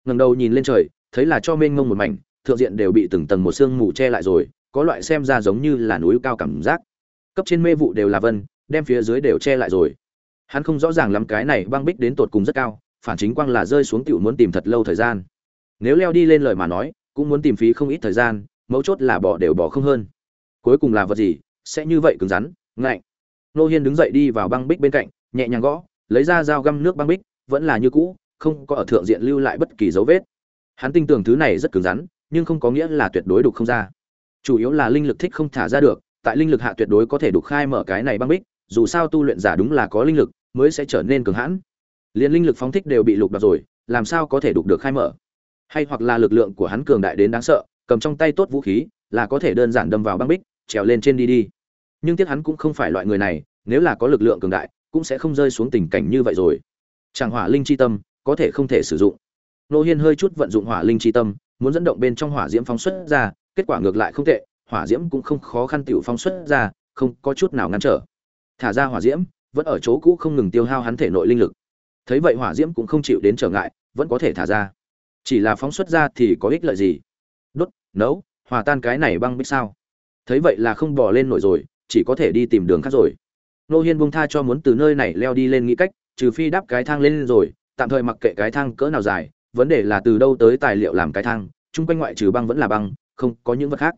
Ngẩng đầu nhìn lên trời, thấy là cho mênh mông một mảnh, thượng diện đều bị từng tầng một sương mù che lại rồi, có loại xem ra giống như là núi cao cảm giác. Cấp trên mê vụ đều là vân, đem phía dưới đều che lại rồi. Hắn không rõ ràng lắm cái này băng bích đến tột cùng rất cao, phản chính quang là rơi xuống tiểu muốn tìm thật lâu thời gian. Nếu leo đi lên lời mà nói, cũng muốn tìm phí không ít thời gian, mấu chốt là bỏ đều bỏ không hơn. Cuối cùng là vật gì, sẽ như vậy cứng rắn, ngạnh. Nô hiên đứng dậy đi vào băng bích bên cạnh, nhẹ nhàng gõ, lấy ra dao găm nước băng bích vẫn là như cũ, không có ở thượng diện lưu lại bất kỳ dấu vết. Hắn tin tưởng thứ này rất cứng rắn, nhưng không có nghĩa là tuyệt đối đục không ra. Chủ yếu là linh lực thích không thả ra được, tại linh lực hạ tuyệt đối có thể đục khai mở cái này băng bích, dù sao tu luyện giả đúng là có linh lực, mới sẽ trở nên cường hãn. Liền linh lực phóng thích đều bị lục đoạt rồi, làm sao có thể đục được khai mở? Hay hoặc là lực lượng của hắn cường đại đến đáng sợ, cầm trong tay tốt vũ khí, là có thể đơn giản đâm vào băng bích, trèo lên trên đi đi. Nhưng tiếc hắn cũng không phải loại người này, nếu là có lực lượng cường đại, cũng sẽ không rơi xuống tình cảnh như vậy rồi chẳng hỏa linh chi tâm, có thể không thể sử dụng. Nô hiên hơi chút vận dụng hỏa linh chi tâm, muốn dẫn động bên trong hỏa diễm phóng xuất ra, kết quả ngược lại không tệ, hỏa diễm cũng không khó khăn tiểu phóng xuất ra, không có chút nào ngăn trở. Thả ra hỏa diễm, vẫn ở chỗ cũ không ngừng tiêu hao hắn thể nội linh lực. Thấy vậy hỏa diễm cũng không chịu đến trở ngại, vẫn có thể thả ra. Chỉ là phóng xuất ra thì có ích lợi gì? Đốt, nấu, hòa tan cái này băng bích sao? Thấy vậy là không bỏ lên nổi rồi, chỉ có thể đi tìm đường khác rồi. Nô hiên buông tha cho muốn từ nơi này leo đi lên nghĩ cách trừ phi đắp cái thang lên rồi, tạm thời mặc kệ cái thang cỡ nào dài, vấn đề là từ đâu tới tài liệu làm cái thang, chung quanh ngoại trừ băng vẫn là băng, không có những vật khác.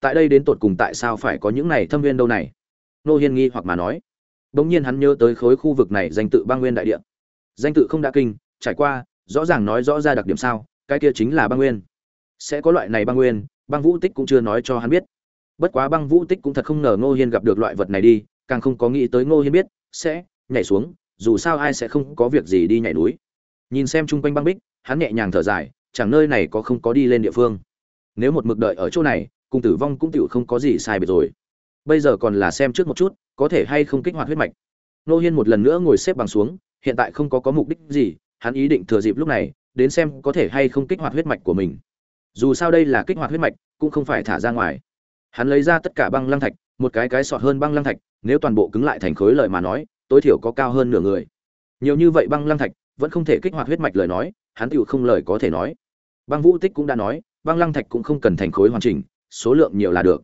Tại đây đến tột cùng tại sao phải có những này thâm viên đâu này? Nô hiên nghi hoặc mà nói. Bỗng nhiên hắn nhớ tới khối khu vực này danh tự băng nguyên đại địa. Danh tự không đã kinh, trải qua, rõ ràng nói rõ ra đặc điểm sao, cái kia chính là băng nguyên. Sẽ có loại này băng nguyên, băng vũ tích cũng chưa nói cho hắn biết. Bất quá băng vũ tích cũng thật không ngờ ngô hiên gặp được loại vật này đi, càng không có nghĩ tới ngô hiên biết, sẽ nhảy xuống dù sao ai sẽ không có việc gì đi nhảy núi. Nhìn xem chung quanh băng bích, hắn nhẹ nhàng thở dài, chẳng nơi này có không có đi lên địa phương. Nếu một mực đợi ở chỗ này, cùng tử vong cũng tựu không có gì sai biệt rồi. Bây giờ còn là xem trước một chút, có thể hay không kích hoạt huyết mạch. Nô hiên một lần nữa ngồi xếp bằng xuống, hiện tại không có có mục đích gì, hắn ý định thừa dịp lúc này, đến xem có thể hay không kích hoạt huyết mạch của mình. Dù sao đây là kích hoạt huyết mạch, cũng không phải thả ra ngoài. Hắn lấy ra tất cả băng lăng thạch, một cái cái sọt hơn băng lăng thạch, nếu toàn bộ cứng lại thành khối lời mà nói tối thiểu có cao hơn nửa người. Nhiều như vậy băng lăng thạch, vẫn không thể kích hoạt huyết mạch lời nói, hắn tựu không lời có thể nói. Băng vũ tích cũng đã nói, băng lăng thạch cũng không cần thành khối hoàn chỉnh, số lượng nhiều là được.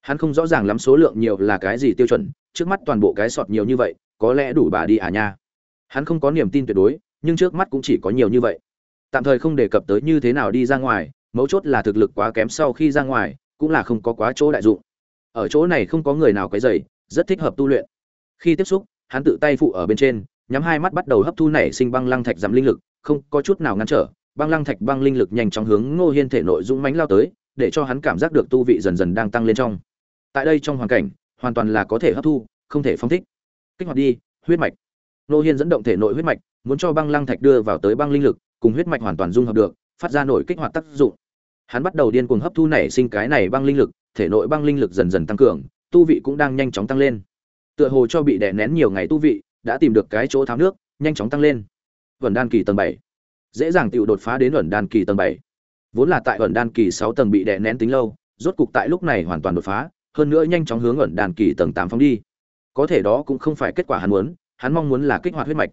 Hắn không rõ ràng lắm số lượng nhiều là cái gì tiêu chuẩn, trước mắt toàn bộ cái sọt nhiều như vậy, có lẽ đủ bà đi à nha. Hắn không có niềm tin tuyệt đối, nhưng trước mắt cũng chỉ có nhiều như vậy. Tạm thời không đề cập tới như thế nào đi ra ngoài, mấu chốt là thực lực quá kém sau khi ra ngoài, cũng là không có quá chỗ đại dụng. Ở chỗ này không có người nào quấy dày rất thích hợp tu luyện. Khi tiếp xúc hắn tự tay phụ ở bên trên, nhắm hai mắt bắt đầu hấp thu nảy sinh băng lăng thạch giảm linh lực, không có chút nào ngăn trở, băng lăng thạch băng linh lực nhanh chóng hướng ngô hiên thể nội dũng mánh lao tới, để cho hắn cảm giác được tu vị dần dần đang tăng lên trong. Tại đây trong hoàn cảnh, hoàn toàn là có thể hấp thu, không thể phong thích. Kích hoạt đi, huyết mạch. Ngô hiên dẫn động thể nội huyết mạch, muốn cho băng lăng thạch đưa vào tới băng linh lực, cùng huyết mạch hoàn toàn dung hợp được, phát ra nổi kích hoạt tác dụng. Hắn bắt đầu điên cuồng hấp thu nảy sinh cái này băng linh lực, thể nội băng linh lực dần dần tăng cường, tu vị cũng đang nhanh chóng tăng lên tựa hồ cho bị đè nén nhiều ngày tu vị, đã tìm được cái chỗ tháo nước, nhanh chóng tăng lên. Vẩn đan kỳ tầng bảy. Dễ dàng tự đột phá đến vẩn đan kỳ tầng bảy. Vốn là tại vẩn đan kỳ sáu tầng bị đè nén tính lâu, rốt cục tại lúc này hoàn toàn đột phá, hơn nữa nhanh chóng hướng vẩn đan kỳ tầng tám phóng đi. Có thể đó cũng không phải kết quả hắn muốn, hắn mong muốn là kích hoạt huyết mạch.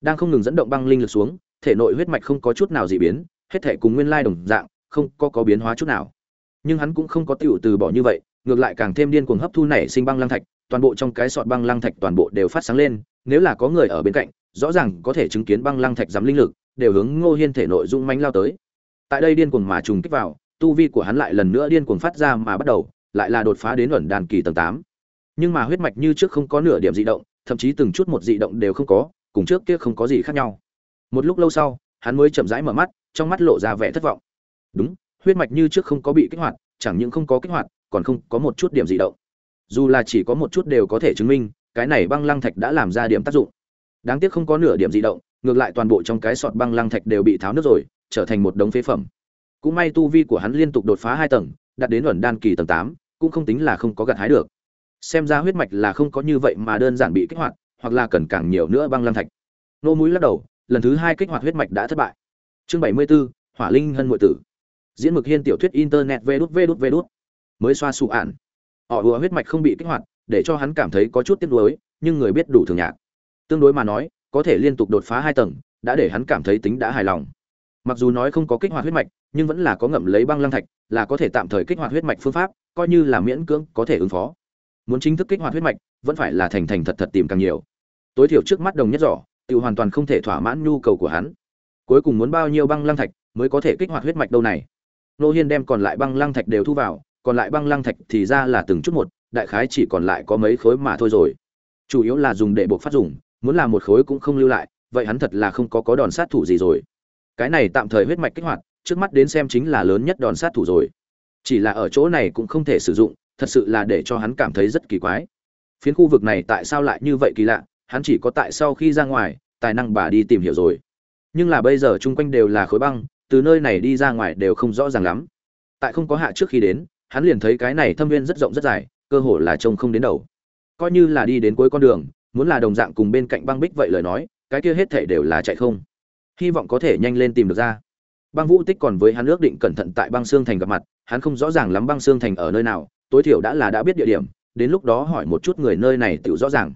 Đang không ngừng dẫn động băng linh lực xuống, thể nội huyết mạch không có chút nào dị biến, hết thể cùng nguyên lai đồng dạng, không có có biến hóa chút nào. Nhưng hắn cũng không có tiểu từ bỏ như vậy, ngược lại càng thêm điên cuồng hấp thu nảy sinh băng lăng thạch toàn bộ trong cái sọt băng lăng thạch toàn bộ đều phát sáng lên, nếu là có người ở bên cạnh, rõ ràng có thể chứng kiến băng lăng thạch giám linh lực, đều hướng ngô hiên thể nội dung manh lao tới. Tại đây điên cuồng mà trùng kích vào, tu vi của hắn lại lần nữa điên cuồng phát ra mà bắt đầu, lại là đột phá đến ẩn đàn kỳ tầng tám. Nhưng mà huyết mạch như trước không có nửa điểm dị động, thậm chí từng chút một dị động đều không có, cùng trước kia không có gì khác nhau. Một lúc lâu sau, hắn mới chậm rãi mở mắt, trong mắt lộ ra vẻ thất vọng. Đúng, huyết mạch như trước không có bị kích hoạt, chẳng những không có kích hoạt, còn không có một chút điểm dị động dù là chỉ có một chút đều có thể chứng minh cái này băng lăng thạch đã làm ra điểm tác dụng. Đáng tiếc không có nửa điểm dị động ngược lại toàn bộ trong cái sọt băng lăng thạch đều bị tháo nước rồi trở thành một đống phế phẩm. Cũng may tu vi của hắn liên tục đột phá hai tầng đạt đến ẩn đan kỳ tầng tám cũng không tính là không có gặt hái được. Xem ra huyết mạch là không có như vậy mà đơn giản bị kích hoạt hoặc là cần càng nhiều nữa băng lăng thạch. Nô mũi lắc đầu lần thứ hai kích hoạt huyết mạch đã thất bại. Chương bảy mươi 74, hỏa linh hân ngụy tử. Diễn mực hiên tiểu thuyết internet vê đút vê đút vê đút. Mới xoa sụ ản họ vừa huyết mạch không bị kích hoạt, để cho hắn cảm thấy có chút tiếc nuối, nhưng người biết đủ thường nhạc. Tương đối mà nói, có thể liên tục đột phá hai tầng, đã để hắn cảm thấy tính đã hài lòng. Mặc dù nói không có kích hoạt huyết mạch, nhưng vẫn là có ngậm lấy băng lăng thạch, là có thể tạm thời kích hoạt huyết mạch phương pháp, coi như là miễn cưỡng có thể ứng phó. Muốn chính thức kích hoạt huyết mạch, vẫn phải là thành thành thật thật tìm càng nhiều. Tối thiểu trước mắt đồng nhất giỏ tự hoàn toàn không thể thỏa mãn nhu cầu của hắn. Cuối cùng muốn bao nhiêu băng lăng thạch mới có thể kích hoạt huyết mạch đâu này? Nô hiên đem còn lại băng lăng thạch đều thu vào còn lại băng lăng thạch thì ra là từng chút một, đại khái chỉ còn lại có mấy khối mà thôi rồi. Chủ yếu là dùng để buộc phát dùng, muốn làm một khối cũng không lưu lại, vậy hắn thật là không có có đòn sát thủ gì rồi. Cái này tạm thời huyết mạch kích hoạt, trước mắt đến xem chính là lớn nhất đòn sát thủ rồi. Chỉ là ở chỗ này cũng không thể sử dụng, thật sự là để cho hắn cảm thấy rất kỳ quái. Phiến khu vực này tại sao lại như vậy kỳ lạ, hắn chỉ có tại sau khi ra ngoài, tài năng bà đi tìm hiểu rồi. Nhưng là bây giờ chung quanh đều là khối băng, từ nơi này đi ra ngoài đều không rõ ràng lắm. Tại không có hạ trước khi đến hắn liền thấy cái này thâm viên rất rộng rất dài, cơ hồ là trông không đến đầu. Coi như là đi đến cuối con đường, muốn là đồng dạng cùng bên cạnh băng bích vậy lời nói, cái kia hết thể đều là chạy không. Hy vọng có thể nhanh lên tìm được ra. Băng vũ tích còn với hắn ước định cẩn thận tại băng xương thành gặp mặt, hắn không rõ ràng lắm băng xương thành ở nơi nào, tối thiểu đã là đã biết địa điểm, đến lúc đó hỏi một chút người nơi này tự rõ ràng.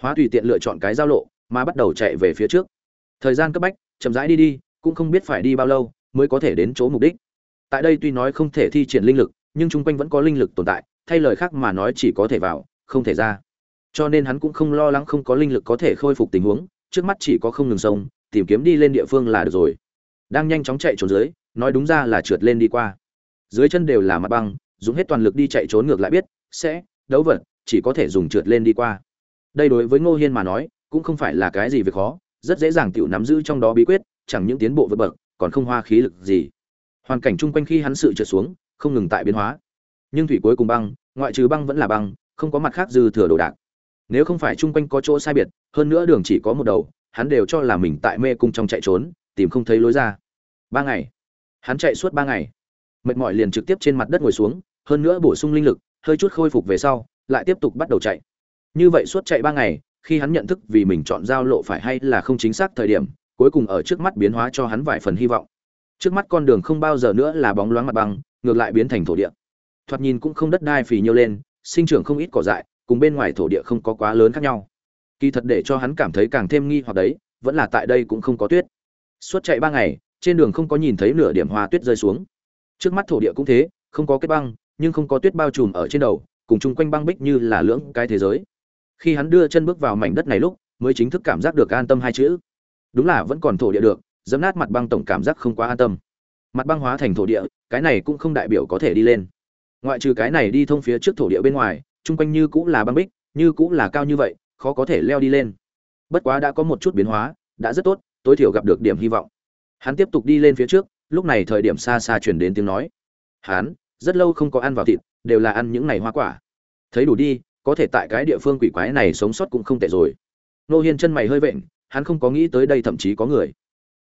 Hóa tùy tiện lựa chọn cái giao lộ, mà bắt đầu chạy về phía trước. Thời gian cấp bách, chậm rãi đi đi, cũng không biết phải đi bao lâu, mới có thể đến chỗ mục đích. Tại đây tuy nói không thể thi triển linh lực nhưng chung quanh vẫn có linh lực tồn tại, thay lời khác mà nói chỉ có thể vào, không thể ra. Cho nên hắn cũng không lo lắng không có linh lực có thể khôi phục tình huống, trước mắt chỉ có không ngừng sông, tìm kiếm đi lên địa phương là được rồi. Đang nhanh chóng chạy trốn dưới, nói đúng ra là trượt lên đi qua. Dưới chân đều là mặt băng, dùng hết toàn lực đi chạy trốn ngược lại biết, sẽ, đấu vật, chỉ có thể dùng trượt lên đi qua. Đây đối với ngô hiên mà nói, cũng không phải là cái gì việc khó, rất dễ dàng tự nắm giữ trong đó bí quyết, chẳng những tiến bộ vượt bậc, còn không hoa khí lực gì. Hoàn cảnh chung quanh khi hắn sự trượt xuống không ngừng tại biến hóa. Nhưng thủy cuối cùng băng, ngoại trừ băng vẫn là băng, không có mặt khác dư thừa đồ đạc. Nếu không phải chung quanh có chỗ sai biệt, hơn nữa đường chỉ có một đầu, hắn đều cho là mình tại mê cung trong chạy trốn, tìm không thấy lối ra. Ba ngày. Hắn chạy suốt ba ngày. Mệt mỏi liền trực tiếp trên mặt đất ngồi xuống, hơn nữa bổ sung linh lực, hơi chút khôi phục về sau, lại tiếp tục bắt đầu chạy. Như vậy suốt chạy ba ngày, khi hắn nhận thức vì mình chọn giao lộ phải hay là không chính xác thời điểm, cuối cùng ở trước mắt biến hóa cho hắn vài phần hy vọng trước mắt con đường không bao giờ nữa là bóng loáng mặt bằng ngược lại biến thành thổ địa. Thoạt nhìn cũng không đất đai phì nhiêu lên, sinh trưởng không ít cỏ dại, cùng bên ngoài thổ địa không có quá lớn khác nhau. Kỳ thật để cho hắn cảm thấy càng thêm nghi hoặc đấy, vẫn là tại đây cũng không có tuyết. Suốt chạy ba ngày, trên đường không có nhìn thấy nửa điểm hoa tuyết rơi xuống. Trước mắt thổ địa cũng thế, không có kết băng, nhưng không có tuyết bao trùm ở trên đầu, cùng chung quanh băng bích như là lưỡng cái thế giới. Khi hắn đưa chân bước vào mảnh đất này lúc, mới chính thức cảm giác được an tâm hai chữ. Đúng là vẫn còn thổ địa được dẫm nát mặt băng tổng cảm giác không quá an tâm. Mặt băng hóa thành thổ địa, cái này cũng không đại biểu có thể đi lên. Ngoại trừ cái này đi thông phía trước thổ địa bên ngoài, chung quanh như cũng là băng bích, như cũng là cao như vậy, khó có thể leo đi lên. Bất quá đã có một chút biến hóa, đã rất tốt, tối thiểu gặp được điểm hy vọng. Hắn tiếp tục đi lên phía trước, lúc này thời điểm xa xa chuyển đến tiếng nói. Hắn, rất lâu không có ăn vào thịt, đều là ăn những này hoa quả. Thấy đủ đi, có thể tại cái địa phương quỷ quái này sống sót cũng không tệ rồi. Nô hiên chân mày hơi vện, hắn không có nghĩ tới đây thậm chí có người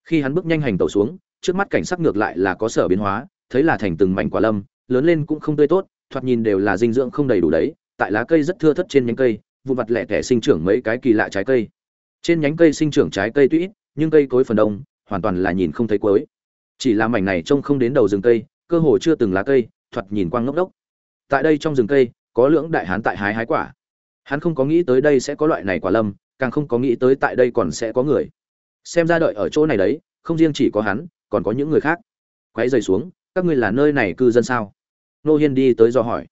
khi hắn bước nhanh hành tẩu xuống, trước mắt cảnh sắc ngược lại là có sở biến hóa, thấy là thành từng mảnh quả lâm, lớn lên cũng không tươi tốt, thoạt nhìn đều là dinh dưỡng không đầy đủ đấy, tại lá cây rất thưa thất trên nhánh cây vụ mặt lẻ tẻ sinh trưởng mấy cái kỳ lạ trái cây. Trên nhánh cây sinh trưởng trái cây tuy ít, nhưng cây cối phần đông, hoàn toàn là nhìn không thấy cuối. Chỉ là mảnh này trông không đến đầu rừng cây, cơ hồ chưa từng lá cây, thoạt nhìn quang ngốc đốc tại đây trong rừng cây, có lưỡng đại hán tại hái hái quả. Hắn không có nghĩ tới đây sẽ có loại này quả lâm, càng không có nghĩ tới tại đây còn sẽ có người xem ra đợi ở chỗ này đấy, không riêng chỉ có hắn, còn có những người khác. Quay dày xuống, các ngươi là nơi này cư dân sao? Nô hiên đi tới do hỏi.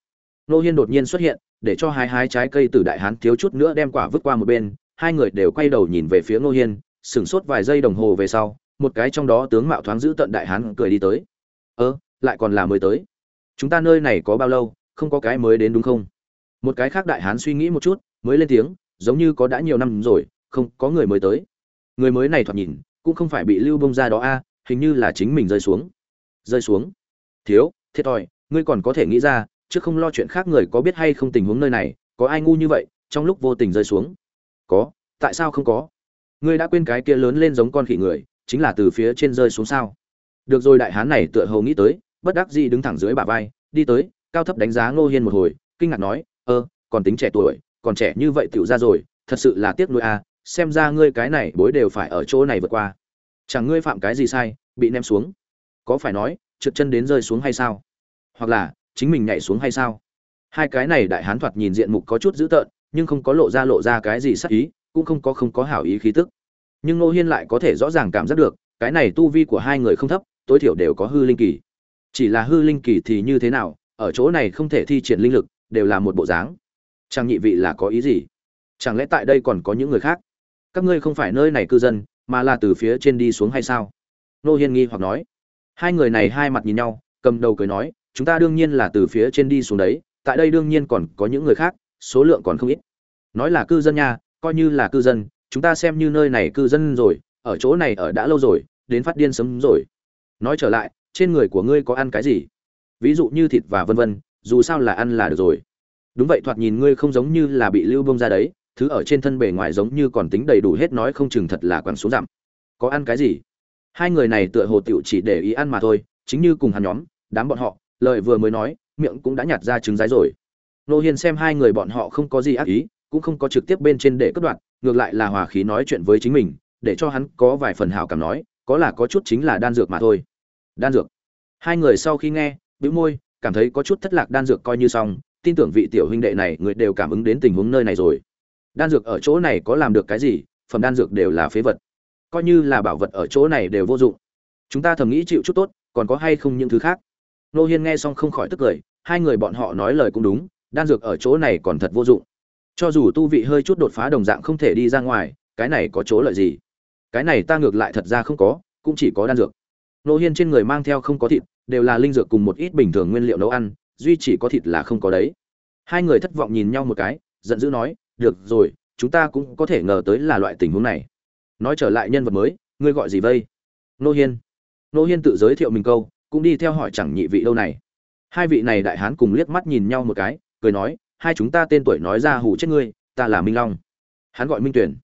Nô hiên đột nhiên xuất hiện, để cho hai hai trái cây từ đại hán thiếu chút nữa đem quả vứt qua một bên, hai người đều quay đầu nhìn về phía nô hiên, sửng sốt vài giây đồng hồ về sau, một cái trong đó tướng mạo thoáng giữ tận đại hán cười đi tới. Ơ, lại còn là mới tới. Chúng ta nơi này có bao lâu, không có cái mới đến đúng không? Một cái khác đại hán suy nghĩ một chút, mới lên tiếng, giống như có đã nhiều năm rồi, không có người mới tới người mới này thoạt nhìn cũng không phải bị lưu bông ra đó a, hình như là chính mình rơi xuống. Rơi xuống? Thiếu, thiệt thòi, ngươi còn có thể nghĩ ra, chứ không lo chuyện khác người có biết hay không tình huống nơi này, có ai ngu như vậy, trong lúc vô tình rơi xuống? Có, tại sao không có? Ngươi đã quên cái kia lớn lên giống con khỉ người, chính là từ phía trên rơi xuống sao? Được rồi, đại hán này tựa hồ nghĩ tới, bất đắc dĩ đứng thẳng dưới bả vai, đi tới, cao thấp đánh giá ngô hiên một hồi, kinh ngạc nói, ơ, còn tính trẻ tuổi, còn trẻ như vậy tựu ra rồi, thật sự là tiếc nuôi à xem ra ngươi cái này bối đều phải ở chỗ này vượt qua. Chẳng ngươi phạm cái gì sai, bị ném xuống. Có phải nói, trượt chân đến rơi xuống hay sao? Hoặc là, chính mình nhảy xuống hay sao? Hai cái này đại hán thoạt nhìn diện mục có chút dữ tợn, nhưng không có lộ ra lộ ra cái gì sắc ý, cũng không có không có hảo ý khí tức. Nhưng nô hiên lại có thể rõ ràng cảm giác được, cái này tu vi của hai người không thấp, tối thiểu đều có hư linh kỳ. Chỉ là hư linh kỳ thì như thế nào, ở chỗ này không thể thi triển linh lực, đều là một bộ dáng. Trang nhị vị là có ý gì? Chẳng lẽ tại đây còn có những người khác? Các ngươi không phải nơi này cư dân, mà là từ phía trên đi xuống hay sao? Nô hiên nghi hoặc nói. Hai người này hai mặt nhìn nhau, cầm đầu cười nói, chúng ta đương nhiên là từ phía trên đi xuống đấy, tại đây đương nhiên còn có những người khác, số lượng còn không ít. Nói là cư dân nha, coi như là cư dân, chúng ta xem như nơi này cư dân rồi, ở chỗ này ở đã lâu rồi, đến phát điên sớm rồi. Nói trở lại, trên người của ngươi có ăn cái gì? Ví dụ như thịt và vân vân, dù sao là ăn là được rồi. Đúng vậy, thoạt nhìn ngươi không giống như là bị lưu bông ra đấy thứ ở trên thân bề ngoài giống như còn tính đầy đủ hết nói không chừng thật là quằn xuống dặm có ăn cái gì? Hai người này tựa hồ tiểu chỉ để ý ăn mà thôi, chính như cùng hắn nhóm, đám bọn họ, lời vừa mới nói, miệng cũng đã nhạt ra trứng rái rồi. Nô hiền xem hai người bọn họ không có gì ác ý, cũng không có trực tiếp bên trên để cất đoạn, ngược lại là hòa khí nói chuyện với chính mình, để cho hắn có vài phần hảo cảm nói, có là có chút chính là đan dược mà thôi. Đan dược. Hai người sau khi nghe, bĩu môi, cảm thấy có chút thất lạc đan dược coi như xong, tin tưởng vị tiểu huynh đệ này người đều cảm ứng đến tình huống nơi này rồi đan dược ở chỗ này có làm được cái gì, phẩm đan dược đều là phế vật. Coi như là bảo vật ở chỗ này đều vô dụng. Chúng ta thầm nghĩ chịu chút tốt, còn có hay không những thứ khác? Nô hiên nghe xong không khỏi tức cười, hai người bọn họ nói lời cũng đúng, đan dược ở chỗ này còn thật vô dụng. Cho dù tu vị hơi chút đột phá đồng dạng không thể đi ra ngoài, cái này có chỗ lợi gì? Cái này ta ngược lại thật ra không có, cũng chỉ có đan dược. Nô hiên trên người mang theo không có thịt, đều là linh dược cùng một ít bình thường nguyên liệu nấu ăn, duy chỉ có thịt là không có đấy. Hai người thất vọng nhìn nhau một cái, giận dữ nói được rồi, chúng ta cũng có thể ngờ tới là loại tình huống này. Nói trở lại nhân vật mới, ngươi gọi gì vây? Nô hiên. Nô hiên tự giới thiệu mình câu, cũng đi theo hỏi chẳng nhị vị đâu này. Hai vị này đại hán cùng liếc mắt nhìn nhau một cái, cười nói, hai chúng ta tên tuổi nói ra hù chết ngươi, ta là minh long. Hắn gọi minh tuyển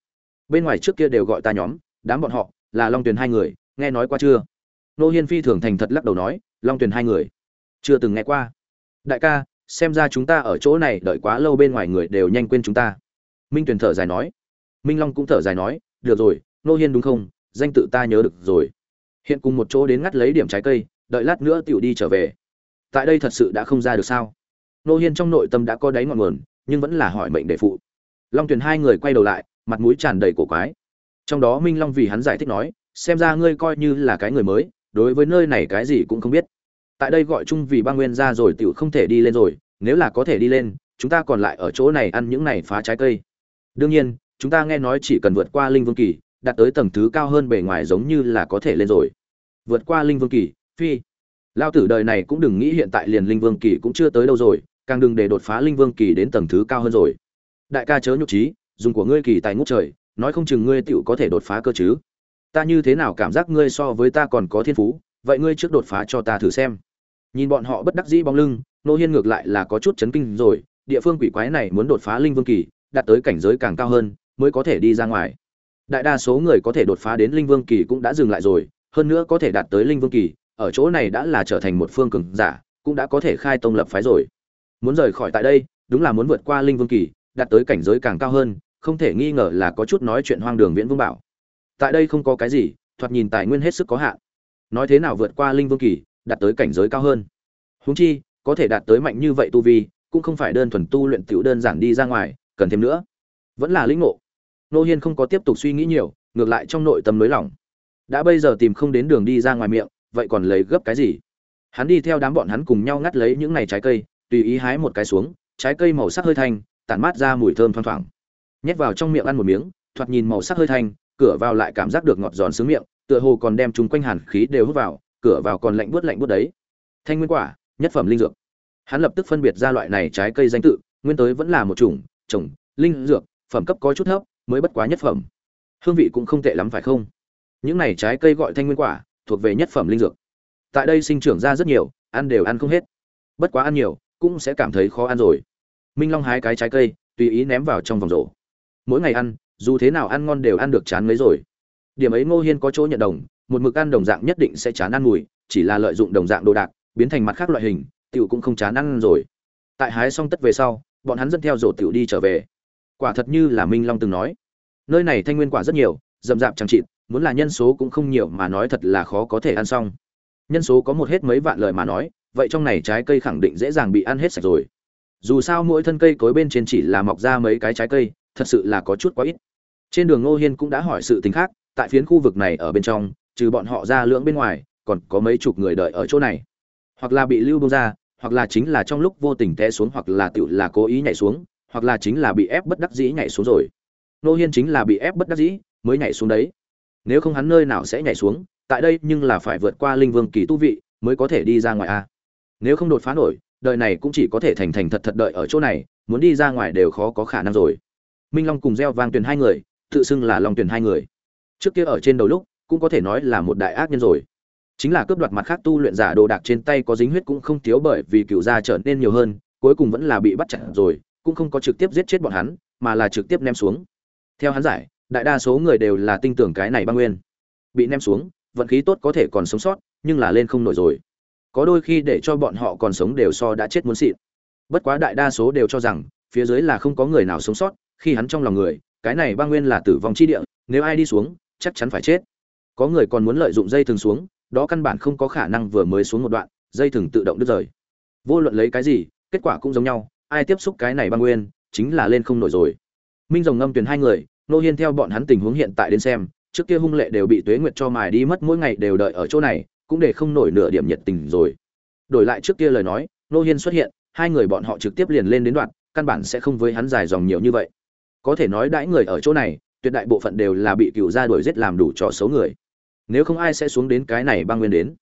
bên ngoài trước kia đều gọi ta nhóm, đám bọn họ, là long tuyền hai người, nghe nói qua chưa? Nô hiên phi thường thành thật lắc đầu nói, long tuyền hai người. Chưa từng nghe qua. Đại ca, xem ra chúng ta ở chỗ này đợi quá lâu bên ngoài người đều nhanh quên chúng ta minh tuyền thở dài nói. Minh long cũng thở dài nói, được rồi, nô hiên đúng không? Danh tự ta nhớ được rồi. Hiện cùng một chỗ đến ngắt lấy điểm trái cây, đợi lát nữa Tiểu đi trở về. Tại đây thật sự đã không ra được sao? Nô hiên trong nội tâm đã có đáy ngọn nguồn, nhưng vẫn là hỏi mệnh để phụ. Long tuyền hai người quay đầu lại, mặt mũi tràn đầy cổ quái. Trong đó minh long vì hắn giải thích nói, xem ra ngươi coi như là cái người mới, đối với nơi này cái gì cũng không biết. Tại đây gọi chung vì ba nguyên ra rồi tiểu không thể đi lên rồi, nếu là có thể đi lên, chúng ta còn lại ở chỗ này ăn những này phá trái cây đương nhiên, chúng ta nghe nói chỉ cần vượt qua linh vương kỳ, đạt tới tầng thứ cao hơn bề ngoài giống như là có thể lên rồi. Vượt qua linh vương kỳ, phi. Lao tử đời này cũng đừng nghĩ hiện tại liền linh vương kỳ cũng chưa tới đâu rồi, càng đừng để đột phá linh vương kỳ đến tầng thứ cao hơn rồi. Đại ca chớ nhục trí dùng của ngươi kỳ tài ngút trời, nói không chừng ngươi tựu có thể đột phá cơ chứ. Ta như thế nào cảm giác ngươi so với ta còn có thiên phú, vậy ngươi trước đột phá cho ta thử xem. Nhìn bọn họ bất đắc dĩ bóng lưng, nô hiên ngược lại là có chút chấn kinh rồi, địa phương quỷ quái này muốn đột phá linh vương kỳ đạt tới cảnh giới càng cao hơn, mới có thể đi ra ngoài. Đại đa số người có thể đột phá đến linh vương kỳ cũng đã dừng lại rồi, hơn nữa có thể đạt tới linh vương kỳ, ở chỗ này đã là trở thành một phương cường giả, cũng đã có thể khai tông lập phái rồi. Muốn rời khỏi tại đây, đúng là muốn vượt qua linh vương kỳ, đạt tới cảnh giới càng cao hơn, không thể nghi ngờ là có chút nói chuyện hoang đường viễn vương bảo. Tại đây không có cái gì, thoạt nhìn tài nguyên hết sức có hạn. Nói thế nào vượt qua linh vương kỳ, đạt tới cảnh giới cao hơn? Huống chi, có thể đạt tới mạnh như vậy tu vi, cũng không phải đơn thuần tu luyện tiểu đơn giản đi ra ngoài cần thêm nữa. Vẫn là lĩnh ngộ. Nô hiên không có tiếp tục suy nghĩ nhiều, ngược lại trong nội tâm nới lỏng. Đã bây giờ tìm không đến đường đi ra ngoài miệng, vậy còn lấy gấp cái gì? Hắn đi theo đám bọn hắn cùng nhau ngắt lấy những này trái cây, tùy ý hái một cái xuống, trái cây màu sắc hơi thanh, tản mát ra mùi thơm thoang thoảng. Nhét vào trong miệng ăn một miếng, thoạt nhìn màu sắc hơi thanh, cửa vào lại cảm giác được ngọt giòn sướng miệng, tựa hồ còn đem chúng quanh hàn khí đều hút vào, cửa vào còn lạnh buốt lạnh buốt đấy. Thanh nguyên quả, nhất phẩm linh dược. Hắn lập tức phân biệt ra loại này trái cây danh tự, nguyên tới vẫn là một chủng trồng, linh dược, phẩm cấp có chút thấp, mới bất quá nhất phẩm. Hương vị cũng không tệ lắm phải không? Những này trái cây gọi thanh nguyên quả, thuộc về nhất phẩm linh dược. Tại đây sinh trưởng ra rất nhiều, ăn đều ăn không hết. Bất quá ăn nhiều, cũng sẽ cảm thấy khó ăn rồi. Minh long hái cái trái cây, tùy ý ném vào trong vòng rổ. Mỗi ngày ăn, dù thế nào ăn ngon đều ăn được chán mấy rồi. Điểm ấy ngô hiên có chỗ nhận đồng, một mực ăn đồng dạng nhất định sẽ chán ăn mùi, chỉ là lợi dụng đồng dạng đồ đạc, biến thành mặt khác loại hình, tiểu cũng không chán ăn rồi. Tại hái xong tất về sau bọn hắn dẫn theo rổ tiểu đi trở về. Quả thật như là minh long từng nói. Nơi này thanh nguyên quả rất nhiều, rậm rạp chẳng chịt, muốn là nhân số cũng không nhiều mà nói thật là khó có thể ăn xong. Nhân số có một hết mấy vạn lời mà nói, vậy trong này trái cây khẳng định dễ dàng bị ăn hết sạch rồi. Dù sao mỗi thân cây cối bên trên chỉ là mọc ra mấy cái trái cây, thật sự là có chút quá ít. Trên đường ngô hiên cũng đã hỏi sự tình khác, tại phiến khu vực này ở bên trong, trừ bọn họ ra lưỡng bên ngoài, còn có mấy chục người đợi ở chỗ này. Hoặc là bị lưu bông ra hoặc là chính là trong lúc vô tình té xuống hoặc là tự là cố ý nhảy xuống, hoặc là chính là bị ép bất đắc dĩ nhảy xuống rồi. Nô hiên chính là bị ép bất đắc dĩ mới nhảy xuống đấy. Nếu không hắn nơi nào sẽ nhảy xuống, tại đây nhưng là phải vượt qua linh vương kỳ tu vị mới có thể đi ra ngoài a. Nếu không đột phá nổi, đời này cũng chỉ có thể thành thành thật thật đợi ở chỗ này, muốn đi ra ngoài đều khó có khả năng rồi. Minh long cùng gieo vang tuyển hai người, tự xưng là long tuyển hai người. Trước kia ở trên đầu lúc, cũng có thể nói là một đại ác nhân rồi chính là cướp đoạt mặt khác tu luyện giả đồ đạc trên tay có dính huyết cũng không thiếu bởi vì cựu gia trở nên nhiều hơn, cuối cùng vẫn là bị bắt chặt rồi, cũng không có trực tiếp giết chết bọn hắn, mà là trực tiếp ném xuống. Theo hắn giải, đại đa số người đều là tin tưởng cái này băng nguyên. Bị ném xuống, vận khí tốt có thể còn sống sót, nhưng là lên không nổi rồi. Có đôi khi để cho bọn họ còn sống đều so đã chết muốn xịn. Bất quá đại đa số đều cho rằng, phía dưới là không có người nào sống sót, khi hắn trong lòng người, cái này băng nguyên là tử vong chi địa, nếu ai đi xuống, chắc chắn phải chết. Có người còn muốn lợi dụng dây thừng xuống đó căn bản không có khả năng vừa mới xuống một đoạn, dây thừng tự động đứt rời. Vô luận lấy cái gì, kết quả cũng giống nhau, ai tiếp xúc cái này băng nguyên, chính là lên không nổi rồi. Minh rồng ngâm tuyển hai người, nô hiên theo bọn hắn tình huống hiện tại đến xem, trước kia hung lệ đều bị tuế nguyệt cho mài đi mất mỗi ngày đều đợi ở chỗ này, cũng để không nổi nửa điểm nhiệt tình rồi. Đổi lại trước kia lời nói, nô hiên xuất hiện, hai người bọn họ trực tiếp liền lên đến đoạn, căn bản sẽ không với hắn dài dòng nhiều như vậy. Có thể nói đãi người ở chỗ này, tuyệt đại bộ phận đều là bị cựu gia đuổi giết làm đủ trò xấu người nếu không ai sẽ xuống đến cái này băng nguyên đến.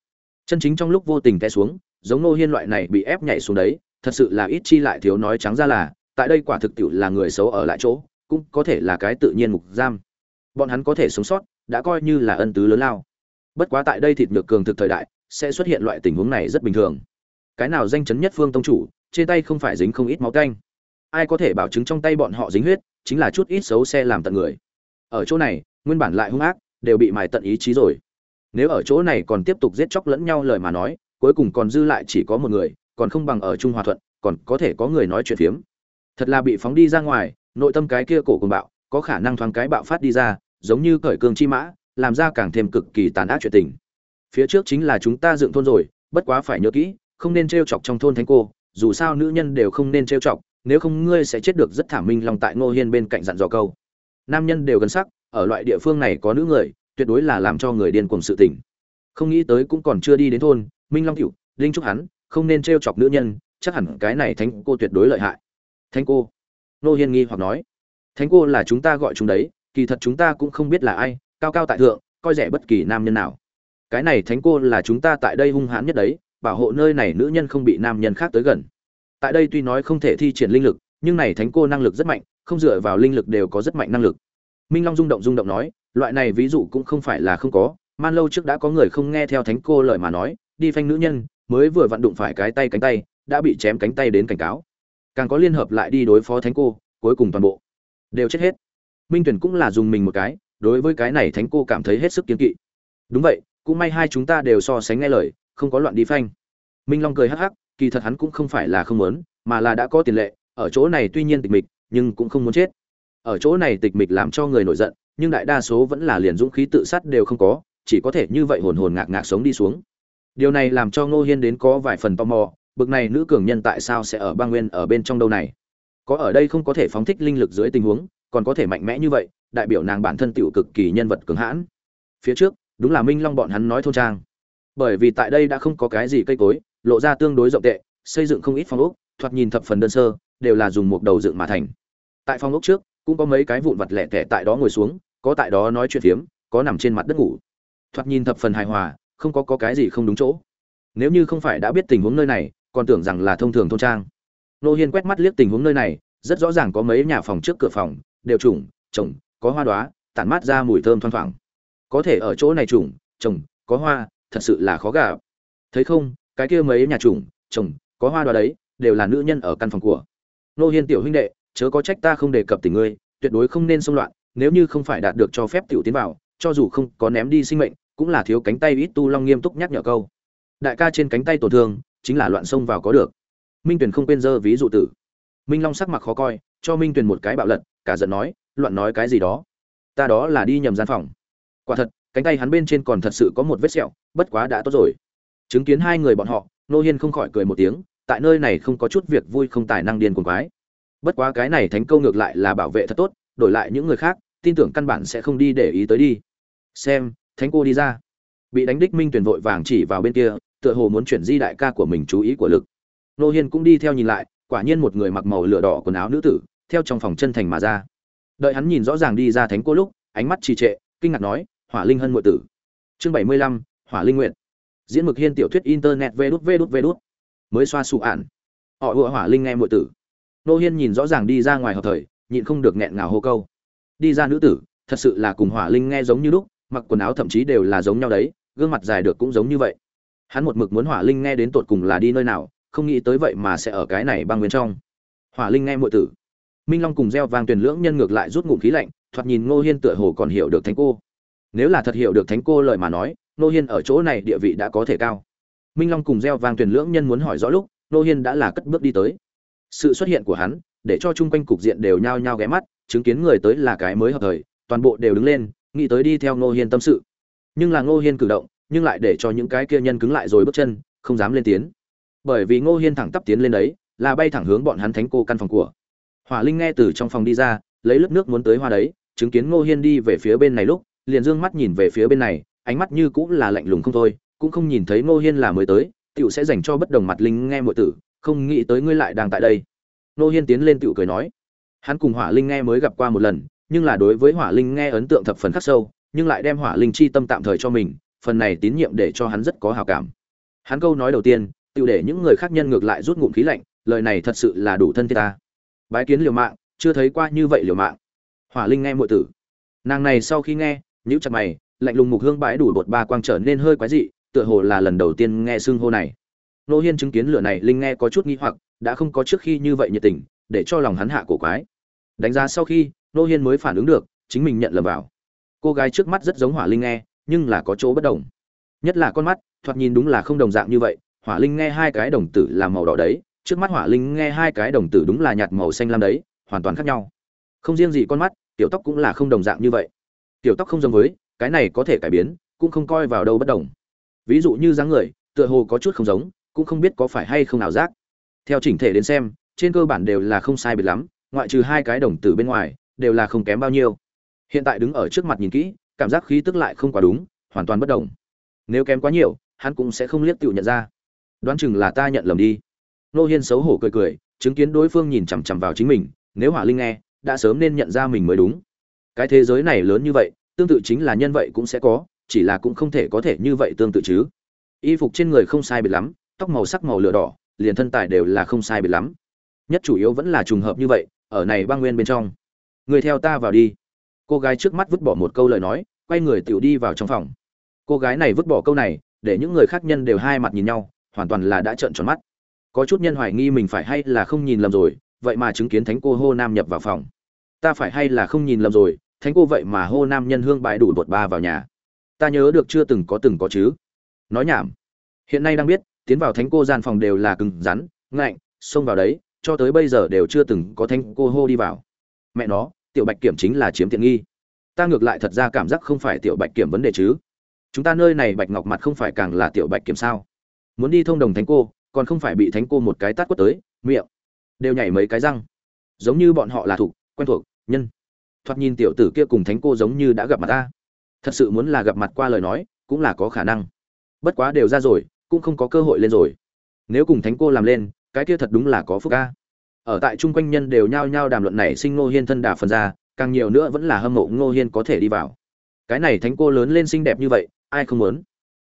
Chân chính trong lúc vô tình té xuống, giống nô hiên loại này bị ép nhảy xuống đấy, thật sự là ít chi lại thiếu nói trắng ra là, tại đây quả thực tiệu là người xấu ở lại chỗ, cũng có thể là cái tự nhiên mục giam. Bọn hắn có thể sống sót, đã coi như là ân tứ lớn lao. Bất quá tại đây thịt nhược cường thực thời đại, sẽ xuất hiện loại tình huống này rất bình thường. Cái nào danh chấn nhất phương tông chủ, trên tay không phải dính không ít máu canh ai có thể bảo chứng trong tay bọn họ dính huyết, chính là chút ít xấu xe làm tận người. Ở chỗ này, nguyên bản lại hung ác đều bị mài tận ý chí rồi. Nếu ở chỗ này còn tiếp tục giết chóc lẫn nhau lời mà nói, cuối cùng còn dư lại chỉ có một người, còn không bằng ở trung hòa thuận, còn có thể có người nói chuyện phiếm. Thật là bị phóng đi ra ngoài, nội tâm cái kia cổ cùng bạo, có khả năng thoáng cái bạo phát đi ra, giống như cởi cương chi mã, làm ra càng thêm cực kỳ tàn ác chuyện tình. Phía trước chính là chúng ta dựng thôn rồi, bất quá phải nhớ kỹ, không nên trêu chọc trong thôn thánh cô, dù sao nữ nhân đều không nên trêu chọc, nếu không ngươi sẽ chết được rất thảm minh lòng tại ngô hiên bên cạnh dặn dò câu. Nam nhân đều gần sắc ở loại địa phương này có nữ người, tuyệt đối là làm cho người điên cuồng sự tỉnh. không nghĩ tới cũng còn chưa đi đến thôn, minh long cựu linh trúc hắn, không nên trêu chọc nữ nhân, chắc hẳn cái này thánh cô tuyệt đối lợi hại. Thánh cô? Nô hiên nghi hoặc nói. Thánh cô là chúng ta gọi chúng đấy, kỳ thật chúng ta cũng không biết là ai, cao cao tại thượng, coi rẻ bất kỳ nam nhân nào. Cái này thánh cô là chúng ta tại đây hung hãn nhất đấy, bảo hộ nơi này nữ nhân không bị nam nhân khác tới gần. Tại đây tuy nói không thể thi triển linh lực, nhưng này thánh cô năng lực rất mạnh, không dựa vào linh lực đều có rất mạnh năng lực minh long rung động rung động nói, loại này ví dụ cũng không phải là không có, man lâu trước đã có người không nghe theo thánh cô lời mà nói, đi phanh nữ nhân, mới vừa vặn đụng phải cái tay cánh tay, đã bị chém cánh tay đến cảnh cáo. Càng có liên hợp lại đi đối phó thánh cô, cuối cùng toàn bộ đều chết hết. Minh tuyển cũng là dùng mình một cái, đối với cái này thánh cô cảm thấy hết sức kiên kỵ. Đúng vậy, cũng may hai chúng ta đều so sánh nghe lời, không có loạn đi phanh. Minh long cười hắc hắc, kỳ thật hắn cũng không phải là không muốn, mà là đã có tiền lệ, ở chỗ này tuy nhiên tịch mịch, nhưng cũng không muốn chết ở chỗ này tịch mịch làm cho người nổi giận, nhưng đại đa số vẫn là liền dũng khí tự sát đều không có, chỉ có thể như vậy hồn hồn ngạc ngạc sống đi xuống. Điều này làm cho ngô hiên đến có vài phần tò mò, bực này nữ cường nhân tại sao sẽ ở bang nguyên ở bên trong đâu này? Có ở đây không có thể phóng thích linh lực dưới tình huống, còn có thể mạnh mẽ như vậy, đại biểu nàng bản thân tiểu cực kỳ nhân vật cường hãn. Phía trước, đúng là minh long bọn hắn nói thôn trang. Bởi vì tại đây đã không có cái gì cây cối, lộ ra tương đối rộng tệ, xây dựng không ít phòng ốc, thoạt nhìn thập phần đơn sơ, đều là dùng một đầu dựng mà thành. Tại phòng ốc trước cũng có mấy cái vụn vặt lẻ tẻ tại đó ngồi xuống có tại đó nói chuyện phiếm có nằm trên mặt đất ngủ. Thoạt nhìn thập phần hài hòa không có, có cái gì không đúng chỗ. Nếu như không phải đã biết tình huống nơi này còn tưởng rằng là thông thường thôn trang. Nô hiên quét mắt liếc tình huống nơi này rất rõ ràng có mấy nhà phòng trước cửa phòng đều trùng trồng có hoa đoá tản mát ra mùi thơm thoang thoảng. Có thể ở chỗ này trùng trồng có hoa thật sự là khó gà thấy không cái kia mấy nhà trùng trồng có hoa đoá đấy đều là nữ nhân ở căn phòng của. Nô hiên tiểu huynh đệ chớ có trách ta không đề cập tình ngươi, tuyệt đối không nên xông loạn, nếu như không phải đạt được cho phép tiểu tiến vào, cho dù không có ném đi sinh mệnh, cũng là thiếu cánh tay ít tu long nghiêm túc nhắc nhở câu. Đại ca trên cánh tay tổn thương, chính là loạn xông vào có được. Minh tuyền không quên dơ ví dụ tử. Minh long sắc mặt khó coi, cho minh tuyền một cái bạo lật, cả giận nói, loạn nói cái gì đó? Ta đó là đi nhầm gian phòng. Quả thật, cánh tay hắn bên trên còn thật sự có một vết sẹo, bất quá đã tốt rồi. Chứng kiến hai người bọn họ, nô hiên không khỏi cười một tiếng, tại nơi này không có chút việc vui không tài năng điên cuồng quái bất quá cái này thánh câu ngược lại là bảo vệ thật tốt, đổi lại những người khác, tin tưởng căn bản sẽ không đi để ý tới đi. Xem, thánh cô đi ra. Bị đánh đích minh tuyển vội vàng chỉ vào bên kia, tựa hồ muốn chuyển di đại ca của mình chú ý của lực. Nô hiên cũng đi theo nhìn lại, quả nhiên một người mặc màu lửa đỏ quần áo nữ tử, theo trong phòng chân thành mà ra. Đợi hắn nhìn rõ ràng đi ra thánh cô lúc, ánh mắt trì trệ, kinh ngạc nói, hỏa linh hân ngụy tử. Chương bảy mươi lăm, hỏa linh nguyện diễn mực hiên tiểu thuyết internet vê đút vê đút vê đút. Mới xoa sụ ạn. Họ ùa hỏa linh nghe ngụy tử nô hiên nhìn rõ ràng đi ra ngoài hợp thời, nhịn không được nghẹn ngào hô câu. Đi ra nữ tử, thật sự là cùng hỏa linh nghe giống như lúc, mặc quần áo thậm chí đều là giống nhau đấy, gương mặt dài được cũng giống như vậy. Hắn một mực muốn hỏa linh nghe đến tột cùng là đi nơi nào, không nghĩ tới vậy mà sẽ ở cái này băng bên trong. Hỏa linh nghe muội tử. Minh long cùng gieo vang tuyển lưỡng nhân ngược lại rút ngụm khí lạnh, thoạt nhìn ngô hiên tựa hồ còn hiểu được thánh cô. Nếu là thật hiểu được thánh cô lời mà nói, ngô hiên ở chỗ này địa vị đã có thể cao. Minh long cùng gieo vang tuyển lưỡng nhân muốn hỏi rõ lúc, ngô hiên đã là cất bước đi tới sự xuất hiện của hắn, để cho chung quanh cục diện đều nhao nhao ghé mắt, chứng kiến người tới là cái mới hợp thời, toàn bộ đều đứng lên, nghĩ tới đi theo ngô hiên tâm sự. Nhưng là ngô hiên cử động, nhưng lại để cho những cái kia nhân cứng lại rồi bước chân, không dám lên tiến bởi vì ngô hiên thẳng tắp tiến lên đấy, là bay thẳng hướng bọn hắn thánh cô căn phòng của. Hỏa linh nghe từ trong phòng đi ra, lấy lớp nước muốn tới hoa đấy, chứng kiến ngô hiên đi về phía bên này lúc, liền d ư ơ n g mắt nhìn về phía bên này, ánh mắt như cũng là lạnh lùng không thôi, cũng không nhìn thấy ngô hiên là mới tới t i ể u sẽ dành cho bất đồng mặt linh nghe mọi tử không nghĩ tới ngươi lại đang tại đây. Nô hiên tiến lên tựu cười nói. Hắn cùng hỏa linh nghe mới gặp qua một lần, nhưng là đối với hỏa linh nghe ấn tượng thập phần khắc sâu, nhưng lại đem hỏa linh chi tâm tạm thời cho mình, phần này tín nhiệm để cho hắn rất có hào cảm. Hắn câu nói đầu tiên tự để những người khác nhân ngược lại rút ngụm khí lạnh, lời này thật sự là đủ thân thiết ta. Bái kiến liều mạng, chưa thấy qua như vậy liều mạng. Hỏa linh nghe muội tử. Nàng này sau khi nghe, nhíu chặt mày, lạnh lùng mục hương bãi đủ bột ba quang trở nên hơi quái dị, tựa hồ là lần đầu tiên nghe xưng hô này nô hiên chứng kiến lửa này, linh nghe có chút nghi hoặc, đã không có trước khi như vậy nhiệt tình, để cho lòng hắn hạ cổ quái. Đánh giá sau khi, nô hiên mới phản ứng được, chính mình nhận lầm vào. Cô gái trước mắt rất giống hỏa linh nghe, nhưng là có chỗ bất đồng. Nhất là con mắt, thoạt nhìn đúng là không đồng dạng như vậy, hỏa linh nghe hai cái đồng tử là màu đỏ đấy, trước mắt hỏa linh nghe hai cái đồng tử đúng là nhạt màu xanh lam đấy, hoàn toàn khác nhau. Không riêng gì con mắt, tiểu tóc cũng là không đồng dạng như vậy. Tiểu tóc không giống với, cái này có thể cải biến, cũng không coi vào đâu bất đồng. Ví dụ như dáng người, tựa hồ có chút không giống cũng không biết có phải hay không nào giác. Theo chỉnh thể đến xem, trên cơ bản đều là không sai biệt lắm, ngoại trừ hai cái đồng tử bên ngoài, đều là không kém bao nhiêu. Hiện tại đứng ở trước mặt nhìn kỹ, cảm giác khí tức lại không quá đúng, hoàn toàn bất đồng. Nếu kém quá nhiều, hắn cũng sẽ không liếc tựu nhận ra. Đoán chừng là ta nhận lầm đi. Nô hiên xấu hổ cười cười, chứng kiến đối phương nhìn chằm chằm vào chính mình, nếu hỏa linh nghe, đã sớm nên nhận ra mình mới đúng. Cái thế giới này lớn như vậy, tương tự chính là nhân vậy cũng sẽ có, chỉ là cũng không thể có thể như vậy tương tự chứ. Y phục trên người không sai biệt lắm tóc màu sắc màu lửa đỏ, liền thân tài đều là không sai biệt lắm. Nhất chủ yếu vẫn là trùng hợp như vậy, ở này băng nguyên bên trong. Người theo ta vào đi. Cô gái trước mắt vứt bỏ một câu lời nói, quay người tiểu đi vào trong phòng. Cô gái này vứt bỏ câu này, để những người khác nhân đều hai mặt nhìn nhau, hoàn toàn là đã trợn tròn mắt. Có chút nhân hoài nghi mình phải hay là không nhìn lầm rồi, vậy mà chứng kiến thánh cô hô nam nhập vào phòng. Ta phải hay là không nhìn lầm rồi, thánh cô vậy mà hô nam nhân hương bãi đủ bột ba vào nhà. Ta nhớ được chưa từng có từng có chứ. Nói nhảm. Hiện nay đang biết tiến vào thánh cô gian phòng đều là cứng rắn, ngạnh, xông vào đấy, cho tới bây giờ đều chưa từng có thánh cô hô đi vào. Mẹ nó, tiểu bạch kiểm chính là chiếm tiện nghi. Ta ngược lại thật ra cảm giác không phải tiểu bạch kiểm vấn đề chứ. Chúng ta nơi này bạch ngọc mặt không phải càng là tiểu bạch kiểm sao? Muốn đi thông đồng thánh cô, còn không phải bị thánh cô một cái tát quất tới, miệng. Đều nhảy mấy cái răng. Giống như bọn họ là thục quen thuộc, nhân. Thoạt nhìn tiểu tử kia cùng thánh cô giống như đã gặp mặt ta. Thật sự muốn là gặp mặt qua lời nói, cũng là có khả năng. Bất quá đều ra rồi cũng không có cơ hội lên rồi. Nếu cùng thánh cô làm lên, cái kia thật đúng là có phúc ca. Ở tại chung quanh nhân đều nhao nhao đàm luận này sinh ngô hiên thân đà phần ra, càng nhiều nữa vẫn là hâm mộ ngô hiên có thể đi vào. Cái này thánh cô lớn lên xinh đẹp như vậy, ai không muốn?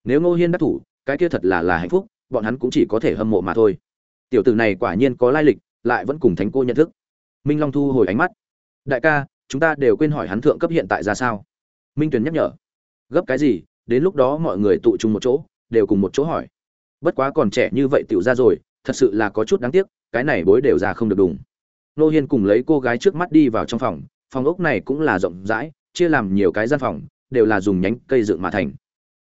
Nếu ngô hiên đắc thủ, cái kia thật là là hạnh phúc, bọn hắn cũng chỉ có thể hâm mộ mà thôi. Tiểu tử này quả nhiên có lai lịch, lại vẫn cùng thánh cô nhận thức. Minh long thu hồi ánh mắt. Đại ca, chúng ta đều quên hỏi hắn thượng cấp hiện tại ra sao. Minh tuyền nhắc nhở. Gấp cái gì, đến lúc đó mọi người tụ chung một chỗ đều cùng một chỗ hỏi. Bất quá còn trẻ như vậy tiểu ra rồi, thật sự là có chút đáng tiếc, cái này bối đều ra không được đùng. Nô hiên cùng lấy cô gái trước mắt đi vào trong phòng phòng ốc này cũng là rộng rãi, chia làm nhiều cái gian phòng, đều là dùng nhánh cây dựng mà thành.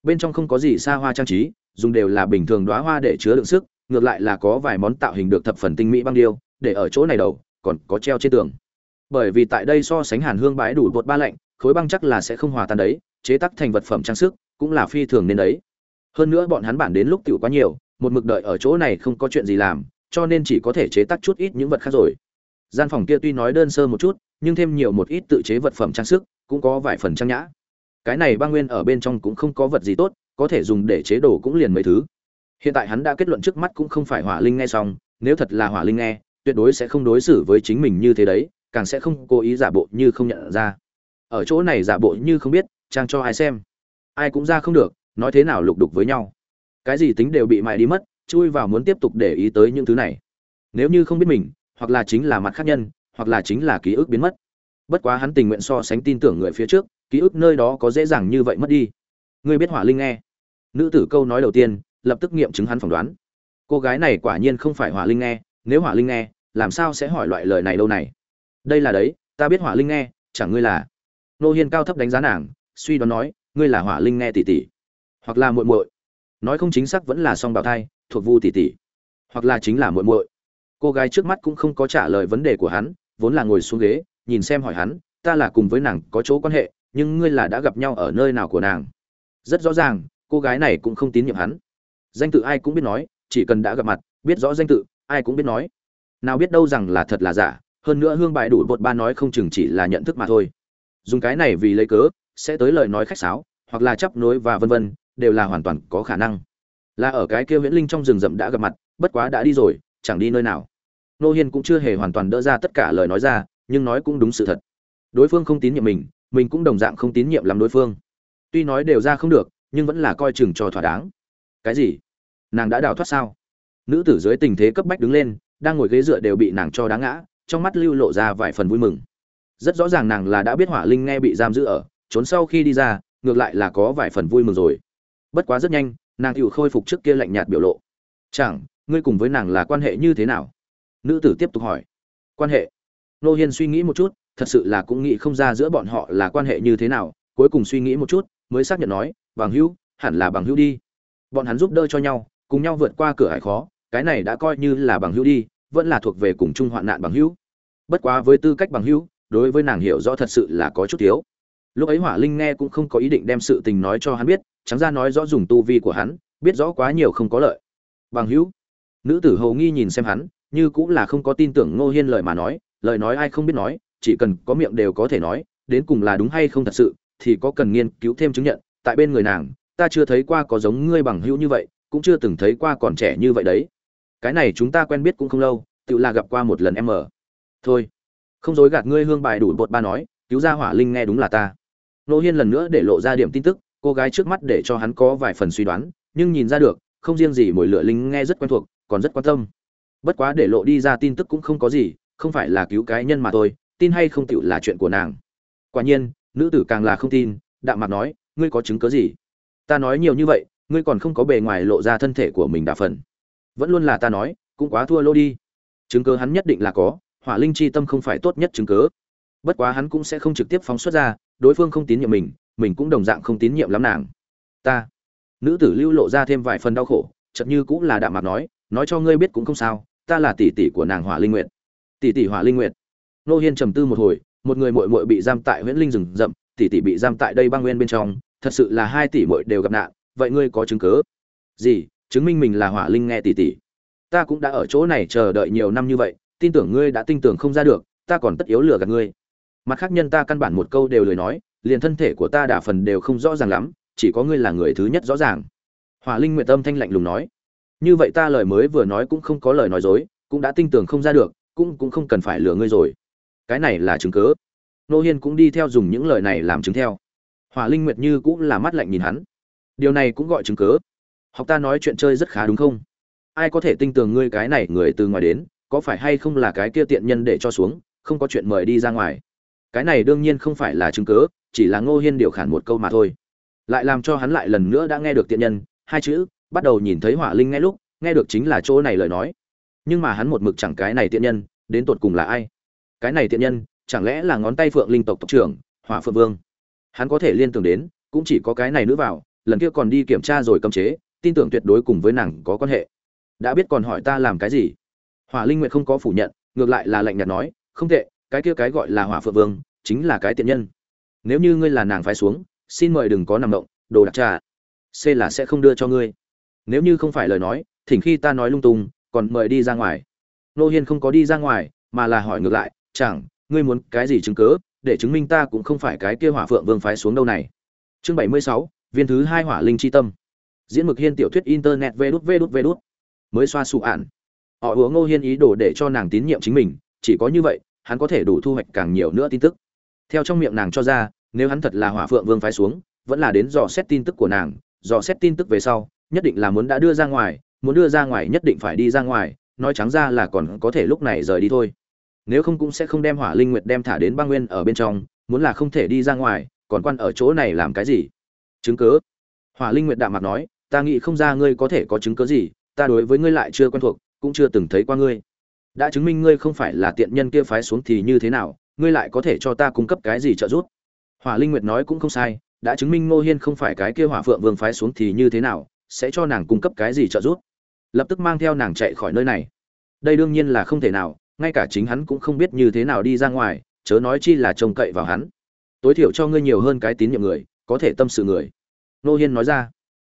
Bên trong không có gì xa hoa trang trí, dùng đều là bình thường đóa hoa để chứa đựng sức, ngược lại là có vài món tạo hình được thập phần tinh mỹ băng điêu, để ở chỗ này đầu, còn có treo trên tường. Bởi vì tại đây so sánh hàn hương bãi đủ bột ba lạnh, khối băng chắc là sẽ không hòa tan đấy, chế tác thành vật phẩm trang sức, cũng là phi thường nên đấy hơn nữa bọn hắn bản đến lúc tiểu quá nhiều, một mực đợi ở chỗ này không có chuyện gì làm, cho nên chỉ có thể chế tác chút ít những vật khác rồi. Gian phòng kia tuy nói đơn sơ một chút, nhưng thêm nhiều một ít tự chế vật phẩm trang sức, cũng có vài phần trang nhã. Cái này băng nguyên ở bên trong cũng không có vật gì tốt, có thể dùng để chế đồ cũng liền mấy thứ. Hiện tại hắn đã kết luận trước mắt cũng không phải hỏa linh nghe xong, nếu thật là hỏa linh nghe, tuyệt đối sẽ không đối xử với chính mình như thế đấy, càng sẽ không cố ý giả bộ như không nhận ra. Ở chỗ này giả bộ như không biết, trang cho ai xem. Ai cũng ra không được nói thế nào lục đục với nhau. Cái gì tính đều bị mại đi mất, chui vào muốn tiếp tục để ý tới những thứ này. Nếu như không biết mình, hoặc là chính là mặt khác nhân, hoặc là chính là ký ức biến mất. Bất quá hắn tình nguyện so sánh tin tưởng người phía trước, ký ức nơi đó có dễ dàng như vậy mất đi. Ngươi biết hỏa linh nghe. Nữ tử câu nói đầu tiên, lập tức nghiệm chứng hắn phỏng đoán. Cô gái này quả nhiên không phải hỏa linh nghe, nếu hỏa linh nghe, làm sao sẽ hỏi loại lời này đâu này? Đây là đấy, ta biết hỏa linh nghe, chẳng ngươi là. Nô hiên cao thấp đánh giá nàng, suy đoán nói, ngươi là hỏa linh nghe tỷ tỷ hoặc là muội muội. Nói không chính xác vẫn là song bào thai, thuộc vu tỷ tỷ, hoặc là chính là muội muội. Cô gái trước mắt cũng không có trả lời vấn đề của hắn, vốn là ngồi xuống ghế, nhìn xem hỏi hắn, ta là cùng với nàng có chỗ quan hệ, nhưng ngươi là đã gặp nhau ở nơi nào của nàng? Rất rõ ràng, cô gái này cũng không tín nhiệm hắn. Danh tự ai cũng biết nói, chỉ cần đã gặp mặt, biết rõ danh tự, ai cũng biết nói. Nào biết đâu rằng là thật là giả, hơn nữa hương bài đủ bột ba nói không chừng chỉ là nhận thức mà thôi. Dùng cái này vì lấy cớ, sẽ tới lời nói khách sáo, hoặc là chấp nối và vân vân đều là hoàn toàn có khả năng. Là ở cái kia viễn linh trong rừng rậm đã gặp mặt, bất quá đã đi rồi, chẳng đi nơi nào. Nô hiên cũng chưa hề hoàn toàn đỡ ra tất cả lời nói ra, nhưng nói cũng đúng sự thật. Đối phương không tín nhiệm mình mình cũng đồng dạng không tín nhiệm lắm đối phương. Tuy nói đều ra không được, nhưng vẫn là coi chừng cho thỏa đáng. Cái gì? Nàng đã đào thoát sao? Nữ tử dưới tình thế cấp bách đứng lên, đang ngồi ghế dựa đều bị nàng cho đá ngã, trong mắt lưu lộ ra vài phần vui mừng. Rất rõ ràng nàng là đã biết hỏa linh nghe bị giam giữ ở, trốn sau khi đi ra, ngược lại là có vài phần vui mừng rồi bất quá rất nhanh, nàng tự khôi phục trước kia lạnh nhạt biểu lộ. Chẳng, ngươi cùng với nàng là quan hệ như thế nào? Nữ tử tiếp tục hỏi. Quan hệ? Nô hiên suy nghĩ một chút, thật sự là cũng nghĩ không ra giữa bọn họ là quan hệ như thế nào, cuối cùng suy nghĩ một chút, mới xác nhận nói, bằng hữu, hẳn là bằng hữu đi. Bọn hắn giúp đỡ cho nhau, cùng nhau vượt qua cửa hải khó, cái này đã coi như là bằng hữu đi, vẫn là thuộc về cùng chung hoạn nạn bằng hữu. Bất quá với tư cách bằng hữu, đối với nàng hiểu rõ thật sự là có chút thiếu. Lúc ấy hỏa linh nghe cũng không có ý định đem sự tình nói cho hắn biết trắng ra nói rõ dùng tu vi của hắn, biết rõ quá nhiều không có lợi. Bằng hữu, nữ tử hầu nghi nhìn xem hắn, như cũng là không có tin tưởng ngô hiên lời mà nói, lời nói ai không biết nói, chỉ cần có miệng đều có thể nói, đến cùng là đúng hay không thật sự, thì có cần nghiên cứu thêm chứng nhận, tại bên người nàng, ta chưa thấy qua có giống ngươi bằng hữu như vậy, cũng chưa từng thấy qua còn trẻ như vậy đấy. Cái này chúng ta quen biết cũng không lâu tự là gặp qua một lần em ở. Thôi, không dối gạt ngươi hương bài đủ bột ba nói, cứu ra hỏa linh nghe đúng là ta. Nô hiên lần nữa để lộ ra điểm tin tức cô gái trước mắt để cho hắn có vài phần suy đoán, nhưng nhìn ra được, không riêng gì mùi lửa linh nghe rất quen thuộc, còn rất quan tâm. Bất quá để lộ đi ra tin tức cũng không có gì, không phải là cứu cái nhân mà thôi, tin hay không tựu là chuyện của nàng. Quả nhiên, nữ tử càng là không tin, đạm mặt nói, ngươi có chứng cớ gì? Ta nói nhiều như vậy, ngươi còn không có bề ngoài lộ ra thân thể của mình đa phần. Vẫn luôn là ta nói, cũng quá thua lô đi. Chứng cớ hắn nhất định là có, hỏa linh chi tâm không phải tốt nhất chứng cớ bất quá hắn cũng sẽ không trực tiếp phóng xuất ra, đối phương không tín nhiệm mình mình cũng đồng dạng không tín nhiệm lắm nàng. Ta. Nữ tử lưu lộ ra thêm vài phần đau khổ, chợt như cũng là đạm mặt nói nói cho ngươi biết cũng không sao, ta là tỷ tỷ của nàng hỏa linh nguyệt. Tỷ tỷ hỏa linh nguyệt. Nô hiên trầm tư một hồi, một người muội muội bị giam tại huyễn linh rừng rậm, tỷ tỷ bị giam tại đây băng nguyên bên trong, thật sự là hai tỷ muội đều gặp nạn, vậy ngươi có chứng cứ? Gì, chứng minh mình là hỏa linh nghe tỷ tỷ? Ta cũng đã ở chỗ này chờ đợi nhiều năm như vậy, tin tưởng ngươi đã tin tưởng không ra được, ta còn tất yếu lừa gạt ngươi. Mặt khác nhân ta căn bản một câu đều lời nói liền thân thể của ta đả phần đều không rõ ràng lắm, chỉ có ngươi là người thứ nhất rõ ràng. Hỏa linh nguyện tâm thanh lạnh lùng nói. Như vậy ta lời mới vừa nói cũng không có lời nói dối, cũng đã tin tưởng không ra được, cũng cũng không cần phải lừa ngươi rồi. Cái này là chứng cớ nô hiên cũng đi theo dùng những lời này làm chứng theo. Hỏa linh nguyệt như cũng là mắt lạnh nhìn hắn. Điều này cũng gọi chứng cớ học ta nói chuyện chơi rất khá đúng không? Ai có thể tin tưởng ngươi cái này người từ ngoài đến, có phải hay không là cái kia tiện nhân để cho xuống, không có chuyện mời đi ra ngoài? Cái này đương nhiên không phải là chứng cớ chỉ là ngô hiên điều khản một câu mà thôi. Lại làm cho hắn lại lần nữa đã nghe được tiện nhân, hai chữ, bắt đầu nhìn thấy hỏa linh ngay lúc, nghe được chính là chỗ này lời nói. Nhưng mà hắn một mực chẳng cái này tiện nhân, đến tột cùng là ai? Cái này tiện nhân, chẳng lẽ là ngón tay phượng linh tộc tộc trưởng, hỏa phượng vương? Hắn có thể liên tưởng đến, cũng chỉ có cái này nữ vào, lần kia còn đi kiểm tra rồi cấm chế, tin tưởng tuyệt đối cùng với nàng có quan hệ. Đã biết còn hỏi ta làm cái gì? Hỏa linh nguyệt không có phủ nhận, ngược lại là lạnh nhạt nói, không tệ, cái kia cái gọi là hỏa phượng vương, chính là cái tiện nhân nếu như ngươi là nàng phái xuống, xin mời đừng có nằm động, đồ đặc trà. C là sẽ không đưa cho ngươi. Nếu như không phải lời nói, thỉnh khi ta nói lung tung, còn mời đi ra ngoài. Nô hiên không có đi ra ngoài, mà là hỏi ngược lại, chẳng, ngươi muốn cái gì chứng cớ, để chứng minh ta cũng không phải cái kia hỏa phượng vương phái xuống đâu này? Chương bảy mươi sáu, viên thứ hai hỏa linh chi tâm. Diễn mực hiên tiểu thuyết internet vê đút vê đút vê đút. Mới xoa sụ ạn. Họ hứa ngô hiên ý đồ để cho nàng tín nhiệm chính mình, chỉ có như vậy, hắn có thể đủ thu hoạch càng nhiều nữa tin tức theo trong miệng nàng cho ra, nếu hắn thật là hỏa phượng vương phái xuống, vẫn là đến dò xét tin tức của nàng. Dò xét tin tức về sau, nhất định là muốn đã đưa ra ngoài, muốn đưa ra ngoài nhất định phải đi ra ngoài, nói trắng ra là còn có thể lúc này rời đi thôi. Nếu không cũng sẽ không đem hỏa linh nguyệt đem thả đến băng nguyên ở bên trong, muốn là không thể đi ra ngoài, còn quan ở chỗ này làm cái gì? Chứng cớ hỏa linh nguyệt đạm mặt nói, ta nghĩ không ra ngươi có thể có chứng cớ gì, ta đối với ngươi lại chưa quen thuộc, cũng chưa từng thấy qua ngươi. Đã chứng minh ngươi không phải là tiện nhân kia phái xuống thì như thế nào ngươi lại có thể cho ta cung cấp cái gì trợ giúp? Hỏa linh nguyệt nói cũng không sai, đã chứng minh ngô hiên không phải cái kia hỏa phượng vương phái xuống thì như thế nào, sẽ cho nàng cung cấp cái gì trợ giúp? Lập tức mang theo nàng chạy khỏi nơi này. Đây đương nhiên là không thể nào, ngay cả chính hắn cũng không biết như thế nào đi ra ngoài, chớ nói chi là trông cậy vào hắn. Tối thiểu cho ngươi nhiều hơn cái tín nhiệm người, có thể tâm sự người. Ngô hiên nói ra.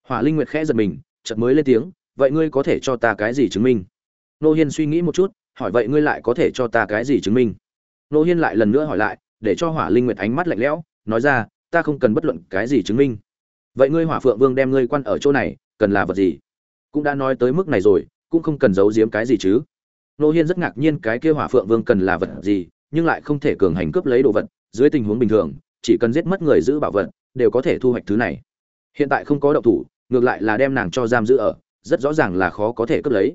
Hỏa linh nguyệt khẽ giật mình, chợt mới lên tiếng, vậy ngươi có thể cho ta cái gì chứng minh? Nô hiên suy nghĩ một chút, hỏi, vậy ngươi lại có thể cho ta cái gì chứng minh? Nô hiên lại lần nữa hỏi lại, để cho hỏa linh nguyệt ánh mắt lạnh lẽo, nói ra, ta không cần bất luận cái gì chứng minh. Vậy ngươi hỏa phượng vương đem ngươi quan ở chỗ này, cần là vật gì? Cũng đã nói tới mức này rồi, cũng không cần giấu giếm cái gì chứ. Nô hiên rất ngạc nhiên cái kia hỏa phượng vương cần là vật gì, nhưng lại không thể cường hành cướp lấy đồ vật, dưới tình huống bình thường, chỉ cần giết mất người giữ bảo vật, đều có thể thu hoạch thứ này. Hiện tại không có động thủ, ngược lại là đem nàng cho giam giữ ở, rất rõ ràng là khó có thể cướp lấy.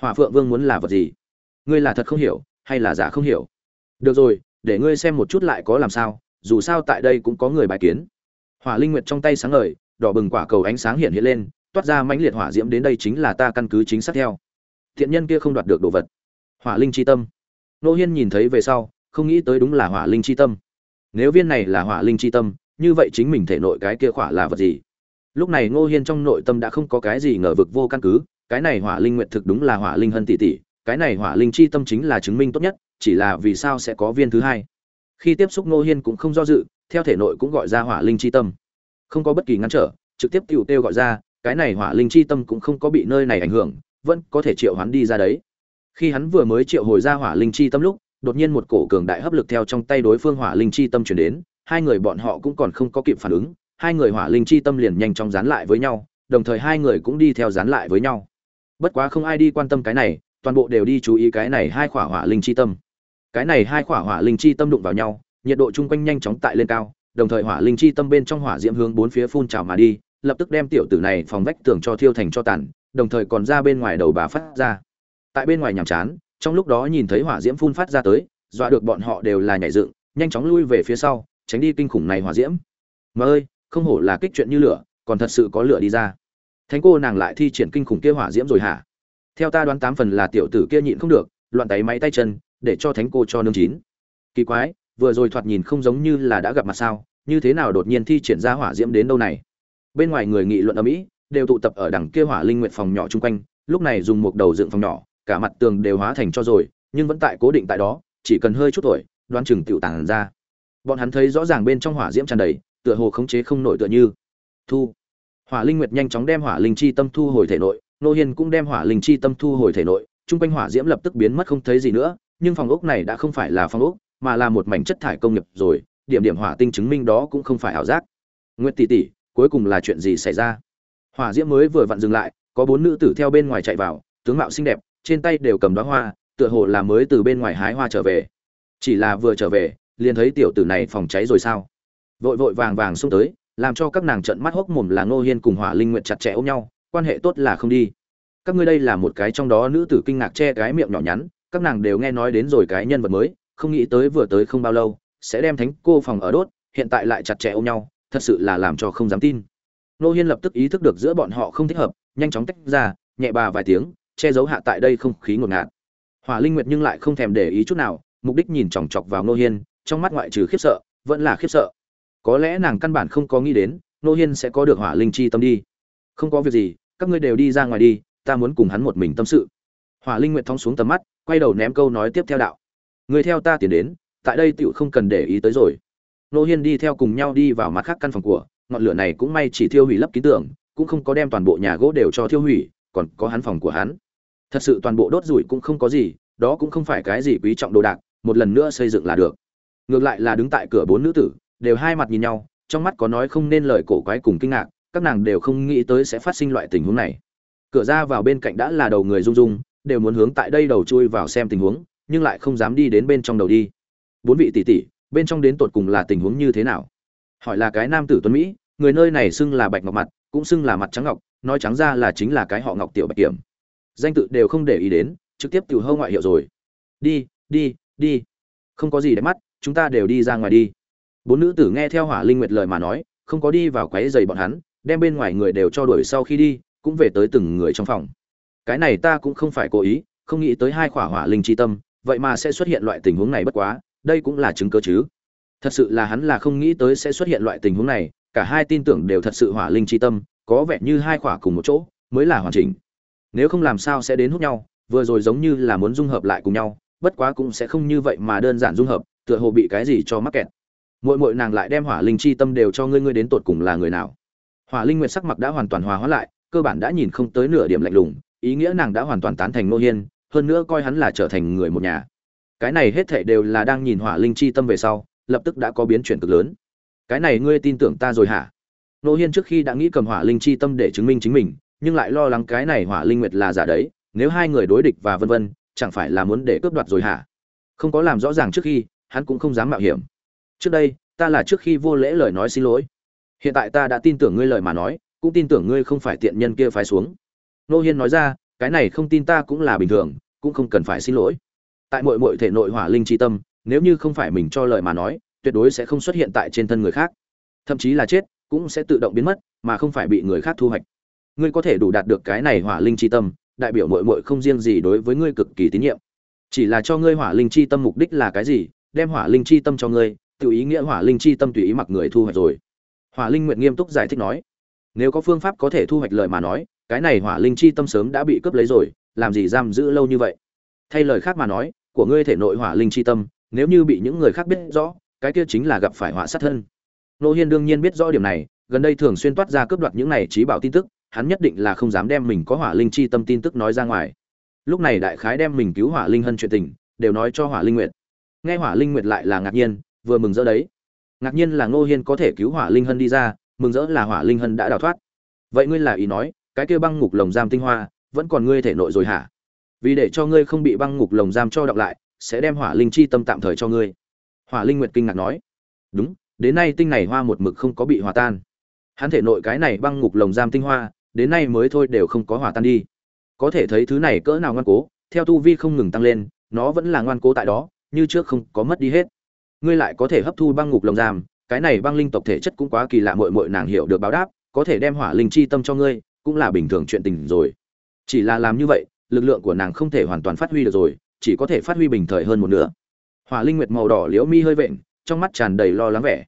Hỏa phượng vương muốn là vật gì? Ngươi là thật không hiểu, hay là giả không hiểu? Được rồi, để ngươi xem một chút lại có làm sao, dù sao tại đây cũng có người bài kiến. Hỏa linh nguyệt trong tay sáng ngời, đỏ bừng quả cầu ánh sáng hiện hiện lên, toát ra mãnh liệt hỏa diễm đến đây chính là ta căn cứ chính xác theo. Thiện nhân kia không đoạt được đồ vật. Hỏa linh chi tâm. Nô hiên nhìn thấy về sau, không nghĩ tới đúng là hỏa linh chi tâm. Nếu viên này là hỏa linh chi tâm, như vậy chính mình thể nội cái kia khỏa là vật gì? Lúc này ngô hiên trong nội tâm đã không có cái gì ngờ vực vô căn cứ, cái này hỏa linh nguyện thực đúng là hỏa linh hân tỷ tỷ cái này hỏa linh chi tâm chính là chứng minh tốt nhất, chỉ là vì sao sẽ có viên thứ hai. Khi tiếp xúc ngô hiên cũng không do dự, theo thể nội cũng gọi ra hỏa linh chi tâm. Không có bất kỳ ngăn trở, trực tiếp tựu kêu gọi ra, cái này hỏa linh chi tâm cũng không có bị nơi này ảnh hưởng, vẫn có thể triệu hắn đi ra đấy. Khi hắn vừa mới triệu hồi ra hỏa linh chi tâm lúc, đột nhiên một cổ cường đại hấp lực theo trong tay đối phương hỏa linh chi tâm chuyển đến, hai người bọn họ cũng còn không có kịp phản ứng, hai người hỏa linh chi tâm liền nhanh chóng dán lại với nhau, đồng thời hai người cũng đi theo dán lại với nhau. Bất quá không ai đi quan tâm cái này toàn bộ đều đi chú ý cái này hai khỏa hỏa linh chi tâm. Cái này hai khỏa hỏa linh chi tâm đụng vào nhau, nhiệt độ chung quanh nhanh chóng tại lên cao, đồng thời hỏa linh chi tâm bên trong hỏa diễm hướng bốn phía phun trào mà đi, lập tức đem tiểu tử này phòng vách tường cho thiêu thành cho tàn, đồng thời còn ra bên ngoài đầu bà phát ra. Tại bên ngoài nhàm chán, trong lúc đó nhìn thấy hỏa diễm phun phát ra tới, dọa được bọn họ đều là nhảy dựng, nhanh chóng lui về phía sau, tránh đi kinh khủng này hỏa diễm. Mà ơi, không hổ là kích chuyện như lửa, còn thật sự có lửa đi ra. Thánh cô nàng lại thi triển kinh khủng kia hỏa diễm rồi hả? Theo ta đoán tám phần là tiểu tử kia nhịn không được, loạn tay máy tay chân, để cho thánh cô cho nương chín. Kỳ quái, vừa rồi thoạt nhìn không giống như là đã gặp mặt sao, như thế nào đột nhiên thi triển ra hỏa diễm đến đâu này? Bên ngoài người nghị luận ở mỹ, đều tụ tập ở đằng kia hỏa linh nguyện phòng nhỏ chung quanh, lúc này dùng một đầu dựng phòng nhỏ, cả mặt tường đều hóa thành cho rồi, nhưng vẫn tại cố định tại đó, chỉ cần hơi chút tuổi, đoán chừng tiểu tàng ra. Bọn hắn thấy rõ ràng bên trong hỏa diễm tràn đầy, tựa hồ khống chế không nổi tựa như. Thu. Hỏa linh nguyệt nhanh chóng đem hỏa linh chi tâm thu hồi thể nội nô hiên cũng đem hỏa linh chi tâm thu hồi thể nội trung quanh hỏa diễm lập tức biến mất không thấy gì nữa, nhưng phòng ốc này đã không phải là phòng ốc, mà là một mảnh chất thải công nghiệp rồi, điểm điểm hỏa tinh chứng minh đó cũng không phải ảo giác. Nguyệt tỷ tỷ, cuối cùng là chuyện gì xảy ra? Hỏa diễm mới vừa vặn dừng lại, có bốn nữ tử theo bên ngoài chạy vào, tướng mạo xinh đẹp, trên tay đều cầm đóa hoa, tựa hồ là mới từ bên ngoài hái hoa trở về. Chỉ là vừa trở về, liền thấy tiểu tử này phòng cháy rồi sao? Vội vội vàng vàng xông tới, làm cho các nàng trợn mắt hốc mồm là ngô hiên cùng hỏa linh nguyện chặt chẽ ôm nhau quan hệ tốt là không đi. Các ngươi đây là một cái trong đó nữ tử kinh ngạc che cái miệng nhỏ nhắn, các nàng đều nghe nói đến rồi cái nhân vật mới, không nghĩ tới vừa tới không bao lâu, sẽ đem thánh cô phòng ở đốt, hiện tại lại chặt chẽ ôm nhau, thật sự là làm cho không dám tin. Nô hiên lập tức ý thức được giữa bọn họ không thích hợp, nhanh chóng tách ra, nhẹ bà vài tiếng, che giấu hạ tại đây không khí ngột ngạt. Hỏa linh nguyệt nhưng lại không thèm để ý chút nào, mục đích nhìn chòng chọc vào nô hiên, trong mắt ngoại trừ khiếp sợ, vẫn là khiếp sợ. Có lẽ nàng căn bản không có nghĩ đến, nô hiên sẽ có được hỏa linh chi tâm đi. Không có việc gì các ngươi đều đi ra ngoài đi, ta muốn cùng hắn một mình tâm sự. Hỏa linh nguyện thong xuống tầm mắt, quay đầu ném câu nói tiếp theo đạo. Người theo ta tiến đến, tại đây tựu không cần để ý tới rồi. Nô hiên đi theo cùng nhau đi vào mặt khác căn phòng của, ngọn lửa này cũng may chỉ thiêu hủy lấp ký tưởng cũng không có đem toàn bộ nhà gỗ đều cho thiêu hủy, còn có hắn phòng của hắn. Thật sự toàn bộ đốt rủi cũng không có gì, đó cũng không phải cái gì quý trọng đồ đạc, một lần nữa xây dựng là được. Ngược lại là đứng tại cửa bốn nữ tử, đều hai mặt nhìn nhau, trong mắt có nói không nên lời cổ quái cùng kinh ngạc các nàng đều không nghĩ tới sẽ phát sinh loại tình huống này. Cửa ra vào bên cạnh đã là đầu người rung rung, đều muốn hướng tại đây đầu chui vào xem tình huống, nhưng lại không dám đi đến bên trong đầu đi. Bốn vị tỷ tỷ, bên trong đến tột cùng là tình huống như thế nào? Hỏi là cái nam tử tuấn mỹ, người nơi này xưng là bạch ngọc mặt, cũng xưng là mặt trắng ngọc, nói trắng ra là chính là cái họ ngọc tiểu bạch kiểm. Danh tự đều không để ý đến, trực tiếp từ hâu ngoại hiệu rồi. Đi đi đi. Không có gì để mắt, chúng ta đều đi ra ngoài đi. Bốn nữ tử nghe theo hỏa linh nguyệt lời mà nói, không có đi vào quấy giày bọn hắn đem bên ngoài người đều cho đuổi sau khi đi, cũng về tới từng người trong phòng. Cái này ta cũng không phải cố ý, không nghĩ tới hai khỏa hỏa linh chi tâm, vậy mà sẽ xuất hiện loại tình huống này bất quá, đây cũng là chứng cứ chứ. Thật sự là hắn là không nghĩ tới sẽ xuất hiện loại tình huống này, cả hai tin tưởng đều thật sự hỏa linh chi tâm, có vẻ như hai khỏa cùng một chỗ, mới là hoàn chỉnh. Nếu không làm sao sẽ đến hút nhau, vừa rồi giống như là muốn dung hợp lại cùng nhau, bất quá cũng sẽ không như vậy mà đơn giản dung hợp, tựa hồ bị cái gì cho mắc kẹt. Mỗi mỗi nàng lại đem hỏa linh chi tâm đều cho ngươi ngươi đến tột cùng là người nào? Hỏa linh nguyệt sắc mặt đã hoàn toàn hòa hóa lại, cơ bản đã nhìn không tới nửa điểm lạnh lùng, ý nghĩa nàng đã hoàn toàn tán thành nô hiên, hơn nữa coi hắn là trở thành người một nhà. Cái này hết thảy đều là đang nhìn hỏa linh chi tâm về sau, lập tức đã có biến chuyển cực lớn. Cái này ngươi tin tưởng ta rồi hả? Nô hiên trước khi đã nghĩ cầm hỏa linh chi tâm để chứng minh chính mình, nhưng lại lo lắng cái này hỏa linh nguyệt là giả đấy, nếu hai người đối địch và vân vân, chẳng phải là muốn để cướp đoạt rồi hả? Không có làm rõ ràng trước khi, hắn cũng không dám mạo hiểm. Trước đây, ta là trước khi vô lễ lời nói xin lỗi hiện tại ta đã tin tưởng ngươi lời mà nói, cũng tin tưởng ngươi không phải tiện nhân kia phái xuống. Nô hiên nói ra, cái này không tin ta cũng là bình thường, cũng không cần phải xin lỗi. Tại mọi mọi thể nội hỏa linh tri tâm, nếu như không phải mình cho lời mà nói, tuyệt đối sẽ không xuất hiện tại trên thân người khác. Thậm chí là chết, cũng sẽ tự động biến mất, mà không phải bị người khác thu hoạch. Ngươi có thể đủ đạt được cái này hỏa linh chi tâm, đại biểu mội mội không riêng gì đối với ngươi cực kỳ tín nhiệm. Chỉ là cho ngươi hỏa linh chi tâm mục đích là cái gì, đem hỏa linh chi tâm cho ngươi, tự ý nghĩa hỏa linh chi tâm tùy ý mặc người thu hoạch rồi hỏa linh nguyện nghiêm túc giải thích nói. Nếu có phương pháp có thể thu hoạch lời mà nói, cái này hỏa linh chi tâm sớm đã bị cướp lấy rồi, làm gì giam giữ lâu như vậy? Thay lời khác mà nói, của ngươi thể nội hỏa linh chi tâm, nếu như bị những người khác biết rõ, cái kia chính là gặp phải họa sát thân. Nô hiên đương nhiên biết rõ điểm này, gần đây thường xuyên toát ra cướp đoạt những này trí bảo tin tức, hắn nhất định là không dám đem mình có hỏa linh chi tâm tin tức nói ra ngoài. Lúc này đại khái đem mình cứu hỏa linh hân chuyện tình, đều nói cho hỏa linh nguyệt. Nghe hỏa linh nguyệt lại là ngạc nhiên, vừa mừng rỡ đấy ngạc nhiên là ngô hiên có thể cứu hỏa linh hân đi ra, mừng rỡ là hỏa linh hân đã đào thoát. Vậy ngươi là ý nói, cái kia băng ngục lồng giam tinh hoa, vẫn còn ngươi thể nội rồi hả? Vì để cho ngươi không bị băng ngục lồng giam cho đọc lại, sẽ đem hỏa linh chi tâm tạm thời cho ngươi. Hỏa linh nguyệt kinh ngạc nói. Đúng, đến nay tinh này hoa một mực không có bị hòa tan. Hắn thể nội cái này băng ngục lồng giam tinh hoa, đến nay mới thôi đều không có hòa tan đi. Có thể thấy thứ này cỡ nào ngoan cố, theo tu vi không ngừng tăng lên, nó vẫn là ngoan cố tại đó, như trước không có mất đi hết ngươi lại có thể hấp thu băng ngục lồng giam, cái này băng linh tộc thể chất cũng quá kỳ lạ, muội muội nàng hiểu được báo đáp, có thể đem hỏa linh chi tâm cho ngươi, cũng là bình thường chuyện tình rồi. Chỉ là làm như vậy, lực lượng của nàng không thể hoàn toàn phát huy được rồi, chỉ có thể phát huy bình thời hơn một nửa. Hỏa linh nguyệt màu đỏ liễu mi hơi vện, trong mắt tràn đầy lo lắng vẻ.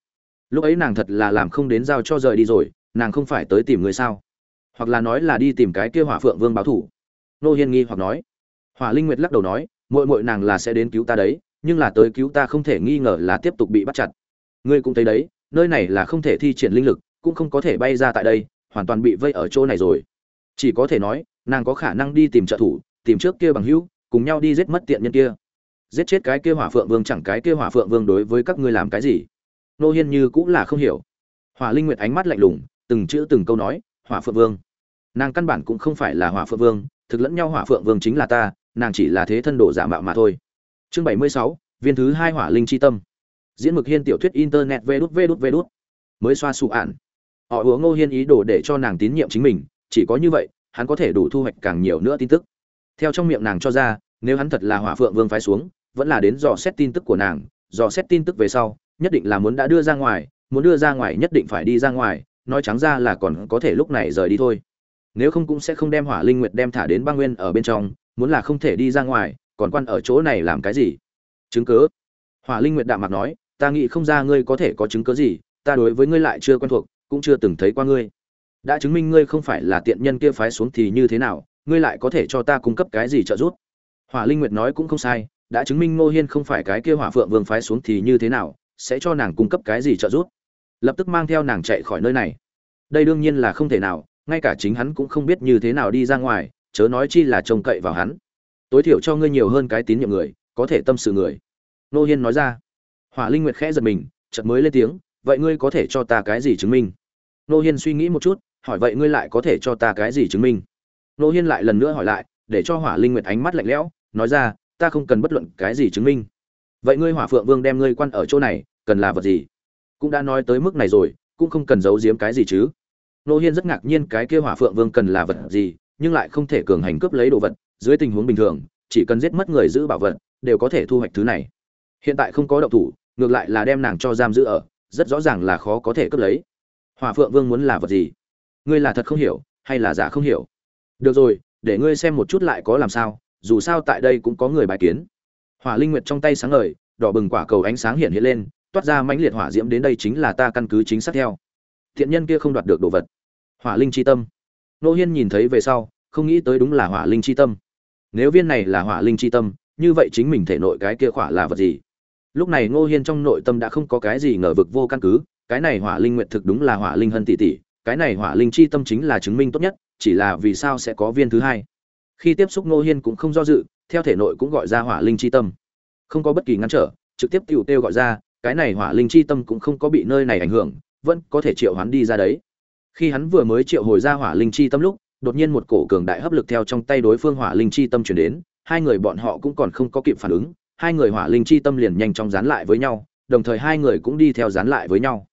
Lúc ấy nàng thật là làm không đến giao cho rời đi rồi, nàng không phải tới tìm người sao? Hoặc là nói là đi tìm cái kia hỏa phượng vương báo thủ? Nô hiên nghi hoặc nói. Hỏa linh nguyệt lắc đầu nói, muội muội nàng là sẽ đến cứu ta đấy nhưng là tới cứu ta không thể nghi ngờ là tiếp tục bị bắt chặt. Ngươi cũng thấy đấy, nơi này là không thể thi triển linh lực, cũng không có thể bay ra tại đây, hoàn toàn bị vây ở chỗ này rồi. Chỉ có thể nói, nàng có khả năng đi tìm trợ thủ, tìm trước kia bằng hữu, cùng nhau đi giết mất tiện nhân kia. Giết chết cái kia hỏa phượng vương chẳng cái kia hỏa phượng vương đối với các ngươi làm cái gì? Nô hiên như cũng là không hiểu. Hỏa linh nguyệt ánh mắt lạnh lùng, từng chữ từng câu nói, hỏa phượng vương. Nàng căn bản cũng không phải là hỏa phượng vương, thực lẫn nhau hỏa phượng vương chính là ta, nàng chỉ là thế thân độ giả mạo mà thôi chương bảy mươi sáu, viên thứ hai hỏa linh chi tâm. Diễn mực hiên tiểu thuyết internet vê đút vê đút vê đút. Mới xoa sụ ạn. Họ hứa ngô hiên ý đồ để cho nàng tín nhiệm chính mình, chỉ có như vậy, hắn có thể đủ thu hoạch càng nhiều nữa tin tức. Theo trong miệng nàng cho ra, nếu hắn thật là hỏa phượng vương phái xuống, vẫn là đến dò xét tin tức của nàng. Dò xét tin tức về sau, nhất định là muốn đã đưa ra ngoài, muốn đưa ra ngoài nhất định phải đi ra ngoài, nói trắng ra là còn có thể lúc này rời đi thôi. Nếu không cũng sẽ không đem hỏa linh nguyệt đem thả đến băng nguyên ở bên trong, muốn là không thể đi ra ngoài còn quan ở chỗ này làm cái gì? Chứng cứ? Hỏa linh nguyệt đạm mặt nói, ta nghĩ không ra ngươi có thể có chứng cứ gì, ta đối với ngươi lại chưa quen thuộc, cũng chưa từng thấy qua ngươi. Đã chứng minh ngươi không phải là tiện nhân kia phái xuống thì như thế nào, ngươi lại có thể cho ta cung cấp cái gì trợ giúp? Hỏa linh nguyệt nói cũng không sai, đã chứng minh ngô hiên không phải cái kia hỏa phượng vương phái xuống thì như thế nào, sẽ cho nàng cung cấp cái gì trợ giúp? Lập tức mang theo nàng chạy khỏi nơi này. Đây đương nhiên là không thể nào, ngay cả chính hắn cũng không biết như thế nào đi ra ngoài, chớ nói chi là trông cậy vào hắn tối thiểu cho ngươi nhiều hơn cái tín nhiệm người, có thể tâm sự người. Nô hiên nói ra. Hỏa linh nguyệt khẽ giật mình, chợt mới lên tiếng, vậy ngươi có thể cho ta cái gì chứng minh? Nô hiên suy nghĩ một chút, hỏi vậy ngươi lại có thể cho ta cái gì chứng minh? Nô hiên lại lần nữa hỏi lại, để cho hỏa linh nguyệt ánh mắt lạnh lẽo, nói ra, ta không cần bất luận cái gì chứng minh. Vậy ngươi hỏa phượng vương đem ngươi quan ở chỗ này, cần là vật gì? Cũng đã nói tới mức này rồi, cũng không cần giấu giếm cái gì chứ. Nô hiên rất ngạc nhiên cái kia hỏa phượng vương cần là vật gì, nhưng lại không thể cường hành cướp lấy đồ vật dưới tình huống bình thường, chỉ cần giết mất người giữ bảo vật, đều có thể thu hoạch thứ này. Hiện tại không có động thủ, ngược lại là đem nàng cho giam giữ ở, rất rõ ràng là khó có thể cướp lấy. Hỏa phượng vương muốn là vật gì? Ngươi là thật không hiểu, hay là giả không hiểu? Được rồi, để ngươi xem một chút lại có làm sao, dù sao tại đây cũng có người bài kiến. Hỏa linh nguyệt trong tay sáng ngời, đỏ bừng quả cầu ánh sáng hiện hiện lên, toát ra mãnh liệt hỏa diễm đến đây chính là ta căn cứ chính xác theo. Thiện nhân kia không đoạt được đồ vật. Hỏa linh chi tâm. Nô hiên nhìn thấy về sau, không nghĩ tới đúng là hỏa linh chi tâm nếu viên này là hỏa linh chi tâm, như vậy chính mình thể nội cái kia khỏa là vật gì? Lúc này ngô hiên trong nội tâm đã không có cái gì ngờ vực vô căn cứ, cái này hỏa linh nguyện thực đúng là hỏa linh hân tỷ tỷ, cái này hỏa linh chi tâm chính là chứng minh tốt nhất, chỉ là vì sao sẽ có viên thứ hai? Khi tiếp xúc ngô hiên cũng không do dự, theo thể nội cũng gọi ra hỏa linh chi tâm. Không có bất kỳ ngăn trở, trực tiếp tiểu tiêu gọi ra, cái này hỏa linh chi tâm cũng không có bị nơi này ảnh hưởng, vẫn có thể triệu hoán đi ra đấy. Khi hắn vừa mới triệu hồi ra hỏa linh chi tâm lúc đột nhiên một cổ cường đại hấp lực theo trong tay đối phương hỏa linh chi tâm chuyển đến, hai người bọn họ cũng còn không có kịp phản ứng, hai người hỏa linh chi tâm liền nhanh chóng dán lại với nhau, đồng thời hai người cũng đi theo dán lại với nhau.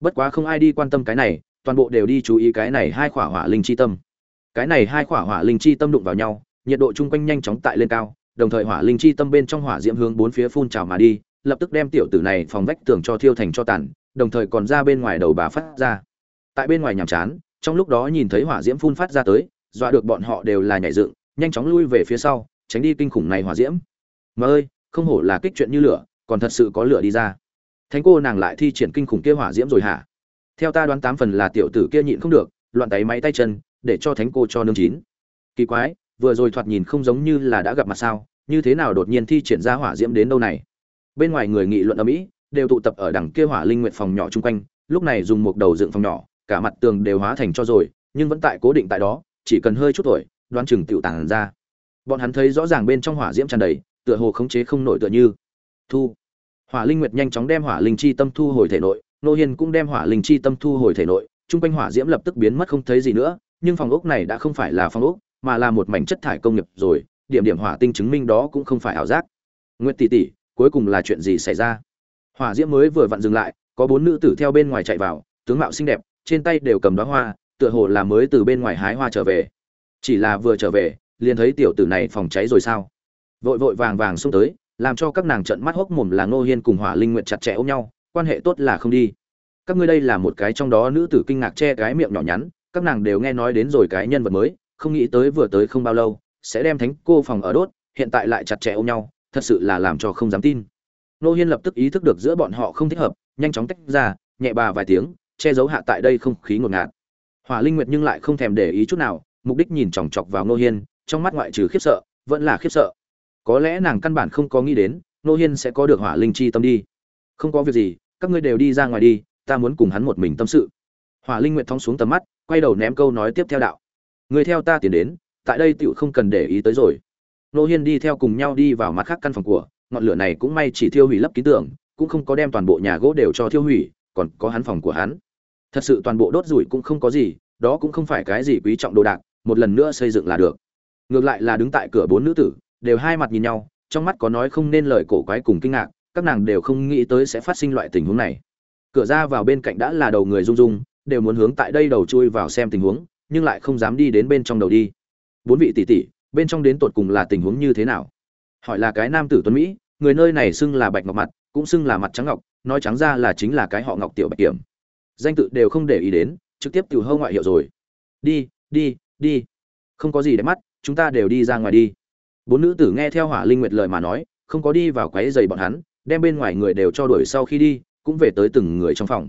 Bất quá không ai đi quan tâm cái này, toàn bộ đều đi chú ý cái này hai khỏa hỏa linh chi tâm. Cái này hai khỏa hỏa linh chi tâm đụng vào nhau, nhiệt độ chung quanh nhanh chóng tại lên cao, đồng thời hỏa linh chi tâm bên trong hỏa diễm hướng bốn phía phun trào mà đi, lập tức đem tiểu tử này phòng vách tường cho thiêu thành cho tàn, đồng thời còn ra bên ngoài đầu bà phát ra. Tại bên ngoài nhàm chán trong lúc đó nhìn thấy hỏa diễm phun phát ra tới, dọa được bọn họ đều là nhảy dựng, nhanh chóng lui về phía sau, tránh đi kinh khủng này hỏa diễm. Mà ơi, không hổ là kích chuyện như lửa, còn thật sự có lửa đi ra. Thánh cô nàng lại thi triển kinh khủng kia hỏa diễm rồi hả? Theo ta đoán tám phần là tiểu tử kia nhịn không được, loạn tay máy tay chân, để cho thánh cô cho nương chín. Kỳ quái, vừa rồi thoạt nhìn không giống như là đã gặp mặt sao, như thế nào đột nhiên thi triển ra hỏa diễm đến đâu này? Bên ngoài người nghị luận ở mỹ đều tụ tập ở đằng kia hỏa linh nguyện phòng nhỏ chung quanh, lúc này dùng một đầu dựng phòng nhỏ cả mặt tường đều hóa thành cho rồi, nhưng vẫn tại cố định tại đó, chỉ cần hơi chút tuổi, đoán chừng tiểu tàng ra. Bọn hắn thấy rõ ràng bên trong hỏa diễm tràn đầy, tựa hồ khống chế không nổi tựa như. Thu. Hỏa linh nguyệt nhanh chóng đem hỏa linh chi tâm thu hồi thể nội, nô hiên cũng đem hỏa linh chi tâm thu hồi thể nội trung quanh hỏa diễm lập tức biến mất không thấy gì nữa, nhưng phòng ốc này đã không phải là phòng ốc, mà là một mảnh chất thải công nghiệp rồi, điểm điểm hỏa tinh chứng minh đó cũng không phải ảo giác. Nguyệt tỷ tỷ, cuối cùng là chuyện gì xảy ra? Hỏa diễm mới vừa vặn dừng lại, có bốn nữ tử theo bên ngoài chạy vào, tướng mạo xinh đẹp trên tay đều cầm đóa hoa, tựa hồ là mới từ bên ngoài hái hoa trở về. Chỉ là vừa trở về, liền thấy tiểu tử này phòng cháy rồi sao? Vội vội vàng vàng xông tới, làm cho các nàng trợn mắt hốc mồm là ngô hiên cùng hỏa linh nguyện chặt chẽ ôm nhau, quan hệ tốt là không đi. Các ngươi đây là một cái trong đó nữ tử kinh ngạc che cái miệng nhỏ nhắn, các nàng đều nghe nói đến rồi cái nhân vật mới, không nghĩ tới vừa tới không bao lâu, sẽ đem thánh cô phòng ở đốt, hiện tại lại chặt chẽ ôm nhau, thật sự là làm cho không dám tin. Nô hiên lập tức ý thức được giữa bọn họ không thích hợp, nhanh chóng tách ra, nhẹ bà vài tiếng che giấu hạ tại đây không khí ngột ngạt. Hỏa linh nguyệt nhưng lại không thèm để ý chút nào, mục đích nhìn chòng chọc vào Ngô hiên, trong mắt ngoại trừ khiếp sợ, vẫn là khiếp sợ. Có lẽ nàng căn bản không có nghĩ đến nô hiên sẽ có được hỏa linh chi tâm đi. Không có việc gì, các ngươi đều đi ra ngoài đi, ta muốn cùng hắn một mình tâm sự. Hỏa linh nguyệt thong xuống tầm mắt, quay đầu ném câu nói tiếp theo đạo. Người theo ta tiến đến, tại đây tựu không cần để ý tới rồi. Nô hiên đi theo cùng nhau đi vào mặt khác căn phòng của, ngọn lửa này cũng may chỉ thiêu hủy lấp ký tưởng cũng không có đem toàn bộ nhà gỗ đều cho thiêu hủy, còn có hắn phòng của hắn thật sự toàn bộ đốt rủi cũng không có gì, đó cũng không phải cái gì quý trọng đồ đạc, một lần nữa xây dựng là được. Ngược lại là đứng tại cửa bốn nữ tử, đều hai mặt nhìn nhau, trong mắt có nói không nên lời cổ quái cùng kinh ngạc, các nàng đều không nghĩ tới sẽ phát sinh loại tình huống này. Cửa ra vào bên cạnh đã là đầu người rung rung, đều muốn hướng tại đây đầu chui vào xem tình huống, nhưng lại không dám đi đến bên trong đầu đi. Bốn vị tỷ tỷ, bên trong đến tột cùng là tình huống như thế nào? Hỏi là cái nam tử tuấn mỹ, người nơi này xưng là bạch ngọc mặt, cũng xưng là mặt trắng ngọc, nói trắng ra là chính là cái họ ngọc tiểu bạch kiểm danh tự đều không để ý đến, trực tiếp tiểu hâu ngoại hiệu rồi. Đi đi đi. Không có gì để mắt, chúng ta đều đi ra ngoài đi. Bốn nữ tử nghe theo hỏa linh nguyệt lời mà nói, không có đi vào quấy giày bọn hắn, đem bên ngoài người đều cho đuổi sau khi đi, cũng về tới từng người trong phòng.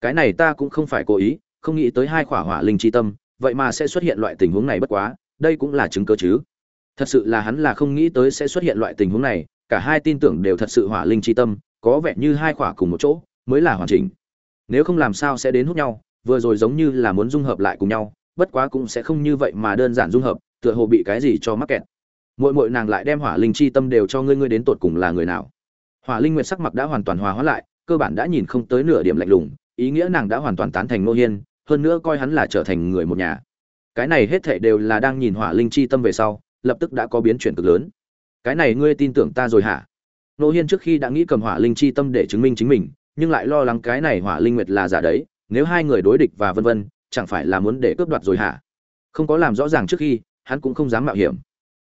Cái này ta cũng không phải cố ý, không nghĩ tới hai khỏa hỏa linh chi tâm, vậy mà sẽ xuất hiện loại tình huống này bất quá, đây cũng là chứng cơ chứ. Thật sự là hắn là không nghĩ tới sẽ xuất hiện loại tình huống này, cả hai tin tưởng đều thật sự hỏa linh chi tâm, có vẻ như hai khỏa cùng một chỗ, mới là hoàn chỉnh nếu không làm sao sẽ đến hút nhau, vừa rồi giống như là muốn dung hợp lại cùng nhau, bất quá cũng sẽ không như vậy mà đơn giản dung hợp, tựa hồ bị cái gì cho mắc kẹt. Mỗi mỗi nàng lại đem hỏa linh chi tâm đều cho ngươi ngươi đến tột cùng là người nào? Hỏa linh nguyệt sắc mặt đã hoàn toàn hòa hóa lại, cơ bản đã nhìn không tới nửa điểm lạnh lùng, ý nghĩa nàng đã hoàn toàn tán thành nô hiên, hơn nữa coi hắn là trở thành người một nhà. Cái này hết thệ đều là đang nhìn hỏa linh chi tâm về sau, lập tức đã có biến chuyển cực lớn. Cái này ngươi tin tưởng ta rồi hả? Nô hiên trước khi đã nghĩ cầm hỏa linh chi tâm để chứng minh chính mình nhưng lại lo lắng cái này hỏa linh nguyệt là giả đấy, nếu hai người đối địch và vân vân, chẳng phải là muốn để cướp đoạt rồi hả? Không có làm rõ ràng trước khi, hắn cũng không dám mạo hiểm.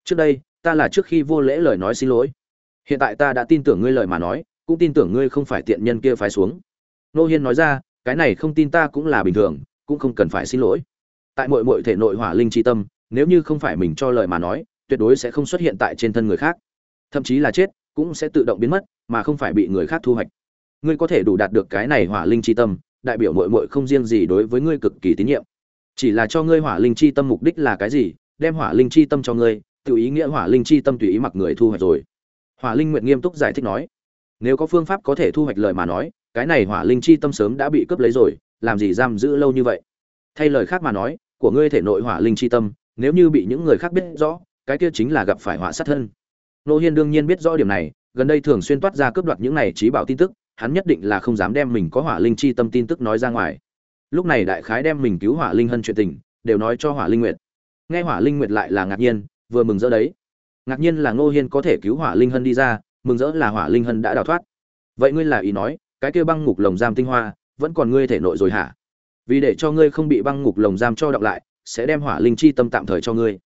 Trước đây, ta là trước khi vô lễ lời nói xin lỗi. Hiện tại ta đã tin tưởng ngươi lời mà nói, cũng tin tưởng ngươi không phải tiện nhân kia phái xuống. Nô hiên nói ra, cái này không tin ta cũng là bình thường, cũng không cần phải xin lỗi. Tại mọi mọi thể nội hỏa linh tri tâm, nếu như không phải mình cho lời mà nói, tuyệt đối sẽ không xuất hiện tại trên thân người khác. Thậm chí là chết, cũng sẽ tự động biến mất, mà không phải bị người khác thu hoạch ngươi có thể đủ đạt được cái này hỏa linh chi tâm, đại biểu mội mội không riêng gì đối với ngươi cực kỳ tín nhiệm. Chỉ là cho ngươi hỏa linh chi tâm mục đích là cái gì, đem hỏa linh chi tâm cho ngươi, tự ý nghĩa hỏa linh chi tâm tùy ý mặc người thu hoạch rồi. Hỏa linh nguyện nghiêm túc giải thích nói, nếu có phương pháp có thể thu hoạch lời mà nói, cái này hỏa linh chi tâm sớm đã bị cướp lấy rồi, làm gì giam giữ lâu như vậy? Thay lời khác mà nói, của ngươi thể nội hỏa linh chi tâm, nếu như bị những người khác biết rõ, cái kia chính là gặp phải họa sát thân. Nô hiên đương nhiên biết rõ điểm này, gần đây thường xuyên toát ra cướp đoạt những này trí bảo tin tức hắn nhất định là không dám đem mình có hỏa linh chi tâm tin tức nói ra ngoài. Lúc này đại khái đem mình cứu hỏa linh hân chuyện tình, đều nói cho hỏa linh nguyệt. Nghe hỏa linh nguyệt lại là ngạc nhiên, vừa mừng rỡ đấy. Ngạc nhiên là ngô hiên có thể cứu hỏa linh hân đi ra, mừng rỡ là hỏa linh hân đã đào thoát. Vậy ngươi là ý nói, cái kia băng ngục lồng giam tinh hoa, vẫn còn ngươi thể nội rồi hả? Vì để cho ngươi không bị băng ngục lồng giam cho đọc lại, sẽ đem hỏa linh chi tâm tạm thời cho ngươi.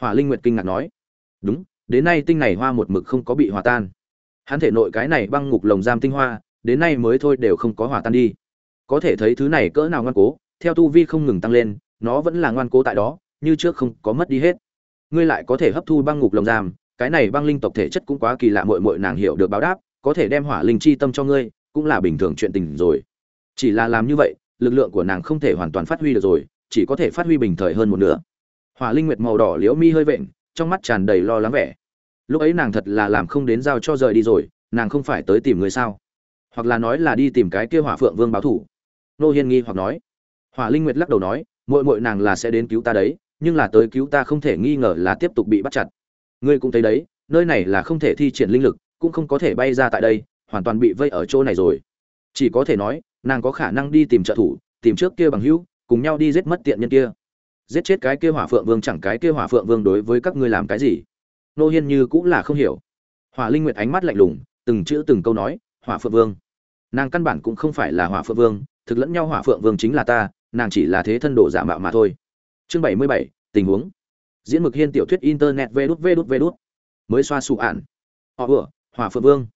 Hỏa linh nguyệt kinh ngạc nói. Đúng, đến nay tinh này hoa một mực không có bị hòa tan. Hắn thể nội cái này băng ngục lồng giam tinh hoa đến nay mới thôi đều không có hòa tan đi. Có thể thấy thứ này cỡ nào ngoan cố, theo tu vi không ngừng tăng lên, nó vẫn là ngoan cố tại đó, như trước không có mất đi hết. Ngươi lại có thể hấp thu băng ngục lồng giam, cái này băng linh tộc thể chất cũng quá kỳ lạ muội muội nàng hiểu được báo đáp, có thể đem hỏa linh chi tâm cho ngươi, cũng là bình thường chuyện tình rồi. Chỉ là làm như vậy, lực lượng của nàng không thể hoàn toàn phát huy được rồi, chỉ có thể phát huy bình thời hơn một nửa. Hỏa linh nguyệt màu đỏ liễu mi hơi vện, trong mắt tràn đầy lo lắng vẻ. Lúc ấy nàng thật là làm không đến giao cho rời đi rồi, nàng không phải tới tìm người sao? Hoặc là nói là đi tìm cái kia hỏa phượng vương báo thủ. Nô hiên nghi hoặc nói. Hỏa linh nguyệt lắc đầu nói, muội muội nàng là sẽ đến cứu ta đấy, nhưng là tới cứu ta không thể nghi ngờ là tiếp tục bị bắt chặt. Ngươi cũng thấy đấy, nơi này là không thể thi triển linh lực, cũng không có thể bay ra tại đây, hoàn toàn bị vây ở chỗ này rồi. Chỉ có thể nói, nàng có khả năng đi tìm trợ thủ, tìm trước kia bằng hữu, cùng nhau đi giết mất tiện nhân kia. Giết chết cái kia hỏa phượng vương chẳng cái kia hỏa phượng vương đối với các ngươi làm cái gì? Nô hiên như cũng là không hiểu. Hỏa linh nguyệt ánh mắt lạnh lùng, từng chữ từng câu nói, hỏa phượng vương nàng căn bản cũng không phải là hỏa phượng vương, thực lẫn nhau hỏa phượng vương chính là ta, nàng chỉ là thế thân đồ giả mạo mà thôi. Chương bảy mươi bảy, tình huống. Diễn mực hiên tiểu thuyết internet vê đút vê đút vê đút. Mới xoa sụ ạn. Họ vừa, hỏa phượng vương.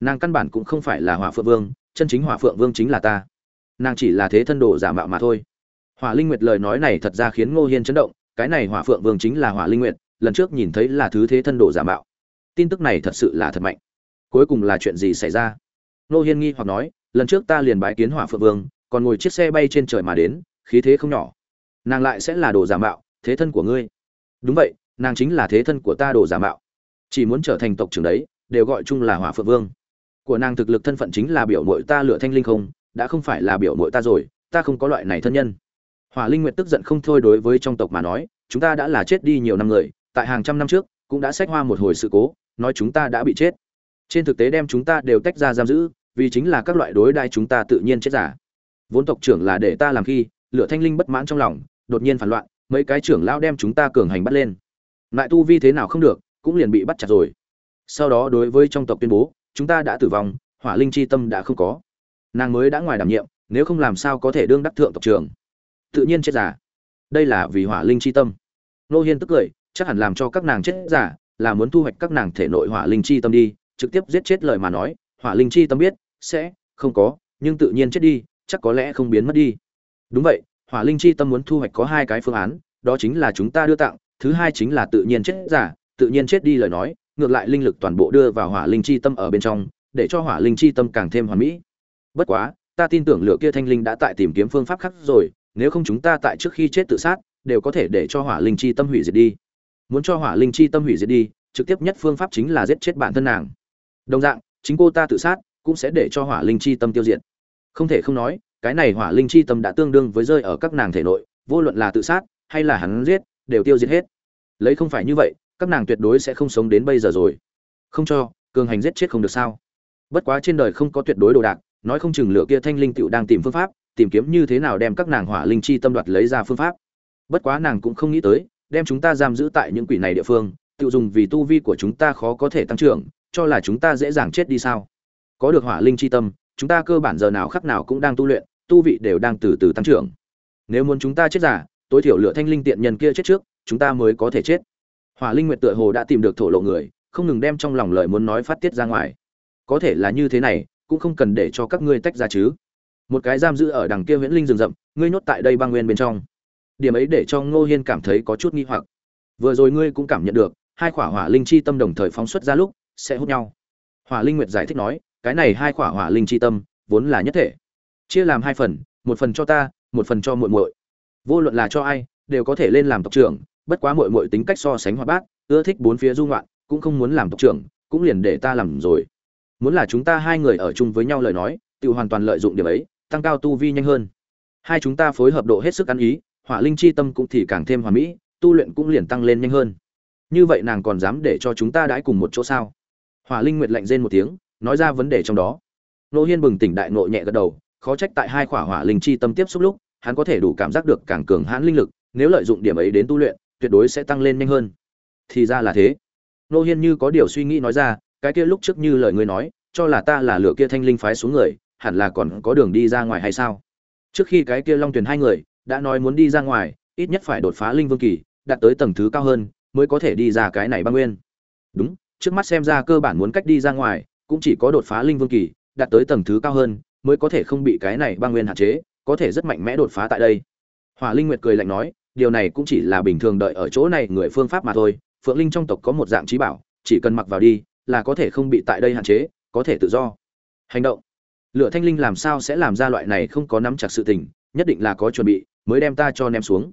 Nàng căn bản cũng không phải là hỏa phượng vương, chân chính hỏa phượng vương chính là ta. Nàng chỉ là thế thân đồ giả mạo mà thôi. Hỏa linh nguyệt lời nói này thật ra khiến ngô hiên chấn động, cái này hỏa phượng vương chính là hỏa linh nguyệt, lần trước nhìn thấy là thứ thế thân đồ giả mạo. Tin tức này thật sự là thật mạnh. Cuối cùng là chuyện gì xảy ra? Nô hiên nghi hoặc nói, lần trước ta liền bái kiến hỏa phượng vương, còn ngồi chiếc xe bay trên trời mà đến, khí thế không nhỏ. Nàng lại sẽ là đồ giả mạo, thế thân của ngươi. Đúng vậy, nàng chính là thế thân của ta đồ giả mạo. Chỉ muốn trở thành tộc trưởng đấy, đều gọi chung là hỏa phượng vương. Của nàng thực lực thân phận chính là biểu mội ta lựa thanh linh không, đã không phải là biểu mội ta rồi, ta không có loại này thân nhân. Hỏa linh nguyệt tức giận không thôi đối với trong tộc mà nói, chúng ta đã là chết đi nhiều năm người, tại hàng trăm năm trước, cũng đã sách hoa một hồi sự cố, nói chúng ta đã bị chết trên thực tế đem chúng ta đều tách ra giam giữ, vì chính là các loại đối đai chúng ta tự nhiên chết giả. Vốn tộc trưởng là để ta làm khi lựa thanh linh bất mãn trong lòng, đột nhiên phản loạn, mấy cái trưởng lão đem chúng ta cường hành bắt lên. Lại tu vi thế nào không được, cũng liền bị bắt chặt rồi. Sau đó đối với trong tộc tuyên bố, chúng ta đã tử vong, hỏa linh chi tâm đã không có. Nàng mới đã ngoài đảm nhiệm, nếu không làm sao có thể đương đắc thượng tộc trưởng. Tự nhiên chết giả. Đây là vì hỏa linh chi tâm. Nô hiên tức cười, chắc hẳn làm cho các nàng chết giả, là muốn thu hoạch các nàng thể nội hỏa linh chi tâm đi trực tiếp giết chết lời mà nói, hỏa linh chi tâm biết, sẽ, không có, nhưng tự nhiên chết đi, chắc có lẽ không biến mất đi. Đúng vậy, hỏa linh chi tâm muốn thu hoạch có hai cái phương án, đó chính là chúng ta đưa tặng, thứ hai chính là tự nhiên chết giả, tự nhiên chết đi lời nói, ngược lại linh lực toàn bộ đưa vào hỏa linh chi tâm ở bên trong, để cho hỏa linh chi tâm càng thêm hoàn mỹ. Bất quá, ta tin tưởng lửa kia thanh linh đã tại tìm kiếm phương pháp khác rồi, nếu không chúng ta tại trước khi chết tự sát, đều có thể để cho hỏa linh chi tâm hủy diệt đi. Muốn cho hỏa linh chi tâm hủy diệt đi, trực tiếp nhất phương pháp chính là giết chết bản thân nàng đồng dạng, chính cô ta tự sát cũng sẽ để cho hỏa linh chi tâm tiêu diệt. Không thể không nói, cái này hỏa linh chi tâm đã tương đương với rơi ở các nàng thể nội, vô luận là tự sát hay là hắn giết, đều tiêu diệt hết. Lấy không phải như vậy, các nàng tuyệt đối sẽ không sống đến bây giờ rồi. Không cho, cường hành giết chết không được sao? Bất quá trên đời không có tuyệt đối đồ đạc, nói không chừng lửa kia thanh linh tựu đang tìm phương pháp, tìm kiếm như thế nào đem các nàng hỏa linh chi tâm đoạt lấy ra phương pháp. Bất quá nàng cũng không nghĩ tới, đem chúng ta giam giữ tại những quỷ này địa phương, tự dùng vì tu vi của chúng ta khó có thể tăng trưởng cho là chúng ta dễ dàng chết đi sao? Có được hỏa linh chi tâm, chúng ta cơ bản giờ nào khắc nào cũng đang tu luyện, tu vị đều đang từ từ tăng trưởng. Nếu muốn chúng ta chết giả tối thiểu lựa thanh linh tiện nhân kia chết trước, chúng ta mới có thể chết. Hỏa linh nguyệt tựa hồ đã tìm được thổ lộ người, không ngừng đem trong lòng lời muốn nói phát tiết ra ngoài. Có thể là như thế này, cũng không cần để cho các ngươi tách ra chứ. Một cái giam giữ ở đằng kia huyễn linh rừng rậm, ngươi nhốt tại đây băng nguyên bên trong. Điểm ấy để cho ngô hiên cảm thấy có chút nghi hoặc. Vừa rồi ngươi cũng cảm nhận được, hai khỏa hỏa linh chi tâm đồng thời phóng xuất ra lúc sẽ hút nhau. Hỏa linh nguyệt giải thích nói, cái này hai khỏa hỏa linh chi tâm, vốn là nhất thể. Chia làm hai phần, một phần cho ta, một phần cho muội muội. Vô luận là cho ai, đều có thể lên làm tộc trưởng, bất quá muội muội tính cách so sánh hoạt bát, ưa thích bốn phía du ngoạn, cũng không muốn làm tộc trưởng, cũng liền để ta làm rồi. Muốn là chúng ta hai người ở chung với nhau lời nói, tự hoàn toàn lợi dụng điểm ấy, tăng cao tu vi nhanh hơn. Hai chúng ta phối hợp độ hết sức ăn ý, hỏa linh chi tâm cũng thì càng thêm hoàn mỹ, tu luyện cũng liền tăng lên nhanh hơn. Như vậy nàng còn dám để cho chúng ta đãi cùng một chỗ sao? Hỏa linh nguyệt lạnh rên một tiếng, nói ra vấn đề trong đó. Nô hiên bừng tỉnh đại nội nhẹ gật đầu, khó trách tại hai khỏa hỏa linh chi tâm tiếp xúc lúc, hắn có thể đủ cảm giác được càng cường hãn linh lực, nếu lợi dụng điểm ấy đến tu luyện, tuyệt đối sẽ tăng lên nhanh hơn. Thì ra là thế. Nô hiên như có điều suy nghĩ nói ra, cái kia lúc trước như lời ngươi nói, cho là ta là lửa kia thanh linh phái xuống người, hẳn là còn có đường đi ra ngoài hay sao? Trước khi cái kia long tuyền hai người, đã nói muốn đi ra ngoài, ít nhất phải đột phá linh vương kỳ, đạt tới tầng thứ cao hơn, mới có thể đi ra cái này băng nguyên. Đúng trước mắt xem ra cơ bản muốn cách đi ra ngoài, cũng chỉ có đột phá linh vương kỳ, đạt tới tầng thứ cao hơn, mới có thể không bị cái này băng nguyên hạn chế, có thể rất mạnh mẽ đột phá tại đây. Hỏa linh nguyệt cười lạnh nói, điều này cũng chỉ là bình thường đợi ở chỗ này người phương pháp mà thôi, phượng linh trong tộc có một dạng trí bảo, chỉ cần mặc vào đi, là có thể không bị tại đây hạn chế, có thể tự do. Hành động. Lựa thanh linh làm sao sẽ làm ra loại này không có nắm chặt sự tình, nhất định là có chuẩn bị, mới đem ta cho ném xuống.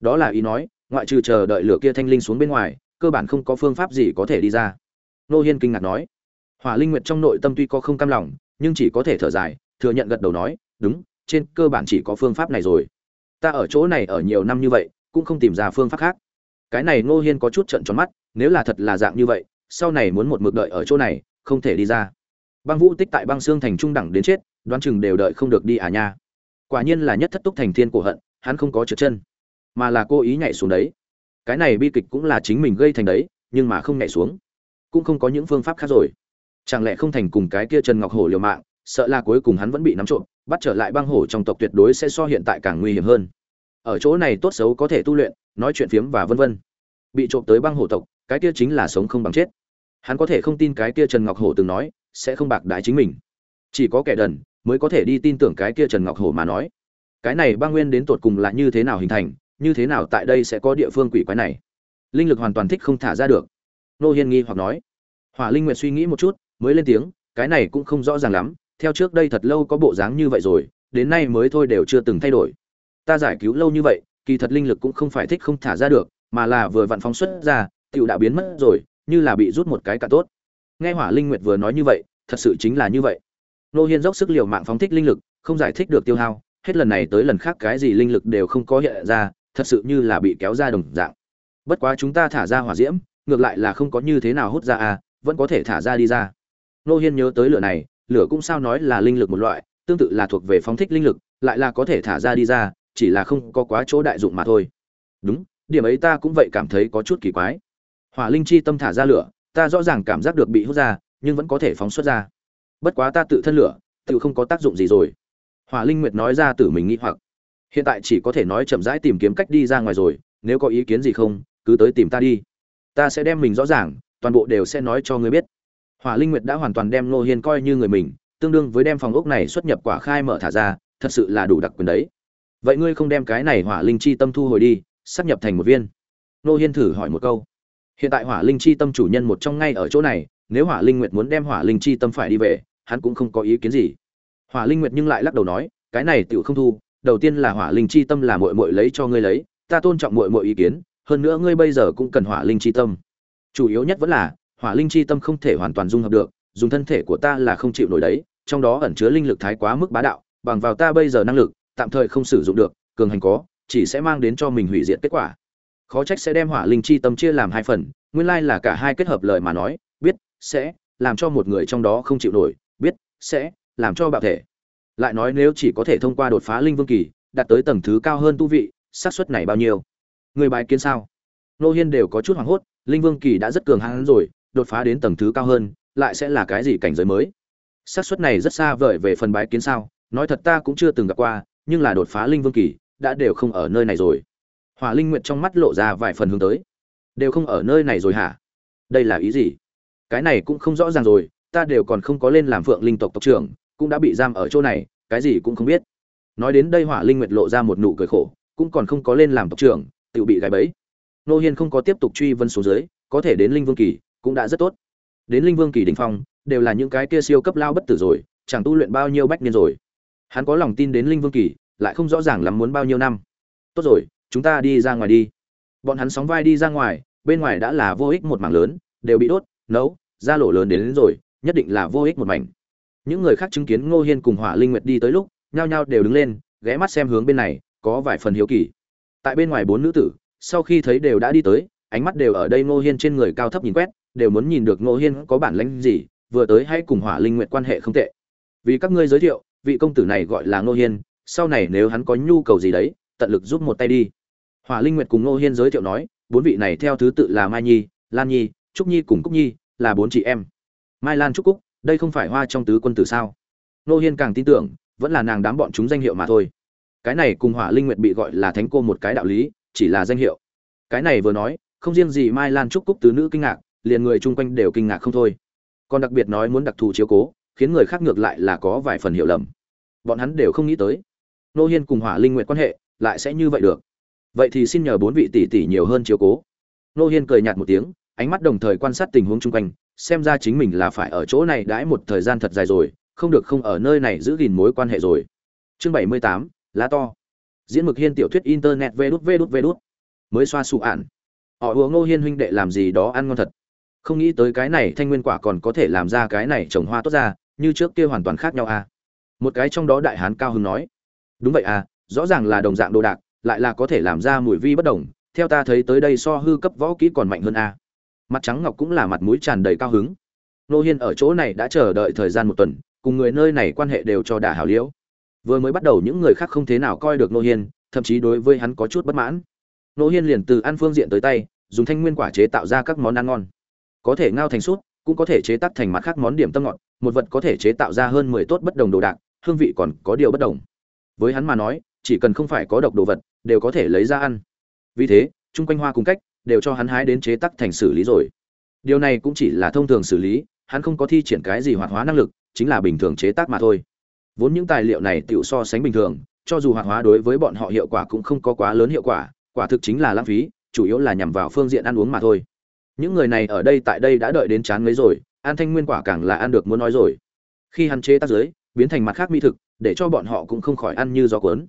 Đó là ý nói, ngoại trừ chờ đợi lửa kia thanh linh xuống bên ngoài cơ bản không có phương pháp gì có thể đi ra. Nô hiên kinh ngạc nói. Hỏa linh nguyệt trong nội tâm tuy có không cam lòng, nhưng chỉ có thể thở dài, thừa nhận gật đầu nói, đúng, trên cơ bản chỉ có phương pháp này rồi. Ta ở chỗ này ở nhiều năm như vậy, cũng không tìm ra phương pháp khác. Cái này ngô hiên có chút trận tròn mắt, nếu là thật là dạng như vậy, sau này muốn một mực đợi ở chỗ này, không thể đi ra. Băng vũ tích tại băng xương thành trung đẳng đến chết, đoán chừng đều đợi không được đi à nha. Quả nhiên là nhất thất túc thành thiên cổ hận, hắn không có trượt chân, mà là cố ý nhảy xuống đấy cái này bi kịch cũng là chính mình gây thành đấy, nhưng mà không nhảy xuống. Cũng không có những phương pháp khác rồi. Chẳng lẽ không thành cùng cái kia trần ngọc hổ liều mạng, sợ là cuối cùng hắn vẫn bị nắm trộm, bắt trở lại băng hổ trong tộc tuyệt đối sẽ so hiện tại càng nguy hiểm hơn. Ở chỗ này tốt xấu có thể tu luyện, nói chuyện phiếm và vân vân. Bị trộm tới băng hổ tộc, cái kia chính là sống không bằng chết. Hắn có thể không tin cái kia trần ngọc hổ từng nói, sẽ không bạc đái chính mình. Chỉ có kẻ đần, mới có thể đi tin tưởng cái kia trần ngọc hổ mà nói. Cái này băng nguyên đến tột cùng là như thế nào hình thành như thế nào tại đây sẽ có địa phương quỷ quái này? Linh lực hoàn toàn thích không thả ra được. Nô hiên nghi hoặc nói. Hỏa linh nguyện suy nghĩ một chút, mới lên tiếng, cái này cũng không rõ ràng lắm, theo trước đây thật lâu có bộ dáng như vậy rồi, đến nay mới thôi đều chưa từng thay đổi. Ta giải cứu lâu như vậy, kỳ thật linh lực cũng không phải thích không thả ra được, mà là vừa vặn phóng xuất ra tựu đã biến mất rồi, như là bị rút một cái cả tốt. Nghe hỏa linh nguyệt vừa nói như vậy, thật sự chính là như vậy. Nô hiên dốc sức liều mạng phóng thích linh lực, không giải thích được tiêu hao, hết lần này tới lần khác cái gì linh lực đều không có hiện ra thật sự như là bị kéo ra đồng dạng. Bất quá chúng ta thả ra hỏa diễm, ngược lại là không có như thế nào hút ra à vẫn có thể thả ra đi ra. Nô hiên nhớ tới lửa này, lửa cũng sao nói là linh lực một loại, tương tự là thuộc về phóng thích linh lực, lại là có thể thả ra đi ra, chỉ là không có quá chỗ đại dụng mà thôi. Đúng, điểm ấy ta cũng vậy cảm thấy có chút kỳ quái. Hỏa linh chi tâm thả ra lửa, ta rõ ràng cảm giác được bị hút ra, nhưng vẫn có thể phóng xuất ra. Bất quá ta tự thân lửa, tự không có tác dụng gì rồi. Hỏa linh nguyệt nói ra tự mình nghĩ hoặc hiện tại chỉ có thể nói chậm rãi tìm kiếm cách đi ra ngoài rồi, nếu có ý kiến gì không, cứ tới tìm ta đi. Ta sẽ đem mình rõ ràng, toàn bộ đều sẽ nói cho ngươi biết. Hỏa linh nguyệt đã hoàn toàn đem nô hiên coi như người mình, tương đương với đem phòng ốc này xuất nhập quả khai mở thả ra, thật sự là đủ đặc quyền đấy. Vậy ngươi không đem cái này hỏa linh chi tâm thu hồi đi, sắp nhập thành một viên. Nô hiên thử hỏi một câu. Hiện tại hỏa linh chi tâm chủ nhân một trong ngay ở chỗ này, nếu hỏa linh nguyệt muốn đem hỏa linh chi tâm phải đi về, hắn cũng không có ý kiến gì. Hỏa linh nguyệt nhưng lại lắc đầu nói, cái này tiểu không thu đầu tiên là hỏa linh chi tâm là muội muội lấy cho ngươi lấy, ta tôn trọng muội muội ý kiến, hơn nữa ngươi bây giờ cũng cần hỏa linh chi tâm. Chủ yếu nhất vẫn là, hỏa linh chi tâm không thể hoàn toàn dung hợp được, dùng thân thể của ta là không chịu nổi đấy, trong đó ẩn chứa linh lực thái quá mức bá đạo, bằng vào ta bây giờ năng lực, tạm thời không sử dụng được, cường hành có, chỉ sẽ mang đến cho mình hủy diệt kết quả. Khó trách sẽ đem hỏa linh chi tâm chia làm hai phần, nguyên lai là cả hai kết hợp lời mà nói, biết, sẽ, làm cho một người trong đó không chịu nổi, biết, sẽ, làm cho bạo thể lại nói nếu chỉ có thể thông qua đột phá linh vương kỳ, đạt tới tầng thứ cao hơn tu vị, xác suất này bao nhiêu? Người bài kiến sao? Nô hiên đều có chút hoảng hốt, linh vương kỳ đã rất cường hãn rồi, đột phá đến tầng thứ cao hơn, lại sẽ là cái gì cảnh giới mới? Xác suất này rất xa vời về phần bái kiến sao, nói thật ta cũng chưa từng gặp qua, nhưng là đột phá linh vương kỳ, đã đều không ở nơi này rồi. Hỏa linh nguyệt trong mắt lộ ra vài phần hướng tới. Đều không ở nơi này rồi hả? Đây là ý gì? Cái này cũng không rõ ràng rồi, ta đều còn không có lên làm phượng linh tộc tộc trưởng cũng đã bị giam ở chỗ này cái gì cũng không biết. Nói đến đây hỏa linh nguyệt lộ ra một nụ cười khổ cũng còn không có lên làm tộc trưởng tự bị gài bẫy. Nô hiên không có tiếp tục truy vân xuống dưới có thể đến linh vương kỳ cũng đã rất tốt. Đến linh vương kỳ đỉnh phong đều là những cái kia siêu cấp lao bất tử rồi chẳng tu luyện bao nhiêu bách niên rồi. Hắn có lòng tin đến linh vương kỳ lại không rõ ràng lắm muốn bao nhiêu năm. Tốt rồi chúng ta đi ra ngoài đi. Bọn hắn sóng vai đi ra ngoài bên ngoài đã là vô ích một mảng lớn đều bị đốt nấu ra lỗ lớn đến, đến rồi nhất định là vô ích một mảnh những người khác chứng kiến ngô hiên cùng hỏa linh nguyệt đi tới lúc, nhao nhao đều đứng lên, ghé mắt xem hướng bên này, có vài phần hiếu kỳ. Tại bên ngoài bốn nữ tử, sau khi thấy đều đã đi tới, ánh mắt đều ở đây ngô hiên trên người cao thấp nhìn quét, đều muốn nhìn được ngô hiên có bản lĩnh gì, vừa tới hay cùng hỏa linh nguyệt quan hệ không tệ. Vì các ngươi giới thiệu, vị công tử này gọi là ngô hiên, sau này nếu hắn có nhu cầu gì đấy, tận lực giúp một tay đi. Hỏa linh nguyệt cùng ngô hiên giới thiệu nói, bốn vị này theo thứ tự là mai nhi, lan nhi, trúc nhi cùng cúc nhi, là bốn chị em. Mai lan trúc cúc đây không phải hoa trong tứ quân tử sao? Nô hiên càng tin tưởng, vẫn là nàng đám bọn chúng danh hiệu mà thôi. Cái này cùng hỏa linh nguyệt bị gọi là thánh cô một cái đạo lý, chỉ là danh hiệu. Cái này vừa nói, không riêng gì mai lan trúc cúc tứ nữ kinh ngạc, liền người chung quanh đều kinh ngạc không thôi. Còn đặc biệt nói muốn đặc thù chiếu cố, khiến người khác ngược lại là có vài phần hiểu lầm. Bọn hắn đều không nghĩ tới. Nô hiên cùng hỏa linh nguyện quan hệ, lại sẽ như vậy được. Vậy thì xin nhờ bốn vị tỷ tỷ nhiều hơn chiếu cố. Nô hiên cười nhạt một tiếng, ánh mắt đồng thời quan sát tình huống chung quanh xem ra chính mình là phải ở chỗ này đãi một thời gian thật dài rồi, không được không ở nơi này giữ gìn mối quan hệ rồi. Chương bảy mươi tám, lá to. Diễn mực hiên tiểu thuyết internet vê đút vê đút vê đút. Mới xoa sụ ạn. Họ hùa ngô hiên huynh đệ làm gì đó ăn ngon thật. Không nghĩ tới cái này thanh nguyên quả còn có thể làm ra cái này trồng hoa tốt ra, như trước kia hoàn toàn khác nhau à. Một cái trong đó đại hán cao hứng nói. Đúng vậy à rõ ràng là đồng dạng đồ đạc, lại là có thể làm ra mùi vi bất đồng, theo ta thấy tới đây so hư cấp võ kỹ còn mạnh hơn à mặt trắng ngọc cũng là mặt mũi tràn đầy cao hứng. Nô hiên ở chỗ này đã chờ đợi thời gian một tuần, cùng người nơi này quan hệ đều cho đả hảo liễu. Vừa mới bắt đầu những người khác không thế nào coi được nô hiên, thậm chí đối với hắn có chút bất mãn. Nô hiên liền từ ăn phương diện tới tay, dùng thanh nguyên quả chế tạo ra các món ăn ngon. Có thể ngao thành sút cũng có thể chế tác thành mặt khác món điểm tâm ngọt, một vật có thể chế tạo ra hơn mười tốt bất đồng đồ đạc, hương vị còn có điều bất đồng. Với hắn mà nói, chỉ cần không phải có độc đồ vật, đều có thể lấy ra ăn. Vì thế, chung quanh hoa cùng cách đều cho hắn hái đến chế tác thành xử lý rồi. Điều này cũng chỉ là thông thường xử lý, hắn không có thi triển cái gì hoạt hóa năng lực, chính là bình thường chế tác mà thôi. Vốn những tài liệu này tựu so sánh bình thường, cho dù hoạt hóa đối với bọn họ hiệu quả cũng không có quá lớn hiệu quả quả thực chính là lãng phí, chủ yếu là nhằm vào phương diện ăn uống mà thôi. Những người này ở đây tại đây đã đợi đến chán ngấy rồi, an thanh nguyên quả càng là ăn được muốn nói rồi. Khi hắn chế tác dưới, biến thành mặt khác mỹ thực, để cho bọn họ cũng không khỏi ăn như gió cuốn.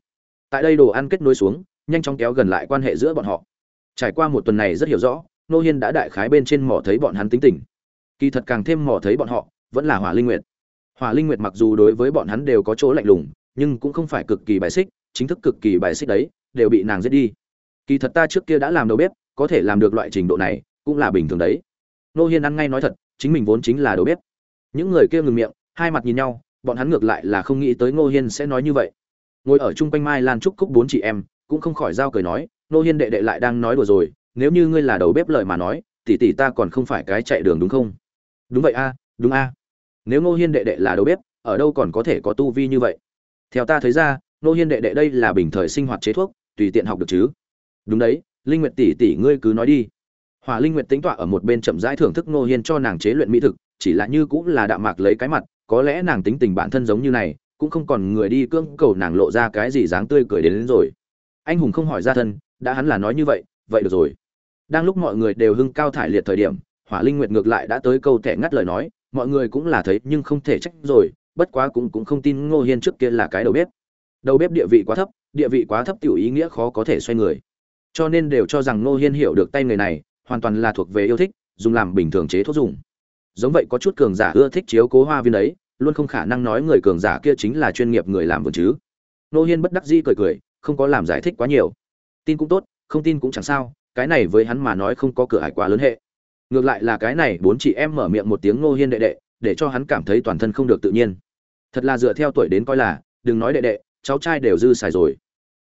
Tại đây đồ ăn kết nối xuống, nhanh chóng kéo gần lại quan hệ giữa bọn họ trải qua một tuần này rất hiểu rõ nô hiên đã đại khái bên trên mỏ thấy bọn hắn tính tình. Kỳ thật càng thêm mỏ thấy bọn họ, vẫn là hỏa linh nguyệt. Hỏa linh nguyệt mặc dù đối với bọn hắn đều có chỗ lạnh lùng, nhưng cũng không phải cực kỳ bài xích, chính thức cực kỳ bài xích đấy, đều bị nàng giết đi. Kỳ thật ta trước kia đã làm đầu bếp, có thể làm được loại trình độ này, cũng là bình thường đấy. Nô hiên ăn ngay nói thật, chính mình vốn chính là đầu bếp. Những người kia ngừng miệng, hai mặt nhìn nhau, bọn hắn ngược lại là không nghĩ tới ngô hiên sẽ nói như vậy. Ngồi ở chung quanh mai lan trúc cúc bốn chị em, cũng không khỏi giao cười nói Nô hiên đệ đệ lại đang nói đùa rồi nếu như ngươi là đầu bếp lợi mà nói tỷ tỷ ta còn không phải cái chạy đường đúng không? Đúng vậy a đúng a. Nếu Nô hiên đệ đệ là đầu bếp ở đâu còn có thể có tu vi như vậy? Theo ta thấy ra Nô hiên đệ đệ đây là bình thời sinh hoạt chế thuốc tùy tiện học được chứ? Đúng đấy linh nguyệt tỷ tỷ ngươi cứ nói đi. Hỏa Linh Nguyệt tính tọa ở một bên chậm rãi thưởng thức Nô Hiên cho nàng chế luyện mỹ thực, chỉ là như cũng là đạm mạc lấy cái mặt, có lẽ nàng tính tình bản thân giống như này, cũng không còn người đi cưỡng cầu nàng lộ ra cái gì dáng tươi cười đến, đến rồi. Anh hùng không hỏi ra thân, đã hắn là nói như vậy, vậy được rồi. Đang lúc mọi người đều hưng cao thải liệt thời điểm, Hỏa Linh Nguyệt ngược lại đã tới câu thẻ ngắt lời nói, mọi người cũng là thấy nhưng không thể trách rồi, bất quá cũng cũng không tin ngô hiên trước kia là cái đầu bếp. Đầu bếp địa vị quá thấp địa vị quá thấp tiểu ý nghĩa khó có thể xoay người. Cho nên đều cho rằng ngô hiên hiểu được tay người này hoàn toàn là thuộc về yêu thích dùng làm bình thường chế thuốc dùng. Giống vậy có chút cường giả ưa thích chiếu cố hoa viên ấy, luôn không khả năng nói người cường giả kia chính là chuyên nghiệp người làm vườn chứ. Ngô hiên bất đắc dĩ cười cười không có làm giải thích quá nhiều tin cũng tốt, không tin cũng chẳng sao, cái này với hắn mà nói không có cửa hải quá lớn hệ. Ngược lại là cái này, bốn chị em mở miệng một tiếng ngô hiên đệ đệ, để cho hắn cảm thấy toàn thân không được tự nhiên. Thật là dựa theo tuổi đến coi là, đừng nói đệ đệ, cháu trai đều dư xài rồi.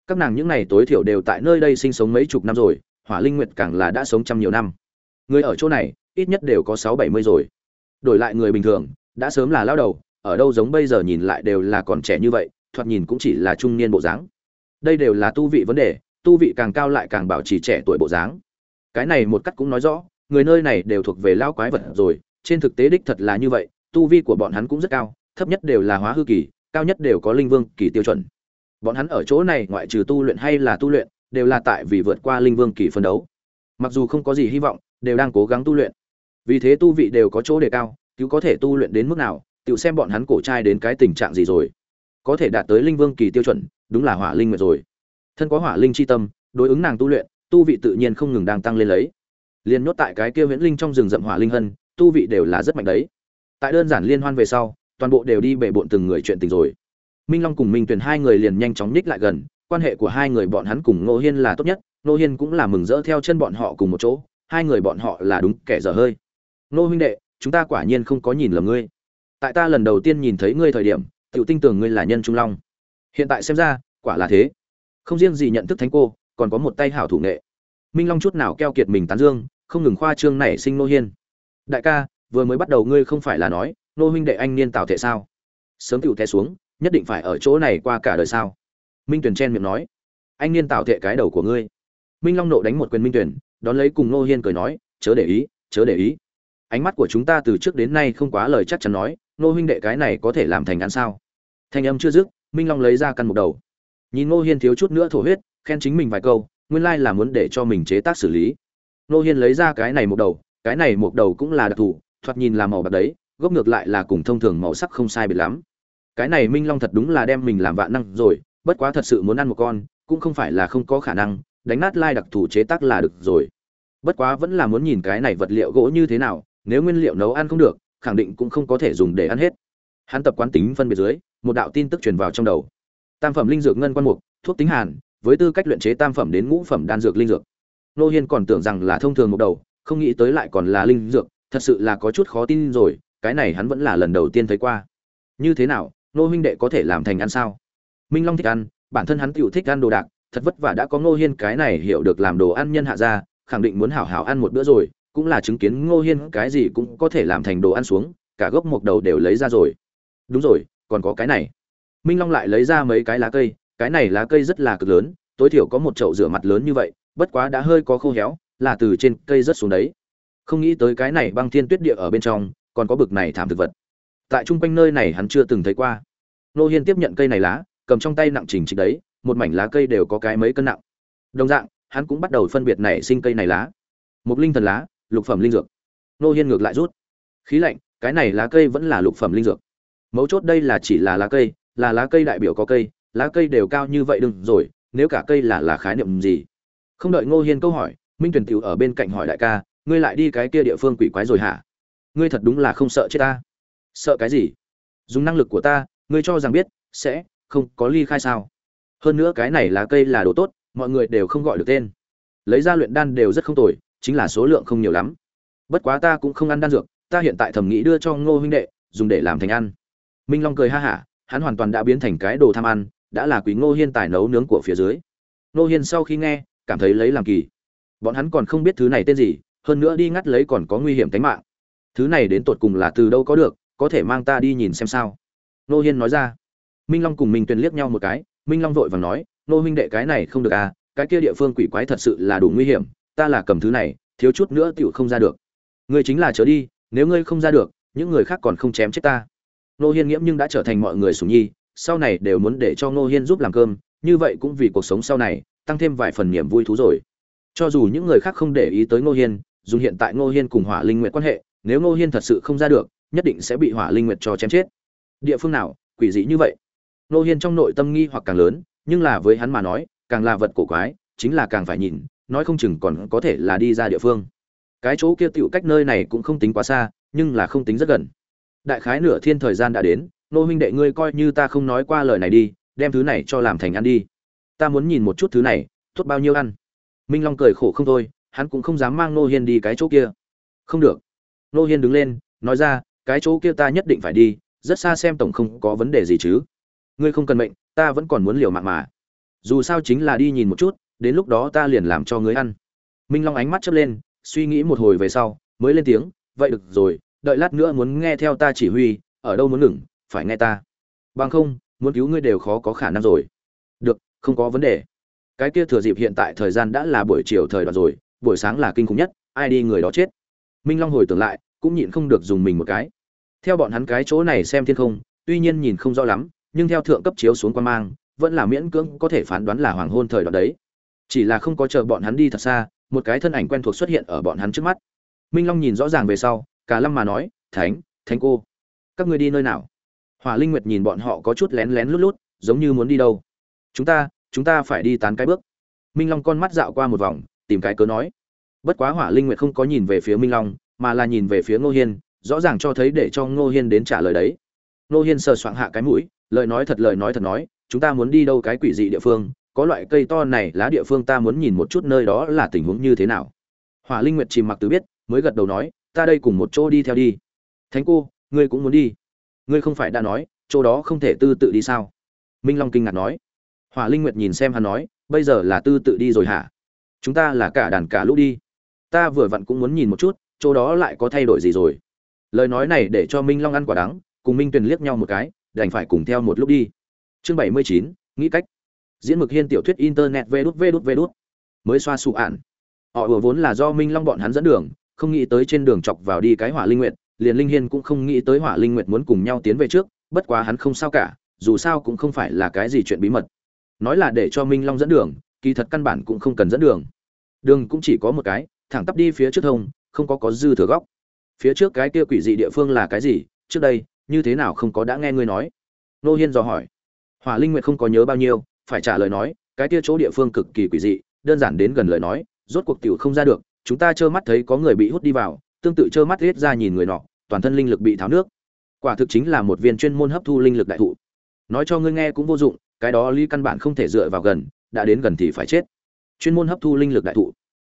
Các nàng những này tối thiểu đều tại nơi đây sinh sống mấy chục năm rồi, hỏa linh nguyệt càng là đã sống trăm nhiều năm. Người ở chỗ này, ít nhất đều có sáu bảy mươi rồi. Đổi lại người bình thường, đã sớm là lao đầu, ở đâu giống bây giờ nhìn lại đều là còn trẻ như vậy, thoạt nhìn cũng chỉ là trung niên bộ dáng. Đây đều là tu vị vấn đề tu vị càng cao lại càng bảo trì trẻ tuổi bộ dáng. Cái này một cách cũng nói rõ, người nơi này đều thuộc về lao quái vật rồi, trên thực tế đích thật là như vậy, tu vi của bọn hắn cũng rất cao, thấp nhất đều là hóa hư kỳ, cao nhất đều có linh vương kỳ tiêu chuẩn. Bọn hắn ở chỗ này ngoại trừ tu luyện hay là tu luyện, đều là tại vì vượt qua linh vương kỳ phân đấu. Mặc dù không có gì hy vọng, đều đang cố gắng tu luyện. Vì thế tu vị đều có chỗ đề cao cứ có thể tu luyện đến mức nào tự xem bọn hắn cổ trai đến cái tình trạng gì rồi. Có thể đạt tới linh vương kỳ tiêu chuẩn, đúng là hỏa linh nguyệt rồi thân có hỏa linh chi tâm, đối ứng nàng tu luyện, tu vị tự nhiên không ngừng đang tăng lên lấy. Liền nhốt tại cái kia huyễn linh trong rừng rậm hỏa linh hân, tu vị đều là rất mạnh đấy. Tại đơn giản liên hoan về sau, toàn bộ đều đi bể bộn từng người chuyện tình rồi. Minh long cùng minh tuyền hai người liền nhanh chóng nhích lại gần, quan hệ của hai người bọn hắn cùng ngô hiên là tốt nhất, ngô hiên cũng là mừng rỡ theo chân bọn họ cùng một chỗ, hai người bọn họ là đúng kẻ dở hơi. Ngô huynh đệ, chúng ta quả nhiên không có nhìn lầm ngươi. Tại ta lần đầu tiên nhìn thấy ngươi thời điểm tự tin tưởng ngươi là nhân trung long. Hiện tại xem ra, quả là thế không riêng gì nhận thức thánh cô còn có một tay hảo thủ nghệ. Minh long chút nào keo kiệt mình tán dương không ngừng khoa trương nảy sinh nô hiên. Đại ca vừa mới bắt đầu ngươi không phải là nói nô huynh đệ anh niên tào thể sao? Sớm tựu té xuống nhất định phải ở chỗ này qua cả đời sao? Minh Tuyền chen miệng nói. Anh niên tào thể cái đầu của ngươi. Minh long nộ đánh một quyền minh Tuyền, đón lấy cùng nô hiên cười nói chớ để ý chớ để ý. Ánh mắt của chúng ta từ trước đến nay không quá lời chắc chắn nói nô huynh đệ cái này có thể làm thành ăn sao? Thanh âm chưa dứt minh long lấy ra căn một đầu nhìn nô hiên thiếu chút nữa thổ huyết, khen chính mình vài câu, nguyên lai là muốn để cho mình chế tác xử lý. Nô hiên lấy ra cái này một đầu, cái này một đầu cũng là đặc thù, thoạt nhìn là màu bạc đấy, gốc ngược lại là cùng thông thường màu sắc không sai biệt lắm. Cái này minh long thật đúng là đem mình làm vạn năng rồi, bất quá thật sự muốn ăn một con, cũng không phải là không có khả năng, đánh nát lai đặc thù chế tác là được rồi. Bất quá vẫn là muốn nhìn cái này vật liệu gỗ như thế nào, nếu nguyên liệu nấu ăn không được, khẳng định cũng không có thể dùng để ăn hết. Hắn tập quán tính phân biệt dưới, một đạo tin tức truyền vào trong đầu tam phẩm linh dược ngân quan mục, thuốc tính hàn, với tư cách luyện chế tam phẩm đến ngũ phẩm đan dược linh dược. Nô hiên còn tưởng rằng là thông thường một đầu, không nghĩ tới lại còn là linh dược, thật sự là có chút khó tin rồi, cái này hắn vẫn là lần đầu tiên thấy qua. Như thế nào, nô huynh đệ có thể làm thành ăn sao? Minh long thích ăn, bản thân hắn tựu thích ăn đồ đạc, thật vất vả đã có ngô hiên cái này hiểu được làm đồ ăn nhân hạ ra, khẳng định muốn hảo hảo ăn một bữa rồi, cũng là chứng kiến ngô hiên cái gì cũng có thể làm thành đồ ăn xuống, cả gốc một đầu đều lấy ra rồi. Đúng rồi, còn có cái này minh long lại lấy ra mấy cái lá cây, cái này lá cây rất là cực lớn, tối thiểu có một chậu rửa mặt lớn như vậy, bất quá đã hơi có khô héo, là từ trên cây rất xuống đấy. Không nghĩ tới cái này băng thiên tuyết địa ở bên trong, còn có bực này thảm thực vật. Tại trung quanh nơi này hắn chưa từng thấy qua. Nô hiên tiếp nhận cây này lá, cầm trong tay nặng trình trịch đấy, một mảnh lá cây đều có cái mấy cân nặng. Đồng dạng, hắn cũng bắt đầu phân biệt nảy sinh cây này lá. Một linh thần lá, lục phẩm linh dược. Nô hiên ngược lại rút. Khí lạnh, cái này lá cây vẫn là lục phẩm linh dược. Mấu chốt đây là chỉ là lá cây là lá cây đại biểu có cây, lá cây đều cao như vậy đừng rồi, nếu cả cây là là khái niệm gì? Không đợi ngô hiên câu hỏi, minh tuyển tiểu ở bên cạnh hỏi đại ca, ngươi lại đi cái kia địa phương quỷ quái rồi hả? Ngươi thật đúng là không sợ chết ta. Sợ cái gì? Dùng năng lực của ta, ngươi cho rằng biết, sẽ không có ly khai sao? Hơn nữa cái này là cây là đồ tốt, mọi người đều không gọi được tên. Lấy ra luyện đan đều rất không tồi, chính là số lượng không nhiều lắm. Bất quá ta cũng không ăn đan dược, ta hiện tại thẩm nghĩ đưa cho ngô huynh đệ, dùng để làm thành ăn. Minh long cười ha hả hắn hoàn toàn đã biến thành cái đồ tham ăn, đã là quý ngô hiên tài nấu nướng của phía dưới. Ngô hiên sau khi nghe, cảm thấy lấy làm kỳ. Bọn hắn còn không biết thứ này tên gì, hơn nữa đi ngắt lấy còn có nguy hiểm tính mạng. Thứ này đến tột cùng là từ đâu có được, có thể mang ta đi nhìn xem sao? Ngô hiên nói ra. Minh long cùng minh tuyền liếc nhau một cái, minh long vội vàng nói, Ngô huynh đệ, cái này không được à cái kia địa phương quỷ quái thật sự là đủ nguy hiểm, ta là cầm thứ này, thiếu chút nữa tiểu không ra được. Ngươi chính là trở đi, nếu ngươi không ra được, những người khác còn không chém chết ta nô hiên nghiễm nhưng đã trở thành mọi người sủng nhi, sau này đều muốn để cho nô hiên giúp làm cơm, như vậy cũng vì cuộc sống sau này, tăng thêm vài phần niềm vui thú rồi. Cho dù những người khác không để ý tới nô hiên dùng hiện tại nô hiên cùng hỏa linh nguyệt quan hệ, nếu nô hiên thật sự không ra được, nhất định sẽ bị hỏa linh nguyệt cho chém chết. Địa phương nào, quỷ dị như vậy? Nô hiên trong nội tâm nghi hoặc càng lớn, nhưng là với hắn mà nói, càng là vật cổ quái, chính là càng phải nhìn, nói không chừng còn có thể là đi ra địa phương. Cái chỗ kia tiểu cách nơi này cũng không tính quá xa, nhưng là không tính rất gần đại khái nửa thiên thời gian đã đến, nô huynh đệ ngươi coi như ta không nói qua lời này đi, đem thứ này cho làm thành ăn đi. Ta muốn nhìn một chút thứ này, tốt bao nhiêu ăn. Minh long cười khổ không thôi, hắn cũng không dám mang nô hiên đi cái chỗ kia. Không được. Nô hiên đứng lên, nói ra, cái chỗ kia ta nhất định phải đi, rất xa xem tổng không có vấn đề gì chứ. Ngươi không cần mệnh, ta vẫn còn muốn liều mạng mà. Dù sao chính là đi nhìn một chút, đến lúc đó ta liền làm cho ngươi ăn. Minh long ánh mắt chớp lên, suy nghĩ một hồi về sau, mới lên tiếng, vậy được rồi đợi lát nữa muốn nghe theo ta chỉ huy, ở đâu muốn ngừng, phải nghe ta. Bằng không, muốn cứu ngươi đều khó có khả năng rồi. Được, không có vấn đề. Cái kia thừa dịp hiện tại thời gian đã là buổi chiều thời đoạn rồi, buổi sáng là kinh khủng nhất, ai đi người đó chết. Minh long hồi tưởng lại, cũng nhịn không được dùng mình một cái. Theo bọn hắn cái chỗ này xem thiên không, tuy nhiên nhìn không rõ lắm, nhưng theo thượng cấp chiếu xuống quan mang, vẫn là miễn cưỡng có thể phán đoán là hoàng hôn thời đoạn đấy. Chỉ là không có chờ bọn hắn đi thật xa, một cái thân ảnh quen thuộc xuất hiện ở bọn hắn trước mắt. Minh long nhìn rõ ràng về sau cả lâm mà nói, thánh thánh cô, các ngươi đi nơi nào? Hỏa linh nguyệt nhìn bọn họ có chút lén lén lút lút, giống như muốn đi đâu. Chúng ta chúng ta phải đi tán cái bước. Minh long con mắt dạo qua một vòng, tìm cái cớ nói. Bất quá hỏa linh nguyệt không có nhìn về phía minh long, mà là nhìn về phía ngô hiên, rõ ràng cho thấy để cho ngô hiên đến trả lời đấy. Ngô hiên sờ soạng hạ cái mũi, lời nói thật, lời nói thật nói, chúng ta muốn đi đâu cái quỷ dị địa phương, có loại cây to này lá địa phương ta muốn nhìn một chút nơi đó là tình huống như thế nào. Hỏa linh nguyệt chìm mặc từ biết, mới gật đầu nói ta đây cùng một chỗ đi theo đi. Thánh cô, ngươi cũng muốn đi. Ngươi không phải đã nói, chỗ đó không thể tư tự đi sao? Minh long kinh ngạc nói. Hỏa linh nguyệt nhìn xem hắn nói, bây giờ là tư tự đi rồi hả? Chúng ta là cả đàn cả lũ đi. Ta vừa vặn cũng muốn nhìn một chút, chỗ đó lại có thay đổi gì rồi. Lời nói này để cho minh long ăn quả đắng, cùng minh tuyền liếc nhau một cái, đành phải cùng theo một lúc đi. Chương bảy mươi chín, nghĩ cách. Diễn mực hiên tiểu thuyết internet vê đút vê đút vê đút. Mới xoa sụ ạn. Họ vừa vốn là do minh long bọn hắn dẫn đường không nghĩ tới trên đường chọc vào đi cái hỏa linh nguyệt, liền linh hiên cũng không nghĩ tới hỏa linh nguyệt muốn cùng nhau tiến về trước, bất quá hắn không sao cả, dù sao cũng không phải là cái gì chuyện bí mật. Nói là để cho minh long dẫn đường, kỳ thật căn bản cũng không cần dẫn đường. Đường cũng chỉ có một cái, thẳng tắp đi phía trước thông, không có có dư thừa góc. Phía trước cái kia quỷ dị địa phương là cái gì? Trước đây, như thế nào không có đã nghe ngươi nói? Nô hiên dò hỏi. Hỏa linh nguyệt không có nhớ bao nhiêu, phải trả lời nói, cái kia chỗ địa phương cực kỳ quỷ dị, đơn giản đến gần lời nói, rốt cuộc tiểu không ra được chúng ta trơ mắt thấy có người bị hút đi vào, tương tự trơ mắt riết ra nhìn người nọ, toàn thân linh lực bị tháo nước. Quả thực chính là một viên chuyên môn hấp thu linh lực đại thụ. Nói cho ngươi nghe cũng vô dụng, cái đó ly căn bản không thể dựa vào gần, đã đến gần thì phải chết. Chuyên môn hấp thu linh lực đại thụ.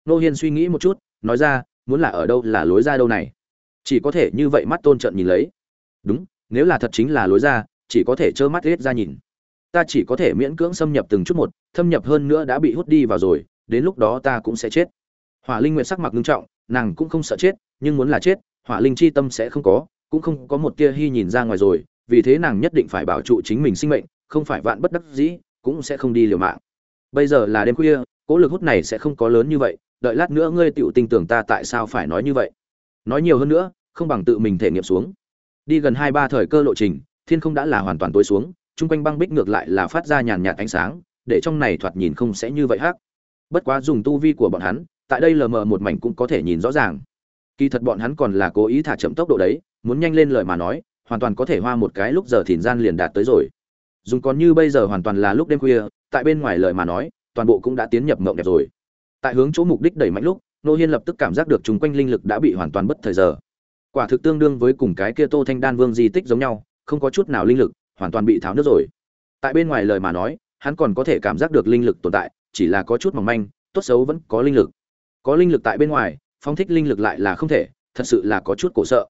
Nô hiên suy nghĩ một chút, nói ra, muốn là ở đâu là lối ra đâu này? Chỉ có thể như vậy mắt tôn trận nhìn lấy. Đúng, nếu là thật chính là lối ra, chỉ có thể trơ mắt riết ra nhìn. Ta chỉ có thể miễn cưỡng xâm nhập từng chút một, thâm nhập hơn nữa đã bị hút đi vào rồi, đến lúc đó ta cũng sẽ chết hỏa linh nguyệt sắc mặt nghiêm trọng, nàng cũng không sợ chết, nhưng muốn là chết, hỏa linh chi tâm sẽ không có, cũng không có một tia hy nhìn ra ngoài rồi, vì thế nàng nhất định phải bảo trụ chính mình sinh mệnh, không phải vạn bất đắc dĩ, cũng sẽ không đi liều mạng. Bây giờ là đêm khuya cỗ lực hút này sẽ không có lớn như vậy, đợi lát nữa ngươi tựu tin tưởng ta tại sao phải nói như vậy? Nói nhiều hơn nữa, không bằng tự mình thể nghiệm xuống. Đi gần hai ba thời cơ lộ trình, thiên không đã là hoàn toàn tối xuống, chung quanh băng bích ngược lại là phát ra nhàn nhạt ánh sáng, để trong này thoạt nhìn không sẽ như vậy hắc. Bất quá dùng tu vi của bọn hắn tại đây lờ mờ một mảnh cũng có thể nhìn rõ ràng. Kỳ thật bọn hắn còn là cố ý thả chậm tốc độ đấy, muốn nhanh lên lời mà nói, hoàn toàn có thể hoa một cái lúc giờ thìn gian liền đạt tới rồi. Dùng còn như bây giờ hoàn toàn là lúc đêm khuya, tại bên ngoài lời mà nói, toàn bộ cũng đã tiến nhập mộng đẹp rồi. Tại hướng chỗ mục đích đẩy mạnh lúc, nô hiên lập tức cảm giác được chung quanh linh lực đã bị hoàn toàn bất thời giờ. Quả thực tương đương với cùng cái kia tô thanh đan vương di tích giống nhau, không có chút nào linh lực, hoàn toàn bị tháo nước rồi. Tại bên ngoài lời mà nói, hắn còn có thể cảm giác được linh lực tồn tại, chỉ là có chút mỏng manh, tốt xấu vẫn có linh lực có linh lực tại bên ngoài phong thích linh lực lại là không thể, thật sự là có chút cổ sợ.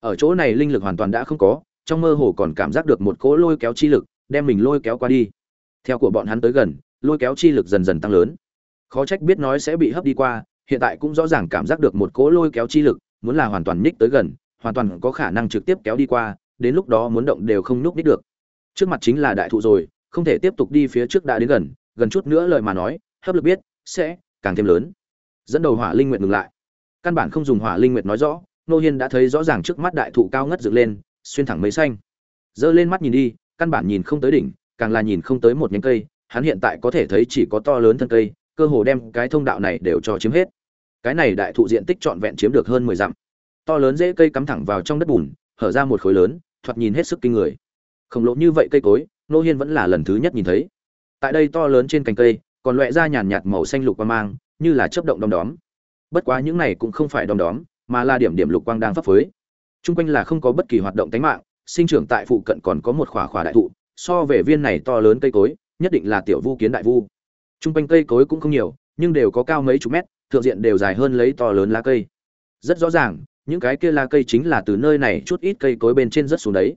Ở chỗ này linh lực hoàn toàn đã không có, trong mơ hồ còn cảm giác được một cỗ lôi kéo chi lực, đem mình lôi kéo qua đi. Theo của bọn hắn tới gần, lôi kéo chi lực dần dần tăng lớn. Khó trách biết nói sẽ bị hấp đi qua, hiện tại cũng rõ ràng cảm giác được một cỗ lôi kéo chi lực, muốn là hoàn toàn nhích tới gần, hoàn toàn có khả năng trực tiếp kéo đi qua, đến lúc đó muốn động đều không nhúc nhích được. Trước mặt chính là đại thụ rồi, không thể tiếp tục đi phía trước đã đến gần gần chút nữa lời mà nói, hấp lực biết, sẽ càng thêm lớn dẫn đầu hỏa linh nguyệt ngừng lại. Căn bản không dùng hỏa linh nguyệt nói rõ nô hiên đã thấy rõ ràng trước mắt đại thụ cao ngất dựng lên, xuyên thẳng mấy xanh. Giơ lên mắt nhìn đi, căn bản nhìn không tới đỉnh, càng là nhìn không tới một nhánh cây, hắn hiện tại có thể thấy chỉ có to lớn thân cây, cơ hồ đem cái thông đạo này đều cho chiếm hết. Cái này đại thụ diện tích trọn vẹn chiếm được hơn mười dặm. To lớn dễ cây cắm thẳng vào trong đất bùn, hở ra một khối lớn, thoạt nhìn hết sức kinh người. Khổng lồ như vậy cây cối nô hiên vẫn là lần thứ nhất nhìn thấy. Tại đây to lớn trên cành cây, còn loẹ ra nhàn nhạt màu xanh lục qua mang như là chớp động đom đóm. Bất quá những này cũng không phải đom đóm, mà là điểm điểm lục quang đang pháp phới Trung quanh là không có bất kỳ hoạt động tánh mạng, sinh trưởng tại phụ cận còn có một khỏa khỏa đại thụ, so về viên này to lớn cây cối, nhất định là tiểu vu kiến đại vu. Trung quanh cây cối cũng không nhiều, nhưng đều có cao mấy chục mét, thượng diện đều dài hơn lấy to lớn lá cây. Rất rõ ràng, những cái kia lá cây chính là từ nơi này chút ít cây cối bên trên rất xuống đấy.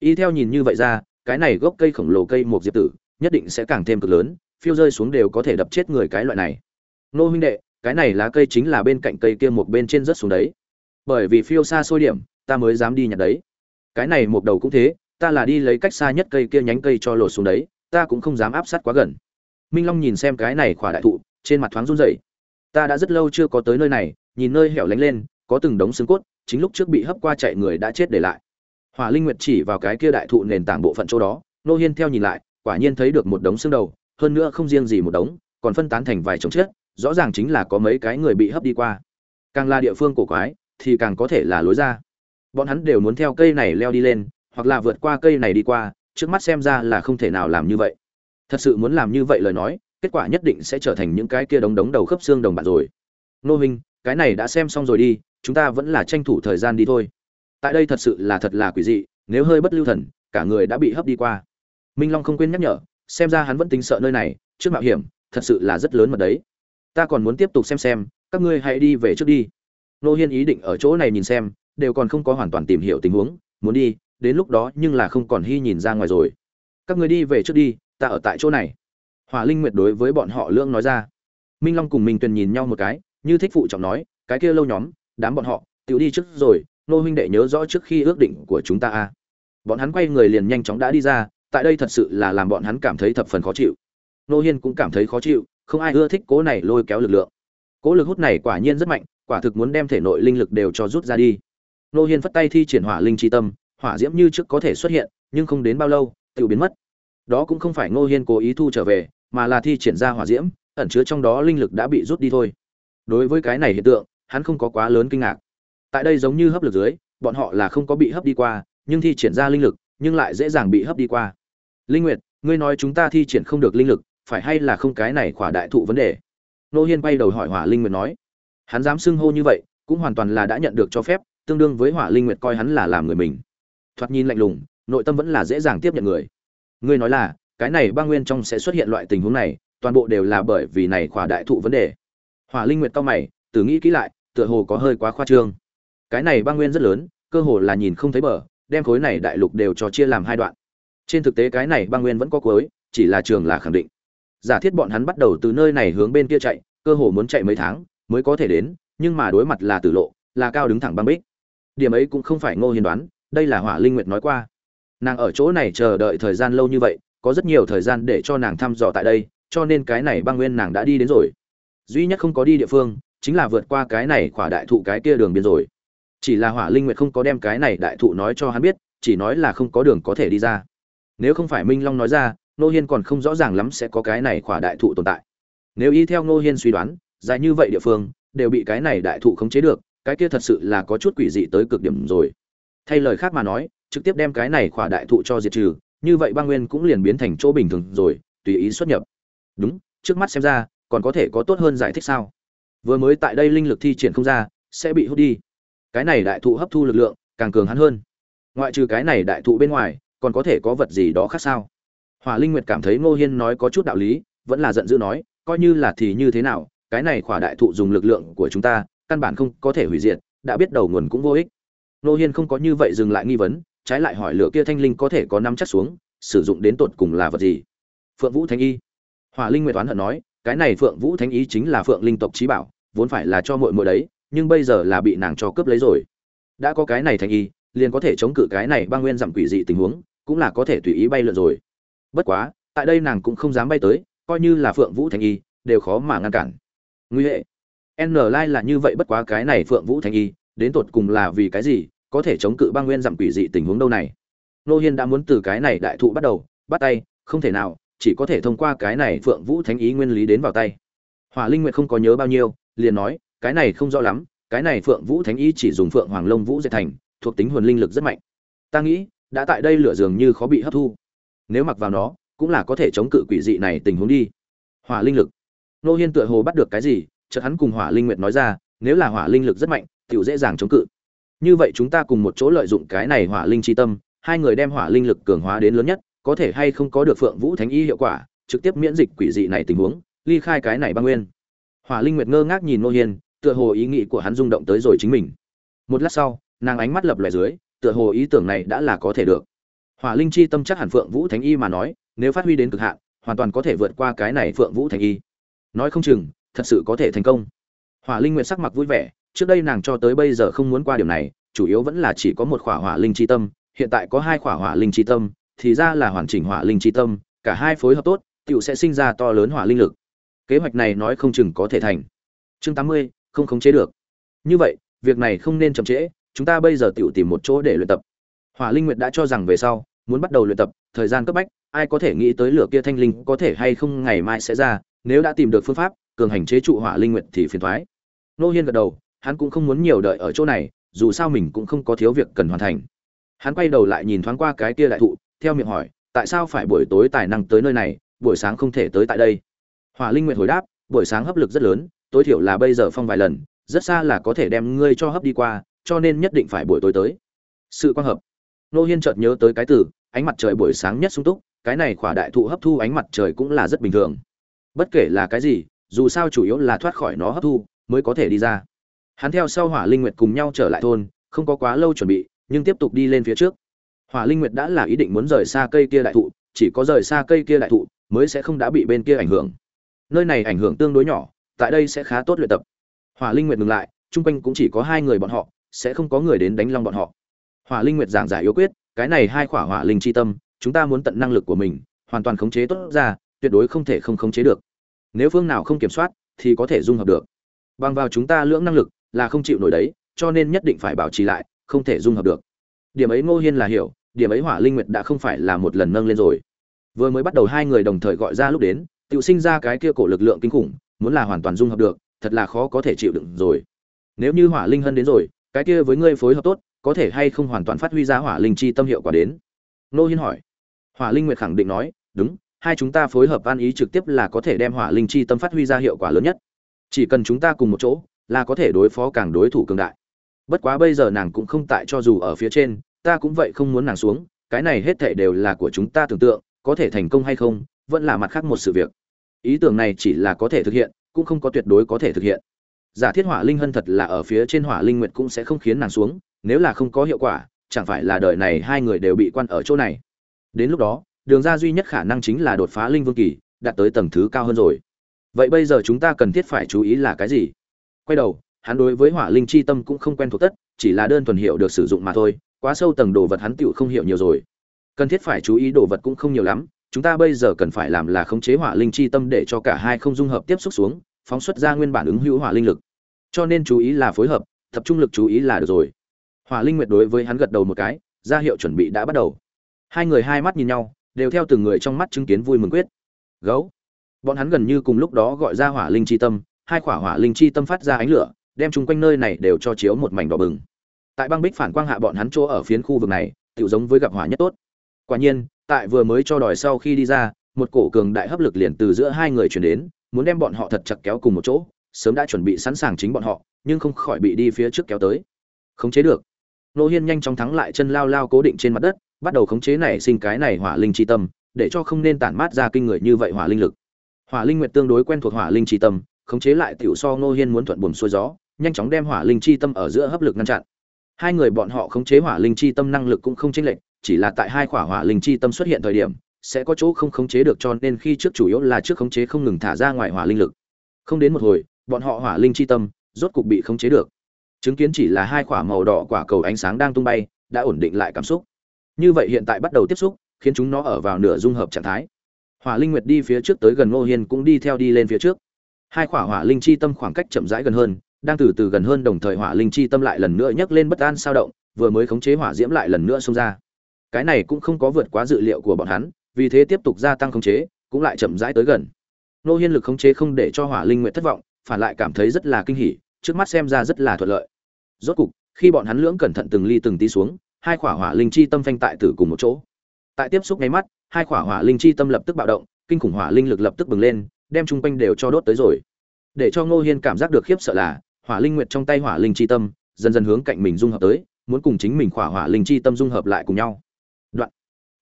Y theo nhìn như vậy ra, cái này gốc cây khổng lồ cây một diệp tử, nhất định sẽ càng thêm cực lớn, phiêu rơi xuống đều có thể đập chết người cái loại này nô huynh đệ, cái này lá cây chính là bên cạnh cây kia một bên trên rất xuống đấy. Bởi vì phiêu xa xôi điểm, ta mới dám đi nhặt đấy. Cái này một đầu cũng thế, ta là đi lấy cách xa nhất cây kia nhánh cây cho lột xuống đấy, ta cũng không dám áp sát quá gần. Minh long nhìn xem cái này khỏa đại thụ, trên mặt thoáng run rẩy. Ta đã rất lâu chưa có tới nơi này, nhìn nơi hẻo lánh lên, có từng đống xương cốt, chính lúc trước bị hấp qua chạy người đã chết để lại. Hỏa linh nguyệt chỉ vào cái kia đại thụ nền tảng bộ phận chỗ đó, nô hiên theo nhìn lại, quả nhiên thấy được một đống xương đầu, hơn nữa không riêng gì một đống, còn phân tán thành vài chồng chết rõ ràng chính là có mấy cái người bị hấp đi qua. Càng là địa phương cổ quái, thì càng có thể là lối ra. Bọn hắn đều muốn theo cây này leo đi lên, hoặc là vượt qua cây này đi qua, trước mắt xem ra là không thể nào làm như vậy. Thật sự muốn làm như vậy lời nói, kết quả nhất định sẽ trở thành những cái kia đống đống đầu khớp xương đồng bạn rồi. Nô minh, cái này đã xem xong rồi đi, chúng ta vẫn là tranh thủ thời gian đi thôi. Tại đây thật sự là thật là quỷ dị, nếu hơi bất lưu thần, cả người đã bị hấp đi qua. Minh long không quên nhắc nhở, xem ra hắn vẫn tính sợ nơi này, trước mạo hiểm, thật sự là rất lớn mật đấy ta còn muốn tiếp tục xem xem, các ngươi hãy đi về trước đi. Nô hiên ý định ở chỗ này nhìn xem, đều còn không có hoàn toàn tìm hiểu tình huống, muốn đi, đến lúc đó nhưng là không còn hy nhìn ra ngoài rồi. Các ngươi đi về trước đi, ta ở tại chỗ này. Hỏa linh nguyệt đối với bọn họ lưỡng nói ra. Minh long cùng minh tuyền nhìn nhau một cái, như thích phụ trọng nói, cái kia lâu nhóm, đám bọn họ tự đi trước rồi, nô huynh đệ nhớ rõ trước khi ước định của chúng ta a à. bọn hắn quay người liền nhanh chóng đã đi ra, tại đây thật sự là làm bọn hắn cảm thấy thập phần khó chịu. Nô hiên cũng cảm thấy khó chịu không ai ưa thích cố này lôi kéo lực lượng. Cố lực hút này quả nhiên rất mạnh, quả thực muốn đem thể nội linh lực đều cho rút ra đi. Nô hiên phất tay thi triển hỏa linh chi tâm, hỏa diễm như trước có thể xuất hiện, nhưng không đến bao lâu tự biến mất. Đó cũng không phải nô hiên cố ý thu trở về, mà là thi triển ra hỏa diễm, ẩn chứa trong đó linh lực đã bị rút đi thôi. Đối với cái này hiện tượng, hắn không có quá lớn kinh ngạc. Tại đây giống như hấp lực dưới, bọn họ là không có bị hấp đi qua, nhưng thi triển ra linh lực, nhưng lại dễ dàng bị hấp đi qua. Linh nguyệt, ngươi nói chúng ta thi triển không được linh lực phải hay là không cái này khỏa đại thụ vấn đề? Nô hiên bay đầu hỏi hỏa linh nguyệt nói. Hắn dám xưng hô như vậy, cũng hoàn toàn là đã nhận được cho phép, tương đương với hỏa linh nguyệt coi hắn là làm người mình. Thoạt nhìn lạnh lùng, nội tâm vẫn là dễ dàng tiếp nhận người. Ngươi nói là, cái này băng nguyên trong sẽ xuất hiện loại tình huống này, toàn bộ đều là bởi vì này khỏa đại thụ vấn đề. Hỏa linh nguyệt cao mày tự nghĩ kỹ lại, tựa hồ có hơi quá khoa trương. Cái này băng nguyên rất lớn, cơ hồ là nhìn không thấy bờ, đem khối này đại lục đều cho chia làm hai đoạn. Trên thực tế cái này băng nguyên vẫn có cuối, chỉ là trường là khẳng định giả thiết bọn hắn bắt đầu từ nơi này hướng bên kia chạy, cơ hồ muốn chạy mấy tháng mới có thể đến, nhưng mà đối mặt là tử lộ, là cao đứng thẳng băng bích. Điểm ấy cũng không phải ngô hiền đoán, đây là hỏa linh nguyệt nói qua. Nàng ở chỗ này chờ đợi thời gian lâu như vậy, có rất nhiều thời gian để cho nàng thăm dò tại đây, cho nên cái này băng nguyên nàng đã đi đến rồi. Duy nhất không có đi địa phương, chính là vượt qua cái này khỏa đại thụ cái kia đường biên rồi. Chỉ là hỏa linh nguyệt không có đem cái này đại thụ nói cho hắn biết, chỉ nói là không có đường có thể đi ra. Nếu không phải minh long nói ra nô hiên còn không rõ ràng lắm sẽ có cái này khỏa đại thụ tồn tại. Nếu y theo nô hiên suy đoán, dài như vậy địa phương, đều bị cái này đại thụ khống chế được, cái kia thật sự là có chút quỷ dị tới cực điểm rồi. Thay lời khác mà nói, trực tiếp đem cái này khỏa đại thụ cho diệt trừ, như vậy băng nguyên cũng liền biến thành chỗ bình thường rồi, tùy ý xuất nhập. Đúng, trước mắt xem ra, còn có thể có tốt hơn giải thích sao? Vừa mới tại đây linh lực thi triển không ra, sẽ bị hút đi. Cái này đại thụ hấp thu lực lượng, càng cường hắn hơn. Ngoại trừ cái này đại thụ bên ngoài, còn có thể có vật gì đó khác sao? Hỏa linh nguyệt cảm thấy ngô hiên nói có chút đạo lý, vẫn là giận dữ nói, coi như là thì như thế nào, cái này khỏa đại thụ dùng lực lượng của chúng ta, căn bản không có thể hủy diệt, đã biết đầu nguồn cũng vô ích. Ngô hiên không có như vậy dừng lại nghi vấn, trái lại hỏi lửa kia thanh linh có thể có năm chắc xuống, sử dụng đến tột cùng là vật gì? Phượng vũ thánh y. Hỏa linh nguyệt toán hận nói, cái này phượng vũ thánh y chính là phượng linh tộc trí bảo, vốn phải là cho muội muội đấy, nhưng bây giờ là bị nàng cho cướp lấy rồi. Đã có cái này thánh y, liền có thể chống cự cái này băng nguyên giảm quỷ dị tình huống, cũng là có thể tùy ý bay lượn rồi bất quá, tại đây nàng cũng không dám bay tới, coi như là phượng vũ thánh y, đều khó mà ngăn cản. Nguy hệ. N lai là như vậy bất quá cái này phượng vũ thánh y, đến tột cùng là vì cái gì, có thể chống cự băng nguyên giảm quỷ dị tình huống đâu này? Nô hiên đã muốn từ cái này đại thụ bắt đầu, bắt tay, không thể nào, chỉ có thể thông qua cái này phượng vũ thánh ý nguyên lý đến vào tay. Hỏa linh nguyệt không có nhớ bao nhiêu, liền nói, cái này không rõ lắm, cái này phượng vũ thánh ý chỉ dùng phượng hoàng long vũ dệt thành, thuộc tính hồn linh lực rất mạnh. Ta nghĩ, đã tại đây lửa dường như khó bị hấp thu nếu mặc vào nó, cũng là có thể chống cự quỷ dị này tình huống đi. Hỏa linh lực. Nô hiên tựa hồ bắt được cái gì, chợt hắn cùng hỏa linh nguyệt nói ra, nếu là hỏa linh lực rất mạnh, tiểu dễ dàng chống cự. Như vậy chúng ta cùng một chỗ lợi dụng cái này hỏa linh chi tâm, hai người đem hỏa linh lực cường hóa đến lớn nhất, có thể hay không có được phượng vũ thánh y hiệu quả, trực tiếp miễn dịch quỷ dị này tình huống, ly khai cái này băng nguyên. Hỏa linh nguyệt ngơ ngác nhìn nô hiên, tựa hồ ý nghĩ của hắn rung động tới rồi chính mình. Một lát sau, nàng ánh mắt lập lòe dưới, tựa hồ ý tưởng này đã là có thể được hỏa linh chi tâm chắc hẳn phượng vũ thánh y mà nói, nếu phát huy đến cực hạn, hoàn toàn có thể vượt qua cái này phượng vũ thánh y. Nói không chừng, thật sự có thể thành công. Hỏa linh nguyệt sắc mặt vui vẻ, trước đây nàng cho tới bây giờ không muốn qua điểm này, chủ yếu vẫn là chỉ có một khỏa hỏa linh chi tâm, hiện tại có hai khỏa hỏa linh chi tâm, thì ra là hoàn chỉnh hỏa linh chi tâm, cả hai phối hợp tốt tựu sẽ sinh ra to lớn hỏa linh lực. Kế hoạch này nói không chừng có thể thành. Chương tám mươi, không khống chế được. Như vậy, việc này không nên chậm trễ, chúng ta bây giờ tựu tìm một chỗ để luyện tập. Hỏa linh nguyệt đã cho rằng về sau muốn bắt đầu luyện tập, thời gian cấp bách, ai có thể nghĩ tới lửa kia thanh linh có thể hay không ngày mai sẽ ra, nếu đã tìm được phương pháp, cường hành chế trụ hỏa linh nguyệt thì phiền thoái. Nô hiên gật đầu, hắn cũng không muốn nhiều đợi ở chỗ này, dù sao mình cũng không có thiếu việc cần hoàn thành. Hắn quay đầu lại nhìn thoáng qua cái kia đại thụ, theo miệng hỏi, tại sao phải buổi tối tài năng tới nơi này, buổi sáng không thể tới tại đây? Hỏa linh nguyệt hồi đáp, buổi sáng hấp lực rất lớn, tối thiểu là bây giờ phong vài lần, rất xa là có thể đem ngươi cho hấp đi qua, cho nên nhất định phải buổi tối tới. Sự quang hợp. Nô hiên chợt nhớ tới cái từ ánh mặt trời buổi sáng nhất sung túc, cái này khỏa đại thụ hấp thu ánh mặt trời cũng là rất bình thường. Bất kể là cái gì, dù sao chủ yếu là thoát khỏi nó hấp thu, mới có thể đi ra. Hắn theo sau hỏa linh nguyệt cùng nhau trở lại thôn, không có quá lâu chuẩn bị, nhưng tiếp tục đi lên phía trước. Hỏa linh nguyệt đã là ý định muốn rời xa cây kia đại thụ, chỉ có rời xa cây kia đại thụ mới sẽ không đã bị bên kia ảnh hưởng. Nơi này ảnh hưởng tương đối nhỏ, tại đây sẽ khá tốt luyện tập. Hỏa linh nguyệt ngừng lại, chung quanh cũng chỉ có hai người bọn họ, sẽ không có người đến đánh long bọn họ. Hỏa linh nguyệt giảng giải yếu quyết cái này hai khỏa hỏa linh chi tâm, chúng ta muốn tận năng lực của mình, hoàn toàn khống chế tốt ra, tuyệt đối không thể không khống chế được. Nếu phương nào không kiểm soát, thì có thể dung hợp được. Bằng vào chúng ta lưỡng năng lực là không chịu nổi đấy, cho nên nhất định phải bảo trì lại, không thể dung hợp được. Điểm ấy ngô hiên là hiểu, điểm ấy hỏa linh nguyệt đã không phải là một lần nâng lên rồi. Vừa mới bắt đầu hai người đồng thời gọi ra lúc đến, tự sinh ra cái kia cổ lực lượng kinh khủng, muốn là hoàn toàn dung hợp được, thật là khó có thể chịu đựng rồi. Nếu như hỏa linh hân đến rồi, cái kia với ngươi phối hợp tốt có thể hay không hoàn toàn phát huy ra hỏa linh chi tâm hiệu quả đến? Nô hiên hỏi. Hỏa linh nguyệt khẳng định nói, đúng, hai chúng ta phối hợp an ý trực tiếp là có thể đem hỏa linh chi tâm phát huy ra hiệu quả lớn nhất. Chỉ cần chúng ta cùng một chỗ, là có thể đối phó càng đối thủ cường đại. Bất quá bây giờ nàng cũng không tại cho dù ở phía trên, ta cũng vậy không muốn nàng xuống, cái này hết thể đều là của chúng ta tưởng tượng, có thể thành công hay không, vẫn là mặt khác một sự việc. Ý tưởng này chỉ là có thể thực hiện, cũng không có tuyệt đối có thể thực hiện. Giả thiết hỏa linh hân thật là ở phía trên hỏa linh nguyệt cũng sẽ không khiến nàng xuống nếu là không có hiệu quả, chẳng phải là đời này hai người đều bị quan ở chỗ này. Đến lúc đó, đường ra duy nhất khả năng chính là đột phá linh vương kỳ, đạt tới tầng thứ cao hơn rồi. Vậy bây giờ chúng ta cần thiết phải chú ý là cái gì? Quay đầu, hắn đối với hỏa linh chi tâm cũng không quen thuộc tất, chỉ là đơn thuần hiệu được sử dụng mà thôi, quá sâu tầng đồ vật hắn tựu không hiểu nhiều rồi. Cần thiết phải chú ý đồ vật cũng không nhiều lắm, chúng ta bây giờ cần phải làm là khống chế hỏa linh chi tâm để cho cả hai không dung hợp tiếp xúc xuống, phóng xuất ra nguyên bản ứng hữu hỏa linh lực. Cho nên chú ý là phối hợp, tập trung lực chú ý là được rồi hỏa linh nguyệt đối với hắn gật đầu một cái, ra hiệu chuẩn bị đã bắt đầu. Hai người hai mắt nhìn nhau, đều theo từng người trong mắt chứng kiến vui mừng quyết. Gấu. Bọn hắn gần như cùng lúc đó gọi ra hỏa linh chi tâm, hai khỏa hỏa linh chi tâm phát ra ánh lửa, đem chung quanh nơi này đều cho chiếu một mảnh đỏ bừng. Tại băng bích phản quang hạ bọn hắn chỗ ở phiến khu vực này tự giống với gặp hỏa nhất tốt. Quả nhiên, tại vừa mới cho đòi sau khi đi ra, một cổ cường đại hấp lực liền từ giữa hai người chuyển đến, muốn đem bọn họ thật chặt kéo cùng một chỗ, sớm đã chuẩn bị sẵn sàng chính bọn họ, nhưng không khỏi bị đi phía trước kéo tới. Khống chế được nô hiên nhanh chóng thắng lại chân lao lao cố định trên mặt đất, bắt đầu khống chế này sinh cái này hỏa linh chi tâm, để cho không nên tản mát ra kinh người như vậy hỏa linh lực. Hỏa linh nguyệt tương đối quen thuộc hỏa linh chi tâm, khống chế lại tiểu so nô hiên muốn thuận buồm xuôi gió, nhanh chóng đem hỏa linh chi tâm ở giữa hấp lực ngăn chặn. Hai người bọn họ khống chế hỏa linh chi tâm năng lực cũng không chênh lệch, chỉ là tại hai khỏa hỏa linh chi tâm xuất hiện thời điểm, sẽ có chỗ không khống chế được cho nên khi trước chủ yếu là trước khống chế không ngừng thả ra ngoài hỏa linh lực. Không đến một hồi, bọn họ hỏa linh chi tâm rốt cục bị khống chế được chứng kiến chỉ là hai quả màu đỏ quả cầu ánh sáng đang tung bay, đã ổn định lại cảm xúc. Như vậy hiện tại bắt đầu tiếp xúc, khiến chúng nó ở vào nửa dung hợp trạng thái. Hỏa linh nguyệt đi phía trước tới gần ngô hiên cũng đi theo đi lên phía trước. Hai quả hỏa linh chi tâm khoảng cách chậm rãi gần hơn, đang từ từ gần hơn đồng thời hỏa linh chi tâm lại lần nữa nhấc lên bất an sao động, vừa mới khống chế hỏa diễm lại lần nữa xông ra. Cái này cũng không có vượt quá dự liệu của bọn hắn, vì thế tiếp tục gia tăng khống chế, cũng lại chậm rãi tới gần. Nô hiên lực khống chế không để cho hỏa linh nguyện thất vọng, phản lại cảm thấy rất là kinh hỉ trước mắt xem ra rất là thuận lợi. Rốt cục, khi bọn hắn lưỡng cẩn thận từng ly từng tí xuống, hai quả hỏa linh chi tâm phanh tại tử cùng một chỗ. Tại tiếp xúc ngay mắt, hai quả hỏa linh chi tâm lập tức bạo động, kinh khủng hỏa linh lực lập tức bừng lên, đem chung quanh đều cho đốt tới rồi. Để cho ngô hiên cảm giác được khiếp sợ là, hỏa linh nguyệt trong tay hỏa linh chi tâm, dần dần hướng cạnh mình dung hợp tới, muốn cùng chính mình khỏa hỏa linh chi tâm dung hợp lại cùng nhau. Đoạn.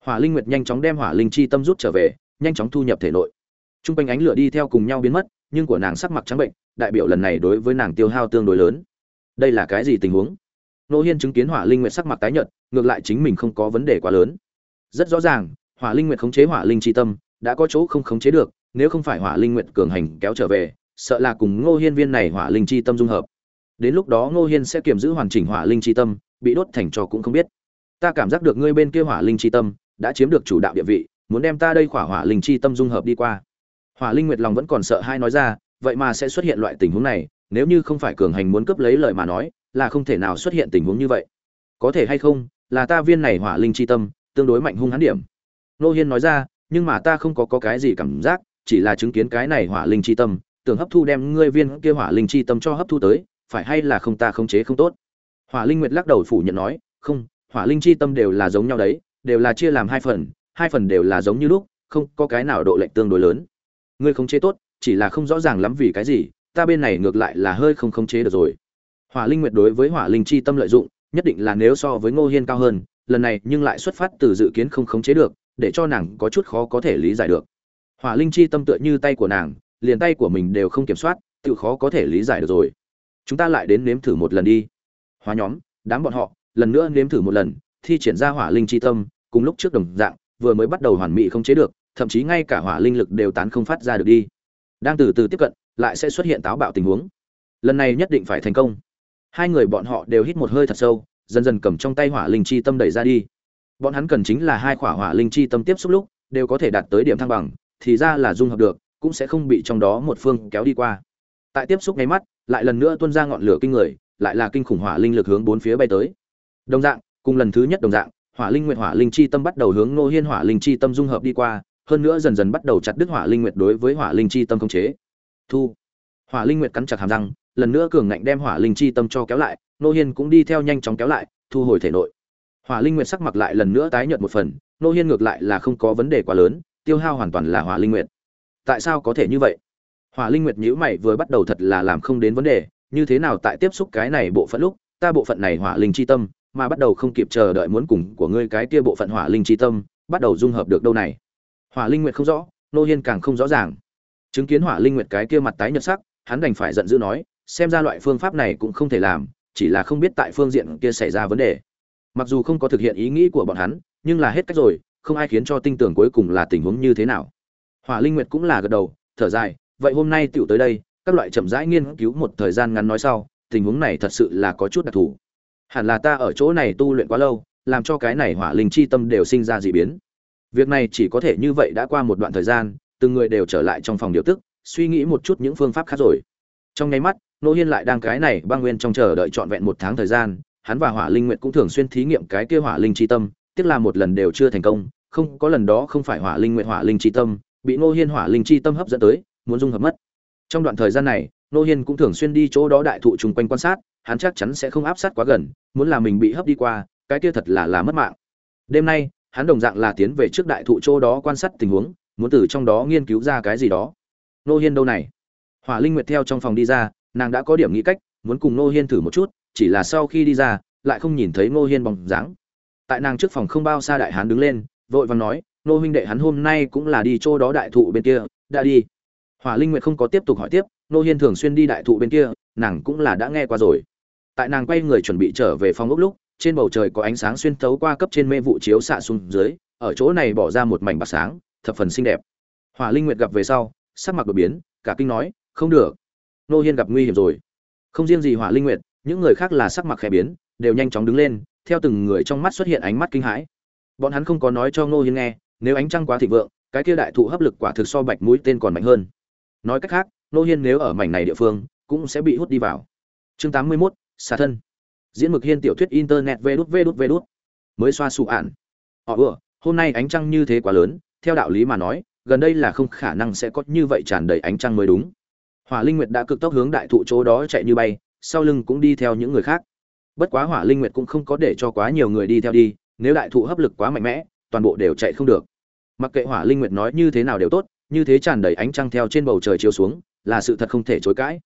Hỏa linh nguyệt nhanh chóng đem hỏa linh chi tâm rút trở về, nhanh chóng thu nhập thể nội. T r u n g quanh ánh lửa đi theo cùng nhau biến mất, nhưng của nàng sắc mặt trắng bệnh đại biểu lần này đối với nàng tiêu hao tương đối lớn. Đây là cái gì tình huống? Nô hiên chứng kiến hỏa linh nguyệt sắc mặt tái nhợt, ngược lại chính mình không có vấn đề quá lớn. Rất rõ ràng, hỏa linh nguyệt khống chế hỏa linh chi tâm, đã có chỗ không khống chế được, nếu không phải hỏa linh nguyệt cường hành kéo trở về, sợ là cùng ngô hiên viên này hỏa linh chi tâm dung hợp. Đến lúc đó ngô hiên sẽ kiểm giữ hoàn chỉnh hỏa linh chi tâm, bị đốt thành cho cũng không biết. Ta cảm giác được ngươi bên kia hỏa linh chi tâm đã chiếm được chủ đạo địa vị, muốn đem ta đây khỏa hỏa linh chi tâm dung hợp đi qua. Hỏa linh nguyệt lòng vẫn còn sợ hai nói ra vậy mà sẽ xuất hiện loại tình huống này nếu như không phải cường hành muốn cướp lấy lời mà nói là không thể nào xuất hiện tình huống như vậy. Có thể hay không là ta viên này hỏa linh chi tâm tương đối mạnh hung hãn điểm. Nô hiên nói ra nhưng mà ta không có, có cái gì cảm giác chỉ là chứng kiến cái này hỏa linh chi tâm tưởng hấp thu đem ngươi viên kia hỏa linh chi tâm cho hấp thu tới phải hay là không ta không chế không tốt? Hỏa linh nguyệt lắc đầu phủ nhận nói không hỏa linh chi tâm đều là giống nhau đấy đều là chia làm hai phần hai phần đều là giống như lúc không có cái nào độ lệch tương đối lớn. Ngươi không chế tốt chỉ là không rõ ràng lắm vì cái gì, ta bên này ngược lại là hơi không khống chế được rồi. Hỏa linh nguyệt đối với hỏa linh chi tâm lợi dụng, nhất định là nếu so với ngô hiên cao hơn, lần này nhưng lại xuất phát từ dự kiến không khống chế được, để cho nàng có chút khó có thể lý giải được. Hỏa linh chi tâm tựa như tay của nàng, liền tay của mình đều không kiểm soát, tự khó có thể lý giải được rồi. Chúng ta lại đến nếm thử một lần đi. Hóa nhóm, đám bọn họ, lần nữa nếm thử một lần, thi triển ra hỏa linh chi tâm, cùng lúc trước đồng dạng, vừa mới bắt đầu hoàn mỹ không chế được, thậm chí ngay cả hỏa linh lực đều tán không phát ra được đi đang từ từ tiếp cận, lại sẽ xuất hiện táo bạo tình huống. Lần này nhất định phải thành công. Hai người bọn họ đều hít một hơi thật sâu, dần dần cầm trong tay hỏa linh chi tâm đẩy ra đi. Bọn hắn cần chính là hai khỏa hỏa linh chi tâm tiếp xúc lúc, đều có thể đạt tới điểm thăng bằng, thì ra là dung hợp được, cũng sẽ không bị trong đó một phương kéo đi qua. Tại tiếp xúc ngay mắt, lại lần nữa tuôn ra ngọn lửa kinh người, lại là kinh khủng hỏa linh lực hướng bốn phía bay tới. Đồng dạng, cùng lần thứ nhất đồng dạng, hỏa linh nguyện hỏa linh chi tâm bắt đầu hướng nô hiên hỏa linh chi tâm dung hợp đi qua hơn nữa dần dần bắt đầu chặt đứt hỏa linh nguyệt đối với hỏa linh chi tâm không chế. Thu. Hỏa linh nguyệt cắn chặt hàm răng, lần nữa cường ngạnh đem hỏa linh chi tâm cho kéo lại, nô hiên cũng đi theo nhanh chóng kéo lại, thu hồi thể nội. Hỏa linh nguyệt sắc mặt lại lần nữa tái nhợt một phần, nô hiên ngược lại là không có vấn đề quá lớn, tiêu hao hoàn toàn là hỏa linh nguyệt. Tại sao có thể như vậy? Hỏa linh nguyệt nhíu mày vừa bắt đầu thật là làm không đến vấn đề, như thế nào tại tiếp xúc cái này bộ phận lúc, ta bộ phận này hỏa linh chi tâm, mà bắt đầu không kịp chờ đợi muốn cùng của ngươi cái kia bộ phận hỏa linh chi tâm, bắt đầu dung hợp được đâu này? Hỏa linh nguyệt không rõ, nô hiên càng không rõ ràng. Chứng kiến hỏa linh nguyệt cái kia mặt tái nhợt sắc, hắn đành phải giận dữ nói, xem ra loại phương pháp này cũng không thể làm, chỉ là không biết tại phương diện kia xảy ra vấn đề. Mặc dù không có thực hiện ý nghĩ của bọn hắn, nhưng là hết cách rồi, không ai khiến cho tinh tưởng cuối cùng là tình huống như thế nào. Hỏa linh nguyệt cũng là gật đầu, thở dài, vậy hôm nay tựu tới đây, các loại chậm rãi nghiên cứu một thời gian ngắn nói sau, tình huống này thật sự là có chút đặc thù. Hẳn là ta ở chỗ này tu luyện quá lâu, làm cho cái này hỏa linh chi tâm đều sinh ra dị biến việc này chỉ có thể như vậy đã qua một đoạn thời gian, từng người đều trở lại trong phòng điều tức, suy nghĩ một chút những phương pháp khác rồi. Trong nháy mắt, nô hiên lại đang cái này băng nguyên trong chờ đợi trọn vẹn một tháng thời gian, hắn và hỏa linh nguyện cũng thường xuyên thí nghiệm cái kia hỏa linh chi tâm, tiếc là một lần đều chưa thành công, không, có lần đó không phải hỏa linh nguyện hỏa linh chi tâm, bị nô hiên hỏa linh chi tâm hấp dẫn tới, muốn dung hợp mất. Trong đoạn thời gian này, nô hiên cũng thường xuyên đi chỗ đó đại thụ trùng quanh quan sát, hắn chắc chắn sẽ không áp sát quá gần, muốn là mình bị hấp đi qua, cái kia thật là là mất mạng. Đêm nay hắn đồng dạng là tiến về trước đại thụ chỗ đó quan sát tình huống, muốn từ trong đó nghiên cứu ra cái gì đó. Nô hiên đâu này? Hỏa linh nguyệt theo trong phòng đi ra, nàng đã có điểm nghĩ cách, muốn cùng nô hiên thử một chút, chỉ là sau khi đi ra, lại không nhìn thấy nô hiên bóng dáng. Tại nàng trước phòng không bao xa đại hán đứng lên, vội vàng nói, nô huynh đệ hắn hôm nay cũng là đi chỗ đó đại thụ bên kia, đã đi. Hỏa linh nguyệt không có tiếp tục hỏi tiếp, nô hiên thường xuyên đi đại thụ bên kia, nàng cũng là đã nghe qua rồi. Tại nàng quay người chuẩn bị trở về phòng ốc lúc trên bầu trời có ánh sáng xuyên thấu qua cấp trên mê vụ chiếu xạ xuống dưới ở chỗ này bỏ ra một mảnh bạc sáng thập phần xinh đẹp. Hỏa linh nguyệt gặp về sau sắc mặt đột biến cả kinh nói không được. Nô hiên gặp nguy hiểm rồi. Không riêng gì hỏa linh nguyệt những người khác là sắc mặt khẽ biến đều nhanh chóng đứng lên theo từng người trong mắt xuất hiện ánh mắt kinh hãi. Bọn hắn không có nói cho nô hiên nghe nếu ánh trăng quá thịnh vượng cái kia đại thụ hấp lực quả thực so bạch mũi tên còn mạnh hơn. Nói cách khác nô hiên nếu ở mảnh này địa phương cũng sẽ bị hút đi vào. Chương tám mươi 81, xà thân diễn mực hiên tiểu thuyết internet vê đút vê đút vê đút. Mới xoa sụ ạn họ vừa, hôm nay ánh trăng như thế quá lớn, theo đạo lý mà nói, gần đây là không khả năng sẽ có như vậy tràn đầy ánh trăng mới đúng. Hỏa linh nguyệt đã cực tốc hướng đại thụ chỗ đó chạy như bay, sau lưng cũng đi theo những người khác. Bất quá hỏa linh nguyệt cũng không có để cho quá nhiều người đi theo đi, nếu đại thụ hấp lực quá mạnh mẽ, toàn bộ đều chạy không được. Mặc kệ hỏa linh nguyệt nói như thế nào đều tốt, như thế tràn đầy ánh trăng theo trên bầu trời chiếu xuống, là sự thật không thể chối cãi.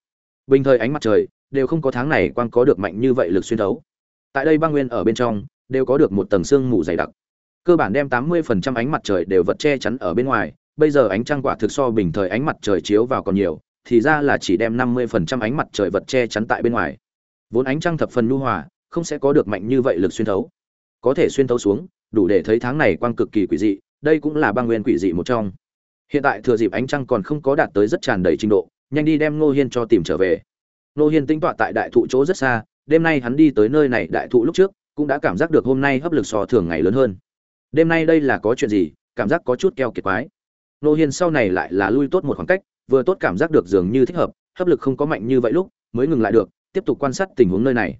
Bình thời ánh mặt trời đều không có tháng này quang có được mạnh như vậy lực xuyên thấu. Tại đây băng nguyên ở bên trong, đều có được một tầng sương mù dày đặc. Cơ bản đem 80% ánh mặt trời đều vật che chắn ở bên ngoài, bây giờ ánh trăng quả thực so bình thời ánh mặt trời chiếu vào còn nhiều, thì ra là chỉ đem 50% ánh mặt trời vật che chắn tại bên ngoài. Vốn ánh trăng thập phần nhu hòa, không sẽ có được mạnh như vậy lực xuyên thấu. Có thể xuyên thấu xuống, đủ để thấy tháng này quang cực kỳ quỷ dị, đây cũng là băng nguyên quỷ dị một trong. Hiện tại thừa dịp ánh trăng còn không có đạt tới rất tràn đầy trình độ, nhanh đi đem ngô hiên cho tìm trở về. Nô hiên tính tọa tại đại thụ chỗ rất xa, đêm nay hắn đi tới nơi này đại thụ lúc trước, cũng đã cảm giác được hôm nay hấp lực so thường ngày lớn hơn. Đêm nay đây là có chuyện gì, cảm giác có chút keo kiệt quái. Nô hiên sau này lại là lui tốt một khoảng cách, vừa tốt cảm giác được dường như thích hợp, hấp lực không có mạnh như vậy lúc, mới ngừng lại được, tiếp tục quan sát tình huống nơi này.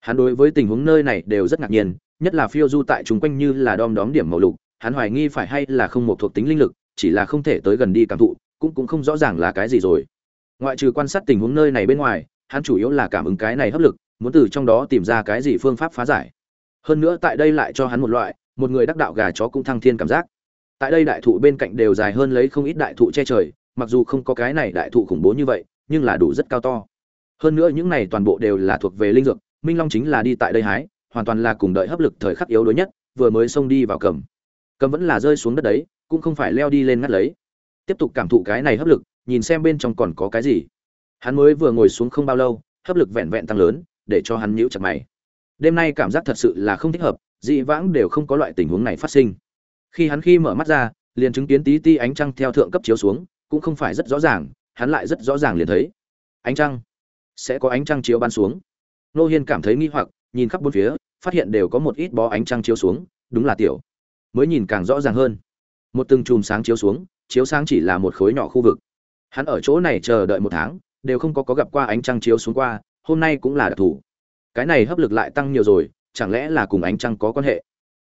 Hắn đối với tình huống nơi này đều rất ngạc nhiên, nhất là phiêu du tại chúng quanh như là đom đóm điểm màu lục, hắn hoài nghi phải hay là không một thuộc tính linh lực, chỉ là không thể tới gần đi cảm thụ, cũng cũng không rõ ràng là cái gì rồi. Ngoại trừ quan sát tình huống nơi này bên ngoài hắn chủ yếu là cảm ứng cái này hấp lực, muốn từ trong đó tìm ra cái gì phương pháp phá giải. Hơn nữa tại đây lại cho hắn một loại, một người đắc đạo gà chó cũng thăng thiên cảm giác. Tại đây đại thụ bên cạnh đều dài hơn lấy không ít đại thụ che trời, mặc dù không có cái này đại thụ khủng bố như vậy, nhưng là đủ rất cao to. Hơn nữa những này toàn bộ đều là thuộc về linh dược, minh long chính là đi tại đây hái, hoàn toàn là cùng đợi hấp lực thời khắc yếu đuối nhất, vừa mới xông đi vào cầm. Cầm vẫn là rơi xuống đất đấy, cũng không phải leo đi lên ngắt lấy. Tiếp tục cảm thụ cái này hấp lực, nhìn xem bên trong còn có cái gì hắn mới vừa ngồi xuống không bao lâu, hấp lực vẹn vẹn tăng lớn, để cho hắn nhíu chặt mày. Đêm nay cảm giác thật sự là không thích hợp, dị vãng đều không có loại tình huống này phát sinh. Khi hắn khi mở mắt ra, liền chứng kiến tí ti ánh trăng theo thượng cấp chiếu xuống, cũng không phải rất rõ ràng, hắn lại rất rõ ràng liền thấy. Ánh trăng? Sẽ có ánh trăng chiếu ban xuống. Nô hiên cảm thấy nghi hoặc, nhìn khắp bốn phía, phát hiện đều có một ít bó ánh trăng chiếu xuống, đúng là tiểu. Mới nhìn càng rõ ràng hơn. Một từng chùm sáng chiếu xuống, chiếu sáng chỉ là một khối nhỏ khu vực. Hắn ở chỗ này chờ đợi một tháng đều không có có gặp qua ánh trăng chiếu xuống qua hôm nay cũng là đặc thủ, cái này hấp lực lại tăng nhiều rồi chẳng lẽ là cùng ánh trăng có quan hệ?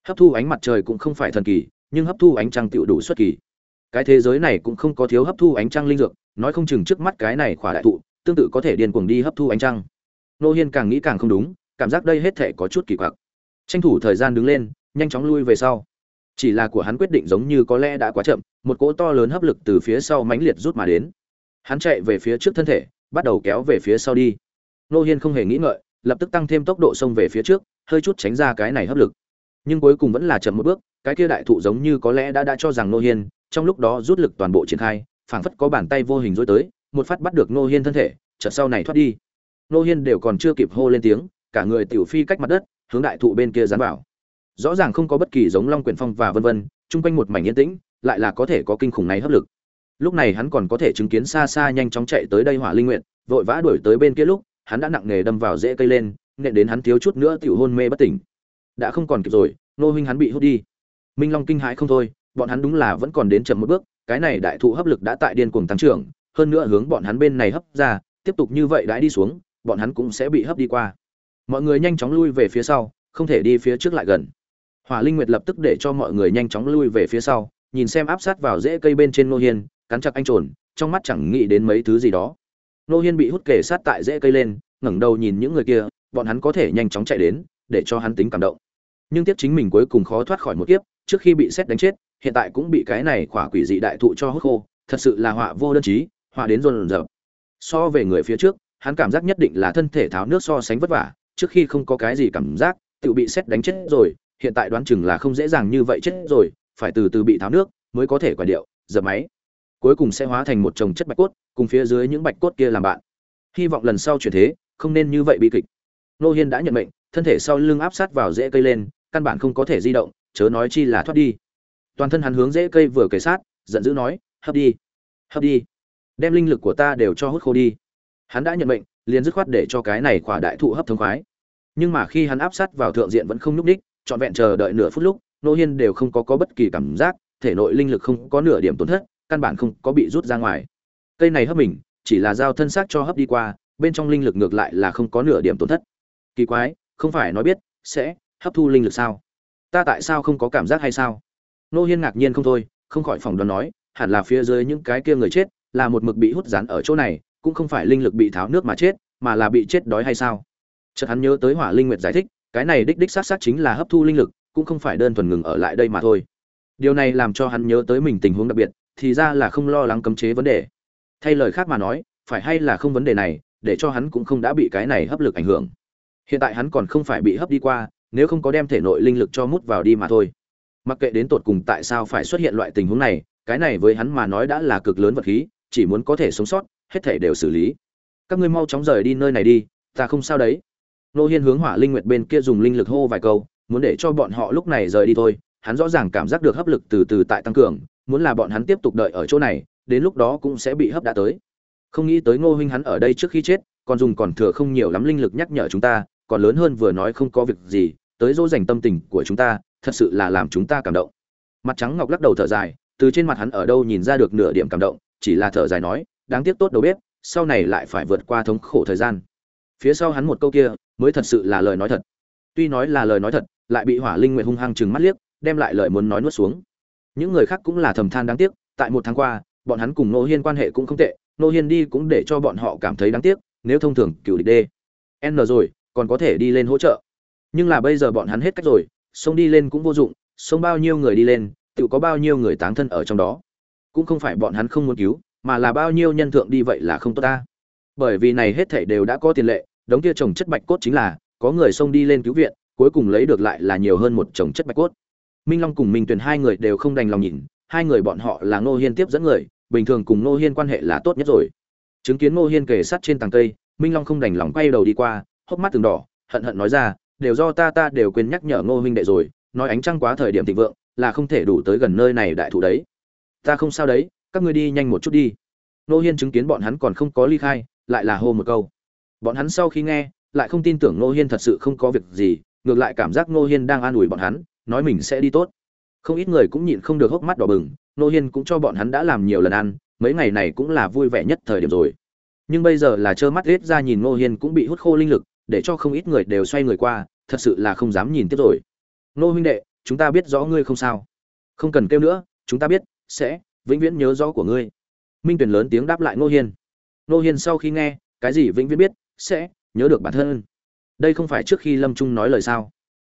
Hấp thu ánh mặt trời cũng không phải thần kỳ nhưng hấp thu ánh trăng tựu đủ xuất kỳ. Cái thế giới này cũng không có thiếu hấp thu ánh trăng linh dược nói không chừng trước mắt cái này khỏa đại thụ tương tự có thể điên cuồng đi hấp thu ánh trăng. Nô hiên càng nghĩ càng không đúng cảm giác đây hết thể có chút kỳ quặc. Tranh thủ thời gian đứng lên nhanh chóng lui về sau. Chỉ là của hắn quyết định giống như có lẽ đã quá chậm một cỗ to lớn hấp lực từ phía sau mãnh liệt rút mà đến hắn chạy về phía trước thân thể, bắt đầu kéo về phía sau đi. Nô hiên không hề nghĩ ngợi, lập tức tăng thêm tốc độ xông về phía trước, hơi chút tránh ra cái này hấp lực. Nhưng cuối cùng vẫn là chậm một bước, cái kia đại thụ giống như có lẽ đã đã cho rằng nô hiên, trong lúc đó rút lực toàn bộ triển khai, phảng phất có bàn tay vô hình dối tới, một phát bắt được nô hiên thân thể, chợt sau này thoát đi. Nô hiên đều còn chưa kịp hô lên tiếng, cả người tiểu phi cách mặt đất, hướng đại thụ bên kia dán vào. Rõ ràng không có bất kỳ giống long quyển phong và vân vân, chung quanh một mảnh yên tĩnh, lại là có thể có kinh khủng này hấp lực lúc này hắn còn có thể chứng kiến xa xa nhanh chóng chạy tới đây hỏa linh nguyện vội vã đuổi tới bên kia lúc, hắn đã nặng nề đâm vào rễ cây lên nện đến hắn thiếu chút nữa tiểu hôn mê bất tỉnh. Đã không còn kịp rồi, nô huynh hắn bị hút đi. Minh long kinh hãi không thôi, bọn hắn đúng là vẫn còn đến chậm một bước, cái này đại thụ hấp lực đã tại điên cuồng tăng trưởng, hơn nữa hướng bọn hắn bên này hấp ra, tiếp tục như vậy đãi đi xuống, bọn hắn cũng sẽ bị hấp đi qua. Mọi người nhanh chóng lui về phía sau, không thể đi phía trước lại gần. Hỏa linh nguyệt lập tức để cho mọi người nhanh chóng lui về phía sau, nhìn xem áp sát vào rễ cây bên trên nô hiên cắn chặt anh trồn, trong mắt chẳng nghĩ đến mấy thứ gì đó. Nô hiên bị hút kề sát tại rễ cây lên, ngẩng đầu nhìn những người kia, bọn hắn có thể nhanh chóng chạy đến, để cho hắn tính cảm động. Nhưng tiếp chính mình cuối cùng khó thoát khỏi một kiếp, trước khi bị xét đánh chết, hiện tại cũng bị cái này khỏa quỷ dị đại thụ cho hút khô, thật sự là họa vô đơn chí, họa đến rồn rợp so về người phía trước, hắn cảm giác nhất định là thân thể tháo nước so sánh vất vả, trước khi không có cái gì cảm giác, tự bị xét đánh chết rồi, hiện tại đoán chừng là không dễ dàng như vậy chết rồi, phải từ từ bị tháo nước mới có thể quả điệu, dập máy cuối cùng sẽ hóa thành một chồng chất bạch cốt, cùng phía dưới những bạch cốt kia làm bạn. Hy vọng lần sau chuyển thế, không nên như vậy bi kịch. Nô hiên đã nhận mệnh, thân thể sau lưng áp sát vào rễ cây lên, căn bản không có thể di động, chớ nói chi là thoát đi. Toàn thân hắn hướng rễ cây vừa kề sát, giận dữ nói, hấp đi hấp đi. Đem linh lực của ta đều cho hút khô đi. Hắn đã nhận mệnh, liền dứt khoát để cho cái này khỏa đại thụ hấp thống khoái. Nhưng mà khi hắn áp sát vào thượng diện vẫn không nhúc đích trọn vẹn chờ đợi nửa phút lúc, nô hiên đều không có có bất kỳ cảm giác, thể nội linh lực không có nửa điểm tổn thất căn bản không có bị rút ra ngoài. Cây này hấp mình, chỉ là giao thân xác cho hấp đi qua, bên trong linh lực ngược lại là không có nửa điểm tổn thất. Kỳ quái, không phải nói biết sẽ hấp thu linh lực sao? Ta tại sao không có cảm giác hay sao? Nô hiên ngạc nhiên không thôi, không khỏi phòng đoán nói, hẳn là phía dưới những cái kia người chết, là một mực bị hút rán ở chỗ này, cũng không phải linh lực bị tháo nước mà chết, mà là bị chết đói hay sao? Chợt hắn nhớ tới hỏa linh nguyệt giải thích, cái này đích đích xác xác chính là hấp thu linh lực, cũng không phải đơn thuần ngừng ở lại đây mà thôi. Điều này làm cho hắn nhớ tới mình tình huống đặc biệt thì ra là không lo lắng cấm chế vấn đề. Thay lời khác mà nói, phải hay là không vấn đề này, để cho hắn cũng không đã bị cái này hấp lực ảnh hưởng. Hiện tại hắn còn không phải bị hấp đi qua, nếu không có đem thể nội linh lực cho mút vào đi mà thôi. Mặc kệ đến tột cùng tại sao phải xuất hiện loại tình huống này, cái này với hắn mà nói đã là cực lớn vật khí, chỉ muốn có thể sống sót, hết thể đều xử lý. Các ngươi mau chóng rời đi nơi này đi, ta không sao đấy. Nô hiên hướng hỏa linh nguyệt bên kia dùng linh lực hô vài câu, muốn để cho bọn họ lúc này rời đi thôi, hắn rõ ràng cảm giác được hấp lực từ từ tại tăng cường muốn là bọn hắn tiếp tục đợi ở chỗ này, đến lúc đó cũng sẽ bị hấp đã tới. Không nghĩ tới ngô huynh hắn ở đây trước khi chết, còn dùng còn thừa không nhiều lắm linh lực nhắc nhở chúng ta, còn lớn hơn vừa nói không có việc gì, tới dỗ dành tâm tình của chúng ta, thật sự là làm chúng ta cảm động. Mặt trắng ngọc lắc đầu thở dài, từ trên mặt hắn ở đâu nhìn ra được nửa điểm cảm động, chỉ là thở dài nói, đáng tiếc tốt đầu bếp, sau này lại phải vượt qua thống khổ thời gian. Phía sau hắn một câu kia, mới thật sự là lời nói thật. Tuy nói là lời nói thật, lại bị hỏa linh nguyện hung hăng chừng mắt liếc, đem lại lời muốn nói nuốt xuống những người khác cũng là thầm than đáng tiếc, tại một tháng qua, bọn hắn cùng nô hiên quan hệ cũng không tệ nô hiên đi cũng để cho bọn họ cảm thấy đáng tiếc, nếu thông thường, cựu địch đê n rồi, còn có thể đi lên hỗ trợ. Nhưng là bây giờ bọn hắn hết cách rồi, sông đi lên cũng vô dụng, sông bao nhiêu người đi lên, tự có bao nhiêu người táng thân ở trong đó. Cũng không phải bọn hắn không muốn cứu, mà là bao nhiêu nhân thượng đi vậy là không tốt ta. Bởi vì này hết thảy đều đã có tiền lệ, đống kia trồng chất bạch cốt chính là, có người xông đi lên cứu viện, cuối cùng lấy được lại là nhiều hơn một trồng chất bạch cốt minh long cùng minh tuyền hai người đều không đành lòng nhìn, hai người bọn họ là ngô hiên tiếp dẫn người, bình thường cùng ngô hiên quan hệ là tốt nhất rồi. Chứng kiến ngô hiên kề sát trên tàng cây, minh long không đành lòng quay đầu đi qua, hốc mắt từng đỏ, hận hận nói ra, đều do ta ta đều quên nhắc nhở ngô huynh đệ rồi, nói ánh trăng quá thời điểm thịnh vượng, là không thể đủ tới gần nơi này đại thụ đấy. Ta không sao đấy, các ngươi đi nhanh một chút đi. Ngô hiên chứng kiến bọn hắn còn không có ly khai, lại là hô một câu. Bọn hắn sau khi nghe, lại không tin tưởng ngô hiên thật sự không có việc gì, ngược lại cảm giác ngô hiên đang an ủi bọn hắn nói mình sẽ đi tốt. Không ít người cũng nhịn không được hốc mắt đỏ bừng, Nô hiên cũng cho bọn hắn đã làm nhiều lần ăn, mấy ngày này cũng là vui vẻ nhất thời điểm rồi. Nhưng bây giờ là trơ mắt riết ra nhìn Nô hiên cũng bị hút khô linh lực, để cho không ít người đều xoay người qua, thật sự là không dám nhìn tiếp rồi. Nô huynh đệ, chúng ta biết rõ ngươi không sao. Không cần kêu nữa, chúng ta biết, sẽ vĩnh viễn nhớ rõ của ngươi. Minh tuyển lớn tiếng đáp lại Nô hiên. Nô hiên sau khi nghe, cái gì vĩnh viễn biết, sẽ nhớ được bản thân. Đây không phải trước khi lâm trung nói lời sao?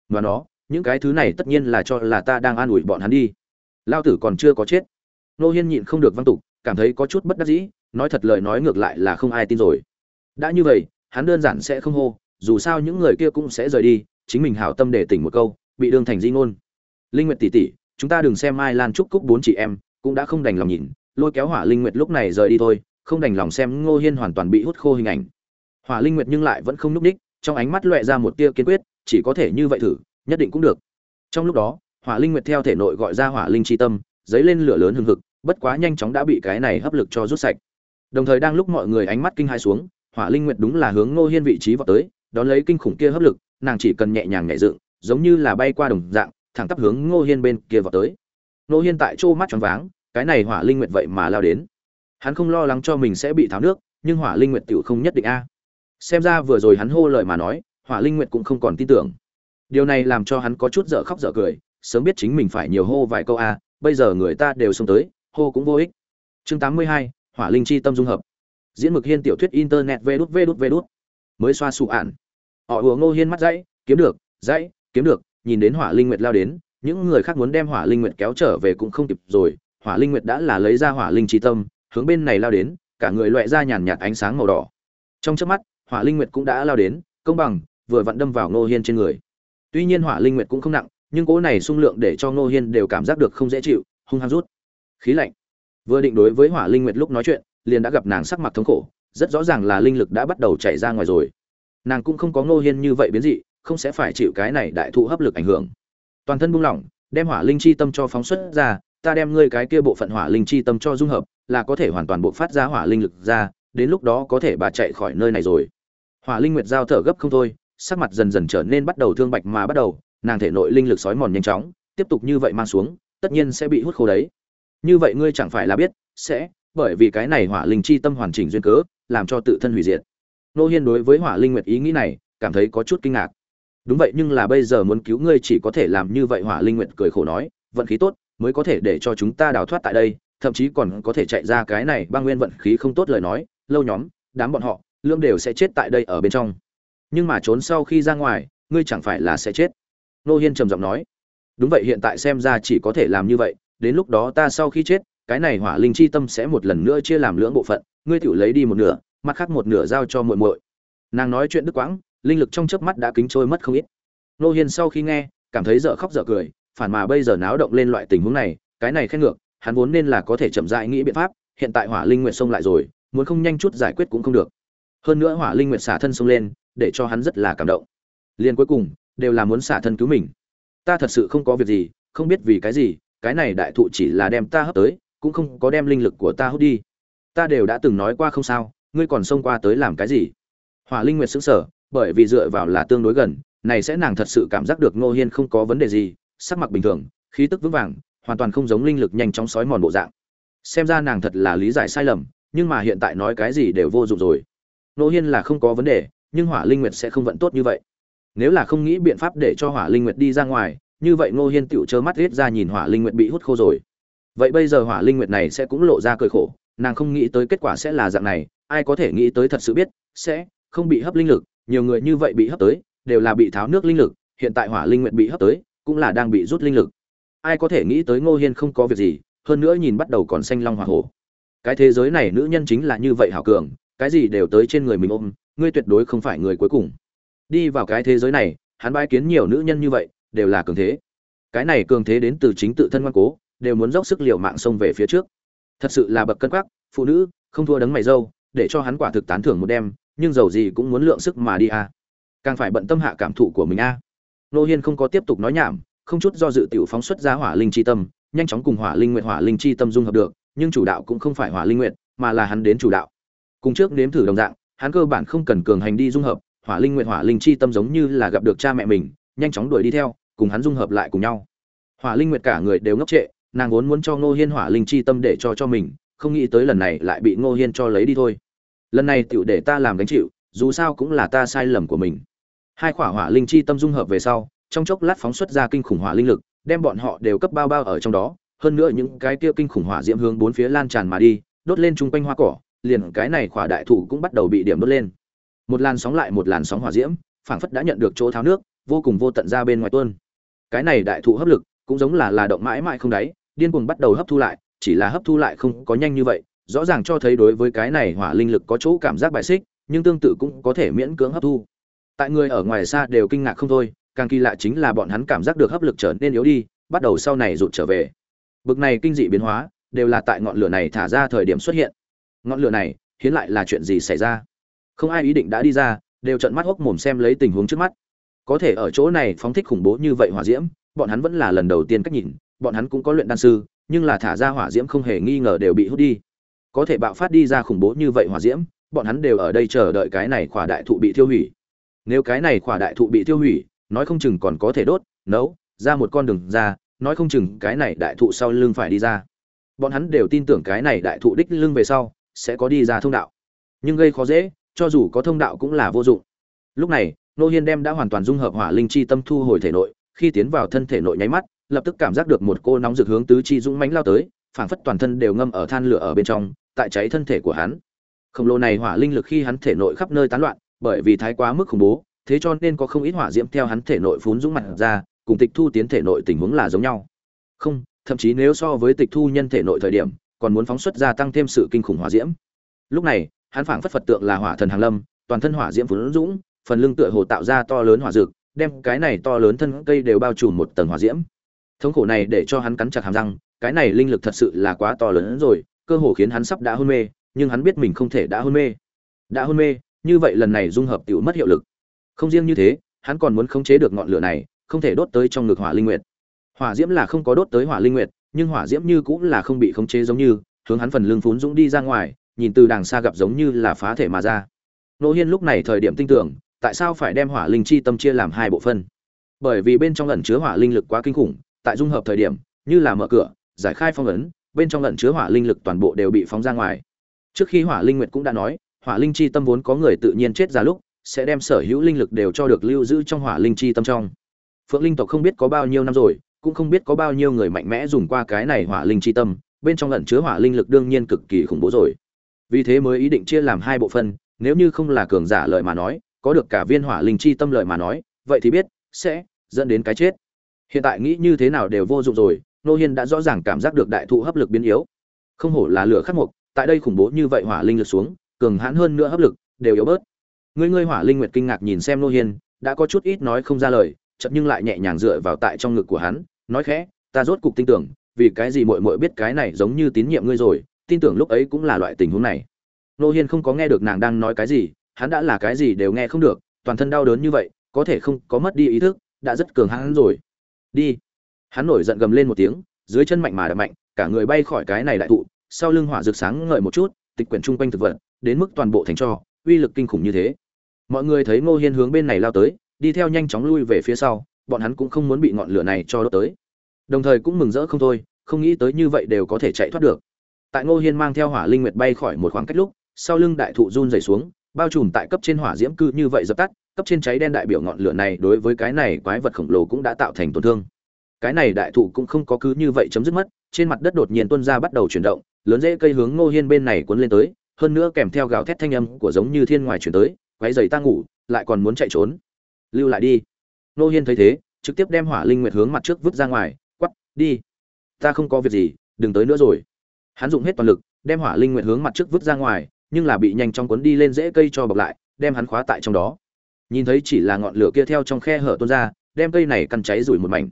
Và nó những cái thứ này tất nhiên là cho là ta đang an ủi bọn hắn đi. Lao tử còn chưa có chết. Nô hiên nhịn không được văn tục, cảm thấy có chút bất đắc dĩ, nói thật lời nói ngược lại là không ai tin rồi. Đã như vậy, hắn đơn giản sẽ không hô, dù sao những người kia cũng sẽ rời đi, chính mình hảo tâm để tỉnh một câu, bị đương thành di ngôn. Linh nguyệt tỷ tỷ, chúng ta đừng xem mai lan trúc cúc bốn chị em, cũng đã không đành lòng nhìn, lôi kéo hỏa linh nguyệt lúc này rời đi thôi, không đành lòng xem ngô hiên hoàn toàn bị hút khô hình ảnh. Hỏa linh nguyệt nhưng lại vẫn không núp đích, trong ánh mắt loẹ ra một tia kiên quyết, chỉ có thể như vậy thử nhất định cũng được. Trong lúc đó, hỏa linh nguyệt theo thể nội gọi ra hỏa linh chi tâm, dấy lên lửa lớn hừng hực, bất quá nhanh chóng đã bị cái này hấp lực cho rút sạch. Đồng thời đang lúc mọi người ánh mắt kinh hai xuống, hỏa linh nguyệt đúng là hướng ngô hiên vị trí vào tới, đón lấy kinh khủng kia hấp lực, nàng chỉ cần nhẹ nhàng nhẹ dựng, giống như là bay qua đồng dạng, thẳng tắp hướng ngô hiên bên kia vào tới. Ngô hiên tại chỗ mắt tròn váng, cái này hỏa linh nguyệt vậy mà lao đến. Hắn không lo lắng cho mình sẽ bị tháo nước, nhưng hỏa linh nguyệt tiểu không nhất định a. Xem ra vừa rồi hắn hô lời mà nói, hỏa linh nguyệt cũng không còn tin tưởng điều này làm cho hắn có chút dở khóc dở cười sớm biết chính mình phải nhiều hô vài câu a bây giờ người ta đều xông tới hô cũng vô ích. Chương 82, hỏa linh chi tâm dung hợp. Diễn mực hiên tiểu thuyết internet vê đút vê đút vê đút. Mới xoa sụ ản họ hùa ngô hiên mắt dãy kiếm được dãy kiếm được nhìn đến hỏa linh nguyệt lao đến những người khác muốn đem hỏa linh nguyệt kéo trở về cũng không kịp rồi hỏa linh nguyệt đã là lấy ra hỏa linh chi tâm hướng bên này lao đến cả người loại ra nhàn nhạt ánh sáng màu đỏ. Trong chớp mắt hỏa linh nguyệt cũng đã lao đến công bằng vừa vặn đâm vào ngô hiên trên người tuy nhiên hỏa linh nguyệt cũng không nặng, nhưng cỗ này sung lượng để cho ngô hiên đều cảm giác được không dễ chịu, hung hăng rút. Khí lạnh. Vừa định đối với hỏa linh nguyệt lúc nói chuyện, liền đã gặp nàng sắc mặt thống khổ, rất rõ ràng là linh lực đã bắt đầu chảy ra ngoài rồi. Nàng cũng không có ngô hiên như vậy biến dị, không sẽ phải chịu cái này đại thụ hấp lực ảnh hưởng. Toàn thân buông lỏng, đem hỏa linh chi tâm cho phóng xuất ra, ta đem ngươi cái kia bộ phận hỏa linh chi tâm cho dung hợp, là có thể hoàn toàn bộ phát ra hỏa linh lực ra, đến lúc đó có thể bà chạy khỏi nơi này rồi. Hỏa linh nguyệt giao thở gấp không thôi sắc mặt dần dần trở nên bắt đầu thương bạch mà bắt đầu, nàng thể nội linh lực sói mòn nhanh chóng, tiếp tục như vậy mang xuống, tất nhiên sẽ bị hút khô đấy. Như vậy ngươi chẳng phải là biết, sẽ, bởi vì cái này hỏa linh chi tâm hoàn chỉnh duyên cớ, làm cho tự thân hủy diệt. Nô hiên đối với hỏa linh nguyệt ý nghĩ này, cảm thấy có chút kinh ngạc. Đúng vậy nhưng là bây giờ muốn cứu ngươi chỉ có thể làm như vậy, hỏa linh nguyệt cười khổ nói, vận khí tốt, mới có thể để cho chúng ta đào thoát tại đây, thậm chí còn có thể chạy ra cái này băng nguyên vận khí không tốt lời nói, lâu nhóm, đám bọn họ lương đều sẽ chết tại đây ở bên trong nhưng mà trốn sau khi ra ngoài, ngươi chẳng phải là sẽ chết. Nô hiên trầm giọng nói. Đúng vậy, hiện tại xem ra chỉ có thể làm như vậy, đến lúc đó ta sau khi chết, cái này hỏa linh chi tâm sẽ một lần nữa chia làm lưỡng bộ phận, ngươi tự lấy đi một nửa, mặt khác một nửa giao cho muội muội. Nàng nói chuyện đức quãng, linh lực trong chớp mắt đã kính trôi mất không ít. Nô hiên sau khi nghe, cảm thấy dở khóc dở cười, phản mà bây giờ náo động lên loại tình huống này, cái này khen ngược, hắn vốn nên là có thể chậm rãi nghĩ biện pháp, hiện tại hỏa linh nguyệt xông lại rồi, muốn không nhanh chút giải quyết cũng không được. Hơn nữa hỏa linh nguyệt xả thân xông lên để cho hắn rất là cảm động. Liền cuối cùng, đều là muốn xả thân cứu mình. Ta thật sự không có việc gì, không biết vì cái gì, cái này đại thụ chỉ là đem ta hấp tới, cũng không có đem linh lực của ta hút đi. Ta đều đã từng nói qua không sao, ngươi còn xông qua tới làm cái gì? Hỏa linh nguyệt sững sờ, bởi vì dựa vào là tương đối gần, này sẽ nàng thật sự cảm giác được ngô hiên không có vấn đề gì, sắc mặt bình thường, khí tức vững vàng, hoàn toàn không giống linh lực nhanh chóng sói mòn bộ dạng. Xem ra nàng thật là lý giải sai lầm, nhưng mà hiện tại nói cái gì đều vô dụng rồi. Ngô hiên là không có vấn đề nhưng hỏa linh nguyệt sẽ không vận tốt như vậy. Nếu là không nghĩ biện pháp để cho hỏa linh nguyệt đi ra ngoài, như vậy ngô hiên tựu trơ mắt riết ra nhìn hỏa linh nguyệt bị hút khô rồi. Vậy bây giờ hỏa linh nguyệt này sẽ cũng lộ ra cười khổ, nàng không nghĩ tới kết quả sẽ là dạng này, ai có thể nghĩ tới thật sự biết, sẽ không bị hấp linh lực, nhiều người như vậy bị hấp tới, đều là bị tháo nước linh lực, hiện tại hỏa linh nguyệt bị hấp tới, cũng là đang bị rút linh lực. Ai có thể nghĩ tới ngô hiên không có việc gì, hơn nữa nhìn bắt đầu còn xanh long hỏa hổ. Cái thế giới này nữ nhân chính là như vậy hảo cường, cái gì đều tới trên người mình ôm ngươi tuyệt đối không phải người cuối cùng. Đi vào cái thế giới này, hắn bái kiến nhiều nữ nhân như vậy, đều là cường thế. Cái này cường thế đến từ chính tự thân ngoan cố, đều muốn dốc sức liều mạng xông về phía trước. Thật sự là bậc cân quắc, phụ nữ, không thua đấng mày dâu, để cho hắn quả thực tán thưởng một đêm, nhưng dầu gì cũng muốn lượng sức mà đi a. Càng phải bận tâm hạ cảm thụ của mình a. Nô hiên không có tiếp tục nói nhảm, không chút do dự tiểu phóng xuất ra hỏa linh chi tâm, nhanh chóng cùng hỏa linh nguyện hỏa linh chi tâm dung hợp được, nhưng chủ đạo cũng không phải hỏa linh nguyện mà là hắn đến chủ đạo. Cùng trước nếm thử đồng dạng hắn cơ bản không cần cường hành đi dung hợp, hỏa linh nguyệt, hỏa linh chi tâm giống như là gặp được cha mẹ mình, nhanh chóng đuổi đi theo, cùng hắn dung hợp lại cùng nhau. Hỏa linh nguyệt cả người đều ngốc trệ, nàng vốn muốn cho ngô hiên hỏa linh chi tâm để cho cho mình, không nghĩ tới lần này lại bị ngô hiên cho lấy đi thôi. Lần này tựu để ta làm gánh chịu, dù sao cũng là ta sai lầm của mình. Hai khỏa hỏa linh chi tâm dung hợp về sau, trong chốc lát phóng xuất ra kinh khủng hỏa linh lực, đem bọn họ đều cấp bao bao ở trong đó, hơn nữa những cái kia kinh khủng hỏa diễm hướng bốn phía lan tràn mà đi, đốt lên chung quanh hoa cỏ liền cái này khỏa đại thủ cũng bắt đầu bị điểm đốt lên. Một làn sóng lại một làn sóng hỏa diễm, phảng phất đã nhận được chỗ tháo nước, vô cùng vô tận ra bên ngoài tuôn. Cái này đại thụ hấp lực cũng giống là là động mãi mãi không đáy, điên cuồng bắt đầu hấp thu lại, chỉ là hấp thu lại không có nhanh như vậy, rõ ràng cho thấy đối với cái này hỏa linh lực có chỗ cảm giác bài xích, nhưng tương tự cũng có thể miễn cưỡng hấp thu. Tại người ở ngoài xa đều kinh ngạc không thôi, càng kỳ lạ chính là bọn hắn cảm giác được hấp lực trở nên yếu đi, bắt đầu sau này rụt trở về. Bực này kinh dị biến hóa, đều là tại ngọn lửa này thả ra thời điểm xuất hiện ngọn lửa này, hiến lại là chuyện gì xảy ra? Không ai ý định đã đi ra, đều trợn mắt hốc mồm xem lấy tình huống trước mắt. Có thể ở chỗ này phóng thích khủng bố như vậy hỏa diễm, bọn hắn vẫn là lần đầu tiên cách nhìn, bọn hắn cũng có luyện đan sư, nhưng là thả ra hỏa diễm không hề nghi ngờ đều bị hút đi. Có thể bạo phát đi ra khủng bố như vậy hỏa diễm, bọn hắn đều ở đây chờ đợi cái này khỏa đại thụ bị tiêu hủy. Nếu cái này khỏa đại thụ bị tiêu hủy, nói không chừng còn có thể đốt, nấu, ra một con đường ra, nói không chừng cái này đại thụ sau lưng phải đi ra. Bọn hắn đều tin tưởng cái này đại thụ đích lưng về sau sẽ có đi ra thông đạo. Nhưng gây khó dễ, cho dù có thông đạo cũng là vô dụng. Lúc này, nô hiên đem đã hoàn toàn dung hợp hỏa linh chi tâm thu hồi thể nội, khi tiến vào thân thể nội nháy mắt, lập tức cảm giác được một cô nóng rực hướng tứ chi dũng mãnh lao tới, phảng phất toàn thân đều ngâm ở than lửa ở bên trong, tại cháy thân thể của hắn. Khổng lồ này hỏa linh lực khi hắn thể nội khắp nơi tán loạn, bởi vì thái quá mức khủng bố, thế cho nên có không ít hỏa diễm theo hắn thể nội phún dũng mặt ra, cùng tịch thu tiến thể nội tình huống là giống nhau. Không, thậm chí nếu so với tịch thu nhân thể nội thời điểm còn muốn phóng xuất ra tăng thêm sự kinh khủng hỏa diễm. Lúc này, hắn phảng phất phật tượng là hỏa thần hàng lâm, toàn thân hỏa diễm vốn dũng, phần lưng tựa hồ tạo ra to lớn hỏa dược, đem cái này to lớn thân cây đều bao trùm một tầng hỏa diễm. Thống khổ này để cho hắn cắn chặt hàm răng, cái này linh lực thật sự là quá to lớn rồi, cơ hồ khiến hắn sắp đã hôn mê, nhưng hắn biết mình không thể đã hôn mê. Đã hôn mê, như vậy lần này dung hợp tiểu mất hiệu lực. Không riêng như thế, hắn còn muốn khống chế được ngọn lửa này, không thể đốt tới trong ngực hỏa linh nguyệt. Hỏa diễm là không có đốt tới hỏa linh nguyệt nhưng hỏa diễm như cũng là không bị khống chế giống như, hướng hắn phần lưng phún dũng đi ra ngoài, nhìn từ đàng xa gặp giống như là phá thể mà ra. Nô hiên lúc này thời điểm tinh tưởng, tại sao phải đem hỏa linh chi tâm chia làm hai bộ phân bởi vì bên trong ẩn chứa hỏa linh lực quá kinh khủng, tại dung hợp thời điểm, như là mở cửa, giải khai phong ấn, bên trong ẩn chứa hỏa linh lực toàn bộ đều bị phóng ra ngoài. Trước khi hỏa linh nguyệt cũng đã nói, hỏa linh chi tâm vốn có người tự nhiên chết ra lúc, sẽ đem sở hữu linh lực đều cho được lưu giữ trong hỏa linh chi tâm trong. Phượng linh tộc không biết có bao nhiêu năm rồi cũng không biết có bao nhiêu người mạnh mẽ dùng qua cái này hỏa linh chi tâm, bên trong ẩn chứa hỏa linh lực đương nhiên cực kỳ khủng bố rồi. Vì thế mới ý định chia làm hai bộ phân, nếu như không là cường giả lợi mà nói, có được cả viên hỏa linh chi tâm lợi mà nói, vậy thì biết, sẽ dẫn đến cái chết. Hiện tại nghĩ như thế nào đều vô dụng rồi, nô hiên đã rõ ràng cảm giác được đại thụ hấp lực biến yếu. Không hổ là lửa khắc mục, tại đây khủng bố như vậy hỏa linh lực xuống, cường hãn hơn nữa hấp lực, đều yếu bớt. Ngươi ngươi hỏa linh nguyệt kinh ngạc nhìn xem nô hiên, đã có chút ít nói không ra lời chậm nhưng lại nhẹ nhàng dựa vào tại trong ngực của hắn, nói khẽ, ta rốt cục tin tưởng, vì cái gì muội muội biết cái này giống như tín nhiệm ngươi rồi, tin tưởng lúc ấy cũng là loại tình huống này. Nô hiên không có nghe được nàng đang nói cái gì, hắn đã là cái gì đều nghe không được, toàn thân đau đớn như vậy, có thể không có mất đi ý thức, đã rất cường hãn rồi. Đi. Hắn nổi giận gầm lên một tiếng, dưới chân mạnh mà đạp mạnh, cả người bay khỏi cái này đại thụ, sau lưng hỏa rực sáng ngời một chút, tịch quyển trung quanh thực vật, đến mức toàn bộ thành cho, uy lực kinh khủng như thế. Mọi người thấy ngô hiên hướng bên này lao tới đi theo nhanh chóng lui về phía sau, bọn hắn cũng không muốn bị ngọn lửa này cho đốt tới. Đồng thời cũng mừng rỡ không thôi, không nghĩ tới như vậy đều có thể chạy thoát được. Tại ngô hiên mang theo hỏa linh nguyệt bay khỏi một khoảng cách lúc, sau lưng đại thụ run rẩy xuống, bao trùm tại cấp trên hỏa diễm cư như vậy dập tắt, cấp trên cháy đen đại biểu ngọn lửa này đối với cái này quái vật khổng lồ cũng đã tạo thành tổn thương. Cái này đại thụ cũng không có cứ như vậy chấm dứt mất, trên mặt đất đột nhiên tuôn ra bắt đầu chuyển động, lớn dễ cây hướng ngô hiên bên này cuốn lên tới, hơn nữa kèm theo gào thét thanh âm của giống như thiên ngoài chuyển tới quái dày ta ngủ, lại còn muốn chạy trốn lưu lại đi. Nô hiên thấy thế, trực tiếp đem hỏa linh nguyệt hướng mặt trước vứt ra ngoài quắp đi. Ta không có việc gì, đừng tới nữa rồi. Hắn dùng hết toàn lực, đem hỏa linh nguyệt hướng mặt trước vứt ra ngoài, nhưng là bị nhanh chóng cuốn đi lên rễ cây cho bọc lại, đem hắn khóa tại trong đó. Nhìn thấy chỉ là ngọn lửa kia theo trong khe hở tuôn ra, đem cây này căn cháy rủi một mảnh.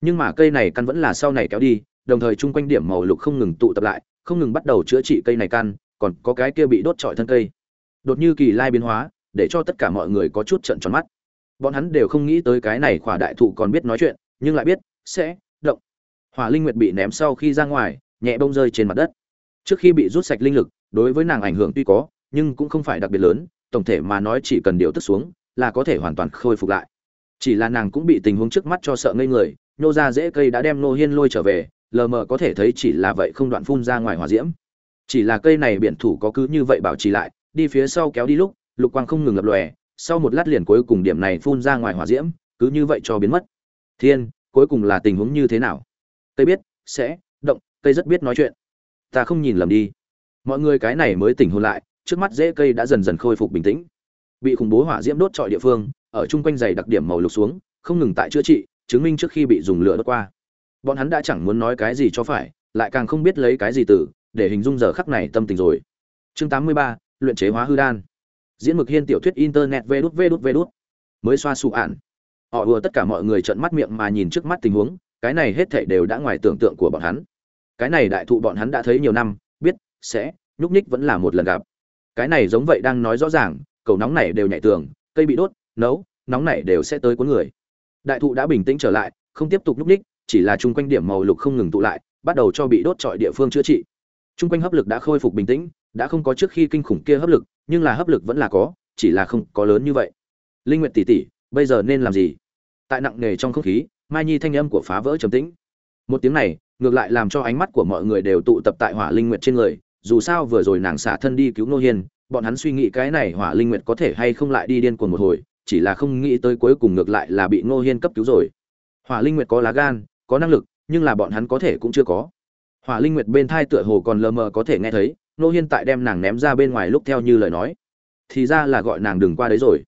Nhưng mà cây này căn vẫn là sau này kéo đi, đồng thời chung quanh điểm màu lục không ngừng tụ tập lại, không ngừng bắt đầu chữa trị cây này căn, còn có cái kia bị đốt trọi thân cây. Đột như kỳ lai biến hóa, để cho tất cả mọi người có chút trận tròn mắt bọn hắn đều không nghĩ tới cái này khỏa đại thụ còn biết nói chuyện, nhưng lại biết, sẽ động. Hỏa linh nguyệt bị ném sau khi ra ngoài, nhẹ bông rơi trên mặt đất. Trước khi bị rút sạch linh lực, đối với nàng ảnh hưởng tuy có, nhưng cũng không phải đặc biệt lớn, tổng thể mà nói chỉ cần điều tức xuống, là có thể hoàn toàn khôi phục lại. Chỉ là nàng cũng bị tình huống trước mắt cho sợ ngây người nhô ra dễ cây đã đem nô hiên lôi trở về, lờ mờ có thể thấy chỉ là vậy không đoạn phun ra ngoài hỏa diễm. Chỉ là cây này biển thủ có cứ như vậy bảo trì lại, đi phía sau kéo đi lúc, lục quang không ngừng lập lòe sau một lát liền cuối cùng điểm này phun ra ngoài hỏa diễm cứ như vậy cho biến mất. Thiên cuối cùng là tình huống như thế nào? Tây biết sẽ động cây rất biết nói chuyện. Ta không nhìn lầm đi. Mọi người cái này mới tỉnh hồn lại trước mắt dễ cây đã dần dần khôi phục bình tĩnh. Bị khủng bố hỏa diễm đốt trọi địa phương ở chung quanh dày đặc điểm màu lục xuống không ngừng tại chữa trị chứng minh trước khi bị dùng lửa đốt qua. Bọn hắn đã chẳng muốn nói cái gì cho phải lại càng không biết lấy cái gì từ để hình dung giờ khắc này tâm tình rồi. Chương 83, luyện chế hóa hư đan diễn mực hiên tiểu thuyết internet vê đút vê đút vê đút. Mới xoa sụ ạn họ vừa tất cả mọi người trợn mắt miệng mà nhìn trước mắt tình huống, cái này hết thảy đều đã ngoài tưởng tượng của bọn hắn. Cái này đại thụ bọn hắn đã thấy nhiều năm, biết, sẽ, nhúc nhích vẫn là một lần gặp. Cái này giống vậy đang nói rõ ràng, cầu nóng này đều nhảy tường, cây bị đốt, nấu, nóng này đều sẽ tới cuốn người. Đại thụ đã bình tĩnh trở lại, không tiếp tục nhúc nhích, chỉ là chung quanh điểm màu lục không ngừng tụ lại, bắt đầu cho bị đốt trọi địa phương chữa trị. Chung quanh hấp lực đã khôi phục bình tĩnh đã không có trước khi kinh khủng kia hấp lực, nhưng là hấp lực vẫn là có, chỉ là không có lớn như vậy. Linh nguyện tỷ tỷ, bây giờ nên làm gì? Tại nặng nề trong không khí, mai nhi thanh âm của phá vỡ trầm tĩnh. Một tiếng này, ngược lại làm cho ánh mắt của mọi người đều tụ tập tại hỏa linh nguyệt trên người, dù sao vừa rồi nàng xả thân đi cứu nô hiên, bọn hắn suy nghĩ cái này hỏa linh nguyệt có thể hay không lại đi điên cuồng một hồi, chỉ là không nghĩ tới cuối cùng ngược lại là bị nô hiên cấp cứu rồi. Hỏa linh nguyệt có lá gan, có năng lực, nhưng là bọn hắn có thể cũng chưa có. Hỏa linh nguyệt bên thai tựa hồ còn lờ mờ có thể nghe thấy nô hiên tại đem nàng ném ra bên ngoài lúc theo như lời nói. Thì ra là gọi nàng đừng qua đấy rồi.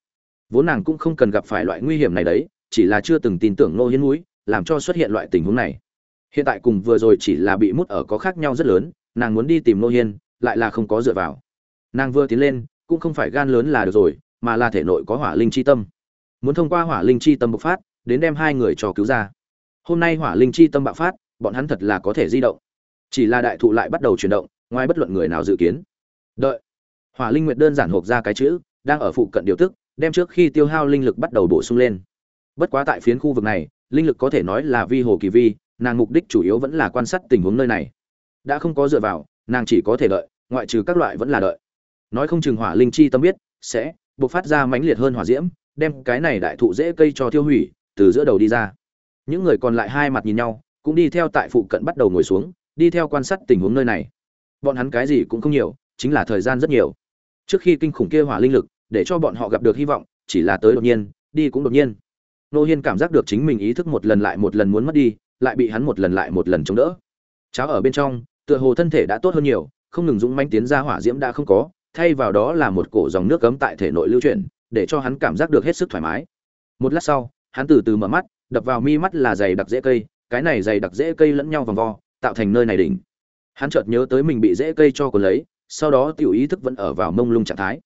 Vốn nàng cũng không cần gặp phải loại nguy hiểm này đấy, chỉ là chưa từng tin tưởng nô hiên núi, làm cho xuất hiện loại tình huống này. Hiện tại cùng vừa rồi chỉ là bị mút ở có khác nhau rất lớn, nàng muốn đi tìm nô hiên, lại là không có dựa vào. Nàng vừa tiến lên, cũng không phải gan lớn là được rồi, mà là thể nội có hỏa linh chi tâm. Muốn thông qua hỏa linh chi tâm bộc phát, đến đem hai người cho cứu ra. Hôm nay hỏa linh chi tâm bạo phát, bọn hắn thật là có thể di động. Chỉ là đại thụ lại bắt đầu chuyển động ngoài bất luận người nào dự kiến. Đợi. Hỏa linh nguyệt đơn giản hộp ra cái chữ, đang ở phụ cận điều tức, đem trước khi tiêu hao linh lực bắt đầu bổ sung lên. Bất quá tại phiến khu vực này, linh lực có thể nói là vi hồ kỳ vi, nàng mục đích chủ yếu vẫn là quan sát tình huống nơi này. Đã không có dựa vào, nàng chỉ có thể đợi, ngoại trừ các loại vẫn là đợi. Nói không chừng hỏa linh chi tâm biết, sẽ buộc phát ra mãnh liệt hơn hỏa diễm, đem cái này đại thụ dễ cây cho tiêu hủy, từ giữa đầu đi ra. Những người còn lại hai mặt nhìn nhau, cũng đi theo tại phụ cận bắt đầu ngồi xuống, đi theo quan sát tình huống nơi này bọn hắn cái gì cũng không nhiều, chính là thời gian rất nhiều. Trước khi kinh khủng kia hỏa linh lực, để cho bọn họ gặp được hy vọng, chỉ là tới đột nhiên, đi cũng đột nhiên. Nô hiên cảm giác được chính mình ý thức một lần lại một lần muốn mất đi, lại bị hắn một lần lại một lần chống đỡ. Cháo ở bên trong, tựa hồ thân thể đã tốt hơn nhiều, không ngừng dũng manh tiến ra hỏa diễm đã không có, thay vào đó là một cổ dòng nước cấm tại thể nội lưu chuyển, để cho hắn cảm giác được hết sức thoải mái. Một lát sau, hắn từ từ mở mắt, đập vào mi mắt là dày đặc rễ cây, cái này dày đặc rễ cây lẫn nhau vòng vo, tạo thành nơi này đỉnh hắn chợt nhớ tới mình bị rễ cây cho còn lấy, sau đó tiểu ý thức vẫn ở vào mông lung trạng thái.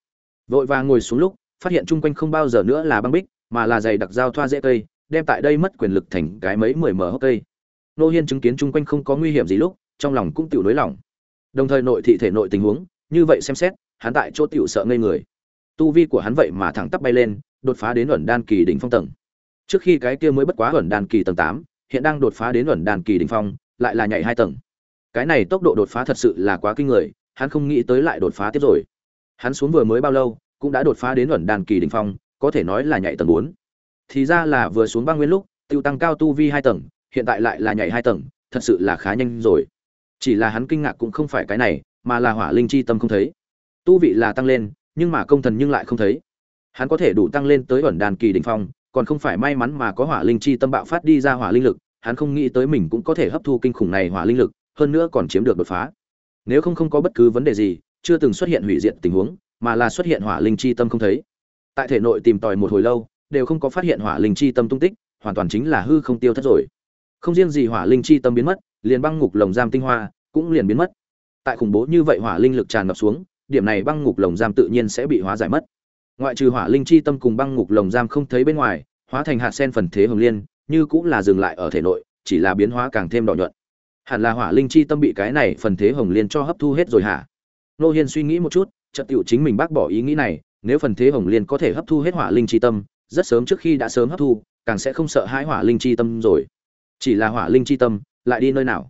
Vội vàng ngồi xuống lúc, phát hiện chung quanh không bao giờ nữa là băng bích, mà là dày đặc dao thoa rễ cây, đem tại đây mất quyền lực thành cái mấy mười mờ hốc cây. Nô hiên chứng kiến chung quanh không có nguy hiểm gì lúc, trong lòng cũng tiểu nới lỏng. Đồng thời nội thị thể nội tình huống, như vậy xem xét, hắn tại chỗ tiểu sợ ngây người. Tu vi của hắn vậy mà thẳng tắp bay lên, đột phá đến ẩn đan kỳ đỉnh phong tầng. Trước khi cái kia mới bất quá ẩn đan kỳ tầng tám, hiện đang đột phá đến ẩn đan kỳ đỉnh phong, lại là nhảy hai tầng cái này tốc độ đột phá thật sự là quá kinh người, hắn không nghĩ tới lại đột phá tiếp rồi. Hắn xuống vừa mới bao lâu, cũng đã đột phá đến ẩn đan kỳ đỉnh phong, có thể nói là nhảy tầng bốn. Thì ra là vừa xuống băng nguyên lúc, tiêu tăng cao tu vi hai tầng, hiện tại lại là nhảy hai tầng, thật sự là khá nhanh rồi. Chỉ là hắn kinh ngạc cũng không phải cái này, mà là hỏa linh chi tâm không thấy. Tu vị là tăng lên, nhưng mà công thần nhưng lại không thấy. Hắn có thể đủ tăng lên tới ẩn đàn kỳ đỉnh phong, còn không phải may mắn mà có hỏa linh chi tâm bạo phát đi ra hỏa linh lực, hắn không nghĩ tới mình cũng có thể hấp thu kinh khủng này hỏa linh lực hơn nữa còn chiếm được đột phá. Nếu không không có bất cứ vấn đề gì, chưa từng xuất hiện hủy diệt tình huống, mà là xuất hiện hỏa linh chi tâm không thấy. Tại thể nội tìm tòi một hồi lâu, đều không có phát hiện hỏa linh chi tâm tung tích, hoàn toàn chính là hư không tiêu thất rồi. Không riêng gì hỏa linh chi tâm biến mất, liền băng ngục lồng giam tinh hoa cũng liền biến mất. Tại khủng bố như vậy hỏa linh lực tràn ngập xuống, điểm này băng ngục lồng giam tự nhiên sẽ bị hóa giải mất. Ngoại trừ hỏa linh chi tâm cùng băng ngục lồng giam không thấy bên ngoài, hóa thành hạt sen phần thế hồng liên, như cũng là dừng lại ở thể nội, chỉ là biến hóa càng thêm đỏ nhuận hẳn là hỏa linh chi tâm bị cái này phần thế hồng liên cho hấp thu hết rồi hả? Nô hiên suy nghĩ một chút, chợt tựu chính mình bác bỏ ý nghĩ này, nếu phần thế hồng liên có thể hấp thu hết hỏa linh chi tâm, rất sớm trước khi đã sớm hấp thu, càng sẽ không sợ hãi hỏa linh chi tâm rồi. Chỉ là hỏa linh chi tâm, lại đi nơi nào?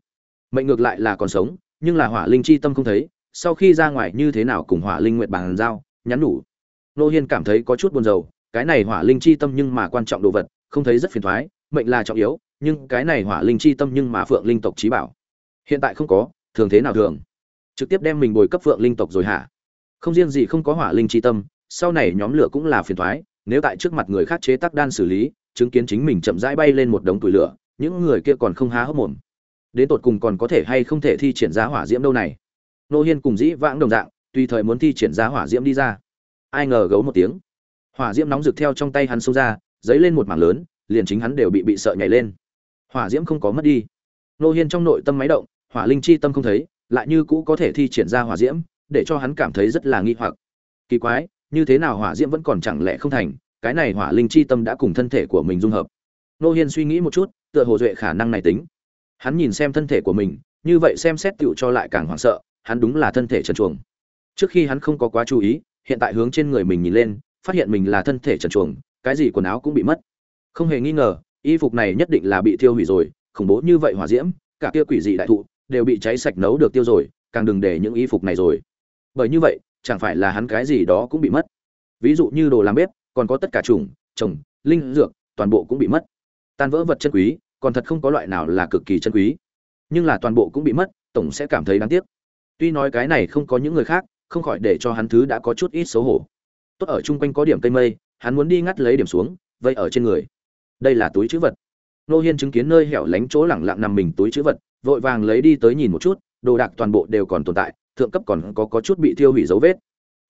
Mệnh ngược lại là còn sống, nhưng là hỏa linh chi tâm không thấy, sau khi ra ngoài như thế nào cùng hỏa linh nguyện bàn giao, nhắn nhủ. Nô hiên cảm thấy có chút buồn rầu, cái này hỏa linh chi tâm nhưng mà quan trọng đồ vật, không thấy rất phiền thoái, mệnh là trọng yếu nhưng cái này hỏa linh chi tâm nhưng mà phượng linh tộc trí bảo. Hiện tại không có, thường thế nào thường? Trực tiếp đem mình bồi cấp phượng linh tộc rồi hả? Không riêng gì không có hỏa linh chi tâm, sau này nhóm lửa cũng là phiền thoái, nếu tại trước mặt người khác chế tác đan xử lý, chứng kiến chính mình chậm rãi bay lên một đống tuổi lửa, những người kia còn không há hốc mồm. Đến tột cùng còn có thể hay không thể thi triển ra hỏa diễm đâu này? Nô hiên cùng dĩ vãng đồng dạng, tùy thời muốn thi triển ra hỏa diễm đi ra. Ai ngờ gấu một tiếng. Hỏa diễm nóng rực theo trong tay hắn xông ra, dấy lên một mảng lớn, liền chính hắn đều bị bị sợ nhảy lên hỏa diễm không có mất đi. Nô hiên trong nội tâm máy động, hỏa linh chi tâm không thấy, lại như cũ có thể thi triển ra hỏa diễm, để cho hắn cảm thấy rất là nghi hoặc. Kỳ quái, như thế nào hỏa diễm vẫn còn chẳng lẽ không thành, cái này hỏa linh chi tâm đã cùng thân thể của mình dung hợp. Nô hiên suy nghĩ một chút, tựa hồ duệ khả năng này tính. Hắn nhìn xem thân thể của mình, như vậy xem xét tựu cho lại càng hoảng sợ, hắn đúng là thân thể trần chuồng. Trước khi hắn không có quá chú ý, hiện tại hướng trên người mình nhìn lên, phát hiện mình là thân thể trần chuồng, cái gì quần áo cũng bị mất. Không hề nghi ngờ y phục này nhất định là bị thiêu hủy rồi, khủng bố như vậy hỏa diễm, cả kia quỷ dị đại thụ đều bị cháy sạch nấu được tiêu rồi, càng đừng để những y phục này rồi. Bởi như vậy, chẳng phải là hắn cái gì đó cũng bị mất. Ví dụ như đồ làm bếp, còn có tất cả trùng, trồng, linh dược, toàn bộ cũng bị mất. Tan vỡ vật chân quý, còn thật không có loại nào là cực kỳ chân quý. Nhưng là toàn bộ cũng bị mất, tổng sẽ cảm thấy đáng tiếc. Tuy nói cái này không có những người khác, không khỏi để cho hắn thứ đã có chút ít xấu hổ. Tốt ở chung quanh có điểm cây mây, hắn muốn đi ngắt lấy điểm xuống, vây ở trên người đây là túi chữ vật. Nô hiên chứng kiến nơi hẻo lánh chỗ lẳng lặng nằm mình túi chữ vật vội vàng lấy đi tới nhìn một chút đồ đạc toàn bộ đều còn tồn tại thượng cấp còn có, có chút bị tiêu hủy dấu vết.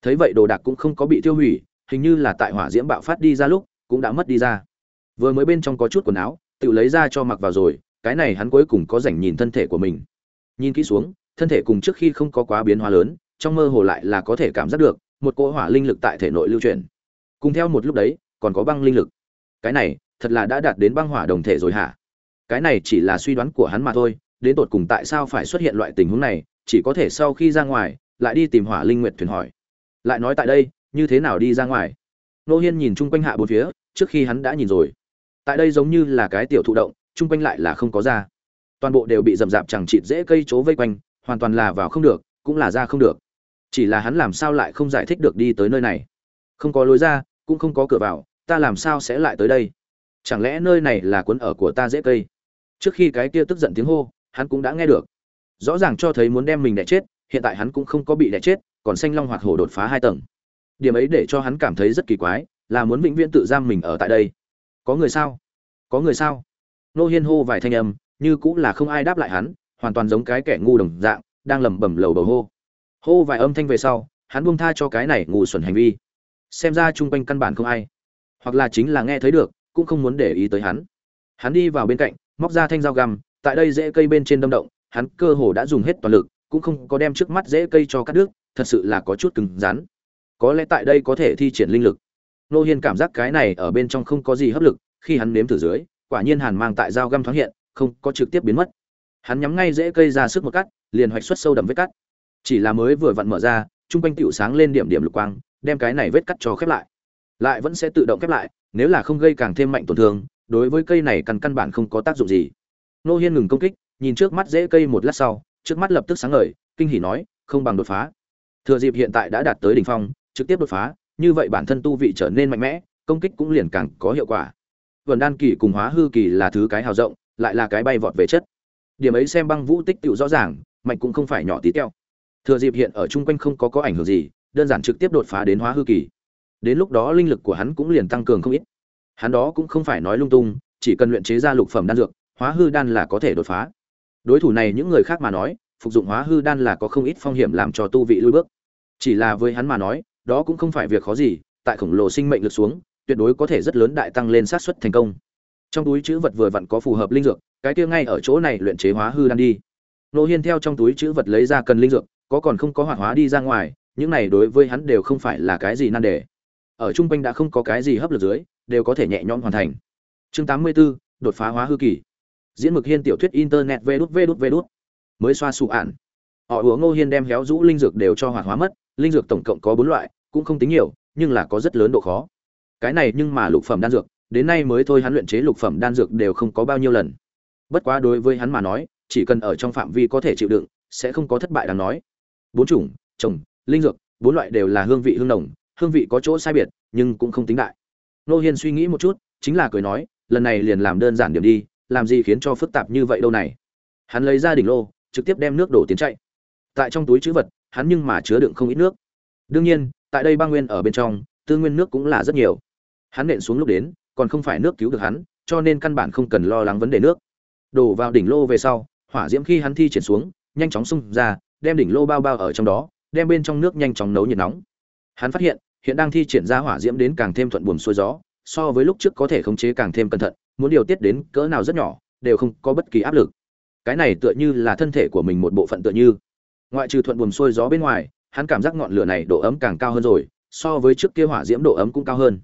Thấy vậy đồ đạc cũng không có bị tiêu hủy hình như là tại hỏa diễm bạo phát đi ra lúc cũng đã mất đi ra. Vừa mới bên trong có chút quần áo tự lấy ra cho mặc vào rồi cái này hắn cuối cùng có rảnh nhìn thân thể của mình. Nhìn kỹ xuống thân thể cùng trước khi không có quá biến hóa lớn trong mơ hồ lại là có thể cảm giác được một cỗ hỏa linh lực tại thể nội lưu truyền cùng theo một lúc đấy còn có băng linh lực. Cái này thật là đã đạt đến băng hỏa đồng thể rồi hả? Cái này chỉ là suy đoán của hắn mà thôi, đến tột cùng tại sao phải xuất hiện loại tình huống này, chỉ có thể sau khi ra ngoài, lại đi tìm hỏa linh nguyệt thuyền hỏi. Lại nói tại đây, như thế nào đi ra ngoài? Nô hiên nhìn chung quanh hạ bốn phía, trước khi hắn đã nhìn rồi. Tại đây giống như là cái tiểu thụ động, chung quanh lại là không có ra. Toàn bộ đều bị rậm rạp chẳng chịt dễ cây chỗ vây quanh, hoàn toàn là vào không được, cũng là ra không được. Chỉ là hắn làm sao lại không giải thích được đi tới nơi này? Không có lối ra, cũng không có cửa vào, ta làm sao sẽ lại tới đây? Chẳng lẽ nơi này là cuốn ở của ta dễ cây? Trước khi cái kia tức giận tiếng hô, hắn cũng đã nghe được. Rõ ràng cho thấy muốn đem mình đẻ chết, hiện tại hắn cũng không có bị đẻ chết, còn xanh long hoạt hổ đột phá hai tầng. Điểm ấy để cho hắn cảm thấy rất kỳ quái, là muốn vĩnh viễn tự giam mình ở tại đây. Có người sao? Có người sao? Nô hiên hô vài thanh âm, như cũng là không ai đáp lại hắn, hoàn toàn giống cái kẻ ngu đồng dạng, đang lẩm bẩm lầu bầu hô. Hô vài âm thanh về sau, hắn buông tha cho cái này ngu xuẩn hành vi. Xem ra chung quanh căn bản không ai. Hoặc là chính là nghe thấy được cũng không muốn để ý tới hắn. Hắn đi vào bên cạnh, móc ra thanh dao găm, tại đây dễ cây bên trên đâm động, hắn cơ hồ đã dùng hết toàn lực, cũng không có đem trước mắt dễ cây cho cắt đứt, thật sự là có chút cứng rắn. Có lẽ tại đây có thể thi triển linh lực. Nô hiên cảm giác cái này ở bên trong không có gì hấp lực, khi hắn nếm thử dưới, quả nhiên hàn mang tại dao găm thoáng hiện, không có trực tiếp biến mất. Hắn nhắm ngay dễ cây ra sức một cắt, liền hoạch xuất sâu đậm vết cắt. Chỉ là mới vừa vặn mở ra, trung quanh tựu sáng lên điểm điểm lục quang, đem cái này vết cắt cho khép lại. Lại vẫn sẽ tự động khép lại nếu là không gây càng thêm mạnh tổn thương, đối với cây này căn căn bản không có tác dụng gì. Nô hiên ngừng công kích, nhìn trước mắt dễ cây một lát sau, trước mắt lập tức sáng ngời, kinh hỉ nói, không bằng đột phá. Thừa dịp hiện tại đã đạt tới đỉnh phong, trực tiếp đột phá, như vậy bản thân tu vị trở nên mạnh mẽ, công kích cũng liền càng có hiệu quả. Vườn đan kỳ cùng hóa hư kỳ là thứ cái hào rộng, lại là cái bay vọt về chất. Điểm ấy xem băng vũ tích tựu rõ ràng, mạnh cũng không phải nhỏ tí teo. Thừa dịp hiện ở chung quanh không có có ảnh hưởng gì, đơn giản trực tiếp đột phá đến hóa hư kỳ đến lúc đó linh lực của hắn cũng liền tăng cường không ít. Hắn đó cũng không phải nói lung tung, chỉ cần luyện chế ra lục phẩm đan dược, hóa hư đan là có thể đột phá. Đối thủ này những người khác mà nói, phục dụng hóa hư đan là có không ít phong hiểm làm cho tu vị lui bước. Chỉ là với hắn mà nói, đó cũng không phải việc khó gì, tại khổng lồ sinh mệnh lực xuống, tuyệt đối có thể rất lớn đại tăng lên sát suất thành công. Trong túi chữ vật vừa vặn có phù hợp linh dược, cái kia ngay ở chỗ này luyện chế hóa hư đan đi. Nô hiên theo trong túi chữ vật lấy ra cần linh dược, có còn không có hoạt hóa đi ra ngoài, những này đối với hắn đều không phải là cái gì nan đề ở trung quanh đã không có cái gì hấp lực dưới đều có thể nhẹ nhõm hoàn thành. Chương 84, đột phá hóa hư kỳ. Diễn mực hiên tiểu thuyết internet vê đút vê đút vê đút. Mới xoa sụ ạn. Họ hứa ngô hiên đem héo rũ linh dược đều cho hoạt hóa mất linh dược tổng cộng có bốn loại cũng không tính nhiều nhưng là có rất lớn độ khó. Cái này nhưng mà lục phẩm đan dược đến nay mới thôi hắn luyện chế lục phẩm đan dược đều không có bao nhiêu lần. Bất quá đối với hắn mà nói chỉ cần ở trong phạm vi có thể chịu đựng sẽ không có thất bại đáng nói. Bốn chủng trồng linh dược bốn loại đều là hương vị hương nồng hương vị có chỗ sai biệt, nhưng cũng không tính đại. Nô hiên suy nghĩ một chút, chính là cười nói, lần này liền làm đơn giản điểm đi, làm gì khiến cho phức tạp như vậy đâu này. Hắn lấy ra đỉnh lô, trực tiếp đem nước đổ tiến chạy. Tại trong túi chữ vật, hắn nhưng mà chứa đựng không ít nước. Đương nhiên, tại đây ba nguyên ở bên trong, tư nguyên nước cũng là rất nhiều. Hắn nện xuống lúc đến, còn không phải nước cứu được hắn, cho nên căn bản không cần lo lắng vấn đề nước. Đổ vào đỉnh lô về sau, hỏa diễm khi hắn thi triển xuống, nhanh chóng xung ra, đem đỉnh lô bao bao ở trong đó, đem bên trong nước nhanh chóng nấu nhiệt nóng. Hắn phát hiện hiện đang thi triển ra hỏa diễm đến càng thêm thuận buồm xuôi gió, so với lúc trước có thể khống chế càng thêm cẩn thận, muốn điều tiết đến cỡ nào rất nhỏ, đều không có bất kỳ áp lực. Cái này tựa như là thân thể của mình một bộ phận tựa như. Ngoại trừ thuận buồm xuôi gió bên ngoài, hắn cảm giác ngọn lửa này độ ấm càng cao hơn rồi, so với trước kia hỏa diễm độ ấm cũng cao hơn.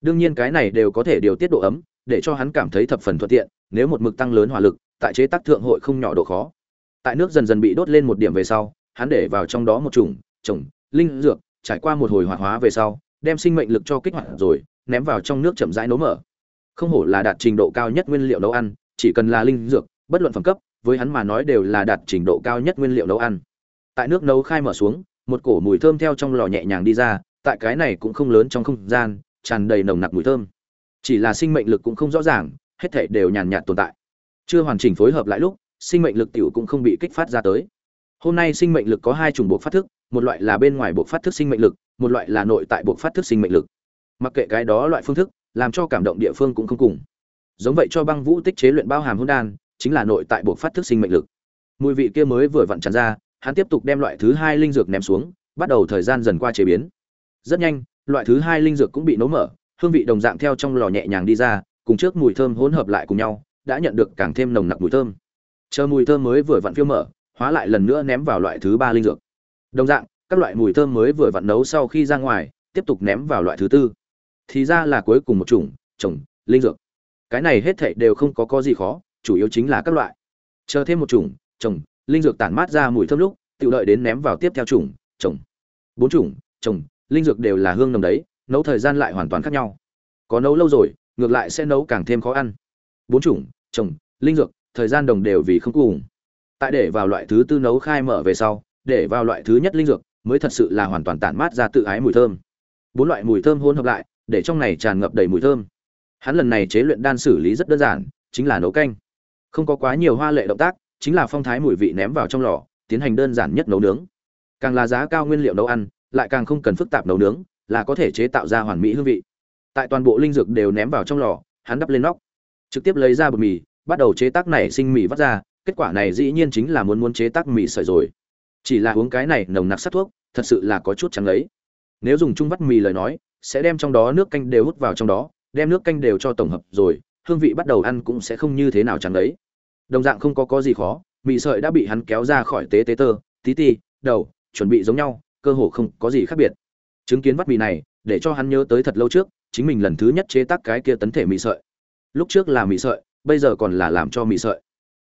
Đương nhiên cái này đều có thể điều tiết độ ấm, để cho hắn cảm thấy thập phần thuận tiện, nếu một mực tăng lớn hỏa lực, tại chế tác thượng hội không nhỏ độ khó. Tại nước dần dần bị đốt lên một điểm về sau, hắn để vào trong đó một chủng trồng linh dược trải qua một hồi hoạt hóa về sau, đem sinh mệnh lực cho kích hoạt rồi, ném vào trong nước chậm rãi nấu mở. Không hổ là đạt trình độ cao nhất nguyên liệu nấu ăn, chỉ cần là linh dược, bất luận phẩm cấp, với hắn mà nói đều là đạt trình độ cao nhất nguyên liệu nấu ăn. Tại nước nấu khai mở xuống, một cổ mùi thơm theo trong lò nhẹ nhàng đi ra, tại cái này cũng không lớn trong không gian, tràn đầy nồng nặc mùi thơm. Chỉ là sinh mệnh lực cũng không rõ ràng, hết thảy đều nhàn nhạt tồn tại. Chưa hoàn chỉnh phối hợp lại lúc, sinh mệnh lực tiểu cũng không bị kích phát ra tới. Hôm nay sinh mệnh lực có hai chủng buộc phát thức một loại là bên ngoài buộc phát thức sinh mệnh lực, một loại là nội tại buộc phát thức sinh mệnh lực. Mặc kệ cái đó loại phương thức, làm cho cảm động địa phương cũng không cùng. Giống vậy cho băng vũ tích chế luyện bao hàm hôn đan, chính là nội tại buộc phát thức sinh mệnh lực. Mùi vị kia mới vừa vặn tràn ra, hắn tiếp tục đem loại thứ hai linh dược ném xuống, bắt đầu thời gian dần qua chế biến. Rất nhanh, loại thứ hai linh dược cũng bị nấu mở, hương vị đồng dạng theo trong lò nhẹ nhàng đi ra, cùng trước mùi thơm hỗn hợp lại cùng nhau, đã nhận được càng thêm nồng nặc mùi thơm. Chờ mùi thơm mới vừa vặn phiêu mở, hóa lại lần nữa ném vào loại thứ ba linh dược đồng dạng, các loại mùi thơm mới vừa vặn nấu sau khi ra ngoài, tiếp tục ném vào loại thứ tư. Thì ra là cuối cùng một chủng, trồng, linh dược. Cái này hết thảy đều không có có gì khó, chủ yếu chính là các loại. Chờ thêm một chủng, trồng, linh dược tản mát ra mùi thơm lúc, tự đợi đến ném vào tiếp theo chủng, trồng. Bốn chủng, trồng, linh dược đều là hương nồng đấy, nấu thời gian lại hoàn toàn khác nhau. Có nấu lâu rồi, ngược lại sẽ nấu càng thêm khó ăn. Bốn chủng, trồng, linh dược, thời gian đồng đều vì không cùng. Tại để vào loại thứ tư nấu khai mở về sau để vào loại thứ nhất linh dược mới thật sự là hoàn toàn tản mát ra tự ái mùi thơm. Bốn loại mùi thơm hỗn hợp lại, để trong này tràn ngập đầy mùi thơm. Hắn lần này chế luyện đan xử lý rất đơn giản, chính là nấu canh. Không có quá nhiều hoa lệ động tác, chính là phong thái mùi vị ném vào trong lò, tiến hành đơn giản nhất nấu nướng. Càng là giá cao nguyên liệu nấu ăn, lại càng không cần phức tạp nấu nướng, là có thể chế tạo ra hoàn mỹ hương vị. Tại toàn bộ linh dược đều ném vào trong lò, hắn đắp lên nóc, trực tiếp lấy ra bột mì, bắt đầu chế tác này sinh mì vắt ra, kết quả này dĩ nhiên chính là muốn muốn chế tác mì sợi rồi chỉ là uống cái này nồng nặc sát thuốc, thật sự là có chút trắng ấy. Nếu dùng chung vắt mì lời nói, sẽ đem trong đó nước canh đều hút vào trong đó, đem nước canh đều cho tổng hợp rồi, hương vị bắt đầu ăn cũng sẽ không như thế nào chẳng ấy. Đồng dạng không có có gì khó, mì sợi đã bị hắn kéo ra khỏi tế tế tơ, tí ti, đầu, chuẩn bị giống nhau, cơ hồ không có gì khác biệt. Chứng kiến vắt mì này, để cho hắn nhớ tới thật lâu trước, chính mình lần thứ nhất chế tác cái kia tấn thể mì sợi. Lúc trước là mì sợi, bây giờ còn là làm cho mì sợi.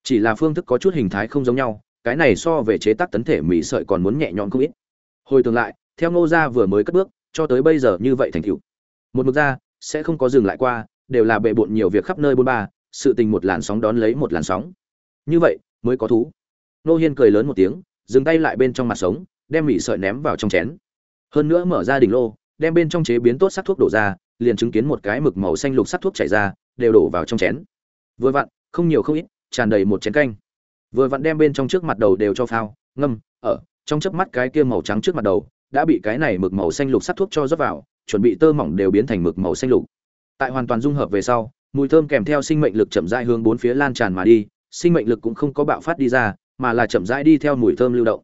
Chỉ là phương thức có chút hình thái không giống nhau cái này so về chế tác tấn thể mì sợi còn muốn nhẹ nhõm không ít. Hồi tương lại, theo ngô gia vừa mới cất bước, cho tới bây giờ như vậy thành tựu. Một mực ra, sẽ không có dừng lại qua, đều là bệ bộn nhiều việc khắp nơi bôn ba, sự tình một làn sóng đón lấy một làn sóng. Như vậy, mới có thú. Nô hiên cười lớn một tiếng, dừng tay lại bên trong mặt sống, đem mì sợi ném vào trong chén. Hơn nữa mở ra đỉnh lô, đem bên trong chế biến tốt sắc thuốc đổ ra, liền chứng kiến một cái mực màu xanh lục sắc thuốc chảy ra, đều đổ vào trong chén. Vừa vặn, không nhiều không ít, tràn đầy một chén canh vừa vặn đem bên trong trước mặt đầu đều cho phao, ngâm, ở, trong chớp mắt cái kia màu trắng trước mặt đầu, đã bị cái này mực màu xanh lục sắc thuốc cho rót vào, chuẩn bị tơ mỏng đều biến thành mực màu xanh lục. Tại hoàn toàn dung hợp về sau, mùi thơm kèm theo sinh mệnh lực chậm rãi hướng bốn phía lan tràn mà đi, sinh mệnh lực cũng không có bạo phát đi ra, mà là chậm rãi đi theo mùi thơm lưu động.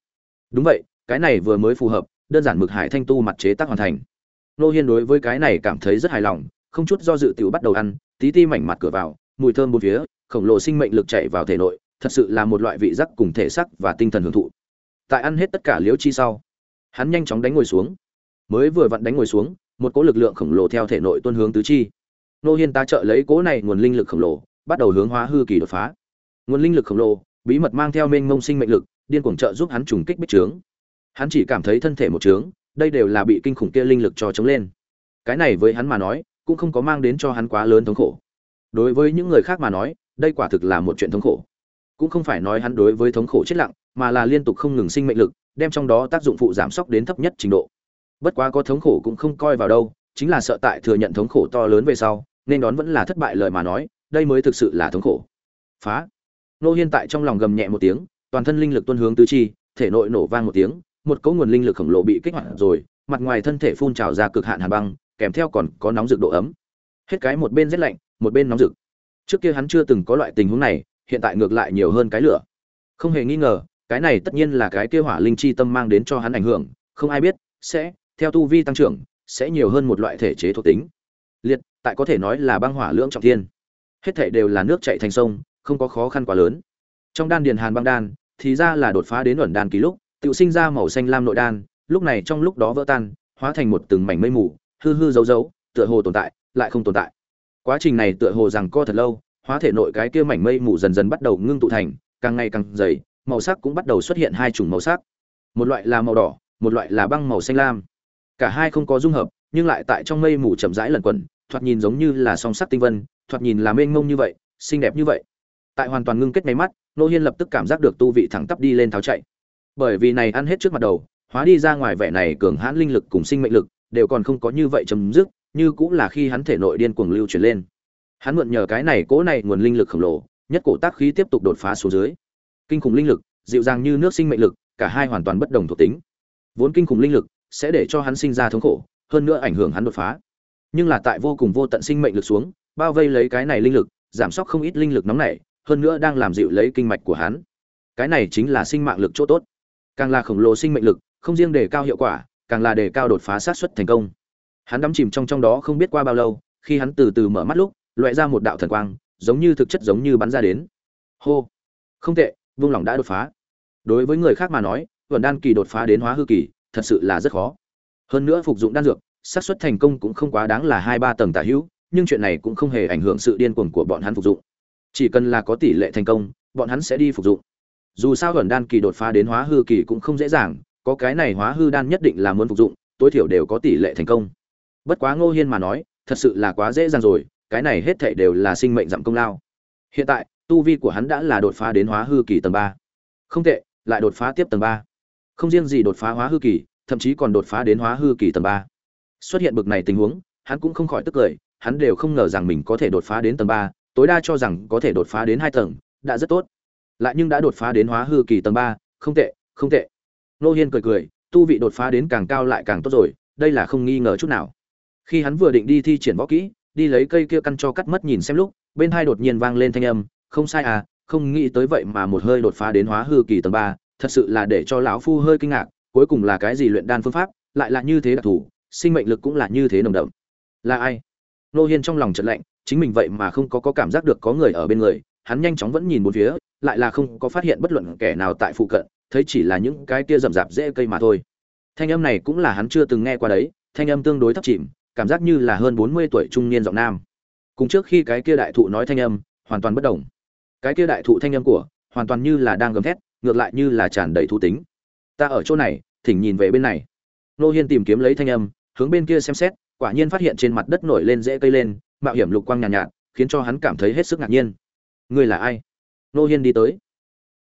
Đúng vậy, cái này vừa mới phù hợp, đơn giản mực hải thanh tu mặt chế tác hoàn thành. Nô hiên đối với cái này cảm thấy rất hài lòng, không chút do dự tiểu bắt đầu ăn, tí ti mảnh mặt cửa vào, mùi thơm bốn phía, khổng lồ sinh mệnh lực chạy vào thể nội thật sự là một loại vị giác cùng thể sắc và tinh thần hưởng thụ. Tại ăn hết tất cả liễu chi sau, hắn nhanh chóng đánh ngồi xuống. Mới vừa vặn đánh ngồi xuống, một cỗ lực lượng khổng lồ theo thể nội tuân hướng tứ chi. Nô hiên ta trợ lấy cỗ này nguồn linh lực khổng lồ, bắt đầu hướng hóa hư kỳ đột phá. Nguồn linh lực khổng lồ, bí mật mang theo mênh mông sinh mệnh lực, điên cuồng trợ giúp hắn trùng kích bích trướng. Hắn chỉ cảm thấy thân thể một trướng, đây đều là bị kinh khủng kia linh lực cho chống lên. Cái này với hắn mà nói, cũng không có mang đến cho hắn quá lớn thống khổ. Đối với những người khác mà nói, đây quả thực là một chuyện thống khổ cũng không phải nói hắn đối với thống khổ chết lặng, mà là liên tục không ngừng sinh mệnh lực, đem trong đó tác dụng phụ giảm sốc đến thấp nhất trình độ. Bất quá có thống khổ cũng không coi vào đâu, chính là sợ tại thừa nhận thống khổ to lớn về sau, nên đón vẫn là thất bại lời mà nói, đây mới thực sự là thống khổ. Phá. Nô hiên tại trong lòng gầm nhẹ một tiếng, toàn thân linh lực tuân hướng tứ chi, thể nội nổ vang một tiếng, một cỗ nguồn linh lực khổng lồ bị kích hoạt rồi, mặt ngoài thân thể phun trào ra cực hạn hà băng, kèm theo còn có nóng rực độ ấm. Hết cái một bên rét lạnh, một bên nóng rực. Trước kia hắn chưa từng có loại tình huống này hiện tại ngược lại nhiều hơn cái lửa. Không hề nghi ngờ, cái này tất nhiên là cái kia hỏa linh chi tâm mang đến cho hắn ảnh hưởng, không ai biết, sẽ, theo tu vi tăng trưởng, sẽ nhiều hơn một loại thể chế thuộc tính. Liệt, tại có thể nói là băng hỏa lưỡng trọng thiên. Hết thảy đều là nước chảy thành sông, không có khó khăn quá lớn. Trong đan điền hàn băng đan, thì ra là đột phá đến ẩn đan kỳ lúc tự sinh ra màu xanh lam nội đan, lúc này trong lúc đó vỡ tan, hóa thành một từng mảnh mây mù, hư hư dấu dấu, tựa hồ tồn tại, lại không tồn tại. Quá trình này tựa hồ rằng co thật lâu hóa thể nội cái kia mảnh mây mù dần dần bắt đầu ngưng tụ thành, càng ngày càng dày, màu sắc cũng bắt đầu xuất hiện hai chủng màu sắc. Một loại là màu đỏ, một loại là băng màu xanh lam. Cả hai không có dung hợp, nhưng lại tại trong mây mù chậm rãi lẩn quẩn, thoạt nhìn giống như là song sắc tinh vân, thoạt nhìn là mênh mông như vậy, xinh đẹp như vậy. Tại hoàn toàn ngưng kết máy mắt, nô hiên lập tức cảm giác được tu vị thẳng tắp đi lên tháo chạy. Bởi vì này ăn hết trước mặt đầu, hóa đi ra ngoài vẻ này cường hãn linh lực cùng sinh mệnh lực, đều còn không có như vậy chấm dứt, như cũng là khi hắn thể nội điên cuồng lưu chuyển lên hắn mượn nhờ cái này cố này nguồn linh lực khổng lồ, nhất cổ tác khí tiếp tục đột phá xuống dưới. Kinh khủng linh lực, dịu dàng như nước sinh mệnh lực, cả hai hoàn toàn bất đồng thuộc tính. Vốn kinh khủng linh lực sẽ để cho hắn sinh ra thống khổ, hơn nữa ảnh hưởng hắn đột phá. Nhưng là tại vô cùng vô tận sinh mệnh lực xuống, bao vây lấy cái này linh lực, giảm sốc không ít linh lực nóng nảy, hơn nữa đang làm dịu lấy kinh mạch của hắn. Cái này chính là sinh mạng lực chỗ tốt. Càng là khổng lồ sinh mệnh lực, không riêng đề cao hiệu quả, càng là đề cao đột phá sát xuất thành công. Hắn đắm chìm trong trong đó không biết qua bao lâu, khi hắn từ từ mở mắt lúc loại ra một đạo thần quang, giống như thực chất giống như bắn ra đến. Hô! Không tệ vung lòng đã đột phá. Đối với người khác mà nói vần đan kỳ đột phá đến hóa hư kỳ, thật sự là rất khó. Hơn nữa phục dụng đan dược, xác suất thành công cũng không quá đáng là hai ba tầng tả hữu, nhưng chuyện này cũng không hề ảnh hưởng sự điên cuồng của bọn hắn phục dụng. Chỉ cần là có tỷ lệ thành công, bọn hắn sẽ đi phục dụng. Dù sao vần đan kỳ đột phá đến hóa hư kỳ cũng không dễ dàng, có cái này hóa hư đan nhất định là muốn phục dụng, tối thiểu đều có tỷ lệ thành công. Bất quá ngô hiên mà nói, thật sự là quá dễ dàng rồi cái này hết thảy đều là sinh mệnh giảm công lao. Hiện tại, tu vi của hắn đã là đột phá đến hóa hư kỳ tầng ba. Không tệ, lại đột phá tiếp tầng ba. Không riêng gì đột phá hóa hư kỳ, thậm chí còn đột phá đến hóa hư kỳ tầng ba. Xuất hiện bực này tình huống, hắn cũng không khỏi tức cười, hắn đều không ngờ rằng mình có thể đột phá đến tầng ba, tối đa cho rằng có thể đột phá đến hai tầng, đã rất tốt. Lại nhưng đã đột phá đến hóa hư kỳ tầng ba, không tệ không tệ. Nô hiên cười cười, tu vị đột phá đến càng cao lại càng tốt rồi, đây là không nghi ngờ chút nào. Khi hắn vừa định đi thi triển võ kỹ đi lấy cây kia căn cho cắt mất nhìn xem lúc bên hai đột nhiên vang lên thanh âm không sai à không nghĩ tới vậy mà một hơi đột phá đến hóa hư kỳ tầng ba thật sự là để cho lão phu hơi kinh ngạc cuối cùng là cái gì luyện đan phương pháp lại là như thế đặc thù sinh mệnh lực cũng là như thế nồng đậm. Là ai? Nô hiên trong lòng trận lạnh chính mình vậy mà không có, có cảm giác được có người ở bên người hắn nhanh chóng vẫn nhìn một phía lại là không có phát hiện bất luận kẻ nào tại phụ cận thấy chỉ là những cái kia rậm rạp dễ cây mà thôi. Thanh âm này cũng là hắn chưa từng nghe qua đấy thanh âm tương đối thấp chìm cảm giác như là hơn bốn mươi tuổi trung niên giọng nam. Cùng trước khi cái kia đại thụ nói thanh âm hoàn toàn bất đồng. Cái kia đại thụ thanh âm của hoàn toàn như là đang gầm thét ngược lại như là tràn đầy thú tính. Ta ở chỗ này thỉnh nhìn về bên này. Nô hiên tìm kiếm lấy thanh âm hướng bên kia xem xét quả nhiên phát hiện trên mặt đất nổi lên rễ cây lên mạo hiểm lục quang nhàn nhạt, nhạt khiến cho hắn cảm thấy hết sức ngạc nhiên. Ngươi là ai? Nô hiên đi tới.